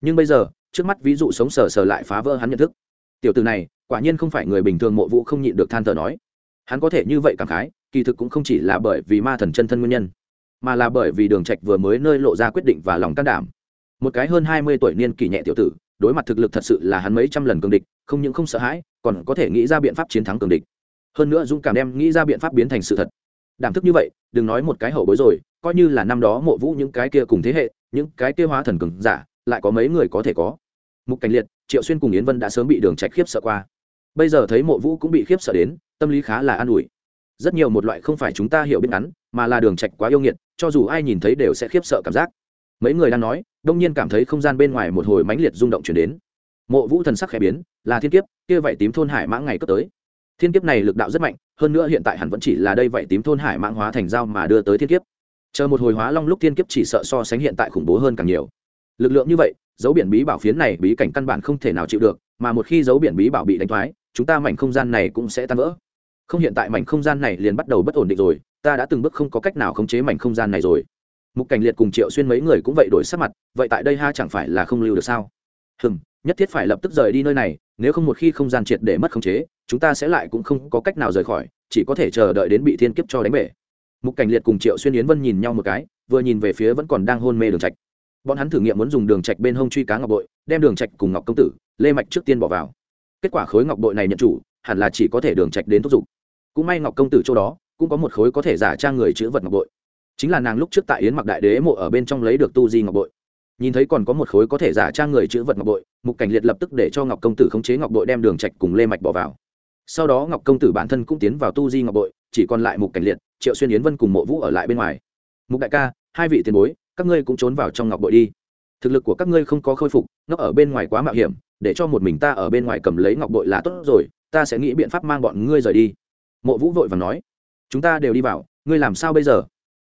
Nhưng bây giờ, trước mắt ví dụ sống sờ sờ lại phá vỡ hắn nhận thức. Tiểu từ này quả nhiên không phải người bình thường mộ vũ không nhịn được than thở nói. Hắn có thể như vậy cảm khái, kỳ thực cũng không chỉ là bởi vì ma thần chân thân nguyên nhân, mà là bởi vì đường trạch vừa mới nơi lộ ra quyết định và lòng can đảm. Một cái hơn hai mươi tuổi niên kỷ nhẹ tiểu tử, đối mặt thực lực thật sự là hắn mấy trăm lần cường địch, không những không sợ hãi, còn có thể nghĩ ra biện pháp chiến thắng cường địch. Hơn nữa dũng cảm đem nghĩ ra biện pháp biến thành sự thật. Đảm thức như vậy, đừng nói một cái hậu bối rồi, coi như là năm đó mộ vũ những cái kia cùng thế hệ, những cái kia hóa thần cường giả, lại có mấy người có thể có. Mục cảnh liệt, triệu xuyên cùng yến vân đã sớm bị đường trạch khiếp sợ qua bây giờ thấy mộ vũ cũng bị khiếp sợ đến, tâm lý khá là an ủi. Rất nhiều một loại không phải chúng ta hiểu biết ngắn, mà là đường trạch quá yêu nghiệt, cho dù ai nhìn thấy đều sẽ khiếp sợ cảm giác. Mấy người đang nói, đông nhiên cảm thấy không gian bên ngoài một hồi mãnh liệt rung động chuyển đến. Mộ vũ thần sắc khẽ biến, là thiên kiếp, kia vậy tím thôn hải mãng ngày cấp tới. Thiên kiếp này lực đạo rất mạnh, hơn nữa hiện tại hẳn vẫn chỉ là đây vậy tím thôn hải mãng hóa thành dao mà đưa tới thiên kiếp. Chờ một hồi hóa long lúc thiên kiếp chỉ sợ so sánh hiện tại khủng bố hơn càng nhiều. Lực lượng như vậy, dấu biển bí bảo phiến này bí cảnh căn bản không thể nào chịu được, mà một khi dấu biển bí bảo bị đánh thoái chúng ta mảnh không gian này cũng sẽ tan vỡ. Không hiện tại mảnh không gian này liền bắt đầu bất ổn định rồi, ta đã từng bước không có cách nào khống chế mảnh không gian này rồi. Mục cảnh liệt cùng triệu xuyên mấy người cũng vậy đổi sắc mặt, vậy tại đây ha chẳng phải là không lưu được sao? Hừm, nhất thiết phải lập tức rời đi nơi này, nếu không một khi không gian triệt để mất khống chế, chúng ta sẽ lại cũng không có cách nào rời khỏi, chỉ có thể chờ đợi đến bị thiên kiếp cho đánh bể. Mục cảnh liệt cùng triệu xuyên yến vân nhìn nhau một cái, vừa nhìn về phía vẫn còn đang hôn mê đường trạch. Bọn hắn thử nghiệm muốn dùng đường trạch bên hông truy cá ngọc bội, đem đường trạch cùng ngọc công tử, lê mạch trước tiên bỏ vào kết quả khối ngọc bội này nhận chủ, hẳn là chỉ có thể đường trạch đến thúc giục. Cũng may ngọc công tử chỗ đó, cũng có một khối có thể giả trang người chữ vật ngọc bội. Chính là nàng lúc trước tại yến mặc đại đế mộ ở bên trong lấy được tu di ngọc bội. Nhìn thấy còn có một khối có thể giả trang người chữ vật ngọc bội, mục cảnh liệt lập tức để cho ngọc công tử khống chế ngọc bội đem đường trạch cùng lê mạch bỏ vào. Sau đó ngọc công tử bản thân cũng tiến vào tu di ngọc bội, chỉ còn lại mục cảnh liệt, triệu xuyên yến vân cùng mộ vũ ở lại bên ngoài. Mục đại ca, hai vị tiền bối, các ngươi cũng trốn vào trong ngọc bội đi. Thực lực của các ngươi không có khôi phục nó ở bên ngoài quá mạo hiểm để cho một mình ta ở bên ngoài cầm lấy ngọc bội là tốt rồi, ta sẽ nghĩ biện pháp mang bọn ngươi rời đi. Mộ vũ vội và nói. Chúng ta đều đi vào, ngươi làm sao bây giờ?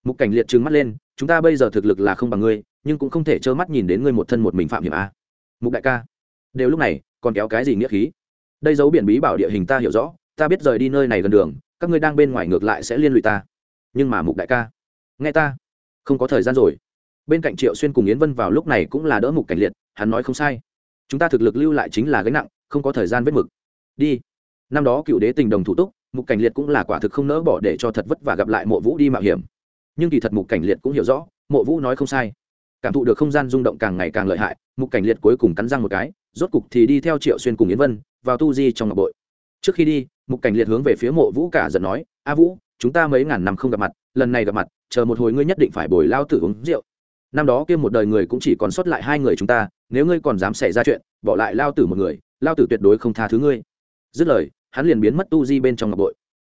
Mục cảnh liệt trừng mắt lên. Chúng ta bây giờ thực lực là không bằng ngươi, nhưng cũng không thể trơ mắt nhìn đến ngươi một thân một mình phạm hiểm a. Mục đại ca. Đều lúc này, còn kéo cái gì nghĩa khí? Đây dấu biển bí bảo địa hình ta hiểu rõ, ta biết rời đi nơi này gần đường, các ngươi đang bên ngoài ngược lại sẽ liên lụy ta. Nhưng mà mục đại ca, nghe ta, không có thời gian rồi. Bên cạnh triệu xuyên cùng yến vân vào lúc này cũng là đỡ mục cảnh liệt, hắn nói không sai chúng ta thực lực lưu lại chính là gánh nặng, không có thời gian vết mực. Đi. Năm đó cựu đế tình đồng thủ túc, mục cảnh liệt cũng là quả thực không nỡ bỏ để cho thật vất và gặp lại mộ vũ đi mạo hiểm. Nhưng kỳ thật mục cảnh liệt cũng hiểu rõ, mộ vũ nói không sai. Cảm thụ được không gian rung động càng ngày càng lợi hại, mục cảnh liệt cuối cùng cắn răng một cái, rốt cục thì đi theo triệu xuyên cùng yến vân, vào tu di trong ngọc bội. Trước khi đi, mục cảnh liệt hướng về phía mộ vũ cả giận nói, a vũ, chúng ta mấy ngàn năm không gặp mặt, lần này gặp mặt, chờ một hồi ngươi nhất định phải bồi lao tử uống rượu năm đó kia một đời người cũng chỉ còn sót lại hai người chúng ta, nếu ngươi còn dám xảy ra chuyện, bỏ lại lao tử một người, lao tử tuyệt đối không tha thứ ngươi. Dứt lời, hắn liền biến mất tu di bên trong ngọc bội.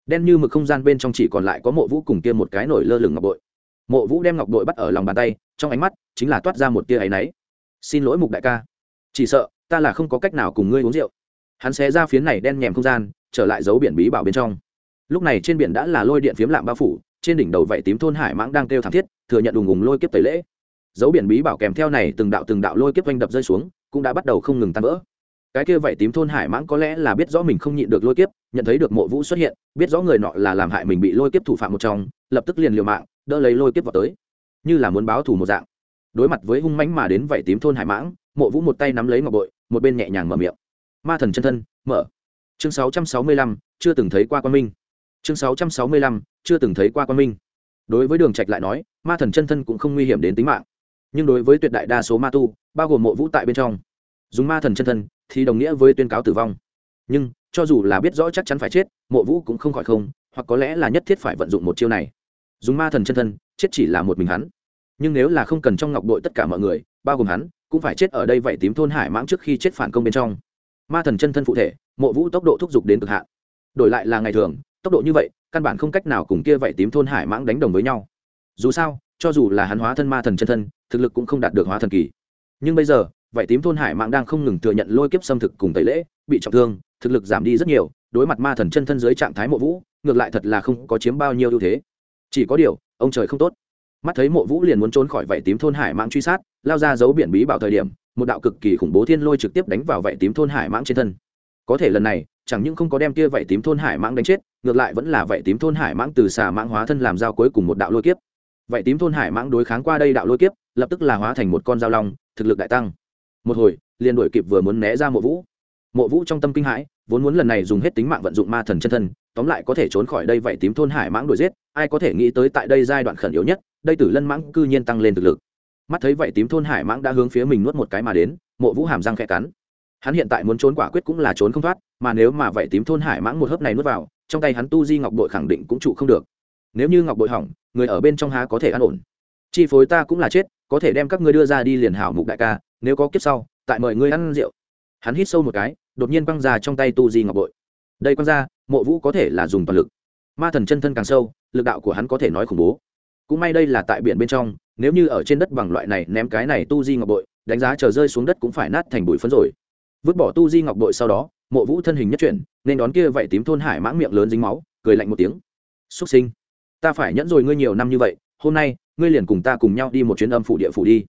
Đen như mực không gian bên trong chỉ còn lại có mộ vũ cùng kia một cái nổi lơ lửng ngọc bội. Mộ vũ đem ngọc bội bắt ở lòng bàn tay, trong ánh mắt chính là toát ra một tia áy náy. Xin lỗi mục đại ca. Chỉ sợ, ta là không có cách nào cùng ngươi uống rượu. Hắn xé ra phiến này đen nhèm không gian, trở lại dấu biển bí bảo bên trong. Lúc này trên biển đã là lôi điện phiếm lạm bao phủ, trên đỉnh đầu vảy tím thôn hải mãng đang kêu thảm thiết, thừa nhận đùng ùng lôi kiếp tẩy lễ dấu biển bí bảo kèm theo này từng đạo từng đạo lôi kiếp oanh đập rơi xuống cũng đã bắt đầu không ngừng tan vỡ. Cái kia vậy tím thôn hải mãng có lẽ là biết rõ mình không nhịn được lôi kiếp nhận thấy được mộ vũ xuất hiện biết rõ người nọ là làm hại mình bị lôi kiếp thủ phạm một trong lập tức liền liều mạng đỡ lấy lôi kiếp vào tới. Như là muốn báo thù một dạng. Đối mặt với hung mãnh mà đến vậy tím thôn hải mãng mộ vũ một tay nắm lấy ngọc bội một bên nhẹ nhàng mở miệng. Ma thần chân thân mở. Chương 665, chưa từng thấy qua quan minh. Chương 665, chưa từng thấy qua quan minh. Đối với đường trạch lại nói ma thần chân thân cũng không nguy hiểm đến tính mạng nhưng đối với tuyệt đại đa số ma tu, bao gồm mộ vũ tại bên trong, dùng ma thần chân thân thì đồng nghĩa với tuyên cáo tử vong. Nhưng, cho dù là biết rõ chắc chắn phải chết, mộ vũ cũng không khỏi không, hoặc có lẽ là nhất thiết phải vận dụng một chiêu này. Dùng ma thần chân thân, chết chỉ là một mình hắn. Nhưng nếu là không cần trong ngọc đội tất cả mọi người, bao gồm hắn, cũng phải chết ở đây vậy tím thôn hải mãng trước khi chết phản công bên trong. Ma thần chân thân phụ thể, mộ vũ tốc độ thúc giục đến cực hạn. Đổi lại là ngày thường, tốc độ như vậy, căn bản không cách nào cùng kia vậy tím thôn hải mãng đánh đồng với nhau. Dù sao, cho dù là hắn hóa thân ma thần chân thân thực lực cũng không đạt được hóa thần kỳ. Nhưng bây giờ vậy tím thôn hải mạng đang không ngừng thừa nhận lôi kiếp xâm thực cùng tẩy lễ, bị trọng thương, thực lực giảm đi rất nhiều, đối mặt ma thần chân thân dưới trạng thái mộ vũ, ngược lại thật là không có chiếm bao nhiêu ưu thế. Chỉ có điều, ông trời không tốt. Mắt thấy mộ vũ liền muốn trốn khỏi vậy tím thôn hải mạng truy sát, lao ra giấu biển bí bảo thời điểm, một đạo cực kỳ khủng bố thiên lôi trực tiếp đánh vào vậy tím thôn hải mạng trên thân. Có thể lần này, chẳng những không có đem kia vậy tím thôn hải mãng đánh chết, ngược lại vẫn là vậy tím thôn hải mãng từ xà mãng hóa thân làm dao cuối cùng một đạo lôi kiếp. Vậy tím thôn hải mãng đối kháng qua đây đạo lôi kiếp lập tức là hóa thành một con dao long, thực lực đại tăng. Một hồi, liền đổi kịp vừa muốn né ra mộ vũ. Mộ vũ trong tâm kinh hãi, vốn muốn lần này dùng hết tính mạng vận dụng ma thần chân thân, tóm lại có thể trốn khỏi đây vậy tím thôn hải mãng đuổi giết, ai có thể nghĩ tới tại đây giai đoạn khẩn yếu nhất, đây tử lân mãng cư nhiên tăng lên thực lực. Mắt thấy vậy tím thôn hải mãng đã hướng phía mình nuốt một cái mà đến, mộ vũ hàm răng khẽ cắn. Hắn hiện tại muốn trốn quả quyết cũng là trốn không thoát, mà nếu mà vậy tím thôn hải mãng một hớp này nuốt vào, trong tay hắn tu di ngọc bội khẳng định cũng trụ không được. Nếu như ngọc bội hỏng, người ở bên trong há có thể an ổn. Chi phối ta cũng là chết có thể đem các ngươi đưa ra đi liền hảo mục đại ca, nếu có kiếp sau, tại mời ngươi ăn rượu. Hắn hít sâu một cái, đột nhiên quăng ra trong tay tu di ngọc bội. Đây quăng ra, mộ vũ có thể là dùng toàn lực. Ma thần chân thân càng sâu, lực đạo của hắn có thể nói khủng bố. Cũng may đây là tại biển bên trong, nếu như ở trên đất bằng loại này ném cái này tu di ngọc bội, đánh giá chờ rơi xuống đất cũng phải nát thành bụi phấn rồi. Vứt bỏ tu di ngọc bội sau đó, mộ vũ thân hình nhất chuyển, nên đón kia vậy tím thôn hải mãng miệng lớn dính máu, cười lạnh một tiếng. Xuất sinh, ta phải nhẫn rồi ngươi nhiều năm như vậy, hôm nay ngươi liền cùng ta cùng nhau đi một chuyến âm phủ địa phủ đi.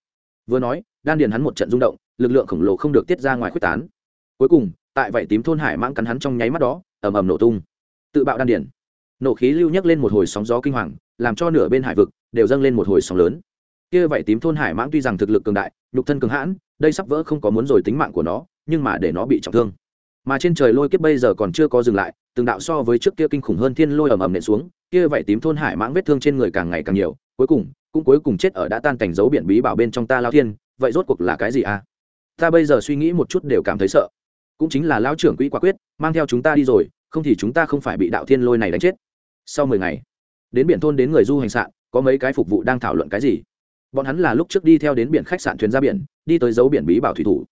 Vừa nói, đan điền hắn một trận rung động, lực lượng khổng lồ không được tiết ra ngoài quyết tán. Cuối cùng, tại vậy tím thôn hải mãng cắn hắn trong nháy mắt đó, ầm ầm nổ tung. Tự bạo đan điền. Nổ khí lưu nhấc lên một hồi sóng gió kinh hoàng, làm cho nửa bên hải vực đều dâng lên một hồi sóng lớn. Kia vậy tím thôn hải mãng tuy rằng thực lực cường đại, nhục thân cường hãn, đây sắp vỡ không có muốn rồi tính mạng của nó, nhưng mà để nó bị trọng thương. Mà trên trời lôi kiếp bây giờ còn chưa có dừng lại, từng đạo so với trước kia kinh khủng hơn thiên lôi ầm ầm nện xuống, kia vậy tím thôn hải mãng vết thương trên người càng ngày càng nhiều cuối cùng, cũng cuối cùng chết ở đã tan cảnh dấu biển bí bảo bên trong ta lao thiên, vậy rốt cuộc là cái gì à? Ta bây giờ suy nghĩ một chút đều cảm thấy sợ. Cũng chính là lão trưởng quỹ quả quyết, mang theo chúng ta đi rồi, không thì chúng ta không phải bị đạo thiên lôi này đánh chết. Sau mười ngày, đến biển thôn đến người du hành sạn, có mấy cái phục vụ đang thảo luận cái gì. Bọn hắn là lúc trước đi theo đến biển khách sạn thuyền ra biển, đi tới dấu biển bí bảo thủy thủ.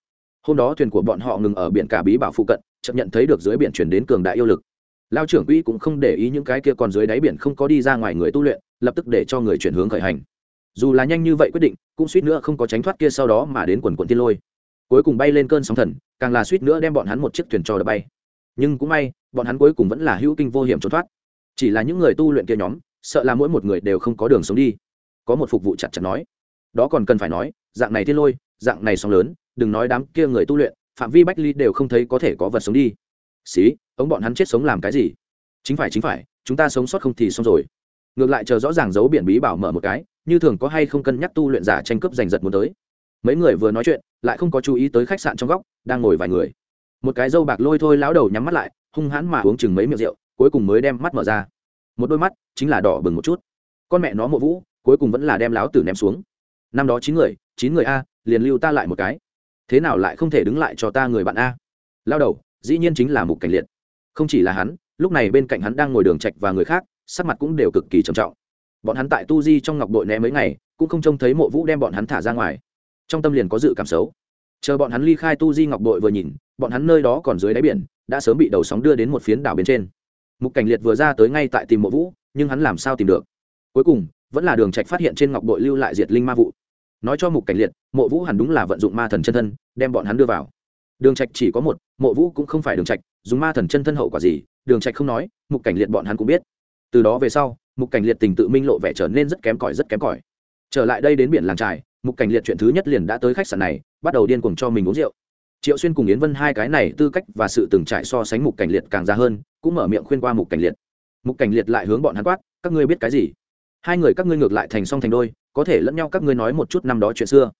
Hôm đó thuyền của bọn họ ngừng ở biển cả bí bảo phụ cận chậm nhận thấy được dưới biển chuyển đến cường đại yêu lực lao trưởng quỹ cũng không để ý những cái kia còn dưới đáy biển không có đi ra ngoài người tu luyện, lập tức để cho người chuyển hướng khởi hành. Dù là nhanh như vậy quyết định, cũng suýt nữa không có tránh thoát kia sau đó mà đến quần quận tiên lôi. Cuối cùng bay lên cơn sóng thần, càng là suýt nữa đem bọn hắn một chiếc thuyền cho đập bay. Nhưng cũng may, bọn hắn cuối cùng vẫn là hữu kinh vô hiểm trốn thoát. Chỉ là những người tu luyện kia nhóm, sợ là mỗi một người đều không có đường sống đi. Có một phục vụ chặt chặt nói. Đó còn cần phải nói, dạng này thiên lôi, dạng này sóng lớn, đừng nói đám kia người tu luyện, phạm vi bách ly đều không thấy có thể có vật sống đi. Xí ống bọn hắn chết sống làm cái gì? Chính phải chính phải, chúng ta sống sót không thì xong rồi. Ngược lại chờ rõ ràng dấu biển bí bảo mở một cái, như thường có hay không cân nhắc tu luyện giả tranh cướp giành giật muốn tới. Mấy người vừa nói chuyện, lại không có chú ý tới khách sạn trong góc, đang ngồi vài người. Một cái dâu bạc lôi thôi lão đầu nhắm mắt lại, hung hãn mà uống chừng mấy miệng rượu, cuối cùng mới đem mắt mở ra. Một đôi mắt, chính là đỏ bừng một chút. Con mẹ nó mộ vũ, cuối cùng vẫn là đem láo tử ném xuống. Năm đó chín người chín người a, liền lưu ta lại một cái. Thế nào lại không thể đứng lại cho ta người bạn a? Lao đầu, dĩ nhiên chính là mục cảnh liệt không chỉ là hắn, lúc này bên cạnh hắn đang ngồi đường trạch và người khác, sắc mặt cũng đều cực kỳ trầm trọng. Bọn hắn tại tu di trong ngọc đội né mấy ngày, cũng không trông thấy mộ vũ đem bọn hắn thả ra ngoài. Trong tâm liền có dự cảm xấu. Chờ bọn hắn ly khai tu di ngọc đội vừa nhìn, bọn hắn nơi đó còn dưới đáy biển, đã sớm bị đầu sóng đưa đến một phiến đảo bên trên. Mục cảnh liệt vừa ra tới ngay tại tìm mộ vũ, nhưng hắn làm sao tìm được? Cuối cùng, vẫn là đường trạch phát hiện trên ngọc bội lưu lại diệt linh ma vụ. Nói cho mục cảnh liệt, mộ vũ hẳn đúng là vận dụng ma thần chân thân, đem bọn hắn đưa vào. Đường trạch chỉ có một mộ vũ cũng không phải đường trạch, dùng ma thần chân thân hậu quả gì, đường trạch không nói, mục cảnh liệt bọn hắn cũng biết. Từ đó về sau, mục cảnh liệt tình tự minh lộ vẻ trở nên rất kém cỏi, rất kém cỏi. Trở lại đây đến biển làng trài mục cảnh liệt chuyện thứ nhất liền đã tới khách sạn này, bắt đầu điên cuồng cho mình uống rượu. Triệu xuyên cùng yến vân hai cái này tư cách và sự từng trải so sánh mục cảnh liệt càng ra hơn, cũng mở miệng khuyên qua mục cảnh liệt. Mục cảnh liệt lại hướng bọn hắn quát, các ngươi biết cái gì? Hai người các ngươi ngược lại thành song thành đôi, có thể lẫn nhau các ngươi nói một chút năm đó chuyện xưa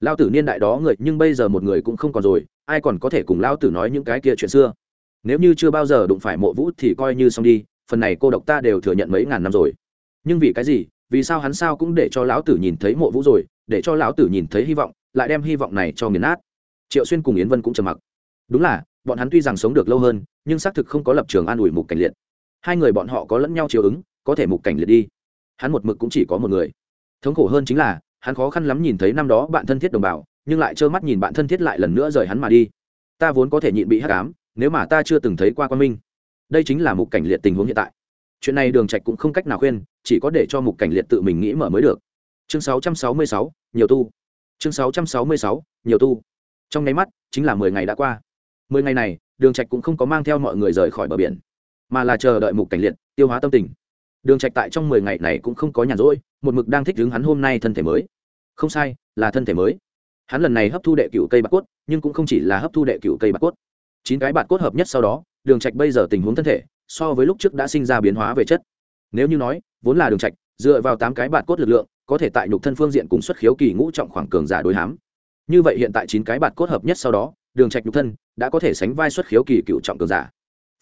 lao tử niên đại đó người, nhưng bây giờ một người cũng không còn rồi, ai còn có thể cùng lao tử nói những cái kia chuyện xưa? Nếu như chưa bao giờ đụng phải mộ vũ thì coi như xong đi, phần này cô độc ta đều thừa nhận mấy ngàn năm rồi. Nhưng vì cái gì? Vì sao hắn sao cũng để cho lão tử nhìn thấy mộ vũ rồi, để cho lão tử nhìn thấy hy vọng, lại đem hy vọng này cho nghiền nát? Triệu xuyên cùng yến vân cũng trầm mặc. Đúng là, bọn hắn tuy rằng sống được lâu hơn, nhưng xác thực không có lập trường an ủi mục cảnh liệt. Hai người bọn họ có lẫn nhau chiều ứng, có thể mục cảnh liệt đi. Hắn một mực cũng chỉ có một người. Thống khổ hơn chính là hắn khó khăn lắm nhìn thấy năm đó bạn thân thiết đồng bào nhưng lại trơ mắt nhìn bạn thân thiết lại lần nữa rời hắn mà đi. Ta vốn có thể nhịn bị hắc ám nếu mà ta chưa từng thấy qua quan minh. Đây chính là mục cảnh liệt tình huống hiện tại. Chuyện này đường trạch cũng không cách nào khuyên chỉ có để cho mục cảnh liệt tự mình nghĩ mở mới được. Chương 666, nhiều tu. Chương 666, nhiều tu. Trong nháy mắt chính là mười ngày đã qua. Mười ngày này đường trạch cũng không có mang theo mọi người rời khỏi bờ biển mà là chờ đợi mục cảnh liệt tiêu hóa tâm tình đường trạch tại trong mười ngày này cũng không có nhàn rỗi, một mực đang thích ứng hắn hôm nay thân thể mới. Không sai, là thân thể mới. Hắn lần này hấp thu đệ cửu cây bạc cốt, nhưng cũng không chỉ là hấp thu đệ cửu cây bạc cốt. Chín cái bạc cốt hợp nhất sau đó, đường trạch bây giờ tình huống thân thể, so với lúc trước đã sinh ra biến hóa về chất. Nếu như nói, vốn là đường trạch, dựa vào tám cái bạc cốt lực lượng, có thể tại nhục thân phương diện cùng xuất khiếu kỳ ngũ trọng khoảng cường giả đối hám. Như vậy hiện tại chín cái bạc cốt hợp nhất sau đó, đường trạch nhục thân đã có thể sánh vai xuất khiếu kỳ cựu trọng cường giả.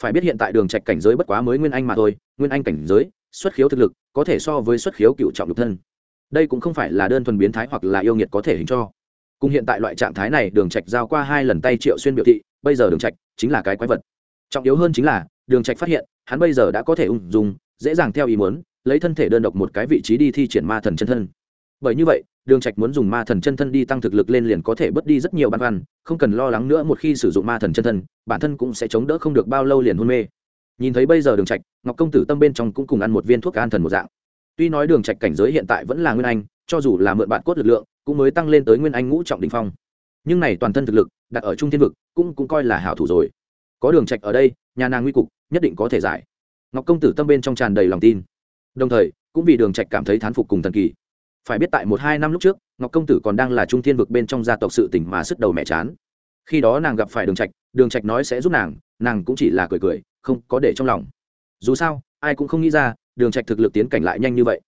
Phải biết hiện tại đường trạch cảnh giới bất quá mới nguyên anh mà thôi, nguyên anh cảnh giới xuất khiếu thực lực, có thể so với xuất khiếu cựu trọng lục thân. Đây cũng không phải là đơn thuần biến thái hoặc là yêu nghiệt có thể hình cho. Cùng hiện tại loại trạng thái này, đường trạch giao qua hai lần tay triệu xuyên biểu thị, bây giờ đường trạch chính là cái quái vật. Trọng yếu hơn chính là, đường trạch phát hiện, hắn bây giờ đã có thể ung dung, dễ dàng theo ý muốn, lấy thân thể đơn độc một cái vị trí đi thi triển ma thần chân thân. Bởi như vậy, đường trạch muốn dùng ma thần chân thân đi tăng thực lực lên liền có thể bớt đi rất nhiều băn khoăn, không cần lo lắng nữa một khi sử dụng ma thần chân thân, bản thân cũng sẽ chống đỡ không được bao lâu liền hôn mê nhìn thấy bây giờ đường trạch, ngọc công tử tâm bên trong cũng cùng ăn một viên thuốc an thần một dạng. Tuy nói đường trạch cảnh giới hiện tại vẫn là nguyên anh, cho dù là mượn bạn cốt lực lượng, cũng mới tăng lên tới nguyên anh ngũ trọng đỉnh phong. Nhưng này toàn thân thực lực, đặt ở trung thiên vực, cũng cũng coi là hảo thủ rồi. Có đường trạch ở đây, nhà nàng nguy cục, nhất định có thể giải. Ngọc công tử tâm bên trong tràn đầy lòng tin. Đồng thời, cũng vì đường trạch cảm thấy thán phục cùng thần kỳ. Phải biết tại một, hai năm lúc trước, ngọc công tử còn đang là trung thiên vực bên trong gia tộc sự tỉnh mà sức đầu mẹ chán. Khi đó nàng gặp phải đường trạch đường trạch nói sẽ giúp nàng nàng cũng chỉ là cười cười không có để trong lòng. Dù sao, ai cũng không nghĩ ra, đường trạch thực lực tiến cảnh lại nhanh như vậy.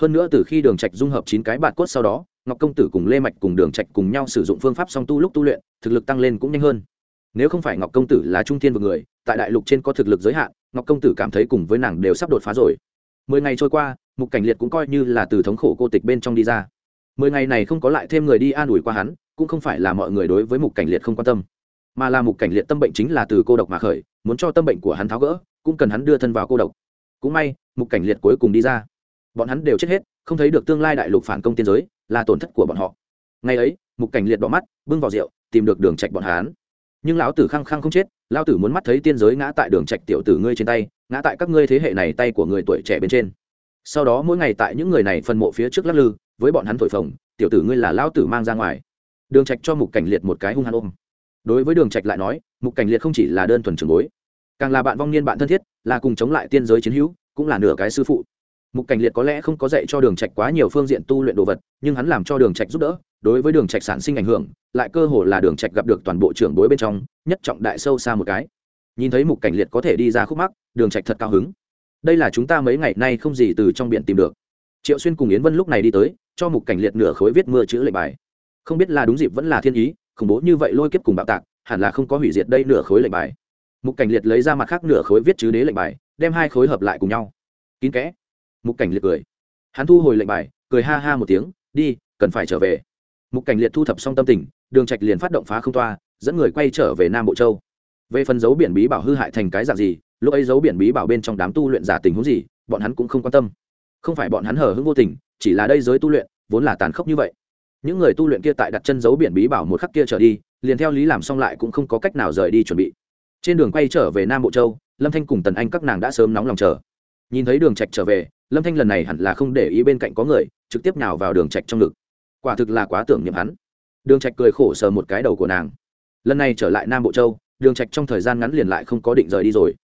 Hơn nữa từ khi đường trạch dung hợp chín cái bạt cốt sau đó, ngọc công tử cùng lê mạch cùng đường trạch cùng nhau sử dụng phương pháp song tu lúc tu luyện, thực lực tăng lên cũng nhanh hơn. Nếu không phải ngọc công tử là trung thiên vực người, tại đại lục trên có thực lực giới hạn, ngọc công tử cảm thấy cùng với nàng đều sắp đột phá rồi. Mười ngày trôi qua, mục cảnh liệt cũng coi như là từ thống khổ cô tịch bên trong đi ra. Mười ngày này không có lại thêm người đi an ủi qua hắn, cũng không phải là mọi người đối với mục cảnh liệt không quan tâm. Mà là mục cảnh liệt tâm bệnh chính là từ cô độc mà khởi muốn cho tâm bệnh của hắn tháo gỡ, cũng cần hắn đưa thân vào cô độc. Cũng may, mục cảnh liệt cuối cùng đi ra. Bọn hắn đều chết hết, không thấy được tương lai đại lục phản công tiên giới, là tổn thất của bọn họ. Ngày ấy, mục cảnh liệt bỏ mắt, bưng vào rượu, tìm được đường trạch bọn hắn. Nhưng lão tử khăng khăng không chết, lão tử muốn mắt thấy tiên giới ngã tại đường trạch tiểu tử ngươi trên tay, ngã tại các ngươi thế hệ này tay của người tuổi trẻ bên trên. Sau đó mỗi ngày tại những người này phân mộ phía trước lắc lư, với bọn hắn thổi phồng, tiểu tử ngươi là lão tử mang ra ngoài. Đường trạch cho mục cảnh liệt một cái hung hăng ôm đối với đường trạch lại nói, mục cảnh liệt không chỉ là đơn thuần trường bối, càng là bạn vong niên bạn thân thiết, là cùng chống lại tiên giới chiến hữu, cũng là nửa cái sư phụ. Mục cảnh liệt có lẽ không có dạy cho đường trạch quá nhiều phương diện tu luyện đồ vật, nhưng hắn làm cho đường trạch giúp đỡ, đối với đường trạch sản sinh ảnh hưởng, lại cơ hồ là đường trạch gặp được toàn bộ trưởng bối bên trong, nhất trọng đại sâu xa một cái. Nhìn thấy mục cảnh liệt có thể đi ra khúc mắc, đường trạch thật cao hứng. Đây là chúng ta mấy ngày nay không gì từ trong biển tìm được. Triệu xuyên cùng yến vân lúc này đi tới, cho mục cảnh liệt nửa khối viết mưa chữ lệnh bài. Không biết là đúng dịp vẫn là thiên ý khủng bố như vậy lôi kiếp cùng bạo tạc, hẳn là không có hủy diệt đây nửa khối lệnh bài. Mục cảnh liệt lấy ra mặt khác nửa khối viết chữ đế lệnh bài, đem hai khối hợp lại cùng nhau. Kín kẽ. Mục cảnh liệt cười. Hắn thu hồi lệnh bài, cười ha ha một tiếng, đi, cần phải trở về. Mục cảnh liệt thu thập xong tâm tình, đường trạch liền phát động phá không toa, dẫn người quay trở về nam bộ châu. Về phần dấu biển bí bảo hư hại thành cái dạng gì, lúc ấy dấu biển bí bảo bên trong đám tu luyện giả tình huống gì, bọn hắn cũng không quan tâm. Không phải bọn hắn hở hững vô tình, chỉ là đây giới tu luyện, vốn là tàn khốc như vậy những người tu luyện kia tại đặt chân dấu biển bí bảo một khắc kia trở đi, liền theo lý làm xong lại cũng không có cách nào rời đi chuẩn bị. Trên đường quay trở về nam bộ châu, lâm thanh cùng tần anh các nàng đã sớm nóng lòng chờ. Nhìn thấy đường trạch trở về, lâm thanh lần này hẳn là không để ý bên cạnh có người, trực tiếp nào vào đường trạch trong ngực. Quả thực là quá tưởng niệm hắn. Đường trạch cười khổ sờ một cái đầu của nàng. Lần này trở lại nam bộ châu, đường trạch trong thời gian ngắn liền lại không có định rời đi rồi.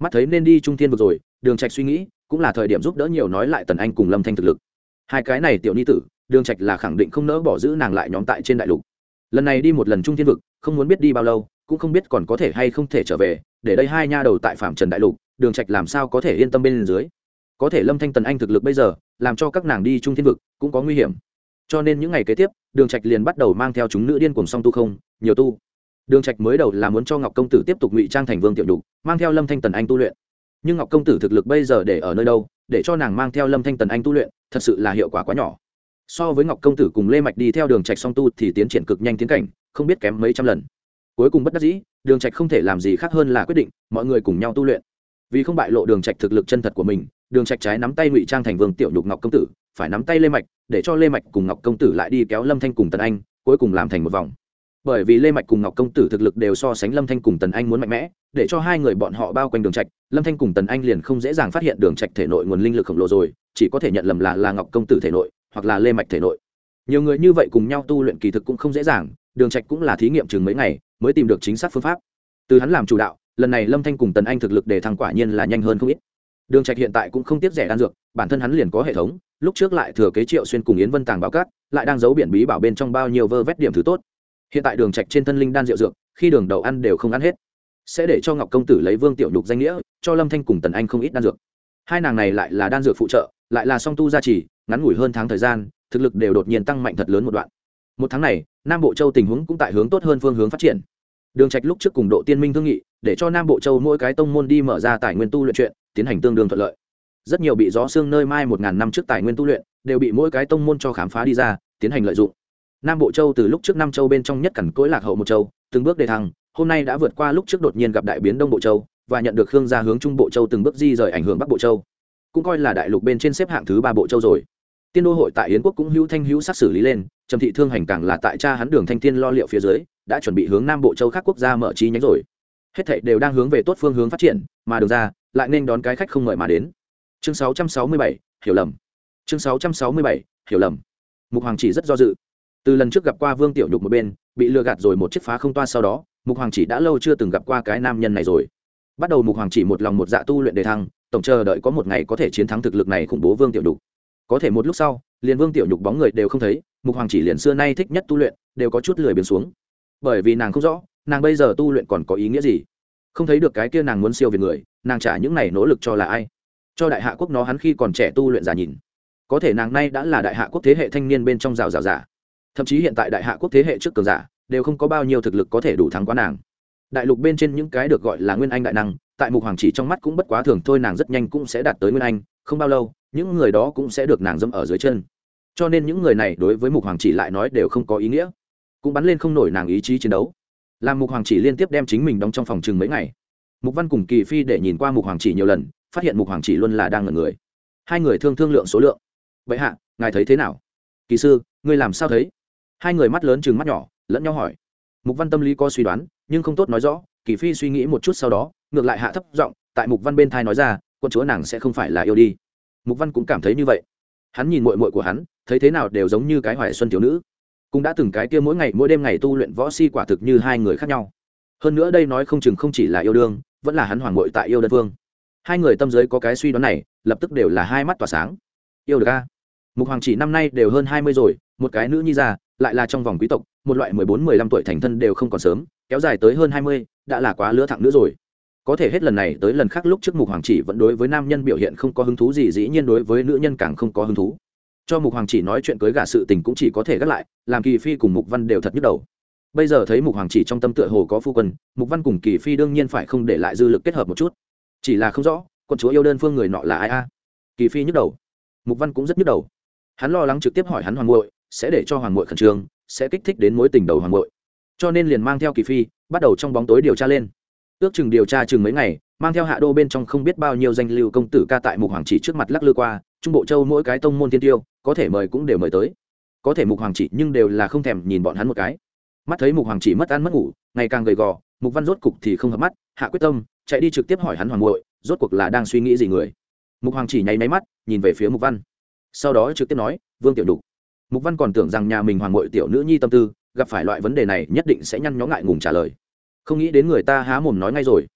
Mắt thấy nên đi trung thiên vực rồi, đường trạch suy nghĩ, cũng là thời điểm giúp đỡ nhiều nói lại tần anh cùng lâm thanh thực lực. Hai cái này tiểu ni tử đường trạch là khẳng định không nỡ bỏ giữ nàng lại nhóm tại trên đại lục. Lần này đi một lần trung thiên vực, không muốn biết đi bao lâu, cũng không biết còn có thể hay không thể trở về, để đây hai nha đầu tại phạm trần đại lục, đường trạch làm sao có thể yên tâm bên dưới? Có thể lâm thanh tần anh thực lực bây giờ, làm cho các nàng đi trung thiên vực cũng có nguy hiểm. Cho nên những ngày kế tiếp, đường trạch liền bắt đầu mang theo chúng nữ điên cuồng song tu không, nhiều tu. Đường trạch mới đầu là muốn cho ngọc công tử tiếp tục ngụy trang thành vương tiểu nhục, mang theo lâm thanh tần anh tu luyện. Nhưng ngọc công tử thực lực bây giờ để ở nơi đâu, để cho nàng mang theo lâm thanh tần anh tu luyện, thật sự là hiệu quả quá nhỏ so với ngọc công tử cùng lê mạch đi theo đường trạch song tu thì tiến triển cực nhanh tiến cảnh, không biết kém mấy trăm lần. Cuối cùng bất đắc dĩ, đường trạch không thể làm gì khác hơn là quyết định, mọi người cùng nhau tu luyện. Vì không bại lộ đường trạch thực lực chân thật của mình, đường trạch trái nắm tay ngụy trang thành vương tiểu nhục ngọc công tử, phải nắm tay lê mạch, để cho lê mạch cùng ngọc công tử lại đi kéo lâm thanh cùng tần anh, cuối cùng làm thành một vòng. Bởi vì lê mạch cùng ngọc công tử thực lực đều so sánh lâm thanh cùng tần anh muốn mạnh mẽ, để cho hai người bọn họ bao quanh đường trạch, lâm thanh cùng tần anh liền không dễ dàng phát hiện đường trạch thể nội nguồn linh lực khổng lồ rồi, chỉ có thể nhận lầm là là ngọc công tử thể nội hoặc là lê mạch thể nội. Nhiều người như vậy cùng nhau tu luyện kỳ thực cũng không dễ dàng, đường trạch cũng là thí nghiệm chừng mấy ngày mới tìm được chính xác phương pháp. Từ hắn làm chủ đạo, lần này lâm thanh cùng tần anh thực lực để thăng quả nhiên là nhanh hơn không ít. Đường trạch hiện tại cũng không tiếp rẻ đan dược, bản thân hắn liền có hệ thống, lúc trước lại thừa kế triệu xuyên cùng yến vân tàng báo cát, lại đang giấu biển bí bảo bên trong bao nhiêu vơ vét điểm thứ tốt. Hiện tại đường trạch trên thân linh đan rượu dược, khi đường đầu ăn đều không ăn hết. Sẽ để cho ngọc công tử lấy vương tiểu nhục danh nghĩa, cho lâm thanh cùng tần anh không ít đan dược. Hai nàng này lại là đan dược phụ trợ lại là song tu gia trì, ngắn ngủi hơn tháng thời gian, thực lực đều đột nhiên tăng mạnh thật lớn một đoạn. Một tháng này, nam bộ châu tình huống cũng tại hướng tốt hơn phương hướng phát triển. Đường trạch lúc trước cùng độ tiên minh thương nghị, để cho nam bộ châu mỗi cái tông môn đi mở ra tài nguyên tu luyện chuyện, tiến hành tương đương thuận lợi. Rất nhiều bị gió xương nơi mai một ngàn năm trước tài nguyên tu luyện, đều bị mỗi cái tông môn cho khám phá đi ra, tiến hành lợi dụng. Nam bộ châu từ lúc trước năm châu bên trong nhất cẩn cỗi lạc hậu một châu, từng bước đề thăng, hôm nay đã vượt qua lúc trước đột nhiên gặp đại biến đông bộ châu, và nhận được hương gia hướng trung bộ châu từng bước di rời ảnh hưởng bắc bộ châu cũng coi là đại lục bên trên xếp hạng thứ ba bộ châu rồi. Tiên đô hội tại yến quốc cũng hữu thanh hữu sắc xử lý lên trầm thị thương hành càng là tại cha hắn đường thanh thiên lo liệu phía dưới đã chuẩn bị hướng nam bộ châu khác quốc gia mở chi nhánh rồi. Hết thảy đều đang hướng về tốt phương hướng phát triển mà đường ra lại nên đón cái khách không mời mà đến. Chương 667, hiểu lầm. Chương 667, hiểu lầm. Mục hoàng chỉ rất do dự. Từ lần trước gặp qua vương tiểu nhục một bên bị lừa gạt rồi một chiếc phá không toa sau đó mục hoàng chỉ đã lâu chưa từng gặp qua cái nam nhân này rồi. Bắt đầu mục hoàng chỉ một lòng một dạ tu luyện đề thăng tổng chờ đợi có một ngày có thể chiến thắng thực lực này khủng bố vương tiểu nhục. Có thể một lúc sau, liền vương tiểu nhục bóng người đều không thấy, mục hoàng chỉ liền xưa nay thích nhất tu luyện, đều có chút lười biến xuống. Bởi vì nàng không rõ, nàng bây giờ tu luyện còn có ý nghĩa gì. Không thấy được cái kia nàng muốn siêu về người, nàng trả những này nỗ lực cho là ai? Cho đại hạ quốc nó hắn khi còn trẻ tu luyện giả nhìn. Có thể nàng nay đã là đại hạ quốc thế hệ thanh niên bên trong rào rào giả. Thậm chí hiện tại đại hạ quốc thế hệ trước cường giả, đều không có bao nhiêu thực lực có thể đủ thắng quá nàng. Đại lục bên trên những cái được gọi là nguyên anh đại năng tại mục hoàng chỉ trong mắt cũng bất quá thường thôi nàng rất nhanh cũng sẽ đạt tới nguyên anh, không bao lâu, những người đó cũng sẽ được nàng dâm ở dưới chân. Cho nên những người này đối với mục hoàng chỉ lại nói đều không có ý nghĩa. Cũng bắn lên không nổi nàng ý chí chiến đấu. Làm mục hoàng chỉ liên tiếp đem chính mình đóng trong phòng chừng mấy ngày. Mục văn cùng kỳ phi để nhìn qua mục hoàng chỉ nhiều lần, phát hiện mục hoàng chỉ luôn là đang ngẩn người. Hai người thương thương lượng số lượng. Vậy hạ, ngài thấy thế nào? Kỳ sư, ngươi làm sao thấy? Hai người mắt lớn chừng mắt nhỏ, lẫn nhau hỏi. Mục văn tâm lý có suy đoán, nhưng không tốt nói rõ kỳ phi suy nghĩ một chút sau đó, ngược lại hạ thấp giọng, tại mục văn bên thai nói ra, quân chúa nàng sẽ không phải là yêu đi. Mục văn cũng cảm thấy như vậy. Hắn nhìn mội mội của hắn, thấy thế nào đều giống như cái hoài xuân thiếu nữ. Cũng đã từng cái kia mỗi ngày, mỗi đêm ngày tu luyện võ si quả thực như hai người khác nhau. Hơn nữa đây nói không chừng không chỉ là yêu đương, vẫn là hắn hoàng mội tại yêu đơn phương hai người tâm giới có cái suy đoán này, lập tức đều là hai mắt tỏa sáng. Yêu được ca mục hoàng chỉ năm nay đều hơn hai mươi rồi, một cái nữ nhi già lại là trong vòng quý tộc, một loại mười bốn, mười lăm tuổi thành thân đều không còn sớm, kéo dài tới hơn hai mươi, đã là quá lứa thẳng nữa rồi. Có thể hết lần này tới lần khác lúc trước mục hoàng chỉ vẫn đối với nam nhân biểu hiện không có hứng thú gì, dĩ nhiên đối với nữ nhân càng không có hứng thú. Cho mục hoàng chỉ nói chuyện cưới gả sự tình cũng chỉ có thể gác lại, làm kỳ phi cùng mục văn đều thật nhức đầu. Bây giờ thấy mục hoàng chỉ trong tâm tựa hồ có phu quân, mục văn cùng kỳ phi đương nhiên phải không để lại dư lực kết hợp một chút. Chỉ là không rõ con chúa yêu đơn phương người nọ là ai a? Kỳ phi nhức đầu. Mục văn cũng rất nhức đầu. Hắn lo lắng trực tiếp hỏi hắn hoàng ngội sẽ để cho hoàng ngội khẩn trương, sẽ kích thích đến mối tình đầu hoàng ngội cho nên liền mang theo kỳ phi, bắt đầu trong bóng tối điều tra lên. Ước chừng điều tra chừng mấy ngày, mang theo hạ đô bên trong không biết bao nhiêu danh lưu công tử ca tại mục hoàng chỉ trước mặt lắc lư qua, trung bộ châu mỗi cái tông môn tiên tiêu, có thể mời cũng đều mời tới. Có thể mục hoàng chỉ nhưng đều là không thèm nhìn bọn hắn một cái. Mắt thấy mục hoàng chỉ mất ăn mất ngủ, ngày càng gầy gò, mục văn rốt cục thì không hợp mắt, hạ quyết tâm chạy đi trực tiếp hỏi hắn hoàng muội, rốt cuộc là đang suy nghĩ gì người. Mục hoàng chỉ nháy máy mắt, nhìn về phía mục văn. Sau đó trực tiếp nói, vương tiểu đục mục văn còn tưởng rằng nhà mình hoàng ngội tiểu nữ nhi tâm tư, gặp phải loại vấn đề này nhất định sẽ nhăn nhó ngại ngùng trả lời. Không nghĩ đến người ta há mồm nói ngay rồi.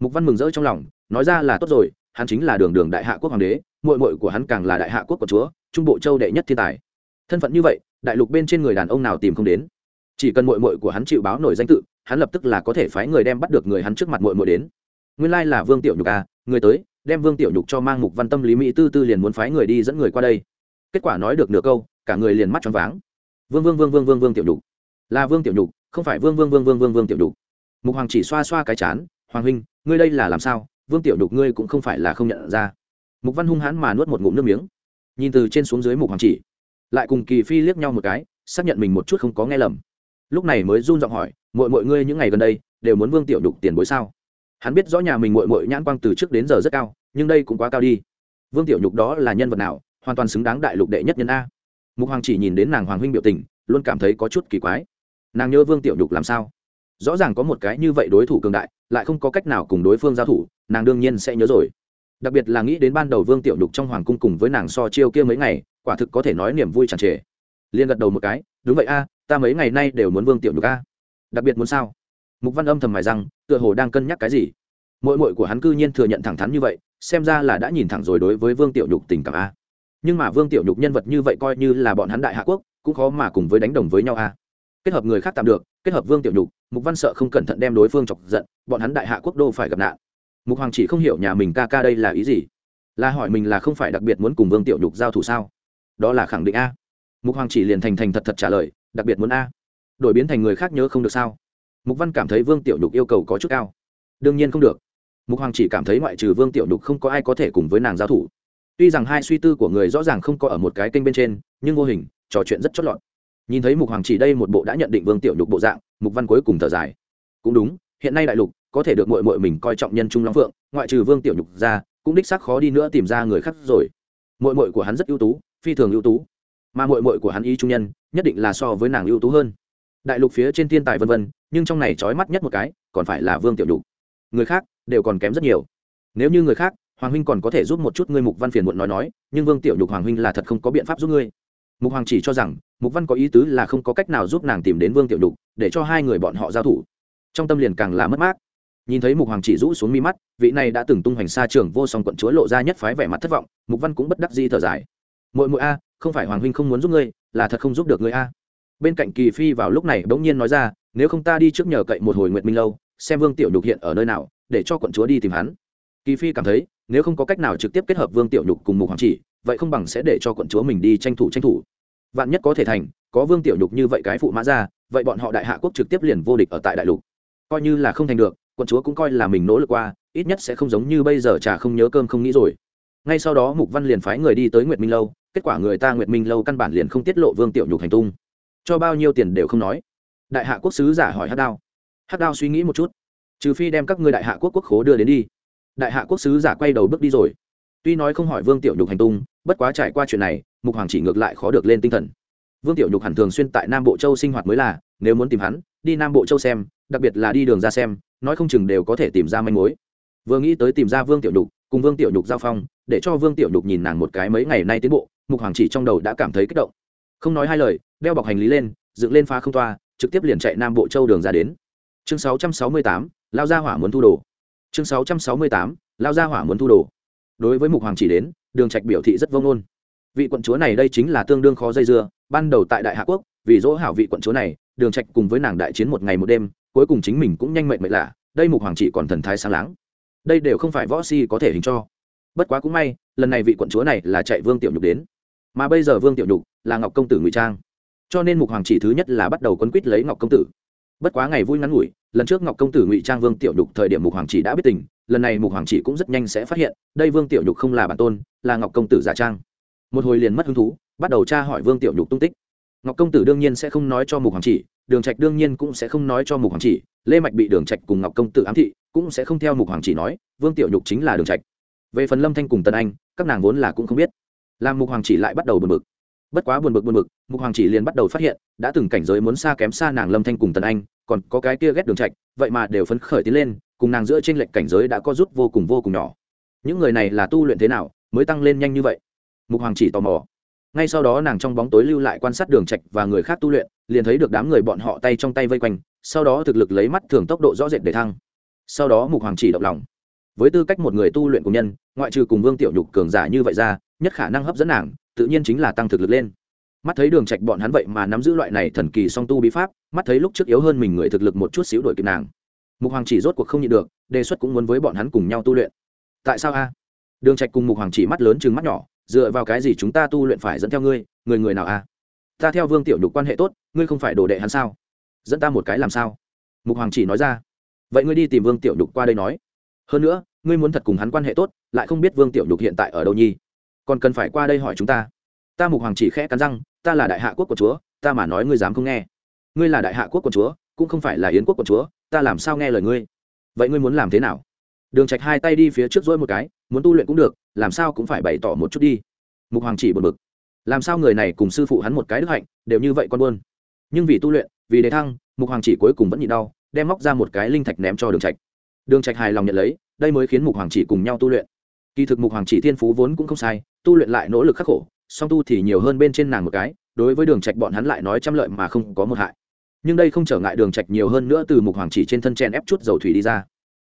Mục văn mừng rỡ trong lòng, nói ra là tốt rồi, hắn chính là đường đường đại hạ quốc hoàng đế, muội muội của hắn càng là đại hạ quốc của chúa, trung bộ châu đệ nhất thiên tài. Thân phận như vậy, đại lục bên trên người đàn ông nào tìm không đến? Chỉ cần muội muội của hắn chịu báo nổi danh tự, hắn lập tức là có thể phái người đem bắt được người hắn trước mặt muội muội đến. Nguyên lai là vương tiểu nhục à người tới, đem vương tiểu nhục cho mang mục văn tâm lý mỹ tư tư liền muốn phái người đi dẫn người qua đây. Kết quả nói được nửa câu cả người liền mắt choáng váng vương vương vương vương vương vương tiểu đục là vương tiểu đục không phải vương vương vương vương vương vương tiểu đục mục hoàng chỉ xoa xoa cái chán hoàng huynh ngươi đây là làm sao vương tiểu Đục ngươi cũng không phải là không nhận ra mục văn hung hãn mà nuốt một ngụm nước miếng nhìn từ trên xuống dưới mục hoàng chỉ lại cùng kỳ phi liếc nhau một cái xác nhận mình một chút không có nghe lầm lúc này mới run giọng hỏi mọi mọi ngươi những ngày gần đây đều muốn vương tiểu Đục tiền bối sao hắn biết rõ nhà mình mội mội nhãn quang từ trước đến giờ rất cao nhưng đây cũng quá cao đi vương tiểu nhục đó là nhân vật nào hoàn toàn xứng đáng đại lục đệ nhất nhân a mục hoàng chỉ nhìn đến nàng hoàng huynh biểu tình, luôn cảm thấy có chút kỳ quái. Nàng nhớ vương tiểu nhục làm sao? Rõ ràng có một cái như vậy đối thủ cường đại, lại không có cách nào cùng đối phương giao thủ, nàng đương nhiên sẽ nhớ rồi. Đặc biệt là nghĩ đến ban đầu vương tiểu nhục trong hoàng cung cùng với nàng so chiêu kia mấy ngày, quả thực có thể nói niềm vui tràn trề. Liên gật đầu một cái, đúng vậy a, ta mấy ngày nay đều muốn vương tiểu nhục a. Đặc biệt muốn sao? Mục văn âm thầm mài rằng tựa hồ đang cân nhắc cái gì. Mội mội của hắn cư nhiên thừa nhận thẳng thắn như vậy, xem ra là đã nhìn thẳng rồi đối với vương tiểu nhục tình cảm a nhưng mà vương tiểu nhục nhân vật như vậy coi như là bọn hắn đại hạ quốc, cũng khó mà cùng với đánh đồng với nhau a kết hợp người khác tạm được, kết hợp vương tiểu nhục, mục văn sợ không cẩn thận đem đối phương chọc giận, bọn hắn đại hạ quốc đô phải gặp nạn. Mục hoàng chỉ không hiểu nhà mình ca ca đây là ý gì. Là hỏi mình là không phải đặc biệt muốn cùng vương tiểu nhục giao thủ sao? Đó là khẳng định a. Mục hoàng chỉ liền thành thành thật thật trả lời, đặc biệt muốn a. Đổi biến thành người khác nhớ không được sao? Mục văn cảm thấy vương tiểu nhục yêu cầu có chút cao. Đương nhiên không được. Mục hoàng chỉ cảm thấy ngoại trừ vương tiểu nhục không có ai có thể cùng với nàng giao thủ tuy rằng hai suy tư của người rõ ràng không có ở một cái kênh bên trên, nhưng vô hình, trò chuyện rất chót lọt. Nhìn thấy mục hoàng chỉ đây một bộ đã nhận định vương tiểu nhục bộ dạng, mục văn cuối cùng thở dài. Cũng đúng, hiện nay đại lục có thể được mội mội mình coi trọng nhân trung long phượng, ngoại trừ vương tiểu nhục ra, cũng đích xác khó đi nữa tìm ra người khác rồi. Mội mội của hắn rất ưu tú, phi thường ưu tú. Mà mội mội của hắn y trung nhân, nhất định là so với nàng ưu tú hơn. Đại lục phía trên thiên tài vân vân, nhưng trong này trói mắt nhất một cái, còn phải là vương tiểu nhục. Người khác đều còn kém rất nhiều. Nếu như người khác hoàng huynh còn có thể giúp một chút ngươi mục văn phiền muộn nói nói, nhưng vương tiểu nhục hoàng huynh là thật không có biện pháp giúp ngươi. Mục hoàng chỉ cho rằng, mục văn có ý tứ là không có cách nào giúp nàng tìm đến vương tiểu nhục, để cho hai người bọn họ giao thủ. Trong tâm liền càng là mất mát. Nhìn thấy mục hoàng chỉ rũ xuống mi mắt, vị này đã từng tung hoành xa trường vô song quận chúa lộ ra nhất phái vẻ mặt thất vọng, mục văn cũng bất đắc di thở dài. Mỗi mỗi a, không phải hoàng huynh không muốn giúp ngươi, là thật không giúp được ngươi a. Bên cạnh kỳ phi vào lúc này bỗng nhiên nói ra, nếu không ta đi trước nhờ cậy một hồi nguyệt minh lâu, xem vương tiểu nhục hiện ở nơi nào, để cho quận chúa đi tìm hắn kỳ phi cảm thấy, nếu không có cách nào trực tiếp kết hợp vương tiểu nhục cùng mục hoàng chỉ, vậy không bằng sẽ để cho quận chúa mình đi tranh thủ tranh thủ. Vạn nhất có thể thành, có vương tiểu nhục như vậy cái phụ mã ra, vậy bọn họ đại hạ quốc trực tiếp liền vô địch ở tại đại lục. Coi như là không thành được, quận chúa cũng coi là mình nỗ lực qua, ít nhất sẽ không giống như bây giờ chả không nhớ cơm không nghĩ rồi. Ngay sau đó mục văn liền phái người đi tới nguyệt minh lâu, kết quả người ta nguyệt minh lâu căn bản liền không tiết lộ vương tiểu nhục hành tung. Cho bao nhiêu tiền đều không nói. Đại hạ quốc sứ giả hỏi hát đao. Hát đao suy nghĩ một chút. Trừ phi đem các ngươi đại hạ quốc quốc khố đưa đến đi đại hạ quốc sứ giả quay đầu bước đi rồi. Tuy nói không hỏi vương tiểu nhục hành tung bất quá trải qua chuyện này mục hoàng chỉ ngược lại khó được lên tinh thần. Vương tiểu nhục hẳn thường xuyên tại nam bộ châu sinh hoạt mới là nếu muốn tìm hắn đi nam bộ châu xem đặc biệt là đi đường ra xem nói không chừng đều có thể tìm ra manh mối. Vừa nghĩ tới tìm ra vương tiểu nhục cùng vương tiểu nhục giao phong để cho vương tiểu nhục nhìn nàng một cái mấy ngày nay tiến bộ mục hoàng chỉ trong đầu đã cảm thấy kích động. Không nói hai lời đeo bọc hành lý lên dựng lên pha không toa trực tiếp liền chạy nam bộ châu đường ra đến. Chương 668, lao gia hỏa muốn thu đồ chương 668, lao gia hỏa muốn thu đồ. Đối với mục hoàng chỉ đến đường trạch biểu thị rất vông ôn vị quận chúa này đây chính là tương đương khó dây dưa ban đầu tại đại hạ quốc vì dỗ hảo vị quận chúa này đường trạch cùng với nàng đại chiến một ngày một đêm cuối cùng chính mình cũng nhanh mệnh mệnh lạ đây mục hoàng chỉ còn thần thái sáng láng. Đây đều không phải võ si có thể hình cho. Bất quá cũng may lần này vị quận chúa này là chạy vương tiểu nhục đến. Mà bây giờ vương tiểu nhục là ngọc công tử ngụy trang. Cho nên mục hoàng chỉ thứ nhất là bắt đầu quấn quýt lấy ngọc công tử bất quá ngày vui ngắn ngủi, lần trước ngọc công tử ngụy trang vương tiểu nhục thời điểm mục hoàng chỉ đã biết tình, lần này mục hoàng chỉ cũng rất nhanh sẽ phát hiện, đây vương tiểu nhục không là bản tôn, là ngọc công tử giả trang. Một hồi liền mất hứng thú, bắt đầu tra hỏi vương tiểu nhục tung tích. Ngọc công tử đương nhiên sẽ không nói cho mục hoàng chỉ, đường trạch đương nhiên cũng sẽ không nói cho mục hoàng chỉ, lê mạch bị đường trạch cùng ngọc công tử ám thị, cũng sẽ không theo mục hoàng chỉ nói, vương tiểu nhục chính là đường trạch. Về phần lâm thanh cùng tần anh, các nàng vốn là cũng không biết. Làm mục hoàng chỉ lại bắt đầu buồn bực bất quá buồn bực buồn bực, mục hoàng chỉ liền bắt đầu phát hiện, đã từng cảnh giới muốn xa kém xa nàng lâm thanh cùng tần anh, còn có cái kia ghét đường trạch, vậy mà đều phấn khởi tiến lên, cùng nàng giữa trên lệnh cảnh giới đã có rút vô cùng vô cùng nhỏ. Những người này là tu luyện thế nào, mới tăng lên nhanh như vậy? Mục hoàng chỉ tò mò. Ngay sau đó nàng trong bóng tối lưu lại quan sát đường trạch và người khác tu luyện, liền thấy được đám người bọn họ tay trong tay vây quanh, sau đó thực lực lấy mắt thường tốc độ rõ rệt để thăng. Sau đó mục hoàng chỉ động lòng. Với tư cách một người tu luyện của nhân, ngoại trừ cùng vương tiểu nhục cường giả như vậy ra, nhất khả năng hấp dẫn nàng tự nhiên chính là tăng thực lực lên. Mắt thấy đường trạch bọn hắn vậy mà nắm giữ loại này thần kỳ song tu bí pháp, mắt thấy lúc trước yếu hơn mình người thực lực một chút xíu đổi kịp nàng. Mục hoàng chỉ rốt cuộc không nhịn được, đề xuất cũng muốn với bọn hắn cùng nhau tu luyện. Tại sao a? Đường trạch cùng mục hoàng chỉ mắt lớn chừng mắt nhỏ, dựa vào cái gì chúng ta tu luyện phải dẫn theo ngươi, người người nào a? Ta theo vương tiểu nhục quan hệ tốt, ngươi không phải đồ đệ hắn sao? Dẫn ta một cái làm sao? Mục hoàng chỉ nói ra. Vậy ngươi đi tìm vương tiểu nhục qua đây nói. Hơn nữa, ngươi muốn thật cùng hắn quan hệ tốt, lại không biết vương tiểu nhục hiện tại ở đâu nhi còn cần phải qua đây hỏi chúng ta. Ta mục hoàng chỉ khẽ cắn răng, ta là đại hạ quốc của chúa, ta mà nói ngươi dám không nghe. Ngươi là đại hạ quốc của chúa, cũng không phải là yến quốc của chúa, ta làm sao nghe lời ngươi? Vậy ngươi muốn làm thế nào? Đường trạch hai tay đi phía trước dỗi một cái, muốn tu luyện cũng được, làm sao cũng phải bày tỏ một chút đi. Mục hoàng chỉ buồn bực. Làm sao người này cùng sư phụ hắn một cái đức hạnh, đều như vậy con buôn? Nhưng vì tu luyện, vì đề thăng, mục hoàng chỉ cuối cùng vẫn nhịn đau, đem móc ra một cái linh thạch ném cho đường trạch. Đường trạch hài lòng nhận lấy, đây mới khiến mục hoàng chỉ cùng nhau tu luyện kỳ thực mục hoàng chỉ thiên phú vốn cũng không sai, tu luyện lại nỗ lực khắc khổ, song tu thì nhiều hơn bên trên nàng một cái, đối với đường trạch bọn hắn lại nói trăm lợi mà không có một hại. Nhưng đây không trở ngại đường trạch nhiều hơn nữa từ mục hoàng chỉ trên thân chen ép chút dầu thủy đi ra.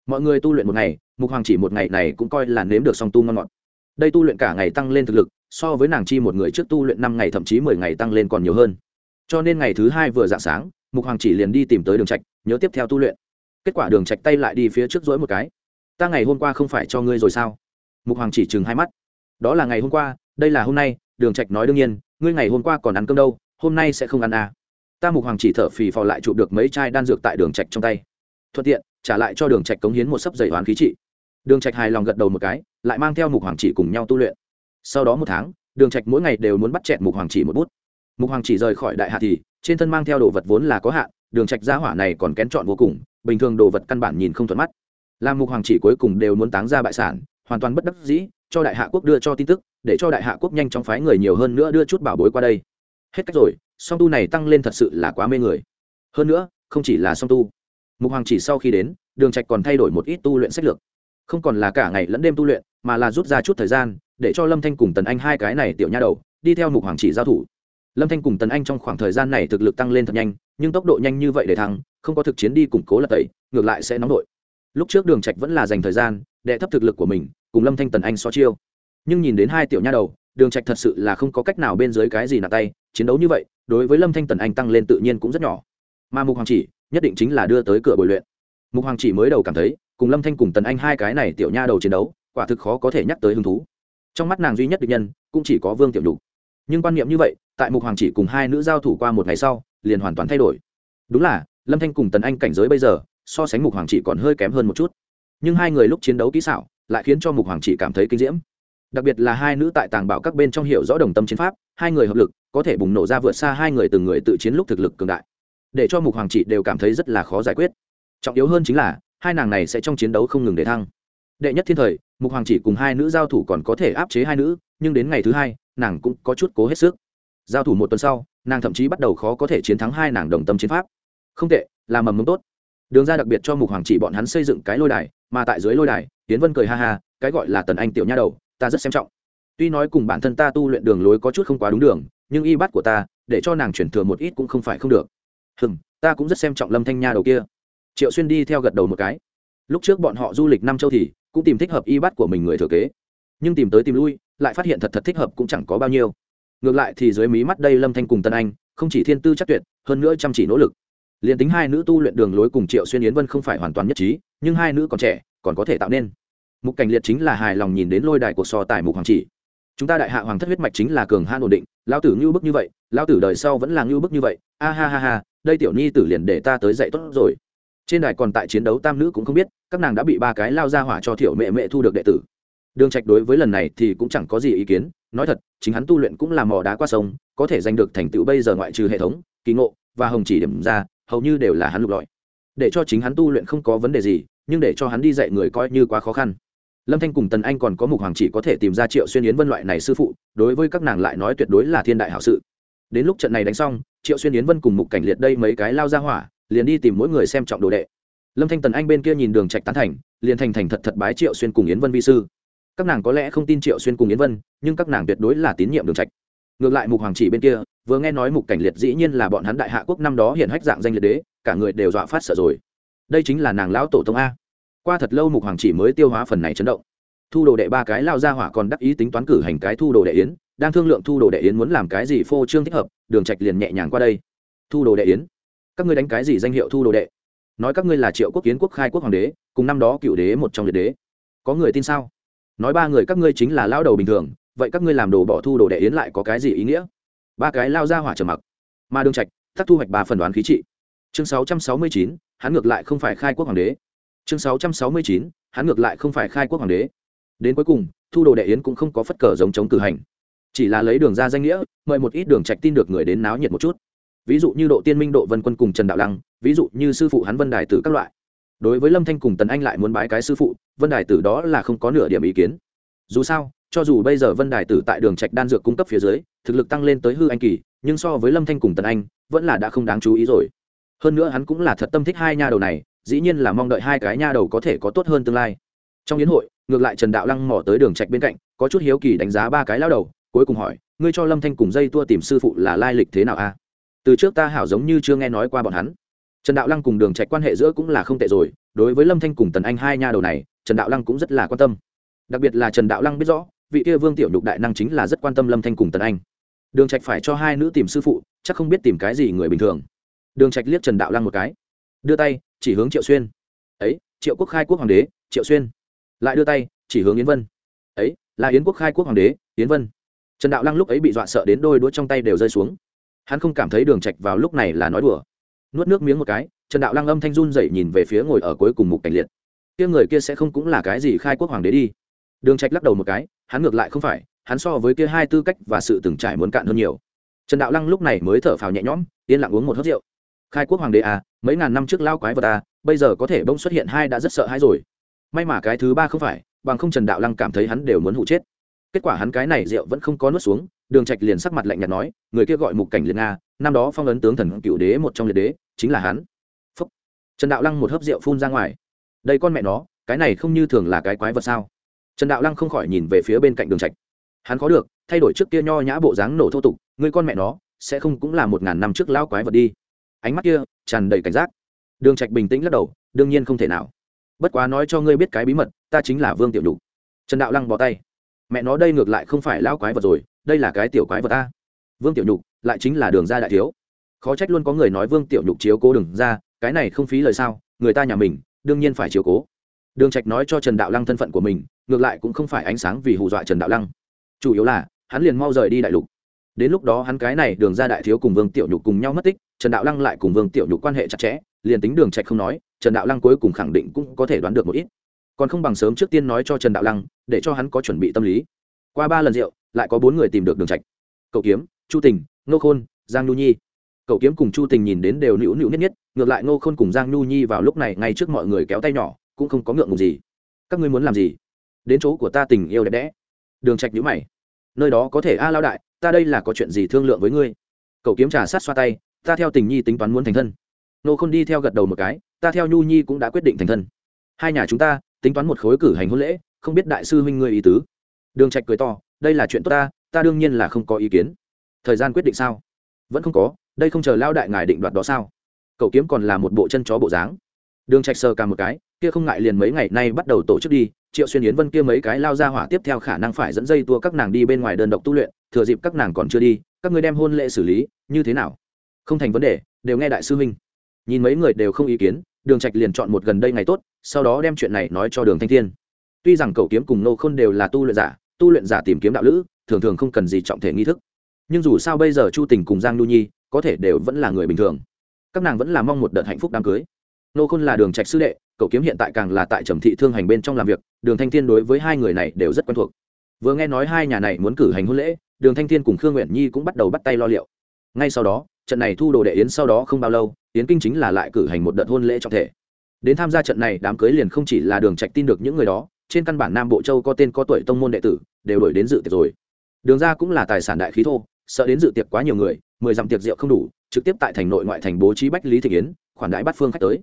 Mọi người tu luyện một ngày, mục hoàng chỉ một ngày này cũng coi là nếm được song tu ngon ngọt. Đây tu luyện cả ngày tăng lên thực lực, so với nàng chi một người trước tu luyện năm ngày thậm chí mười ngày tăng lên còn nhiều hơn. Cho nên ngày thứ hai vừa dạng sáng, mục hoàng chỉ liền đi tìm tới đường trạch, nhớ tiếp theo tu luyện. Kết quả đường trạch tay lại đi phía trước dối một cái. Ta ngày hôm qua không phải cho ngươi rồi sao? Mục hoàng chỉ chừng hai mắt. Đó là ngày hôm qua, đây là hôm nay, đường trạch nói đương nhiên, ngươi ngày hôm qua còn ăn cơm đâu, hôm nay sẽ không ăn à. Ta mục hoàng chỉ thở phì phò lại chụp được mấy chai đan dược tại đường trạch trong tay. Thuận tiện, trả lại cho đường trạch cống hiến một sấp giày hoán khí trị. Đường trạch hài lòng gật đầu một cái, lại mang theo mục hoàng chỉ cùng nhau tu luyện. Sau đó một tháng, đường trạch mỗi ngày đều muốn bắt chẹt mục hoàng chỉ một bút. Mục hoàng chỉ rời khỏi đại hạ thì, trên thân mang theo đồ vật vốn là có hạn, đường trạch gia hỏa này còn kén chọn vô cùng, bình thường đồ vật căn bản nhìn không thuận mắt. Làm mục hoàng chỉ cuối cùng đều muốn táng ra bại sản hoàn toàn bất đắc dĩ, cho đại hạ quốc đưa cho tin tức, để cho đại hạ quốc nhanh chóng phái người nhiều hơn nữa đưa chút bảo bối qua đây. Hết cách rồi, song tu này tăng lên thật sự là quá mê người. Hơn nữa, không chỉ là song tu. Mục hoàng chỉ sau khi đến, đường trạch còn thay đổi một ít tu luyện sách lược. Không còn là cả ngày lẫn đêm tu luyện, mà là rút ra chút thời gian, để cho lâm thanh cùng tần anh hai cái này tiểu nha đầu, đi theo mục hoàng chỉ giao thủ. Lâm thanh cùng tần anh trong khoảng thời gian này thực lực tăng lên thật nhanh, nhưng tốc độ nhanh như vậy để thắng, không có thực chiến đi củng cố là tẩy, ngược lại sẽ nóng nổi lúc trước đường trạch vẫn là dành thời gian để thấp thực lực của mình, cùng lâm thanh tần anh so chiêu. Nhưng nhìn đến hai tiểu nha đầu, đường trạch thật sự là không có cách nào bên dưới cái gì nặng tay, chiến đấu như vậy, đối với lâm thanh tần anh tăng lên tự nhiên cũng rất nhỏ. Mà mục hoàng chỉ, nhất định chính là đưa tới cửa bồi luyện. Mục hoàng chỉ mới đầu cảm thấy, cùng lâm thanh cùng tần anh hai cái này tiểu nha đầu chiến đấu, quả thực khó có thể nhắc tới hứng thú. Trong mắt nàng duy nhất địch nhân, cũng chỉ có vương tiểu đục nhưng quan niệm như vậy, tại mục hoàng chỉ cùng hai nữ giao thủ qua một ngày sau, liền hoàn toàn thay đổi. Đúng là, lâm thanh cùng tần anh cảnh giới bây giờ so sánh mục hoàng chỉ còn hơi kém hơn một chút. Nhưng hai người lúc chiến đấu kỹ xảo, lại khiến cho mục hoàng chỉ cảm thấy kinh diễm. Đặc biệt là hai nữ tại tàng bảo các bên trong hiểu rõ đồng tâm chiến pháp, hai người hợp lực, có thể bùng nổ ra vượt xa hai người từng người tự chiến lúc thực lực cường đại. Để cho mục hoàng trị đều cảm thấy rất là khó giải quyết. Trọng yếu hơn chính là, hai nàng này sẽ trong chiến đấu không ngừng để thăng. Đệ nhất thiên thời, mục hoàng chỉ cùng hai nữ giao thủ còn có thể áp chế hai nữ, nhưng đến ngày thứ hai, nàng cũng có chút cố hết sức. Giao thủ một tuần sau, nàng thậm chí bắt đầu khó có thể chiến thắng hai nàng đồng tâm chiến pháp. Không tệ, là mầm mống tốt đường ra đặc biệt cho mục hoàng chỉ bọn hắn xây dựng cái lôi đài, mà tại dưới lôi đài tiến vân cười ha ha, cái gọi là tần anh tiểu nha đầu, ta rất xem trọng. Tuy nói cùng bản thân ta tu luyện đường lối có chút không quá đúng đường, nhưng y bắt của ta, để cho nàng chuyển thừa một ít cũng không phải không được. Hừm, ta cũng rất xem trọng lâm thanh nha đầu kia. Triệu xuyên đi theo gật đầu một cái. Lúc trước bọn họ du lịch năm châu thì, cũng tìm thích hợp y bắt của mình người thừa kế. Nhưng tìm tới tìm lui, lại phát hiện thật thật thích hợp cũng chẳng có bao nhiêu. Ngược lại thì dưới mí mắt đây lâm thanh cùng tân anh, không chỉ thiên tư chắc tuyệt, hơn nữa chăm chỉ nỗ lực liền tính hai nữ tu luyện đường lối cùng triệu xuyên yến vân không phải hoàn toàn nhất trí, nhưng hai nữ còn trẻ, còn có thể tạo nên. Mục cảnh liệt chính là hài lòng nhìn đến lôi đài cuộc so tài mục hoàng chỉ. Chúng ta đại hạ hoàng thất huyết mạch chính là cường han ổn định lao tử ngưu bức như vậy lao tử đời sau vẫn là ngưu bức như vậy, a ha ha ha, đây tiểu nhi tử liền để ta tới dạy tốt rồi. Trên đài còn tại chiến đấu tam nữ cũng không biết, các nàng đã bị ba cái lao ra hỏa cho thiểu mẹ mẹ thu được đệ tử. Đường trạch đối với lần này thì cũng chẳng có gì ý kiến, nói thật, chính hắn tu luyện cũng là mò đá qua sông, có thể giành được thành tựu bây giờ ngoại trừ hệ thống, kỳ ngộ, và hồng chỉ điểm ra hầu như đều là hắn lục lọi. Để cho chính hắn tu luyện không có vấn đề gì, nhưng để cho hắn đi dạy người coi như quá khó khăn. Lâm thanh cùng tần anh còn có mục hoàng chỉ có thể tìm ra triệu xuyên yến vân loại này sư phụ, đối với các nàng lại nói tuyệt đối là thiên đại hảo sự. Đến lúc trận này đánh xong, triệu xuyên yến vân cùng mục cảnh liệt đây mấy cái lao ra hỏa, liền đi tìm mỗi người xem trọng đồ đệ. Lâm thanh tần anh bên kia nhìn đường trạch tán thành, liền thành thành thật thật bái triệu xuyên cùng yến vân vi sư. Các nàng có lẽ không tin triệu xuyên cùng yến vân, nhưng các nàng tuyệt đối là tín nhiệm đường trạch. Ngược lại mục hoàng chỉ bên kia vừa nghe nói mục cảnh liệt dĩ nhiên là bọn hắn đại hạ quốc năm đó hiện hách dạng danh liệt đế, cả người đều dọa phát sợ rồi. Đây chính là nàng lão tổ tông a. Qua thật lâu mục hoàng chỉ mới tiêu hóa phần này chấn động. Thu đồ đệ ba cái lao ra hỏa còn đắc ý tính toán cử hành cái thu đồ đệ yến, đang thương lượng thu đồ đệ yến muốn làm cái gì phô trương thích hợp, đường trạch liền nhẹ nhàng qua đây. Thu đồ đệ yến. Các ngươi đánh cái gì danh hiệu thu đồ đệ? Nói các ngươi là triệu quốc kiến quốc khai quốc hoàng đế, cùng năm đó cựu đế một trong liệt đế. Có người tin sao? Nói ba người các ngươi chính là lao đầu bình thường, vậy các ngươi làm đồ bỏ thu đồ đệ yến lại có cái gì ý nghĩa? Ba cái lao ra hỏa trầm mặc. Mà đường trạch thắc thu hoạch ba phần đoán khí trị. Chương 669, hắn ngược lại không phải khai quốc hoàng đế. Chương 669, hắn ngược lại không phải khai quốc hoàng đế. Đến cuối cùng thu đồ đệ yến cũng không có phất cờ giống chống cử hành. Chỉ là lấy đường ra danh nghĩa mời một ít đường trạch tin được người đến náo nhiệt một chút. Ví dụ như độ tiên minh độ vân quân cùng trần đạo lăng ví dụ như sư phụ hắn vân đài tử các loại. Đối với lâm thanh cùng tần anh lại muốn bái cái sư phụ vân đài tử đó là không có nửa điểm ý kiến. Dù sao cho dù bây giờ vân đài tử tại đường trạch đan dược cung cấp phía dưới, thực lực tăng lên tới hư anh kỳ, nhưng so với lâm thanh cùng tần anh, vẫn là đã không đáng chú ý rồi. Hơn nữa hắn cũng là thật tâm thích hai nha đầu này, dĩ nhiên là mong đợi hai cái nha đầu có thể có tốt hơn tương lai. Trong yến hội, ngược lại trần đạo lăng mò tới đường trạch bên cạnh, có chút hiếu kỳ đánh giá ba cái lao đầu, cuối cùng hỏi, ngươi cho lâm thanh cùng dây tua tìm sư phụ là lai lịch thế nào a? Từ trước ta hảo giống như chưa nghe nói qua bọn hắn. Trần đạo lăng cùng đường trạch quan hệ giữa cũng là không tệ rồi, đối với lâm thanh cùng tần anh hai nha đầu này, trần đạo lăng cũng rất là quan tâm. Đặc biệt là trần đạo lăng biết rõ vị kia vương tiểu nhục đại năng chính là rất quan tâm lâm thanh cùng tần anh. Đường trạch phải cho hai nữ tìm sư phụ, chắc không biết tìm cái gì người bình thường. Đường trạch liếc trần đạo lăng một cái. Đưa tay, chỉ hướng triệu xuyên. Ấy, triệu quốc khai quốc hoàng đế, triệu xuyên. Lại đưa tay, chỉ hướng yến vân. Ấy, là yến quốc khai quốc hoàng đế, yến vân. Trần đạo lăng lúc ấy bị dọa sợ đến đôi đũa trong tay đều rơi xuống. Hắn không cảm thấy đường trạch vào lúc này là nói đùa. Nuốt nước miếng một cái, trần đạo lăng âm thanh run dậy nhìn về phía ngồi ở cuối cùng mục cảnh liệt. Kia người kia sẽ không cũng là cái gì khai quốc hoàng đế đi đường trạch lắc đầu một cái hắn ngược lại không phải hắn so với kia hai tư cách và sự từng trải muốn cạn hơn nhiều. Trần đạo lăng lúc này mới thở phào nhẹ nhõm yên lặng uống một hớp rượu. Khai quốc hoàng đế à mấy ngàn năm trước lao quái vật ta, bây giờ có thể bỗng xuất hiện hai đã rất sợ hãi rồi. May mà cái thứ ba không phải bằng không trần đạo lăng cảm thấy hắn đều muốn hụ chết. Kết quả hắn cái này rượu vẫn không có nuốt xuống đường trạch liền sắc mặt lạnh nhạt nói người kia gọi mục cảnh liệt nga năm đó phong ấn tướng thần cựu đế một trong liệt đế chính là hắn. Phúc. trần đạo lăng một hớp rượu phun ra ngoài. Đây con mẹ nó cái này không như thường là cái quái vật sao? Trần đạo lăng không khỏi nhìn về phía bên cạnh đường trạch. Hắn có được, thay đổi trước kia nho nhã bộ dáng nổ thô tục, người con mẹ nó, sẽ không cũng là một ngàn năm trước lao quái vật đi. Ánh mắt kia, tràn đầy cảnh giác. Đường trạch bình tĩnh lắc đầu, đương nhiên không thể nào. Bất quá nói cho ngươi biết cái bí mật, ta chính là vương tiểu nhục. Trần đạo lăng bỏ tay. Mẹ nó đây ngược lại không phải lao quái vật rồi, đây là cái tiểu quái vật ta vương tiểu nhục, lại chính là đường ra đại thiếu. Khó trách luôn có người nói vương tiểu nhục chiếu cố đường ra cái này không phí lời sao, người ta nhà mình, đương nhiên phải chiếu cố. Đường trạch nói cho trần đạo lăng thân phận của mình ngược lại cũng không phải ánh sáng vì hù dọa trần đạo lăng. Chủ yếu là, hắn liền mau rời đi đại lục. Đến lúc đó hắn cái này đường ra đại thiếu cùng vương tiểu nhục cùng nhau mất tích, trần đạo lăng lại cùng vương tiểu nhục quan hệ chặt chẽ, liền tính đường trạch không nói, trần đạo lăng cuối cùng khẳng định cũng có thể đoán được một ít. Còn không bằng sớm trước tiên nói cho trần đạo lăng, để cho hắn có chuẩn bị tâm lý. Qua ba lần rượu, lại có bốn người tìm được đường trạch. Cậu kiếm, chu tình nô khôn, giang nhu nhi. Cậu kiếm cùng chu tình nhìn đến đều nữu nữu nhất nhất, ngược lại nô khôn cùng giang nhu nhi vào lúc này ngay trước mọi người kéo tay nhỏ, cũng không có ngượng ngùng gì. Các ngươi muốn làm gì? Đến chỗ của ta tình yêu đẹp đẽ. Đường trạch nhíu mày. Nơi đó có thể a lao đại, ta đây là có chuyện gì thương lượng với ngươi? Cậu kiếm trà sát xoa tay, ta theo tình nhi tính toán muốn thành thân. Nô khôn đi theo gật đầu một cái, ta theo nhu nhi cũng đã quyết định thành thân. Hai nhà chúng ta, tính toán một khối cử hành hôn lễ, không biết đại sư huynh ngươi ý tứ. Đường trạch cười to, đây là chuyện tốt ta ta đương nhiên là không có ý kiến. Thời gian quyết định sao? Vẫn không có, đây không chờ lao đại ngài định đoạt đó sao? Cậu kiếm còn là một bộ chân chó bộ dáng. Đường trạch sờ cả một cái kia không ngại liền mấy ngày nay bắt đầu tổ chức đi, triệu xuyên yến vân kia mấy cái lao ra hỏa tiếp theo khả năng phải dẫn dây tua các nàng đi bên ngoài đơn độc tu luyện, thừa dịp các nàng còn chưa đi, các ngươi đem hôn lễ xử lý, như thế nào? Không thành vấn đề, đều nghe đại sư huynh. Nhìn mấy người đều không ý kiến, đường trạch liền chọn một gần đây ngày tốt, sau đó đem chuyện này nói cho đường thanh thiên. Tuy rằng cầu kiếm cùng nô khôn đều là tu luyện giả, tu luyện giả tìm kiếm đạo lữ, thường thường không cần gì trọng thể nghi thức. Nhưng dù sao bây giờ chu tình cùng giang nhu nhi, có thể đều vẫn là người bình thường. Các nàng vẫn là mong một đợt hạnh phúc đám cưới nô khôn là đường trạch sư đệ, cậu kiếm hiện tại càng là tại trầm thị thương hành bên trong làm việc, đường thanh thiên đối với hai người này đều rất quen thuộc. Vừa nghe nói hai nhà này muốn cử hành hôn lễ, đường thanh thiên cùng khương nguyện nhi cũng bắt đầu bắt tay lo liệu. Ngay sau đó, trận này thu đồ đệ yến sau đó không bao lâu, yến kinh chính là lại cử hành một đợt hôn lễ trọng thể. Đến tham gia trận này, đám cưới liền không chỉ là đường trạch tin được những người đó, trên căn bản nam bộ châu có tên có tuổi tông môn đệ tử, đều đổi đến dự tiệc rồi. Đường ra cũng là tài sản đại khí thô, sợ đến dự tiệc quá nhiều người, mười dặm tiệc rượu không đủ, trực tiếp tại thành nội ngoại thành bố trí bách lý thị yến, khoản đãi bắt phương khách tới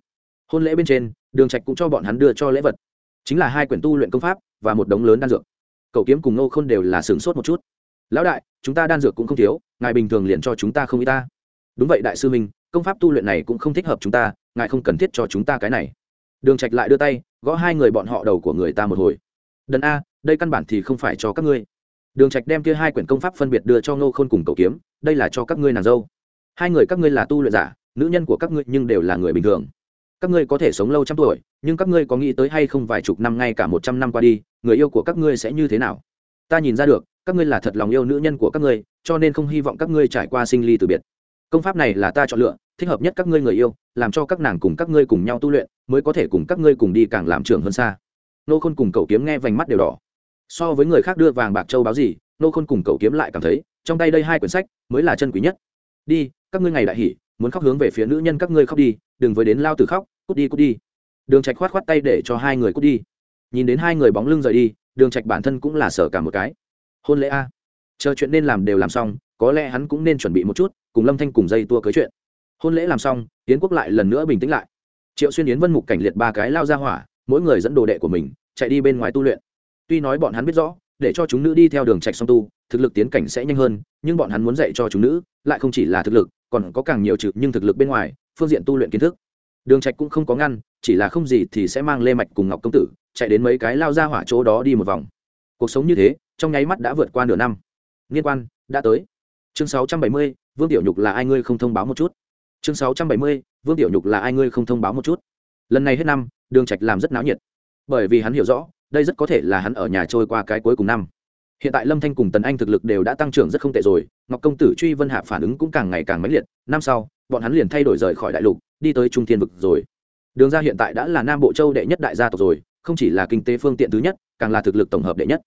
hôn lễ bên trên, đường trạch cũng cho bọn hắn đưa cho lễ vật. Chính là hai quyển tu luyện công pháp và một đống lớn đan dược. Cậu kiếm cùng nô khôn đều là sướng sốt một chút. Lão đại, chúng ta đan dược cũng không thiếu, ngài bình thường liền cho chúng ta không y ta. Đúng vậy, đại sư minh, công pháp tu luyện này cũng không thích hợp chúng ta, ngài không cần thiết cho chúng ta cái này. Đường trạch lại đưa tay, gõ hai người bọn họ đầu của người ta một hồi. Đần a, đây căn bản thì không phải cho các ngươi. Đường trạch đem kia hai quyển công pháp phân biệt đưa cho nô khôn cùng cậu kiếm, đây là cho các ngươi nàng dâu. Hai người các ngươi là tu luyện giả, nữ nhân của các ngươi nhưng đều là người bình thường các ngươi có thể sống lâu trăm tuổi nhưng các ngươi có nghĩ tới hay không vài chục năm ngay cả một trăm năm qua đi người yêu của các ngươi sẽ như thế nào ta nhìn ra được các ngươi là thật lòng yêu nữ nhân của các ngươi cho nên không hy vọng các ngươi trải qua sinh ly từ biệt công pháp này là ta chọn lựa thích hợp nhất các ngươi người yêu làm cho các nàng cùng các ngươi cùng nhau tu luyện mới có thể cùng các ngươi cùng đi càng làm trưởng hơn xa nô khôn cùng cậu kiếm nghe vành mắt đều đỏ so với người khác đưa vàng bạc châu báo gì nô khôn cùng cậu kiếm lại cảm thấy trong tay đây hai quyển sách mới là chân quý nhất đi các ngươi ngày đại hỉ muốn khóc hướng về phía nữ nhân các ngươi khóc đi đừng với đến lao từ khóc, cút đi cút đi. Đường trạch khoát khoát tay để cho hai người cút đi. Nhìn đến hai người bóng lưng rời đi, đường trạch bản thân cũng là sợ cả một cái. Hôn lễ a. Chờ chuyện nên làm đều làm xong, có lẽ hắn cũng nên chuẩn bị một chút, cùng lâm thanh cùng dây tua cưới chuyện. Hôn lễ làm xong, yến quốc lại lần nữa bình tĩnh lại. Triệu xuyên yến vân mục cảnh liệt ba cái lao ra hỏa, mỗi người dẫn đồ đệ của mình, chạy đi bên ngoài tu luyện. Tuy nói bọn hắn biết rõ, để cho chúng nữ đi theo đường trạch song tu, thực lực tiến cảnh sẽ nhanh hơn, nhưng bọn hắn muốn dạy cho chúng nữ, lại không chỉ là thực lực, còn có càng nhiều trực nhưng thực lực bên ngoài phương diện tu luyện kiến thức. Đường trạch cũng không có ngăn chỉ là không gì thì sẽ mang lê mạch cùng ngọc công tử chạy đến mấy cái lao ra hỏa chỗ đó đi một vòng. Cuộc sống như thế trong nháy mắt đã vượt qua nửa năm. Liên quan đã tới. Chương 670, vương tiểu nhục là ai ngươi không thông báo một chút? Chương 670, vương tiểu nhục là ai ngươi không thông báo một chút? Lần này hết năm đường trạch làm rất náo nhiệt. Bởi vì hắn hiểu rõ đây rất có thể là hắn ở nhà trôi qua cái cuối cùng năm hiện tại lâm thanh cùng tần anh thực lực đều đã tăng trưởng rất không tệ rồi, ngọc công tử truy vân hạ phản ứng cũng càng ngày càng mãnh liệt, năm sau, bọn hắn liền thay đổi rời khỏi đại lục, đi tới trung thiên vực rồi. Đường ra hiện tại đã là nam bộ châu đệ nhất đại gia tộc rồi, không chỉ là kinh tế phương tiện thứ nhất, càng là thực lực tổng hợp đệ nhất.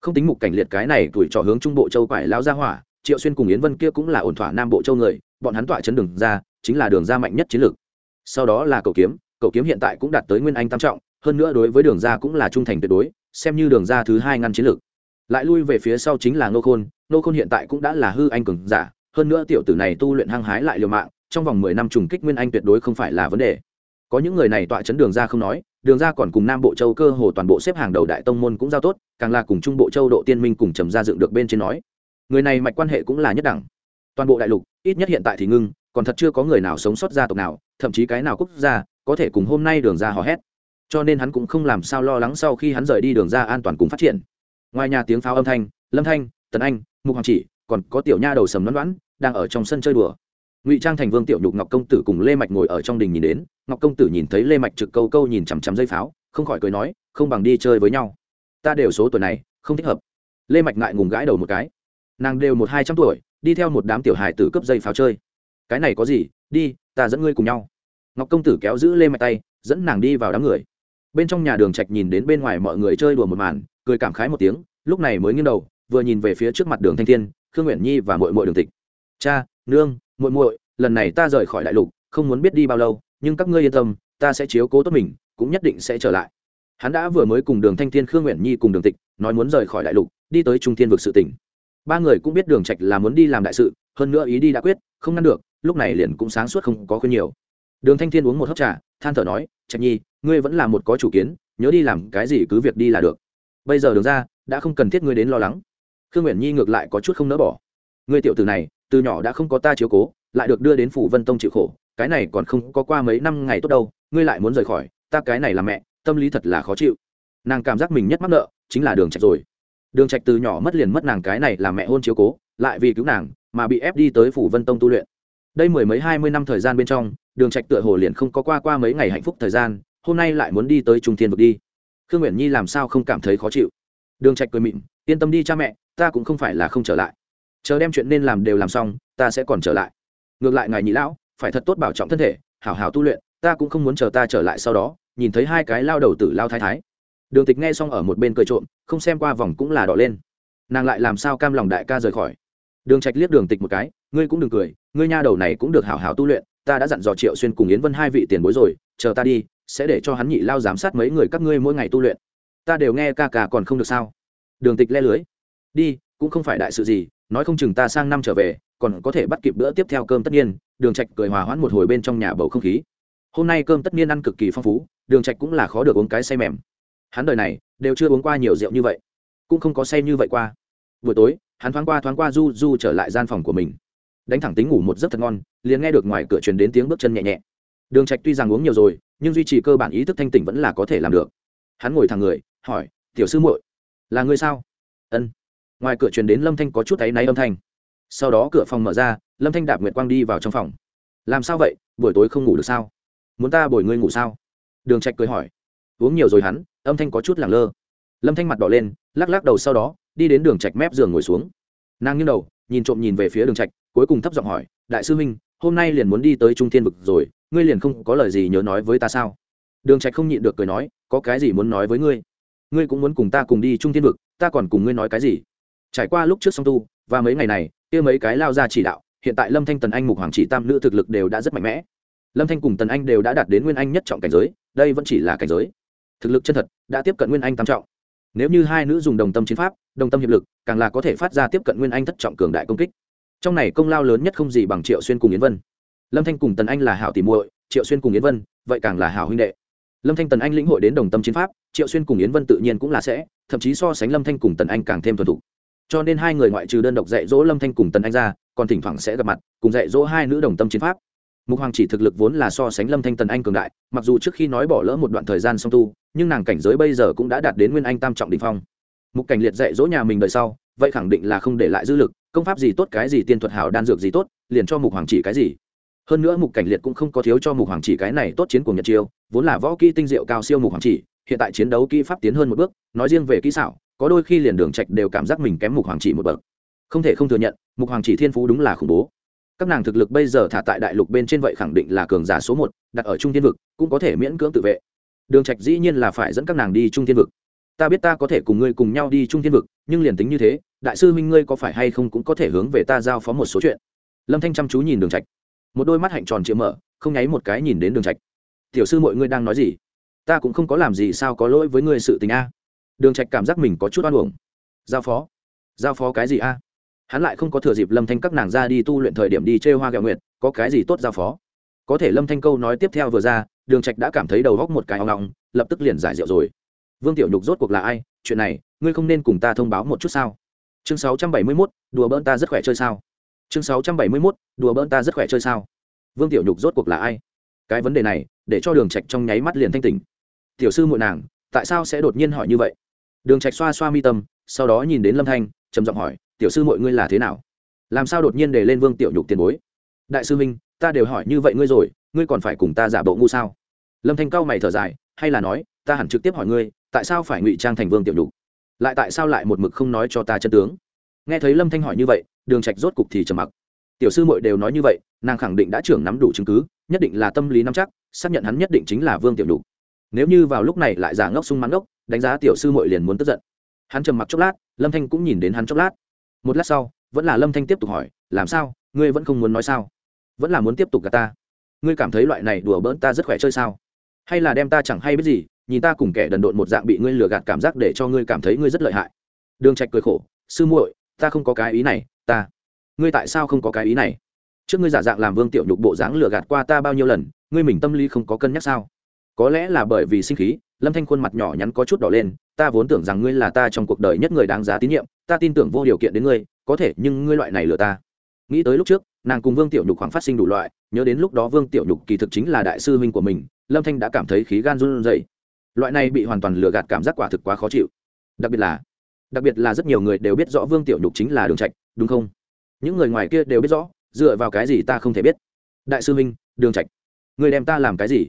Không tính mục cảnh liệt cái này tuổi trò hướng trung bộ châu quải lao ra hỏa, triệu xuyên cùng yến vân kia cũng là ổn thỏa nam bộ châu người, bọn hắn tỏa chấn đường ra, chính là đường ra mạnh nhất chiến lược. Sau đó là cầu kiếm cầu kiếm hiện tại cũng đạt tới nguyên anh tam trọng, hơn nữa đối với đường ra cũng là trung thành tuyệt đối, xem như đường ra thứ hai ngăn chiến lược lại lui về phía sau chính là nô khôn. Nô khôn hiện tại cũng đã là hư anh cường giả, hơn nữa tiểu tử này tu luyện hăng hái lại liều mạng, trong vòng mười năm trùng kích nguyên anh tuyệt đối không phải là vấn đề. Có những người này tọa chấn đường ra không nói, đường ra còn cùng nam bộ châu cơ hồ toàn bộ xếp hàng đầu đại tông môn cũng giao tốt, càng là cùng trung bộ châu độ tiên minh cùng trầm ra dựng được bên trên nói. Người này mạch quan hệ cũng là nhất đẳng. Toàn bộ đại lục, ít nhất hiện tại thì ngưng, còn thật chưa có người nào sống sót gia tộc nào, thậm chí cái nào quốc gia, có thể cùng hôm nay đường ra hò hét. Cho nên hắn cũng không làm sao lo lắng sau khi hắn rời đi đường ra an toàn cùng phát triển ngoài nhà tiếng pháo âm thanh, lâm thanh, tần anh, mục hoàng chỉ, còn có tiểu nha đầu sầm loãn loãn đang ở trong sân chơi đùa. Ngụy trang thành, vương tiểu nhục, ngọc công tử cùng lê mạch ngồi ở trong đình nhìn đến. Ngọc công tử nhìn thấy lê mạch trực câu câu nhìn chằm chằm dây pháo, không khỏi cười nói, không bằng đi chơi với nhau. Ta đều số tuổi này, không thích hợp. Lê mạch ngại ngùng gãi đầu một cái. Nàng đều một hai trăm tuổi, đi theo một đám tiểu hài tử cướp dây pháo chơi. Cái này có gì? Đi, ta dẫn ngươi cùng nhau. Ngọc công tử kéo giữ lê mạch tay, dẫn nàng đi vào đám người. Bên trong nhà đường trạch nhìn đến bên ngoài mọi người chơi đùa một màn cười cảm khái một tiếng, lúc này mới nghiêng đầu, vừa nhìn về phía trước mặt đường thanh thiên, khương nguyện nhi và mội mội đường tịch. Cha, nương mội mội lần này ta rời khỏi đại lục, không muốn biết đi bao lâu, nhưng các ngươi yên tâm, ta sẽ chiếu cố tốt mình, cũng nhất định sẽ trở lại. Hắn đã vừa mới cùng đường thanh thiên, khương nguyện nhi cùng đường tịch, nói muốn rời khỏi đại lục, đi tới trung thiên vực sự tỉnh. Ba người cũng biết đường trạch là muốn đi làm đại sự, hơn nữa ý đi đã quyết, không ngăn được, lúc này liền cũng sáng suốt không có khuyên nhiều. Đường thanh thiên uống một hớp trà, than thở nói, trạch nhi, ngươi vẫn là một có chủ kiến, nhớ đi làm cái gì cứ việc đi là được bây giờ đường ra, đã không cần thiết ngươi đến lo lắng. Khương nguyện nhi ngược lại có chút không nỡ bỏ. Ngươi tiểu tử này, từ nhỏ đã không có ta chiếu cố, lại được đưa đến phủ vân tông chịu khổ, cái này còn không có qua mấy năm ngày tốt đâu, ngươi lại muốn rời khỏi, ta cái này là mẹ, tâm lý thật là khó chịu. Nàng cảm giác mình nhất mắc nợ, chính là đường trạch rồi. Đường trạch từ nhỏ mất liền mất nàng cái này là mẹ hôn chiếu cố, lại vì cứu nàng, mà bị ép đi tới phủ vân tông tu luyện. Đây mười mấy hai mươi năm thời gian bên trong, đường trạch tựa hồ liền không có qua qua mấy ngày hạnh phúc thời gian, hôm nay lại muốn đi tới trung thiên vực đi khương nguyện nhi làm sao không cảm thấy khó chịu? Đường trạch cười mịn yên tâm đi cha mẹ, ta cũng không phải là không trở lại. Chờ đem chuyện nên làm đều làm xong, ta sẽ còn trở lại. Ngược lại ngài nhị lão, phải thật tốt bảo trọng thân thể, hảo hảo tu luyện, ta cũng không muốn chờ ta trở lại sau đó. Nhìn thấy hai cái lao đầu tử lao thái thái, đường tịch nghe xong ở một bên cười trộm, không xem qua vòng cũng là đỏ lên. Nàng lại làm sao cam lòng đại ca rời khỏi? Đường trạch liếc đường tịch một cái, ngươi cũng đừng cười, ngươi nha đầu này cũng được hảo hảo tu luyện, ta đã dặn dò triệu xuyên cùng yến vân hai vị tiền bối rồi, chờ ta đi sẽ để cho hắn nhị lao giám sát mấy người các ngươi mỗi ngày tu luyện. Ta đều nghe ca ca còn không được sao? Đường tịch le lưới. Đi, cũng không phải đại sự gì, nói không chừng ta sang năm trở về, còn có thể bắt kịp bữa tiếp theo cơm tất nhiên. Đường trạch cười hòa hoãn một hồi bên trong nhà bầu không khí. Hôm nay cơm tất nhiên ăn cực kỳ phong phú, đường trạch cũng là khó được uống cái say mềm. Hắn đời này đều chưa uống qua nhiều rượu như vậy, cũng không có say như vậy qua. Buổi tối, hắn thoáng qua thoáng qua du du trở lại gian phòng của mình. Đánh thẳng tính ngủ một giấc thật ngon, liền nghe được ngoài cửa truyền đến tiếng bước chân nhẹ nhẹ. Đường trạch tuy rằng uống nhiều rồi nhưng duy trì cơ bản ý thức thanh tỉnh vẫn là có thể làm được. Hắn ngồi thẳng người, hỏi, tiểu sư muội, là ngươi sao? Ân. Ngoài cửa truyền đến lâm thanh có chút áy náy âm thanh. Sau đó cửa phòng mở ra, lâm thanh đạp nguyệt quang đi vào trong phòng. Làm sao vậy? Buổi tối không ngủ được sao? Muốn ta bồi ngươi ngủ sao? Đường trạch cười hỏi. Uống nhiều rồi hắn, âm thanh có chút lẳng lơ. Lâm thanh mặt đỏ lên, lắc lắc đầu sau đó, đi đến đường trạch mép giường ngồi xuống. Nàng nghiêng đầu, nhìn trộm nhìn về phía đường trạch, cuối cùng thấp giọng hỏi, đại sư huynh, hôm nay liền muốn đi tới trung thiên vực rồi ngươi liền không có lời gì nhớ nói với ta sao? Đường trạch không nhịn được cười nói, có cái gì muốn nói với ngươi? Ngươi cũng muốn cùng ta cùng đi trung thiên vực, ta còn cùng ngươi nói cái gì? Trải qua lúc trước song tu, và mấy ngày này, kia mấy cái lao ra chỉ đạo, hiện tại lâm thanh tần anh, mục hoàng chỉ tam nữ thực lực đều đã rất mạnh mẽ. Lâm thanh cùng tần anh đều đã đạt đến nguyên anh nhất trọng cảnh giới, đây vẫn chỉ là cảnh giới. Thực lực chân thật, đã tiếp cận nguyên anh tam trọng. Nếu như hai nữ dùng đồng tâm chiến pháp, đồng tâm hiệp lực, càng là có thể phát ra tiếp cận nguyên anh thất trọng cường đại công kích. Trong này công lao lớn nhất không gì bằng triệu xuyên cùng yến vân lâm thanh cùng tần anh là hảo tỷ muội, triệu xuyên cùng yến vân, vậy càng là hảo huynh đệ. Lâm thanh tần anh lĩnh hội đến đồng tâm chiến pháp, triệu xuyên cùng yến vân tự nhiên cũng là sẽ, thậm chí so sánh lâm thanh cùng tần anh càng thêm thuần thục. Cho nên hai người ngoại trừ đơn độc dạy dỗ lâm thanh cùng tần anh ra, còn thỉnh thoảng sẽ gặp mặt, cùng dạy dỗ hai nữ đồng tâm chiến pháp. Mục hoàng chỉ thực lực vốn là so sánh lâm thanh tần anh cường đại, mặc dù trước khi nói bỏ lỡ một đoạn thời gian song tu, nhưng nàng cảnh giới bây giờ cũng đã đạt đến nguyên anh tam trọng đình phong. Mục cảnh liệt dạy dỗ nhà mình đời sau, vậy khẳng định là không để lại dư lực, công pháp gì tốt, cái gì tiên thuật hảo, đan dược gì tốt, liền cho mục hoàng chỉ cái gì hơn nữa mục cảnh liệt cũng không có thiếu cho mục hoàng chỉ cái này tốt chiến của nhật chiêu, vốn là võ kỹ tinh diệu cao siêu mục hoàng chỉ, hiện tại chiến đấu kỹ pháp tiến hơn một bước, nói riêng về kỹ xảo, có đôi khi liền đường trạch đều cảm giác mình kém mục hoàng chỉ một bậc. Không thể không thừa nhận, mục hoàng chỉ thiên phú đúng là khủng bố. Các nàng thực lực bây giờ thả tại đại lục bên trên vậy khẳng định là cường giả số một, đặt ở trung thiên vực, cũng có thể miễn cưỡng tự vệ. Đường trạch dĩ nhiên là phải dẫn các nàng đi trung thiên vực. Ta biết ta có thể cùng ngươi cùng nhau đi trung thiên vực, nhưng liền tính như thế, đại sư minh ngươi có phải hay không cũng có thể hướng về ta giao phó một số chuyện. Lâm thanh chăm chú nhìn đường trạch một đôi mắt hạnh tròn chĩa mở không nháy một cái nhìn đến đường trạch. Tiểu sư mọi ngươi đang nói gì? Ta cũng không có làm gì sao có lỗi với ngươi sự tình a. Đường trạch cảm giác mình có chút oan uổng. Giao phó. Giao phó cái gì a? Hắn lại không có thừa dịp lâm thanh các nàng ra đi tu luyện thời điểm đi chơi hoa gạo nguyện có cái gì tốt giao phó? Có thể lâm thanh câu nói tiếp theo vừa ra đường trạch đã cảm thấy đầu góc một cái ong ong lập tức liền giải rượu rồi. Vương tiểu nhục rốt cuộc là ai? Chuyện này ngươi không nên cùng ta thông báo một chút sao? Chương 671, đùa bỡn ta rất khỏe chơi sao? Chương 671, đùa bỡn ta rất khỏe chơi sao? Vương tiểu nhục rốt cuộc là ai? Cái vấn đề này để cho đường trạch trong nháy mắt liền thanh tỉnh. Tiểu sư muội nàng tại sao sẽ đột nhiên hỏi như vậy? Đường trạch xoa xoa mi tâm sau đó nhìn đến lâm thanh trầm giọng hỏi tiểu sư muội ngươi là thế nào? Làm sao đột nhiên để lên vương tiểu nhục tiền bối? Đại sư minh ta đều hỏi như vậy ngươi rồi ngươi còn phải cùng ta giả bộ ngu sao? Lâm thanh cao mày thở dài hay là nói ta hẳn trực tiếp hỏi ngươi tại sao phải ngụy trang thành vương tiểu nhục? Lại tại sao lại một mực không nói cho ta chân tướng? Nghe thấy lâm thanh hỏi như vậy, đường trạch rốt cục thì trầm mặc. Tiểu sư muội đều nói như vậy, nàng khẳng định đã trưởng nắm đủ chứng cứ, nhất định là tâm lý nắm chắc, xác nhận hắn nhất định chính là vương tiểu nhục. Nếu như vào lúc này lại giả ngốc sung mắng ngốc, đánh giá tiểu sư muội liền muốn tức giận. Hắn trầm mặc chốc lát, lâm thanh cũng nhìn đến hắn chốc lát. Một lát sau, vẫn là lâm thanh tiếp tục hỏi, làm sao? Ngươi vẫn không muốn nói sao? Vẫn là muốn tiếp tục gạt ta? Ngươi cảm thấy loại này đùa bỡn ta rất khỏe chơi sao? Hay là đem ta chẳng hay biết gì, nhìn ta cùng kẻ đần độn một dạng bị ngươi lừa gạt cảm giác để cho ngươi cảm thấy ngươi rất lợi hại? Đường trạch cười khổ, sư muội ta không có cái ý này, ta. Ngươi tại sao không có cái ý này? Trước ngươi giả dạng làm vương tiểu nhục bộ dáng lừa gạt qua ta bao nhiêu lần, ngươi mình tâm lý không có cân nhắc sao? Có lẽ là bởi vì sinh khí, lâm thanh khuôn mặt nhỏ nhắn có chút đỏ lên, ta vốn tưởng rằng ngươi là ta trong cuộc đời nhất người đáng giá tín nhiệm, ta tin tưởng vô điều kiện đến ngươi, có thể nhưng ngươi loại này lừa ta. Nghĩ tới lúc trước, nàng cùng vương tiểu nhục khoảng phát sinh đủ loại, nhớ đến lúc đó vương tiểu nhục kỳ thực chính là đại sư huynh của mình, lâm thanh đã cảm thấy khí gan run rẩy. Loại này bị hoàn toàn lừa gạt cảm giác quả thực quá khó chịu. Đặc biệt là đặc biệt là rất nhiều người đều biết rõ vương tiểu nhục chính là đường trạch, đúng không? Những người ngoài kia đều biết rõ, dựa vào cái gì ta không thể biết? Đại sư huynh đường trạch, người đem ta làm cái gì?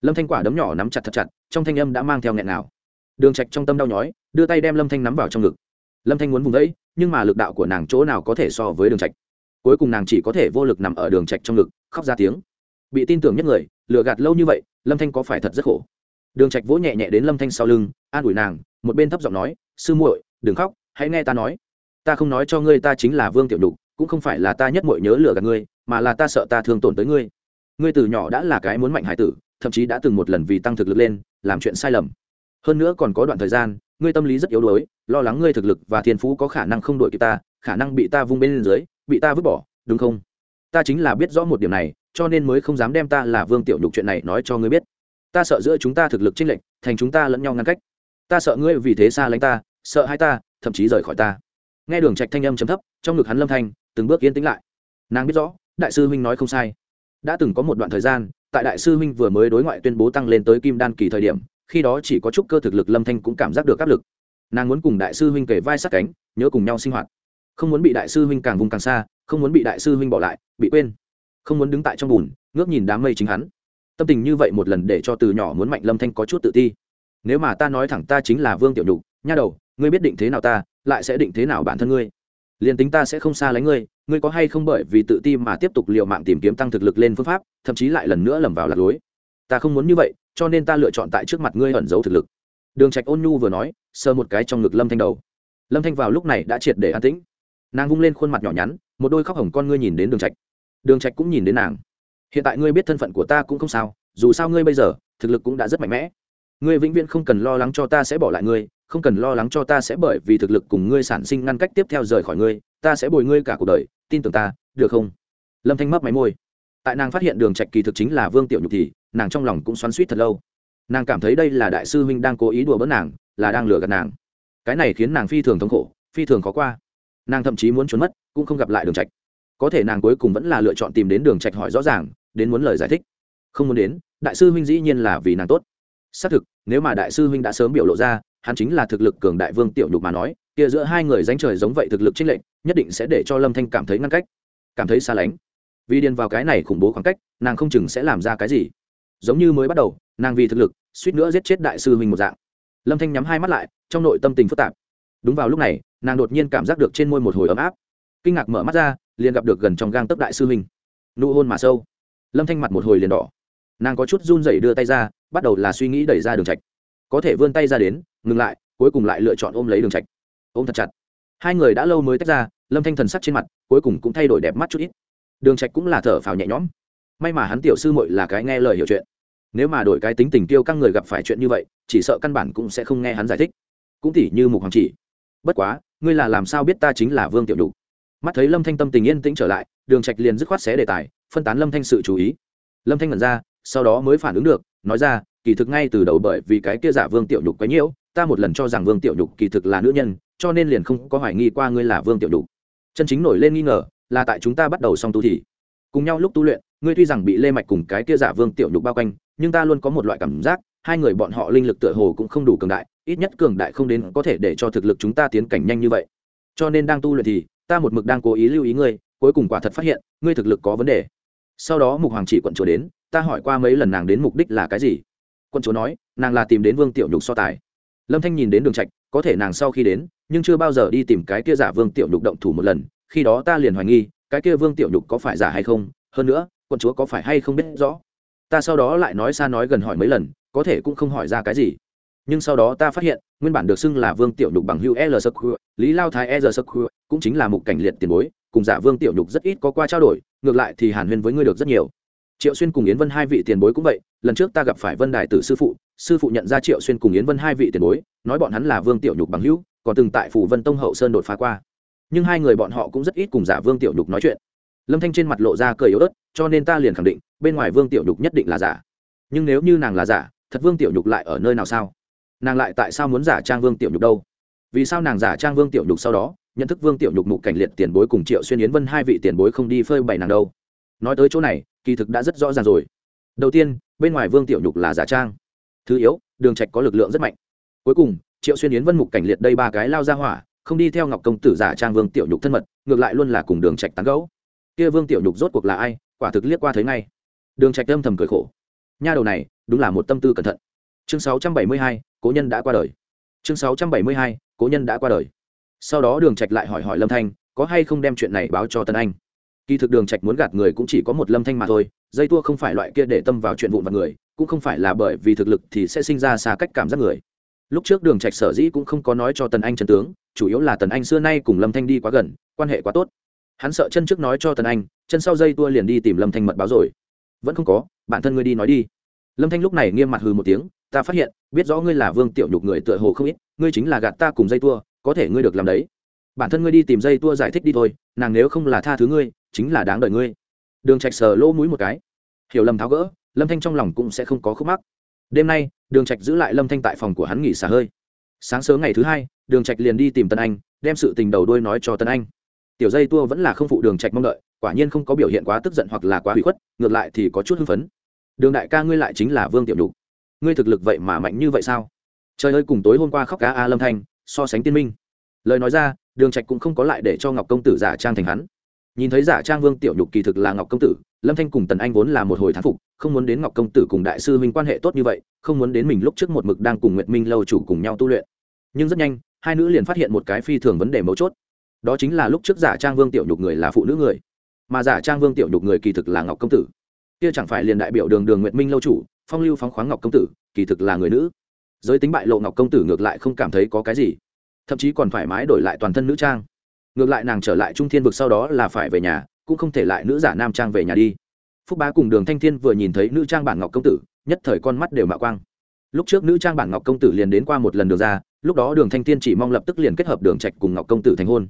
Lâm thanh quả đấm nhỏ nắm chặt thật chặt, trong thanh âm đã mang theo nghẹn nào đường trạch trong tâm đau nhói, đưa tay đem lâm thanh nắm vào trong ngực. Lâm thanh muốn vùng đấy nhưng mà lực đạo của nàng chỗ nào có thể so với đường trạch? Cuối cùng nàng chỉ có thể vô lực nằm ở đường trạch trong ngực, khóc ra tiếng. Bị tin tưởng nhất người, lừa gạt lâu như vậy, lâm thanh có phải thật rất khổ? Đường trạch vỗ nhẹ nhẹ đến lâm thanh sau lưng, an ủi nàng, một bên thấp giọng nói, sư muội đừng khóc, hãy nghe ta nói. Ta không nói cho ngươi ta chính là vương tiểu đục cũng không phải là ta nhất mội nhớ lừa gạt ngươi, mà là ta sợ ta thương tổn tới ngươi. Ngươi từ nhỏ đã là cái muốn mạnh hải tử, thậm chí đã từng một lần vì tăng thực lực lên, làm chuyện sai lầm. Hơn nữa còn có đoạn thời gian, ngươi tâm lý rất yếu đuối, lo lắng ngươi thực lực và thiên phú có khả năng không đội kịp ta, khả năng bị ta vung bên dưới, bị ta vứt bỏ, đúng không? Ta chính là biết rõ một điểm này, cho nên mới không dám đem ta là vương tiểu nhục chuyện này nói cho ngươi biết. Ta sợ giữa chúng ta thực lực chênh lệch, thành chúng ta lẫn nhau ngăn cách. Ta sợ ngươi vì thế xa lánh ta sợ hai ta, thậm chí rời khỏi ta. Nghe đường trạch thanh âm chấm thấp, trong ngực hắn lâm thanh, từng bước yên tĩnh lại. Nàng biết rõ, đại sư huynh nói không sai. Đã từng có một đoạn thời gian, tại đại sư huynh vừa mới đối ngoại tuyên bố tăng lên tới kim đan kỳ thời điểm, khi đó chỉ có chút cơ thực lực lâm thanh cũng cảm giác được áp lực. Nàng muốn cùng đại sư huynh kể vai sát cánh, nhớ cùng nhau sinh hoạt. Không muốn bị đại sư huynh càng vùng càng xa, không muốn bị đại sư huynh bỏ lại, bị quên. Không muốn đứng tại trong bùn, ngước nhìn đám mây chính hắn. Tâm tình như vậy một lần để cho từ nhỏ muốn mạnh lâm thanh có chút tự ti. Nếu mà ta nói thẳng ta chính là vương tiểu nhục, nha đầu ngươi biết định thế nào ta, lại sẽ định thế nào bản thân ngươi. Liền tính ta sẽ không xa lánh ngươi ngươi có hay không bởi vì tự ti mà tiếp tục l i ề u mạng tìm kiếm tăng thực lực lên phương pháp, thậm chí lại lần nữa lầm vào lạc lối. Ta không muốn như vậy, cho nên ta lựa chọn tại trước mặt ngươi ẩn giấu thực lực. Đường trạch ôn nhu vừa nói, sờ một cái trong ngực lâm thanh đầu. Lâm thanh vào lúc này đã triệt để an tĩnh. Nàng vung lên khuôn mặt nhỏ nhắn, một đôi khóc hồng con ngươi nhìn đến đường trạch. Đường trạch cũng nhìn đến nàng. Hiện tại ngươi biết thân phận của ta cũng không sao, dù sao ngươi bây giờ, thực lực cũng đã rất mạnh mẽ. Ngươi vĩnh viễn không cần lo lắng cho ta sẽ bỏ lại ngươi không cần lo lắng cho ta sẽ bởi vì thực lực cùng ngươi sản sinh ngăn cách tiếp theo rời khỏi ngươi, ta sẽ bồi ngươi cả cuộc đời, tin tưởng ta, được không? Lâm thanh mấp máy môi. Tại nàng phát hiện đường trạch kỳ thực chính là vương tiểu nhục thì, nàng trong lòng cũng xoắn suýt thật lâu. Nàng cảm thấy đây là đại sư huynh đang cố ý đùa bỡn nàng, là đang lừa gạt nàng. Cái này khiến nàng phi thường thống khổ, phi thường khó qua. Nàng thậm chí muốn trốn mất, cũng không gặp lại đường trạch. Có thể nàng cuối cùng vẫn là lựa chọn tìm đến đường trạch hỏi rõ ràng, đến muốn lời giải thích. Không muốn đến, đại sư huynh dĩ nhiên là vì nàng tốt. Xác thực, nếu mà đại sư huynh đã sớm biểu lộ ra hắn chính là thực lực cường đại vương tiểu nhục mà nói, kia giữa hai người danh trời giống vậy thực lực chênh lệnh nhất định sẽ để cho lâm thanh cảm thấy ngăn cách, cảm thấy xa lánh. Vì điền vào cái này khủng bố khoảng cách, nàng không chừng sẽ làm ra cái gì. Giống như mới bắt đầu, nàng vì thực lực, suýt nữa giết chết đại sư huynh một dạng. Lâm thanh nhắm hai mắt lại, trong nội tâm tình phức tạp. Đúng vào lúc này, nàng đột nhiên cảm giác được trên môi một hồi ấm áp. Kinh ngạc mở mắt ra, liền gặp được gần trong gang tấc đại sư huynh. Nụ hôn mà sâu. Lâm thanh mặt một hồi liền đỏ. Nàng có chút run rẩy đưa tay ra, bắt đầu là suy nghĩ đẩy ra đường trạch có thể vươn tay ra đến, ngừng lại, cuối cùng lại lựa chọn ôm lấy đường trạch. Ôm thật chặt. Hai người đã lâu mới tách ra, lâm thanh thần sắc trên mặt, cuối cùng cũng thay đổi đẹp mắt chút ít. Đường trạch cũng là thở phào nhẹ nhõm. May mà hắn tiểu sư muội là cái nghe lời hiểu chuyện. Nếu mà đổi cái tính tình tiêu các người gặp phải chuyện như vậy, chỉ sợ căn bản cũng sẽ không nghe hắn giải thích. Cũng tỉ như mục hoàng chỉ. Bất quá, ngươi là làm sao biết ta chính là vương tiểu đủ mắt thấy lâm thanh tâm tình yên tĩnh trở lại, đường trạch liền dứt khoát xé đề tài, phân tán lâm thanh sự chú ý. Lâm thanh ngẩn ra, sau đó mới phản ứng được, nói ra kỳ thực ngay từ đầu bởi vì cái kia giả vương tiểu nhục quấy nhiễu ta một lần cho rằng vương tiểu nhục kỳ thực là nữ nhân, cho nên liền không có hoài nghi qua ngươi là vương tiểu nhục. Chân chính nổi lên nghi ngờ là tại chúng ta bắt đầu xong tu thì. Cùng nhau lúc tu luyện, ngươi tuy rằng bị lê mạch cùng cái kia giả vương tiểu nhục bao quanh, nhưng ta luôn có một loại cảm giác, hai người bọn họ linh lực tựa hồ cũng không đủ cường đại, ít nhất cường đại không đến có thể để cho thực lực chúng ta tiến cảnh nhanh như vậy. Cho nên đang tu luyện thì, ta một mực đang cố ý lưu ý ngươi, cuối cùng quả thật phát hiện, ngươi thực lực có vấn đề. Sau đó mục hoàng chỉ quận chúa đến, ta hỏi qua mấy lần nàng đến mục đích là cái gì quân chúa nói, nàng là tìm đến vương tiểu nhục so tài. Lâm thanh nhìn đến đường trạch, có thể nàng sau khi đến, nhưng chưa bao giờ đi tìm cái kia giả vương tiểu nhục động thủ một lần, khi đó ta liền hoài nghi, cái kia vương tiểu nhục có phải giả hay không, hơn nữa, quân chúa có phải hay không biết rõ. Ta sau đó lại nói xa nói gần hỏi mấy lần, có thể cũng không hỏi ra cái gì. Nhưng sau đó ta phát hiện, nguyên bản được xưng là vương tiểu nhục bằng hữu l sơ lý lao thái l sơ cũng chính là mục cảnh liệt tiền bối, cùng giả vương tiểu nhục rất ít có qua trao đổi, ngược lại thì hàn huyên với ngươi được rất nhiều triệu xuyên cùng yến vân hai vị tiền bối cũng vậy, lần trước ta gặp phải vân đài tử sư phụ sư phụ nhận ra triệu xuyên cùng yến vân hai vị tiền bối, nói bọn hắn là vương tiểu nhục bằng hữu, còn từng tại phủ vân tông hậu sơn đột phá qua. Nhưng hai người bọn họ cũng rất ít cùng giả vương tiểu nhục nói chuyện. Lâm thanh trên mặt lộ ra cười yếu ớt, cho nên ta liền khẳng định, bên ngoài vương tiểu nhục nhất định là giả. Nhưng nếu như nàng là giả, thật vương tiểu nhục lại ở nơi nào sao? Nàng lại tại sao muốn giả trang vương tiểu nhục đâu? Vì sao nàng giả trang vương tiểu nhục sau đó, nhận thức vương tiểu nhục mục cảnh liệt tiền bối cùng triệu xuyên yến vân hai vị tiền bối không đi phơi bày nàng đâu? Nói tới chỗ này kỳ thực đã rất rõ ràng rồi. Đầu tiên bên ngoài vương tiểu nhục là giả trang. Thứ yếu đường trạch có lực lượng rất mạnh. Cuối cùng triệu xuyên yến vân mục cảnh liệt đây ba cái lao ra hỏa không đi theo ngọc công tử giả trang vương tiểu nhục thân mật ngược lại luôn là cùng đường trạch tán gẫu. Kia vương tiểu nhục rốt cuộc là ai? Quả thực liếc qua thấy ngay. Đường trạch âm thầm cười khổ. Nha đầu này đúng là một tâm tư cẩn thận. Chương 672, cố nhân đã qua đời. Chương 672, cố nhân đã qua đời. Sau đó đường trạch lại hỏi hỏi lâm thanh có hay không đem chuyện này báo cho tân anh? Kỳ thực đường trạch muốn gạt người cũng chỉ có một lâm thanh mà thôi, dây tua không phải loại kia để tâm vào chuyện vụn vặt người, cũng không phải là bởi vì thực lực thì sẽ sinh ra xa cách cảm giác người. Lúc trước đường trạch sở dĩ cũng không có nói cho tần anh chân tướng, chủ yếu là tần anh xưa nay cùng lâm thanh đi quá gần, quan hệ quá tốt. Hắn sợ chân trước nói cho tần anh, chân sau dây tua liền đi tìm lâm thanh mật báo rồi. Vẫn không có, bản thân ngươi đi nói đi. Lâm thanh lúc này nghiêm mặt hừ một tiếng, ta phát hiện, biết rõ ngươi là vương tiểu nhục người tựa hồ không ít, ngươi chính là gạt ta cùng dây tua, có thể ngươi được làm đấy bản thân ngươi đi tìm dây tua giải thích đi thôi, nàng nếu không là tha thứ ngươi, chính là đáng đợi ngươi. Đường trạch sờ lỗ mũi một cái. Hiểu lầm tháo gỡ, lâm thanh trong lòng cũng sẽ không có khúc mắc. Đêm nay, đường trạch giữ lại lâm thanh tại phòng của hắn nghỉ xả hơi. Sáng sớm ngày thứ hai, đường trạch liền đi tìm tân anh, đem sự tình đầu đuôi nói cho tân anh. Tiểu dây tua vẫn là không phụ đường trạch mong đợi, quả nhiên không có biểu hiện quá tức giận hoặc là quá hủy khuất, ngược lại thì có chút hưng phấn. Đường đại ca ngươi lại chính là vương tiểu đủ ngươi thực lực vậy mà mạnh như vậy sao? Trời ơi, cùng tối hôm qua khóc cá a lâm thanh, so sánh tiên minh lời nói ra, đường trạch cũng không có lại để cho ngọc công tử giả trang thành hắn. Nhìn thấy giả trang vương tiểu nhục kỳ thực là ngọc công tử, lâm thanh cùng tần anh vốn là một hồi thán phục, không muốn đến ngọc công tử cùng đại sư minh quan hệ tốt như vậy, không muốn đến mình lúc trước một mực đang cùng nguyệt minh lâu chủ cùng nhau tu luyện. Nhưng rất nhanh, hai nữ liền phát hiện một cái phi thường vấn đề mấu chốt. Đó chính là lúc trước giả trang vương tiểu nhục người là phụ nữ người, mà giả trang vương tiểu nhục người kỳ thực là ngọc công tử. Kia chẳng phải liền đại biểu đường đường nguyệt minh lâu chủ, phong lưu phóng khoáng ngọc công tử, kỳ thực là người nữ. Giới tính bại lộ ngọc công tử ngược lại không cảm thấy có cái gì thậm chí còn thoải mái đổi lại toàn thân nữ trang. Ngược lại nàng trở lại trung thiên vực sau đó là phải về nhà, cũng không thể lại nữ giả nam trang về nhà đi. Phúc bá cùng đường thanh thiên vừa nhìn thấy nữ trang bản ngọc công tử, nhất thời con mắt đều mạo quang. Lúc trước nữ trang bản ngọc công tử liền đến qua một lần đường ra, lúc đó đường thanh thiên chỉ mong lập tức liền kết hợp đường trạch cùng ngọc công tử thành hôn.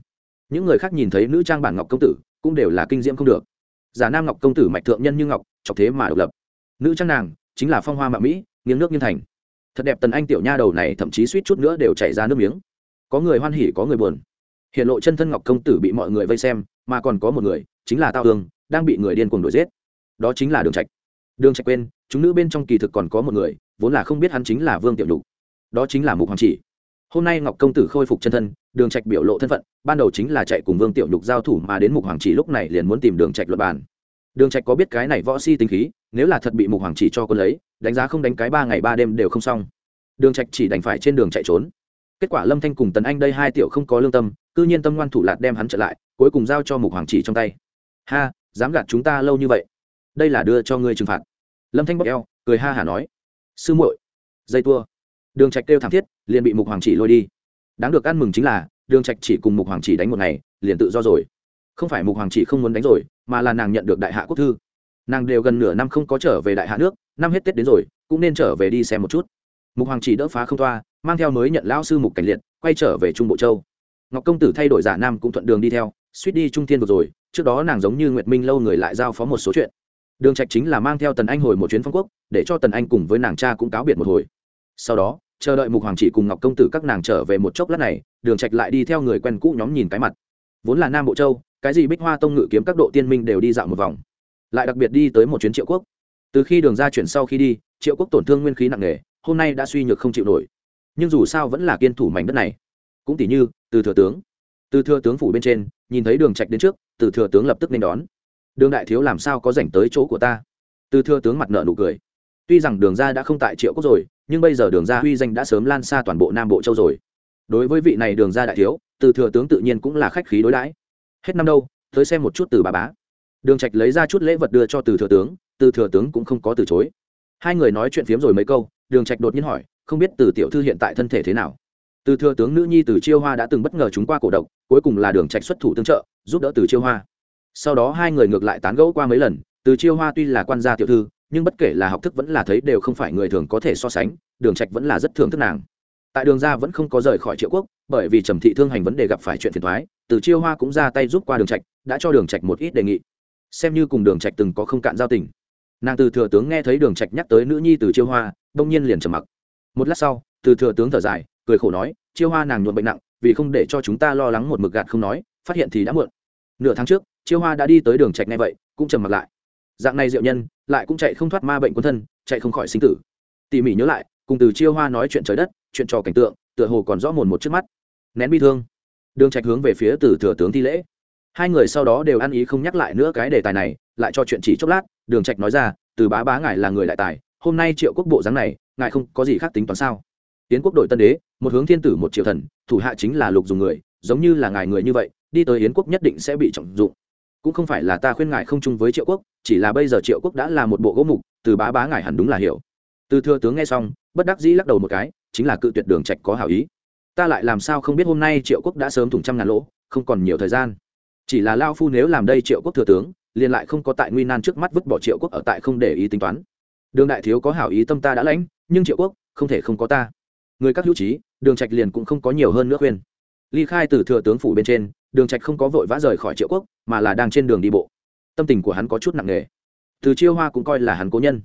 Những người khác nhìn thấy nữ trang bản ngọc công tử, cũng đều là kinh diễm không được. Giả nam ngọc công tử mạch thượng nhân như ngọc, chọc thế mà độc lập. Nữ trang nàng, chính là phong hoa mạ mỹ, nghiêng nước nghiêng thành. Thật đẹp tần anh tiểu nha đầu này thậm chí suýt chút nữa đều chảy ra nước miếng có người hoan hỉ, có người buồn. Hiện lộ chân thân ngọc công tử bị mọi người vây xem, mà còn có một người, chính là tao hương, đang bị người điên cuồng đuổi giết. Đó chính là đường trạch. Đường trạch quên, chúng nữ bên trong kỳ thực còn có một người, vốn là không biết hắn chính là vương tiểu nhục. Đó chính là mục hoàng chỉ. Hôm nay ngọc công tử khôi phục chân thân, đường trạch biểu lộ thân phận, ban đầu chính là chạy cùng vương tiểu nhục giao thủ mà đến mục hoàng chỉ lúc này liền muốn tìm đường trạch luận bàn. Đường trạch có biết cái này võ si tính khí, nếu là thật bị mục hoàng chỉ cho quân lấy, đánh giá không đánh cái ba ngày ba đêm đều không xong. Đường trạch chỉ đành phải trên đường chạy trốn kết quả lâm thanh cùng tần anh đây hai tiểu không có lương tâm, cư nhiên tâm ngoan thủ lạt đem hắn trở lại, cuối cùng giao cho mục hoàng chỉ trong tay. Ha, dám gạt chúng ta lâu như vậy. Đây là đưa cho ngươi trừng phạt. Lâm thanh bóc eo, cười ha hả nói. Sư muội, dây tua. Đường trạch kêu thảm thiết, liền bị mục hoàng chỉ lôi đi. Đáng được ăn mừng chính là, đường trạch chỉ cùng mục hoàng chỉ đánh một ngày, liền tự do rồi. Không phải mục hoàng chỉ không muốn đánh rồi, mà là nàng nhận được đại hạ quốc thư. Nàng đều gần nửa năm không có trở về đại hạ nước, năm hết tết đến rồi, cũng nên trở về đi xem một chút. Mục hoàng chỉ đỡ phá không toa mang theo mới nhận lão sư mục cảnh liệt, quay trở về trung bộ châu. Ngọc công tử thay đổi giả nam cũng thuận đường đi theo, suýt đi trung thiên vừa rồi, trước đó nàng giống như nguyệt minh lâu người lại giao phó một số chuyện. Đường trạch chính là mang theo tần anh hồi một chuyến phong quốc, để cho tần anh cùng với nàng cha cũng cáo biệt một hồi. Sau đó, chờ đợi mục hoàng chỉ cùng ngọc công tử các nàng trở về một chốc lát này, đường trạch lại đi theo người quen cũ nhóm nhìn cái mặt. Vốn là nam bộ châu, cái gì bích hoa tông ngự kiếm các độ tiên minh đều đi dạo một vòng. Lại đặc biệt đi tới một chuyến triệu quốc. Từ khi đường ra chuyển sau khi đi, triệu quốc tổn thương nguyên khí nặng nề, hôm nay đã suy nhược không chịu nổi nhưng dù sao vẫn là kiên thủ mảnh đất này. Cũng tỷ như, từ thừa tướng. Từ thừa tướng phủ bên trên, nhìn thấy đường trạch đến trước, từ thừa tướng lập tức nên đón. Đường đại thiếu làm sao có rảnh tới chỗ của ta? Từ thừa tướng mặt nợ nụ cười. Tuy rằng đường ra đã không tại triệu quốc rồi, nhưng bây giờ đường ra huy danh đã sớm lan xa toàn bộ nam bộ châu rồi. Đối với vị này đường ra đại thiếu, từ thừa tướng tự nhiên cũng là khách khí đối đãi. Hết năm đâu, tới xem một chút từ bà bá. Đường trạch lấy ra chút lễ vật đưa cho từ thừa tướng, từ thừa tướng cũng không có từ chối. Hai người nói chuyện phiếm rồi mấy câu, đường trạch đột nhiên hỏi không biết từ tiểu thư hiện tại thân thể thế nào. Từ thừa tướng nữ nhi từ chiêu hoa đã từng bất ngờ chúng qua cổ độc, cuối cùng là đường trạch xuất thủ tương trợ, giúp đỡ từ chiêu hoa. Sau đó hai người ngược lại tán gẫu qua mấy lần, từ chiêu hoa tuy là quan gia tiểu thư, nhưng bất kể là học thức vẫn là thấy đều không phải người thường có thể so sánh, đường trạch vẫn là rất thường thức nàng. Tại đường gia vẫn không có rời khỏi triệu quốc, bởi vì trầm thị thương hành vấn đề gặp phải chuyện phiền toái, từ chiêu hoa cũng ra tay giúp qua đường trạch, đã cho đường trạch một ít đề nghị. Xem như cùng đường trạch từng có không cạn giao tình. Nàng từ thừa tướng nghe thấy đường trạch nhắc tới nữ nhi từ chiêu hoa, đông nhiên liền trầm mặc một lát sau, từ thừa tướng thở dài, cười khổ nói, chiêu hoa nàng nhuộm bệnh nặng, vì không để cho chúng ta lo lắng một mực gạt không nói, phát hiện thì đã muộn. Nửa tháng trước, chiêu hoa đã đi tới đường trạch ngay vậy, cũng trầm mặc lại. Dạng này diệu nhân, lại cũng chạy không thoát ma bệnh quân thân, chạy không khỏi sinh tử. Tỉ mỉ nhớ lại, cùng từ chiêu hoa nói chuyện trời đất, chuyện trò cảnh tượng, tựa hồ còn rõ mồn một trước mắt. Nén bi thương. Đường trạch hướng về phía từ thừa tướng thi lễ. Hai người sau đó đều ăn ý không nhắc lại nữa cái đề tài này, lại cho chuyện chỉ chốc lát, đường trạch nói ra, từ bá bá ngài là người đại tài hôm nay triệu quốc bộ dáng này, ngài không có gì khác tính toán sao? Yến quốc đội tân đế, một hướng thiên tử một triệu thần, thủ hạ chính là lục dùng người, giống như là ngài người như vậy, đi tới yến quốc nhất định sẽ bị trọng dụng. Cũng không phải là ta khuyên ngài không chung với triệu quốc, chỉ là bây giờ triệu quốc đã là một bộ gỗ mục, từ bá bá ngài hẳn đúng là hiểu. Từ thừa tướng nghe xong, bất đắc dĩ lắc đầu một cái, chính là cự tuyệt đường trạch có hảo ý. Ta lại làm sao không biết hôm nay triệu quốc đã sớm thủng trăm ngàn lỗ, không còn nhiều thời gian. Chỉ là lao phu nếu làm đây triệu quốc thừa tướng, liền lại không có tại nguy nan trước mắt vứt bỏ triệu quốc ở tại không để ý tính toán đường đại thiếu có hảo ý tâm ta đã lãnh, nhưng triệu quốc không thể không có ta. Người các hữu trí, đường trạch liền cũng không có nhiều hơn nữa khuyên. Ly khai từ thừa tướng phủ bên trên, đường trạch không có vội vã rời khỏi triệu quốc, mà là đang trên đường đi bộ. Tâm tình của hắn có chút nặng nề. Từ chiêu hoa cũng coi là hắn cố nhân.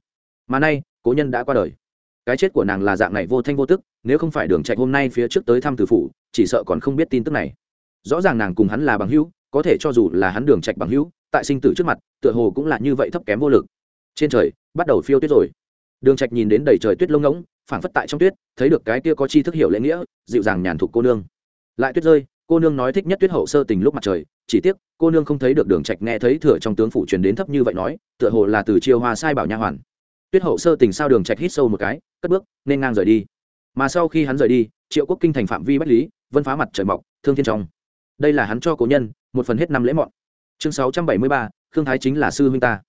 Mà nay, cố nhân đã qua đời. Cái chết của nàng là dạng này vô thanh vô tức, nếu không phải đường trạch hôm nay phía trước tới thăm từ phủ, chỉ sợ còn không biết tin tức này. Rõ ràng nàng cùng hắn là bằng hữu, có thể cho dù là hắn đường trạch bằng hữu, tại sinh tử trước mặt, tựa hồ cũng là như vậy thấp kém vô lực. Trên trời bắt đầu phiêu tuyết rồi. Đường trạch nhìn đến đầy trời tuyết lông ngỗng phảng phất tại trong tuyết thấy được cái kia có chi thức hiểu lễ nghĩa dịu dàng nhàn thục cô nương. Lại tuyết rơi cô nương nói thích nhất tuyết hậu sơ tình lúc mặt trời chỉ tiếc cô nương không thấy được đường trạch nghe thấy thừa trong tướng phủ truyền đến thấp như vậy nói tựa hồ là từ chiêu hoa sai bảo nha hoàn. Tuyết hậu sơ tình sao đường trạch hít sâu một cái cất bước nên ngang rời đi. Mà sau khi hắn rời đi triệu quốc kinh thành phạm vi bách lý vân phá mặt trời mọc thương thiên trong đây là hắn cho cố nhân một phần hết năm lễ mọn. Chương 673, khương thái chính là sư huynh ta.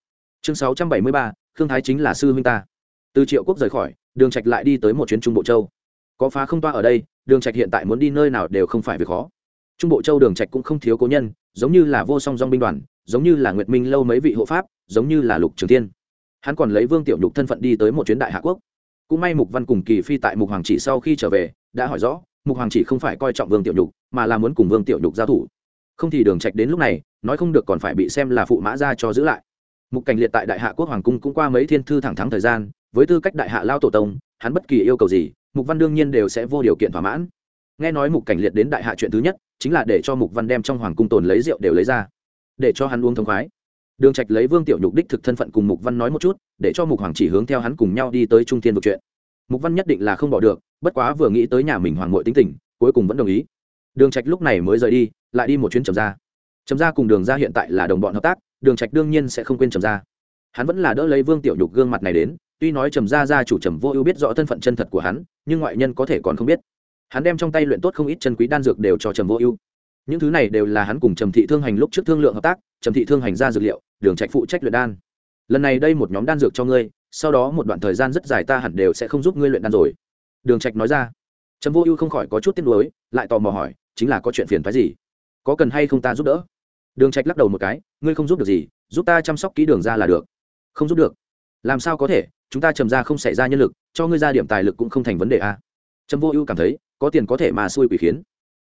Chương 673, khương thái chính là sư huynh ta. Từ triệu quốc rời khỏi, đường trạch lại đi tới một chuyến trung bộ châu. Có phá không toa ở đây, đường trạch hiện tại muốn đi nơi nào đều không phải việc khó. Trung bộ châu đường trạch cũng không thiếu cố nhân, giống như là vô song dong binh đoàn, giống như là nguyệt minh lâu mấy vị hộ pháp, giống như là lục trường thiên. Hắn còn lấy vương tiểu nhục thân phận đi tới một chuyến đại hạ quốc. Cũng may mục văn cùng kỳ phi tại mục hoàng chỉ sau khi trở về, đã hỏi rõ, mục hoàng chỉ không phải coi trọng vương tiểu nhục, mà là muốn cùng vương tiểu nhục giao thủ. Không thì đường trạch đến lúc này, nói không được còn phải bị xem là phụ mã ra cho giữ lại mục cảnh liệt tại đại hạ quốc hoàng cung cũng qua mấy thiên thư thẳng thắng thời gian, với tư cách đại hạ lao tổ tông, hắn bất kỳ yêu cầu gì, mục văn đương nhiên đều sẽ vô điều kiện thỏa mãn. Nghe nói mục cảnh liệt đến đại hạ chuyện thứ nhất, chính là để cho mục văn đem trong hoàng cung tồn lấy rượu đều lấy ra, để cho hắn uống thông khoái. Đường trạch lấy vương tiểu nhục đích thực thân phận cùng mục văn nói một chút, để cho mục hoàng chỉ hướng theo hắn cùng nhau đi tới trung thiên vực chuyện. Mục văn nhất định là không bỏ được, bất quá vừa nghĩ tới nhà mình hoàng muội tính tình, cuối cùng vẫn đồng ý. Đường trạch lúc này mới rời đi, lại đi một chuyến trầm gia. Trầm gia cùng đường gia hiện tại là đồng bọn hợp tác đường trạch đương nhiên sẽ không quên trầm gia. Hắn vẫn là đỡ lấy vương tiểu nhục gương mặt này đến, tuy nói trầm gia gia chủ trầm vô ưu biết rõ thân phận chân thật của hắn, nhưng ngoại nhân có thể còn không biết. Hắn đem trong tay luyện tốt không ít chân quý đan dược đều cho trầm vô ưu. Những thứ này đều là hắn cùng trầm thị thương hành lúc trước thương lượng hợp tác, trầm thị thương hành ra dược liệu, đường trạch phụ trách luyện đan. Lần này đây một nhóm đan dược cho ngươi, sau đó một đoạn thời gian rất dài ta hẳn đều sẽ không giúp ngươi luyện đan rồi. Đường trạch nói ra. Trầm vô ưu không khỏi có chút tiếc nuối, lại tò mò hỏi, chính là có chuyện phiền phức gì? Có cần hay không ta giúp đỡ? Đường trạch lắc đầu một cái ngươi không giúp được gì giúp ta chăm sóc kỹ đường ra là được. Không giúp được? Làm sao có thể? Chúng ta trầm ra không xảy ra nhân lực cho ngươi ra điểm tài lực cũng không thành vấn đề a à. trầm vô ưu cảm thấy có tiền có thể mà xui quỷ khiến.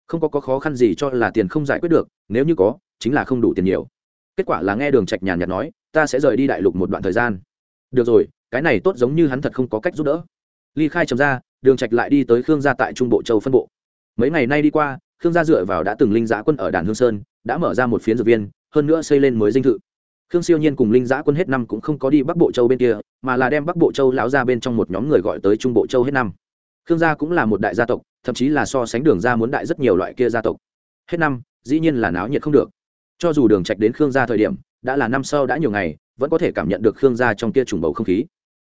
Không có, có khó khăn gì cho là tiền không giải quyết được nếu như có chính là không đủ tiền nhiều. Kết quả là nghe đường trạch nhàn nhạt nói ta sẽ rời đi đại lục một đoạn thời gian. Được rồi cái này tốt giống như hắn thật không có cách giúp đỡ. Ly khai trầm ra đường trạch lại đi tới khương gia tại trung bộ châu phân bộ. Mấy ngày nay đi qua khương gia dựa vào đã từng linh giã quân ở đàn hương sơn, đã mở ra một phiến dược viên, hơn nữa xây lên mới dinh thự. Khương siêu nhiên cùng linh giã quân hết năm cũng không có đi bắc bộ châu bên kia, mà là đem bắc bộ châu lão ra bên trong một nhóm người gọi tới trung bộ châu hết năm. Khương gia cũng là một đại gia tộc, thậm chí là so sánh đường gia muốn đại rất nhiều loại kia gia tộc. Hết năm, dĩ nhiên là náo nhiệt không được. Cho dù đường trạch đến khương gia thời điểm, đã là năm sau đã nhiều ngày, vẫn có thể cảm nhận được khương gia trong kia trùng bầu không khí.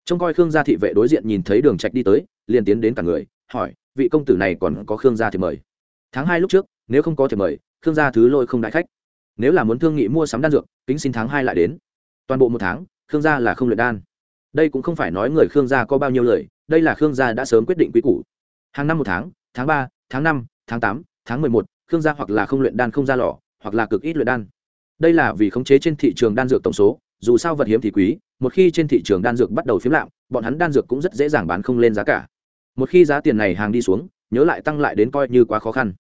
Trông coi khương gia thị vệ đối diện nhìn thấy đường trạch đi tới, liền tiến đến cả người, hỏi, vị công tử này còn có khương gia thì mời tháng hai lúc trước, nếu không có thể mời thương gia thứ lôi không đại khách. Nếu là muốn thương nghị mua sắm đan dược, kính xin tháng hai lại đến. Toàn bộ một tháng, khương gia là không luyện đan. Đây cũng không phải nói người khương gia có bao nhiêu lời, đây là khương gia đã sớm quyết định quy củ. Hàng năm một tháng tháng ba, tháng năm, tháng tám, tháng mười một, khương gia hoặc là không luyện đan không ra lò, hoặc là cực ít luyện đan. Đây là vì khống chế trên thị trường đan dược tổng số, dù sao vật hiếm thì quý, một khi trên thị trường đan dược bắt đầu phiếm lạm, bọn hắn đan dược cũng rất dễ dàng bán không lên giá cả. Một khi giá tiền này hàng đi xuống, nhớ lại tăng lại đến coi như quá khó khăn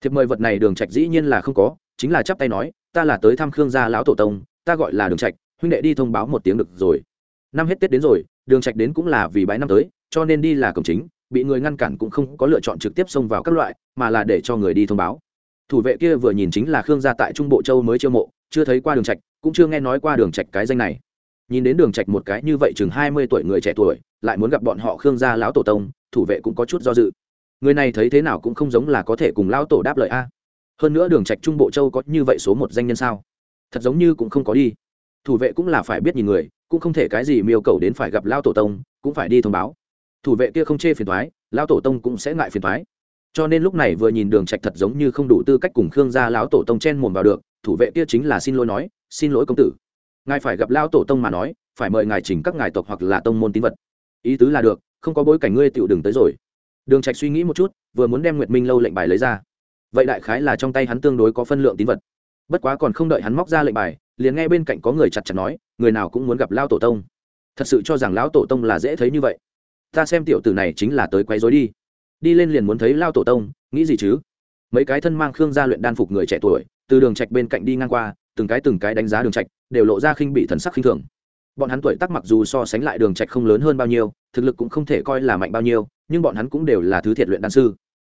thiệp mời vật này đường trạch dĩ nhiên là không có, chính là chắp tay nói, ta là tới thăm khương gia lão tổ tông, ta gọi là đường trạch, huynh đệ đi thông báo một tiếng được rồi. Năm hết tết đến rồi, đường trạch đến cũng là vì bãi năm tới, cho nên đi là cổng chính, bị người ngăn cản cũng không có lựa chọn trực tiếp xông vào các loại, mà là để cho người đi thông báo. Thủ vệ kia vừa nhìn chính là khương gia tại trung bộ châu mới chiêu mộ, chưa thấy qua đường trạch, cũng chưa nghe nói qua đường trạch cái danh này. Nhìn đến đường trạch một cái như vậy chừng hai mươi tuổi người trẻ tuổi, lại muốn gặp bọn họ khương gia lão tổ tông, thủ vệ cũng có chút do dự người này thấy thế nào cũng không giống là có thể cùng lão tổ đáp lời a. Hơn nữa đường trạch trung bộ châu có như vậy số một danh nhân sao? Thật giống như cũng không có đi. Thủ vệ cũng là phải biết nhìn người, cũng không thể cái gì miêu cầu đến phải gặp lão tổ tông, cũng phải đi thông báo. Thủ vệ kia không chê phiền thoái lão tổ tông cũng sẽ ngại phiền thoái cho nên lúc này vừa nhìn đường trạch thật giống như không đủ tư cách cùng khương gia lão tổ tông chen mồm vào được, thủ vệ kia chính là xin lỗi nói, xin lỗi công tử. Ngài phải gặp lão tổ tông mà nói, phải mời ngài chỉnh các ngài tộc hoặc là tông môn tín vật. Ý tứ là được, không có bối cảnh ngươi tựu đừng tới rồi đường trạch suy nghĩ một chút, vừa muốn đem nguyệt minh lâu lệnh bài lấy ra. Vậy đại khái là trong tay hắn tương đối có phân lượng tín vật. Bất quá còn không đợi hắn móc ra lệnh bài, liền nghe bên cạnh có người chặt chặt nói, người nào cũng muốn gặp lão tổ tông. Thật sự cho rằng lão tổ tông là dễ thấy như vậy. Ta xem tiểu tử này chính là tới quấy rối đi. Đi lên liền muốn thấy lao tổ tông, nghĩ gì chứ? Mấy cái thân mang khương gia luyện đan phục người trẻ tuổi, từ đường trạch bên cạnh đi ngang qua, từng cái từng cái đánh giá đường trạch, đều lộ ra khinh bị thần sắc khinh thường. Bọn hắn tuổi tác mặc dù so sánh lại đường trạch không lớn hơn bao nhiêu, thực lực cũng không thể coi là mạnh bao nhiêu nhưng bọn hắn cũng đều là thứ thiệt luyện đan sư.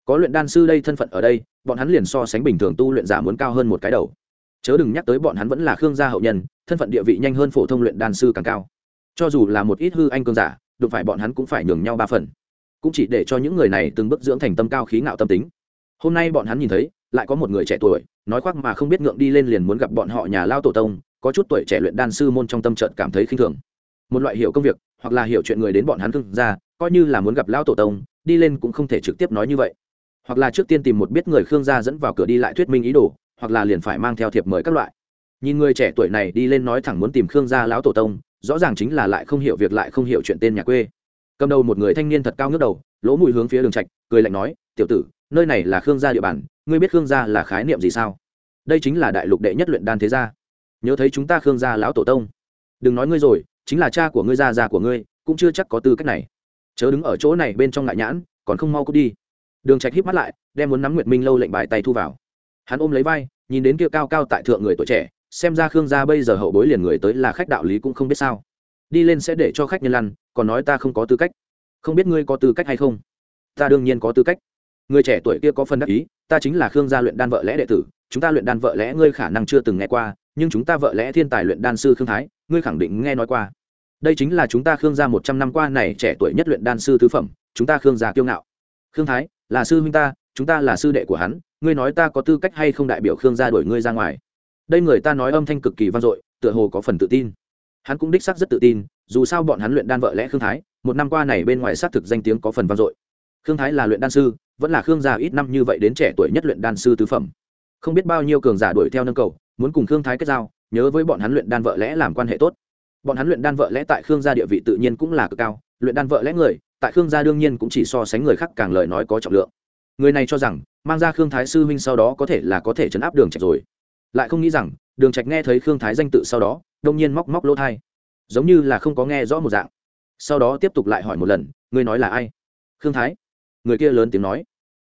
Có luyện đan sư đây thân phận ở đây, bọn hắn liền so sánh bình thường tu luyện giả muốn cao hơn một cái đầu. Chớ đừng nhắc tới bọn hắn vẫn là khương gia hậu nhân, thân phận địa vị nhanh hơn phổ thông luyện đan sư càng cao. Cho dù là một ít hư anh cương giả, đụng phải bọn hắn cũng phải nhường nhau ba phần. Cũng chỉ để cho những người này từng bước dưỡng thành tâm cao khí ngạo tâm tính. Hôm nay bọn hắn nhìn thấy, lại có một người trẻ tuổi, nói khoác mà không biết ngượng đi lên liền muốn gặp bọn họ nhà lao tổ tông, có chút tuổi trẻ luyện đan sư môn trong tâm trận cảm thấy khinh thường. Một loại hiểu công việc, hoặc là hiểu chuyện người đến bọn hắn thương ra coi như là muốn gặp lão tổ tông, đi lên cũng không thể trực tiếp nói như vậy. Hoặc là trước tiên tìm một biết người khương gia dẫn vào cửa đi lại thuyết minh ý đồ, hoặc là liền phải mang theo thiệp mời các loại. Nhìn người trẻ tuổi này đi lên nói thẳng muốn tìm khương gia lão tổ tông, rõ ràng chính là lại không hiểu việc lại không hiểu chuyện tên nhà quê. Cầm đầu một người thanh niên thật cao ngước đầu, lỗ mùi hướng phía đường trạch, cười lạnh nói, tiểu tử, nơi này là khương gia địa bàn, ngươi biết khương gia là khái niệm gì sao? Đây chính là đại lục đệ nhất luyện đan thế gia. Nhớ thấy chúng ta khương gia lão tổ tông. Đừng nói ngươi rồi, chính là cha của ngươi, gia gia của ngươi, cũng chưa chắc có tư cách này chớ đứng ở chỗ này bên trong ngại nhãn, còn không mau cút đi. Đường trạch híp mắt lại, đem muốn nắm nguyệt minh lâu lệnh bài tay thu vào. Hắn ôm lấy vai, nhìn đến kia cao cao tại thượng người tuổi trẻ, xem ra khương gia bây giờ hậu bối liền người tới là khách đạo lý cũng không biết sao. Đi lên sẽ để cho khách nhân lăn, còn nói ta không có tư cách. Không biết ngươi có tư cách hay không? Ta đương nhiên có tư cách. Người trẻ tuổi kia có phần đắc ý, ta chính là khương gia luyện đan vợ lẽ đệ tử, chúng ta luyện đan vợ lẽ ngươi khả năng chưa từng nghe qua, nhưng chúng ta vợ lẽ thiên tài luyện đan sư khương thái, ngươi khẳng định nghe nói qua đây chính là chúng ta khương gia một trăm năm qua này trẻ tuổi nhất luyện đan sư thứ phẩm, chúng ta khương gia kiêu ngạo. Khương thái, là sư huynh ta, chúng ta là sư đệ của hắn, ngươi nói ta có tư cách hay không đại biểu khương gia đuổi ngươi ra ngoài? Đây người ta nói âm thanh cực kỳ vang dội, tựa hồ có phần tự tin. Hắn cũng đích xác rất tự tin, dù sao bọn hắn luyện đan vợ lẽ khương thái, một năm qua này bên ngoài xác thực danh tiếng có phần vang dội. Khương thái là luyện đan sư, vẫn là khương gia ít năm như vậy đến trẻ tuổi nhất luyện đan sư tứ phẩm. Không biết bao nhiêu cường giả đuổi theo nâng cầu, muốn cùng khương thái kết giao, nhớ với bọn hắn luyện đan vợ lẽ làm quan hệ tốt bọn hắn luyện đan vợ lẽ tại khương gia địa vị tự nhiên cũng là cực cao luyện đan vợ lẽ người tại khương gia đương nhiên cũng chỉ so sánh người khác càng lời nói có trọng lượng. Người này cho rằng mang ra khương thái sư huynh sau đó có thể là có thể chấn áp đường trạch rồi. Lại không nghĩ rằng đường trạch nghe thấy khương thái danh tự sau đó đông nhiên móc móc lỗ thai. Giống như là không có nghe rõ một dạng. Sau đó tiếp tục lại hỏi một lần ngươi nói là ai? Khương thái. Người kia lớn tiếng nói.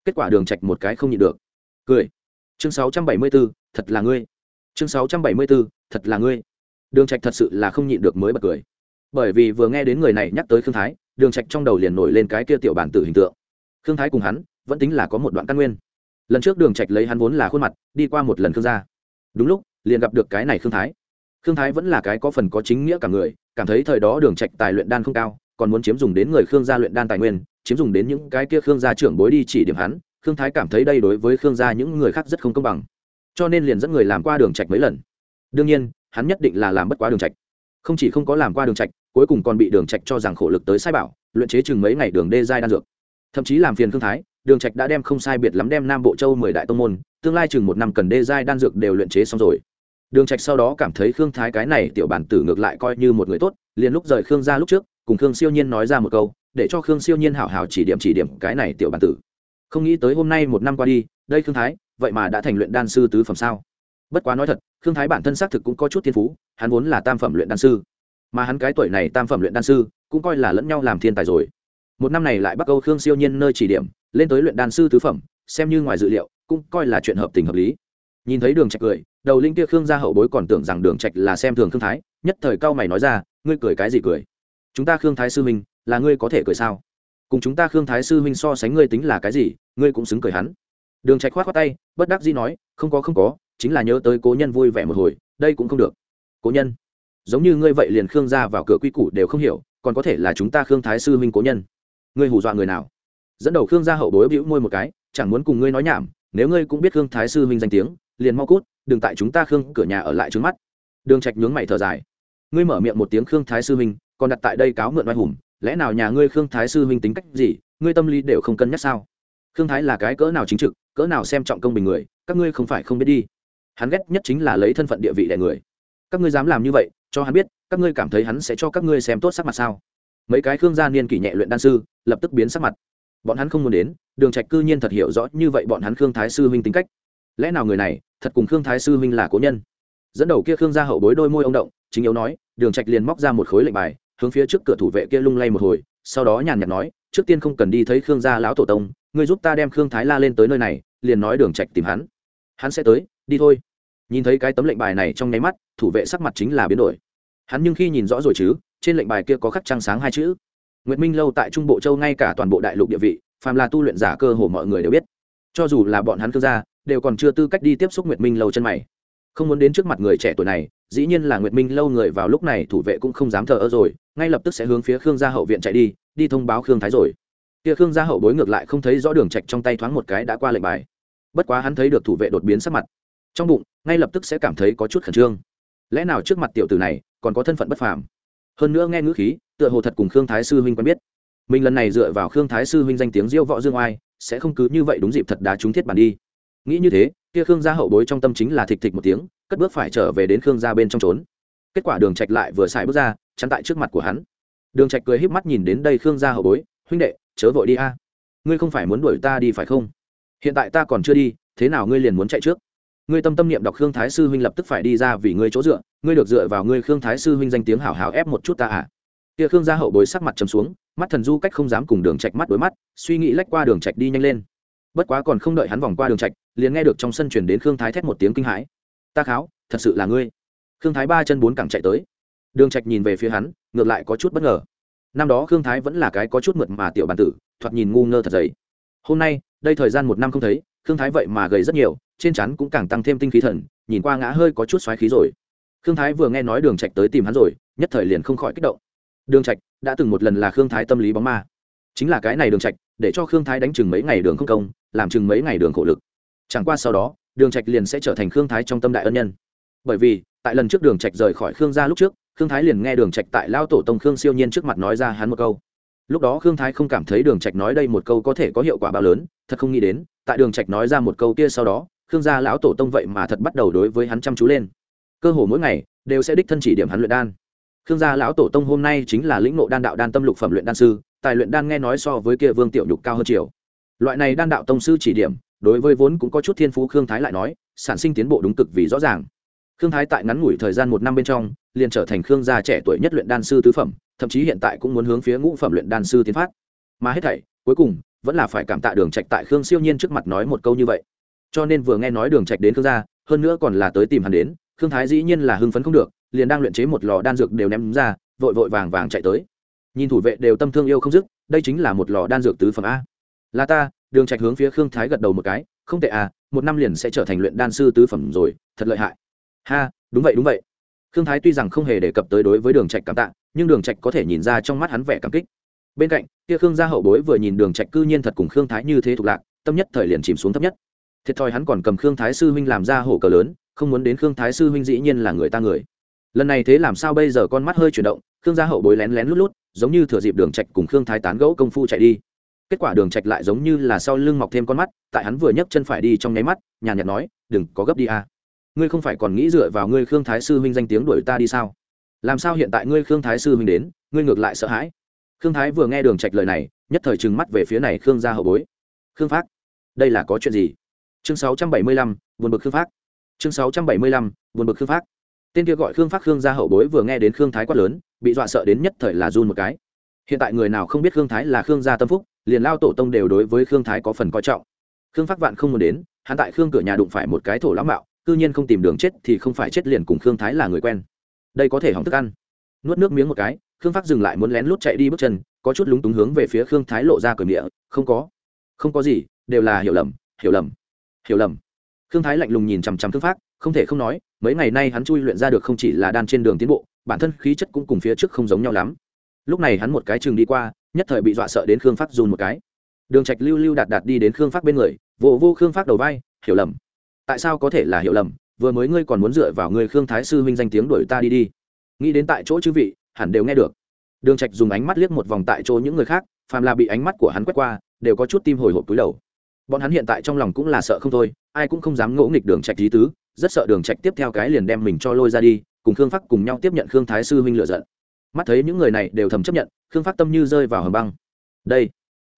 Kết quả đường trạch một cái không nhịn được. Cười. Chương 674, thật là ngươi. Chương 674, thật là ngươi đường trạch thật sự là không nhịn được mới bật cười. Bởi vì vừa nghe đến người này nhắc tới khương thái, đường trạch trong đầu liền nổi lên cái kia tiểu bản tử hình tượng. Khương thái cùng hắn, vẫn tính là có một đoạn căn nguyên. Lần trước đường trạch lấy hắn vốn là khuôn mặt, đi qua một lần khương gia. Đúng lúc, liền gặp được cái này khương thái. Khương thái vẫn là cái có phần có chính nghĩa cả người, cảm thấy thời đó đường trạch tài luyện đan không cao, còn muốn chiếm dùng đến người khương gia luyện đan tài nguyên, chiếm dùng đến những cái kia khương gia trưởng bối đi chỉ điểm hắn, khương thái cảm thấy đây đối với khương gia những người khác rất không công bằng. Cho nên liền dẫn người làm qua đường trạch mấy lần. Đương nhiên hắn nhất định là làm bất quá đường trạch. Không chỉ không có làm qua đường trạch, cuối cùng còn bị đường trạch cho rằng khổ lực tới sai bảo, luyện chế chừng mấy ngày đường đê giai đan dược. Thậm chí làm phiền khương thái, đường trạch đã đem không sai biệt lắm đem nam bộ châu mười đại tông môn, tương lai chừng một năm cần đê giai đan dược đều luyện chế xong rồi. Đường trạch sau đó cảm thấy khương thái cái này tiểu bản tử ngược lại coi như một người tốt, liền lúc rời khương gia lúc trước, cùng khương siêu nhiên nói ra một câu, để cho khương siêu nhiên hảo hảo chỉ điểm chỉ điểm cái này tiểu bản tử. Không nghĩ tới hôm nay một năm qua đi, đây khương thái, vậy mà đã thành luyện đan sư tứ phẩm sao? Bất quá nói thật, khương thái bản thân xác thực cũng có chút thiên phú, hắn vốn là tam phẩm luyện đan sư. Mà hắn cái tuổi này tam phẩm luyện đan sư, cũng coi là lẫn nhau làm thiên tài rồi. Một năm này lại bắt câu khương siêu nhiên nơi chỉ điểm, lên tới luyện đan sư tứ phẩm, xem như ngoài dự liệu, cũng coi là chuyện hợp tình hợp lý. Nhìn thấy đường trạch cười, đầu linh kia khương gia hậu bối còn tưởng rằng đường trạch là xem thường khương thái, nhất thời cao mày nói ra, ngươi cười cái gì cười? Chúng ta khương thái sư huynh, là ngươi có thể cười sao? Cùng chúng ta khương thái sư huynh so sánh ngươi tính là cái gì, ngươi cũng xứng cười hắn. Đường trạch khoát khoát tay, bất đắc dĩ nói, không có không có chính là nhớ tới cố nhân vui vẻ một hồi, đây cũng không được. Cố nhân? Giống như ngươi vậy liền khương gia vào cửa quy củ đều không hiểu, còn có thể là chúng ta khương thái sư huynh cố nhân. Ngươi hù dọa người nào? Dẫn đầu khương gia hậu bối bĩu môi một cái, chẳng muốn cùng ngươi nói nhảm, nếu ngươi cũng biết khương thái sư huynh danh tiếng, liền mau cút, đừng tại chúng ta khương, cửa nhà ở lại trước mắt. Đường trạch nhướng mày thở dài. Ngươi mở miệng một tiếng khương thái sư huynh, còn đặt tại đây cáo mượn oai hùng, lẽ nào nhà ngươi khương thái sư huynh tính cách gì, ngươi tâm lý đều không cân nhắc sao? Khương thái là cái cỡ nào chính trực, cỡ nào xem trọng công bình người, các ngươi không phải không biết đi hắn ghét nhất chính là lấy thân phận địa vị đẻ người. Các ngươi dám làm như vậy, cho hắn biết, các ngươi cảm thấy hắn sẽ cho các ngươi xem tốt sắc mặt sao? Mấy cái khương gia niên kỷ nhẹ luyện đan sư, lập tức biến sắc mặt. Bọn hắn không muốn đến, đường trạch cư nhiên thật hiểu rõ như vậy bọn hắn khương thái sư huynh tính cách. Lẽ nào người này, thật cùng khương thái sư huynh là cố nhân? Dẫn đầu kia khương gia hậu bối đôi môi ông động, chính yếu nói, đường trạch liền móc ra một khối lệnh bài, hướng phía trước cửa thủ vệ kia lung lay một hồi, sau đó nhàn nhạt nói, trước tiên không cần đi thấy khương gia lão tổ tông, ngươi giúp ta đem khương thái la lên tới nơi này, liền nói đường trạch tìm hắn. Hắn sẽ tới, đi thôi nhìn thấy cái tấm lệnh bài này trong nháy mắt, thủ vệ sắc mặt chính là biến đổi. Hắn nhưng khi nhìn rõ rồi chứ, trên lệnh bài kia có khắc trăng sáng hai chữ. Nguyệt minh lâu tại trung bộ châu ngay cả toàn bộ đại lục địa vị, phàm là tu luyện giả cơ hồ mọi người đều biết. Cho dù là bọn hắn cơ gia, đều còn chưa tư cách đi tiếp xúc nguyệt minh lâu chân mày. Không muốn đến trước mặt người trẻ tuổi này, dĩ nhiên là nguyệt minh lâu người vào lúc này thủ vệ cũng không dám thờ ơ rồi, ngay lập tức sẽ hướng phía khương gia hậu viện chạy đi đi thông báo khương thái rồi. Kia khương gia hậu bối ngược lại không thấy rõ đường trạch trong tay thoáng một cái đã qua lệnh bài. Bất quá hắn thấy được thủ vệ đột biến sắc mặt trong bụng, ngay lập tức sẽ cảm thấy có chút khẩn trương. Lẽ nào trước mặt tiểu tử này còn có thân phận bất phàm? Hơn nữa nghe ngữ khí, tựa hồ thật cùng khương thái sư huynh quen biết. Mình lần này dựa vào khương thái sư huynh danh tiếng diêu võ dương oai, sẽ không cứ như vậy đúng dịp thật đá trúng thiết bản đi. Nghĩ như thế, kia khương gia hậu bối trong tâm chính là thịch thịch một tiếng, cất bước phải trở về đến khương gia bên trong trốn. Kết quả đường trạch lại vừa xài bước ra, chắn tại trước mặt của hắn. Đường trạch cười híp mắt nhìn đến đây khương gia hậu bối, huynh đệ, chớ vội đi a. Ngươi không phải muốn đuổi ta đi phải không? Hiện tại ta còn chưa đi, thế nào ngươi liền muốn chạy trước? Ngươi tâm tâm niệm đọc khương thái sư huynh lập tức phải đi ra vì ngươi chỗ dựa, ngươi được dựa vào ngươi khương thái sư huynh danh tiếng hảo hảo ép một chút ta à. Kia khương gia hậu bối sắc mặt trầm xuống, mắt thần du cách không dám cùng đường trạch mắt đối mắt, suy nghĩ lách qua đường trạch đi nhanh lên. Bất quá còn không đợi hắn vòng qua đường trạch, liền nghe được trong sân truyền đến khương thái thét một tiếng kinh hãi. Ta kháo, thật sự là ngươi. Khương thái ba chân bốn cẳng chạy tới. Đường trạch nhìn về phía hắn, ngược lại có chút bất ngờ. Năm đó khương thái vẫn là cái có chút mượt mà tiểu bản tử, thoạt nhìn ngu ngơ thật dày. Hôm nay, đây thời gian một năm không thấy khương thái vậy mà gầy rất nhiều, trên chắn cũng càng tăng thêm tinh khí thần, nhìn qua ngã hơi có chút xoáy khí rồi. Khương thái vừa nghe nói đường trạch tới tìm hắn rồi, nhất thời liền không khỏi kích động. Đường trạch, đã từng một lần là khương thái tâm lý bóng ma. Chính là cái này đường trạch, để cho khương thái đánh chừng mấy ngày đường không công, làm chừng mấy ngày đường khổ lực. Chẳng qua sau đó, đường trạch liền sẽ trở thành khương thái trong tâm đại ân nhân. Bởi vì, tại lần trước đường trạch rời khỏi khương gia lúc trước, khương thái liền nghe đường trạch tại lao tổ tông khương siêu nhiên trước mặt nói ra hắn một câu lúc đó khương thái không cảm thấy đường trạch nói đây một câu có thể có hiệu quả bao lớn, thật không nghĩ đến, tại đường trạch nói ra một câu kia sau đó, khương gia lão tổ tông vậy mà thật bắt đầu đối với hắn chăm chú lên. Cơ hồ mỗi ngày, đều sẽ đích thân chỉ điểm hắn luyện đan. Khương gia lão tổ tông hôm nay chính là lĩnh ngộ đan đạo đan tâm lục phẩm luyện đan sư, tài luyện đan nghe nói so với kia vương tiểu nhục cao hơn chiều loại này đan đạo tông sư chỉ điểm, đối với vốn cũng có chút thiên phú khương thái lại nói, sản sinh tiến bộ đúng cực vì rõ ràng. Khương thái tại ngắn ngủi thời gian một năm bên trong liền trở thành khương gia trẻ tuổi nhất luyện đan sư tứ phẩm, thậm chí hiện tại cũng muốn hướng phía ngũ phẩm luyện đan sư tiến phát. Mà hết thảy, cuối cùng, vẫn là phải cảm tạ đường trạch tại khương siêu nhiên trước mặt nói một câu như vậy. Cho nên vừa nghe nói đường trạch đến khương gia, hơn nữa còn là tới tìm hắn đến, khương thái dĩ nhiên là hưng phấn không được, liền đang luyện chế một lò đan dược đều ném ra, vội vội vàng vàng chạy tới. Nhìn thủ vệ đều tâm thương yêu không dứt, đây chính là một lò đan dược tứ phẩm a. Là ta, đường trạch hướng phía khương thái gật đầu một cái, không tệ à một năm liền sẽ trở thành luyện đan sư tứ phẩm rồi, thật lợi hại. Ha, đúng vậy đúng vậy khương thái tuy rằng không hề đề cập tới đối với đường trạch cảm tạ, nhưng đường trạch có thể nhìn ra trong mắt hắn vẻ cảm kích. Bên cạnh, kia khương gia hậu bối vừa nhìn đường trạch cư nhiên thật cùng khương thái như thế thuộc lạc, tâm nhất thời liền chìm xuống thấp nhất. Thiệt thòi hắn còn cầm khương thái sư huynh làm ra hổ cờ lớn, không muốn đến khương thái sư huynh dĩ nhiên là người ta người. Lần này thế làm sao bây giờ con mắt hơi chuyển động, khương gia hậu bối lén lén lút lút, giống như thừa dịp đường trạch cùng khương thái tán gẫu công phu chạy đi. Kết quả đường trạch lại giống như là sau lưng mọc thêm con mắt, tại hắn vừa nhấc chân phải đi trong nháy mắt, nhàn nhạt nói, đừng có gấp đi a ngươi không phải còn nghĩ dựa vào ngươi khương thái sư huynh danh tiếng đuổi ta đi sao? Làm sao hiện tại ngươi khương thái sư huynh đến ngươi ngược lại sợ hãi? Khương thái vừa nghe đường trạch lời này nhất thời trừng mắt về phía này khương gia hậu bối. Khương phát đây là có chuyện gì? Chương 675, buồn bực khương phát chương 675, buồn bực khương phát tên kia gọi khương phát khương gia hậu bối vừa nghe đến khương thái quát lớn bị dọa sợ đến nhất thời là run một cái. Hiện tại người nào không biết khương thái là khương gia tâm phúc liền lao tổ tông đều đối với khương thái có phần coi trọng. Khương phát vạn không muốn đến hắn tại khương cửa nhà đụng phải một cái thổ lãng mạo cư nhiên không tìm đường chết thì không phải chết liền cùng khương thái là người quen. Đây có thể hỏng thức ăn. Nuốt nước miếng một cái, khương phát dừng lại muốn lén lút chạy đi bước chân, có chút lúng túng hướng về phía khương thái lộ ra cửa miệng không có. Không có gì, đều là hiểu lầm hiểu lầm hiểu lầm. Khương thái lạnh lùng nhìn chằm chằm khương phát không thể không nói, mấy ngày nay hắn chui luyện ra được không chỉ là đan trên đường tiến bộ, bản thân khí chất cũng cùng phía trước không giống nhau lắm. Lúc này hắn một cái chừng đi qua, nhất thời bị dọa sợ đến khương phát dùn một cái. Đường trạch lưu lưu đạt đạt đi đến khương phát bên người vô vô khương phát đầu vai, hiểu lầm tại sao có thể là hiểu lầm, vừa mới ngươi còn muốn dựa vào người khương thái sư huynh danh tiếng đuổi ta đi đi. Nghĩ đến tại chỗ chư vị, hẳn đều nghe được. Đường trạch dùng ánh mắt liếc một vòng tại chỗ những người khác, phàm là bị ánh mắt của hắn quét qua, đều có chút tim hồi hộp túi đầu. Bọn hắn hiện tại trong lòng cũng là sợ không thôi, ai cũng không dám ngỗ nghịch đường trạch lý tứ, rất sợ đường trạch tiếp theo cái liền đem mình cho lôi ra đi, cùng khương phát cùng nhau tiếp nhận khương thái sư huynh lựa giận. Mắt thấy những người này đều thầm chấp nhận, khương phát tâm như rơi vào hầm băng. Đây,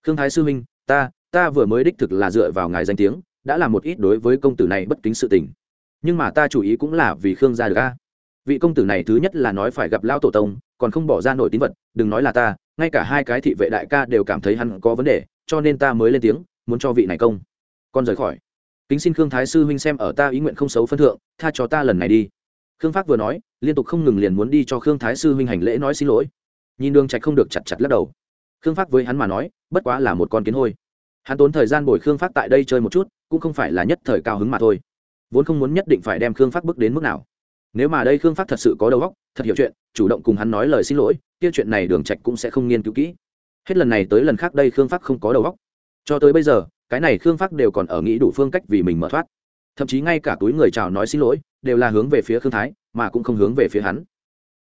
khương thái sư huynh, ta ta vừa mới đích thực là dựa vào ngài danh tiếng đã làm một ít đối với công tử này bất kính sự tình. Nhưng mà ta chủ ý cũng là vì khương gia được a. Vị công tử này thứ nhất là nói phải gặp lão tổ tông, còn không bỏ ra nổi tín vật, đừng nói là ta, ngay cả hai cái thị vệ đại ca đều cảm thấy hắn có vấn đề, cho nên ta mới lên tiếng, muốn cho vị này công. Con rời khỏi. Kính xin khương thái sư huynh xem ở ta ý nguyện không xấu phân thượng, tha cho ta lần này đi. Khương phát vừa nói, liên tục không ngừng liền muốn đi cho khương thái sư huynh hành lễ nói xin lỗi. Nhìn đường trạch không được chặt chặt lắc đầu. Khương phát với hắn mà nói, bất quá là một con kiến hôi hắn tốn thời gian bồi khương phát tại đây chơi một chút, cũng không phải là nhất thời cao hứng mà thôi. Vốn không muốn nhất định phải đem khương phát bước đến mức nào. Nếu mà đây khương phát thật sự có đầu óc, thật hiểu chuyện, chủ động cùng hắn nói lời xin lỗi, kia chuyện này đường trạch cũng sẽ không nghiên cứu kỹ. Hết lần này tới lần khác đây khương phát không có đầu óc. Cho tới bây giờ, cái này khương phát đều còn ở nghĩ đủ phương cách vì mình mở thoát. Thậm chí ngay cả túi người chào nói xin lỗi, đều là hướng về phía khương thái, mà cũng không hướng về phía hắn.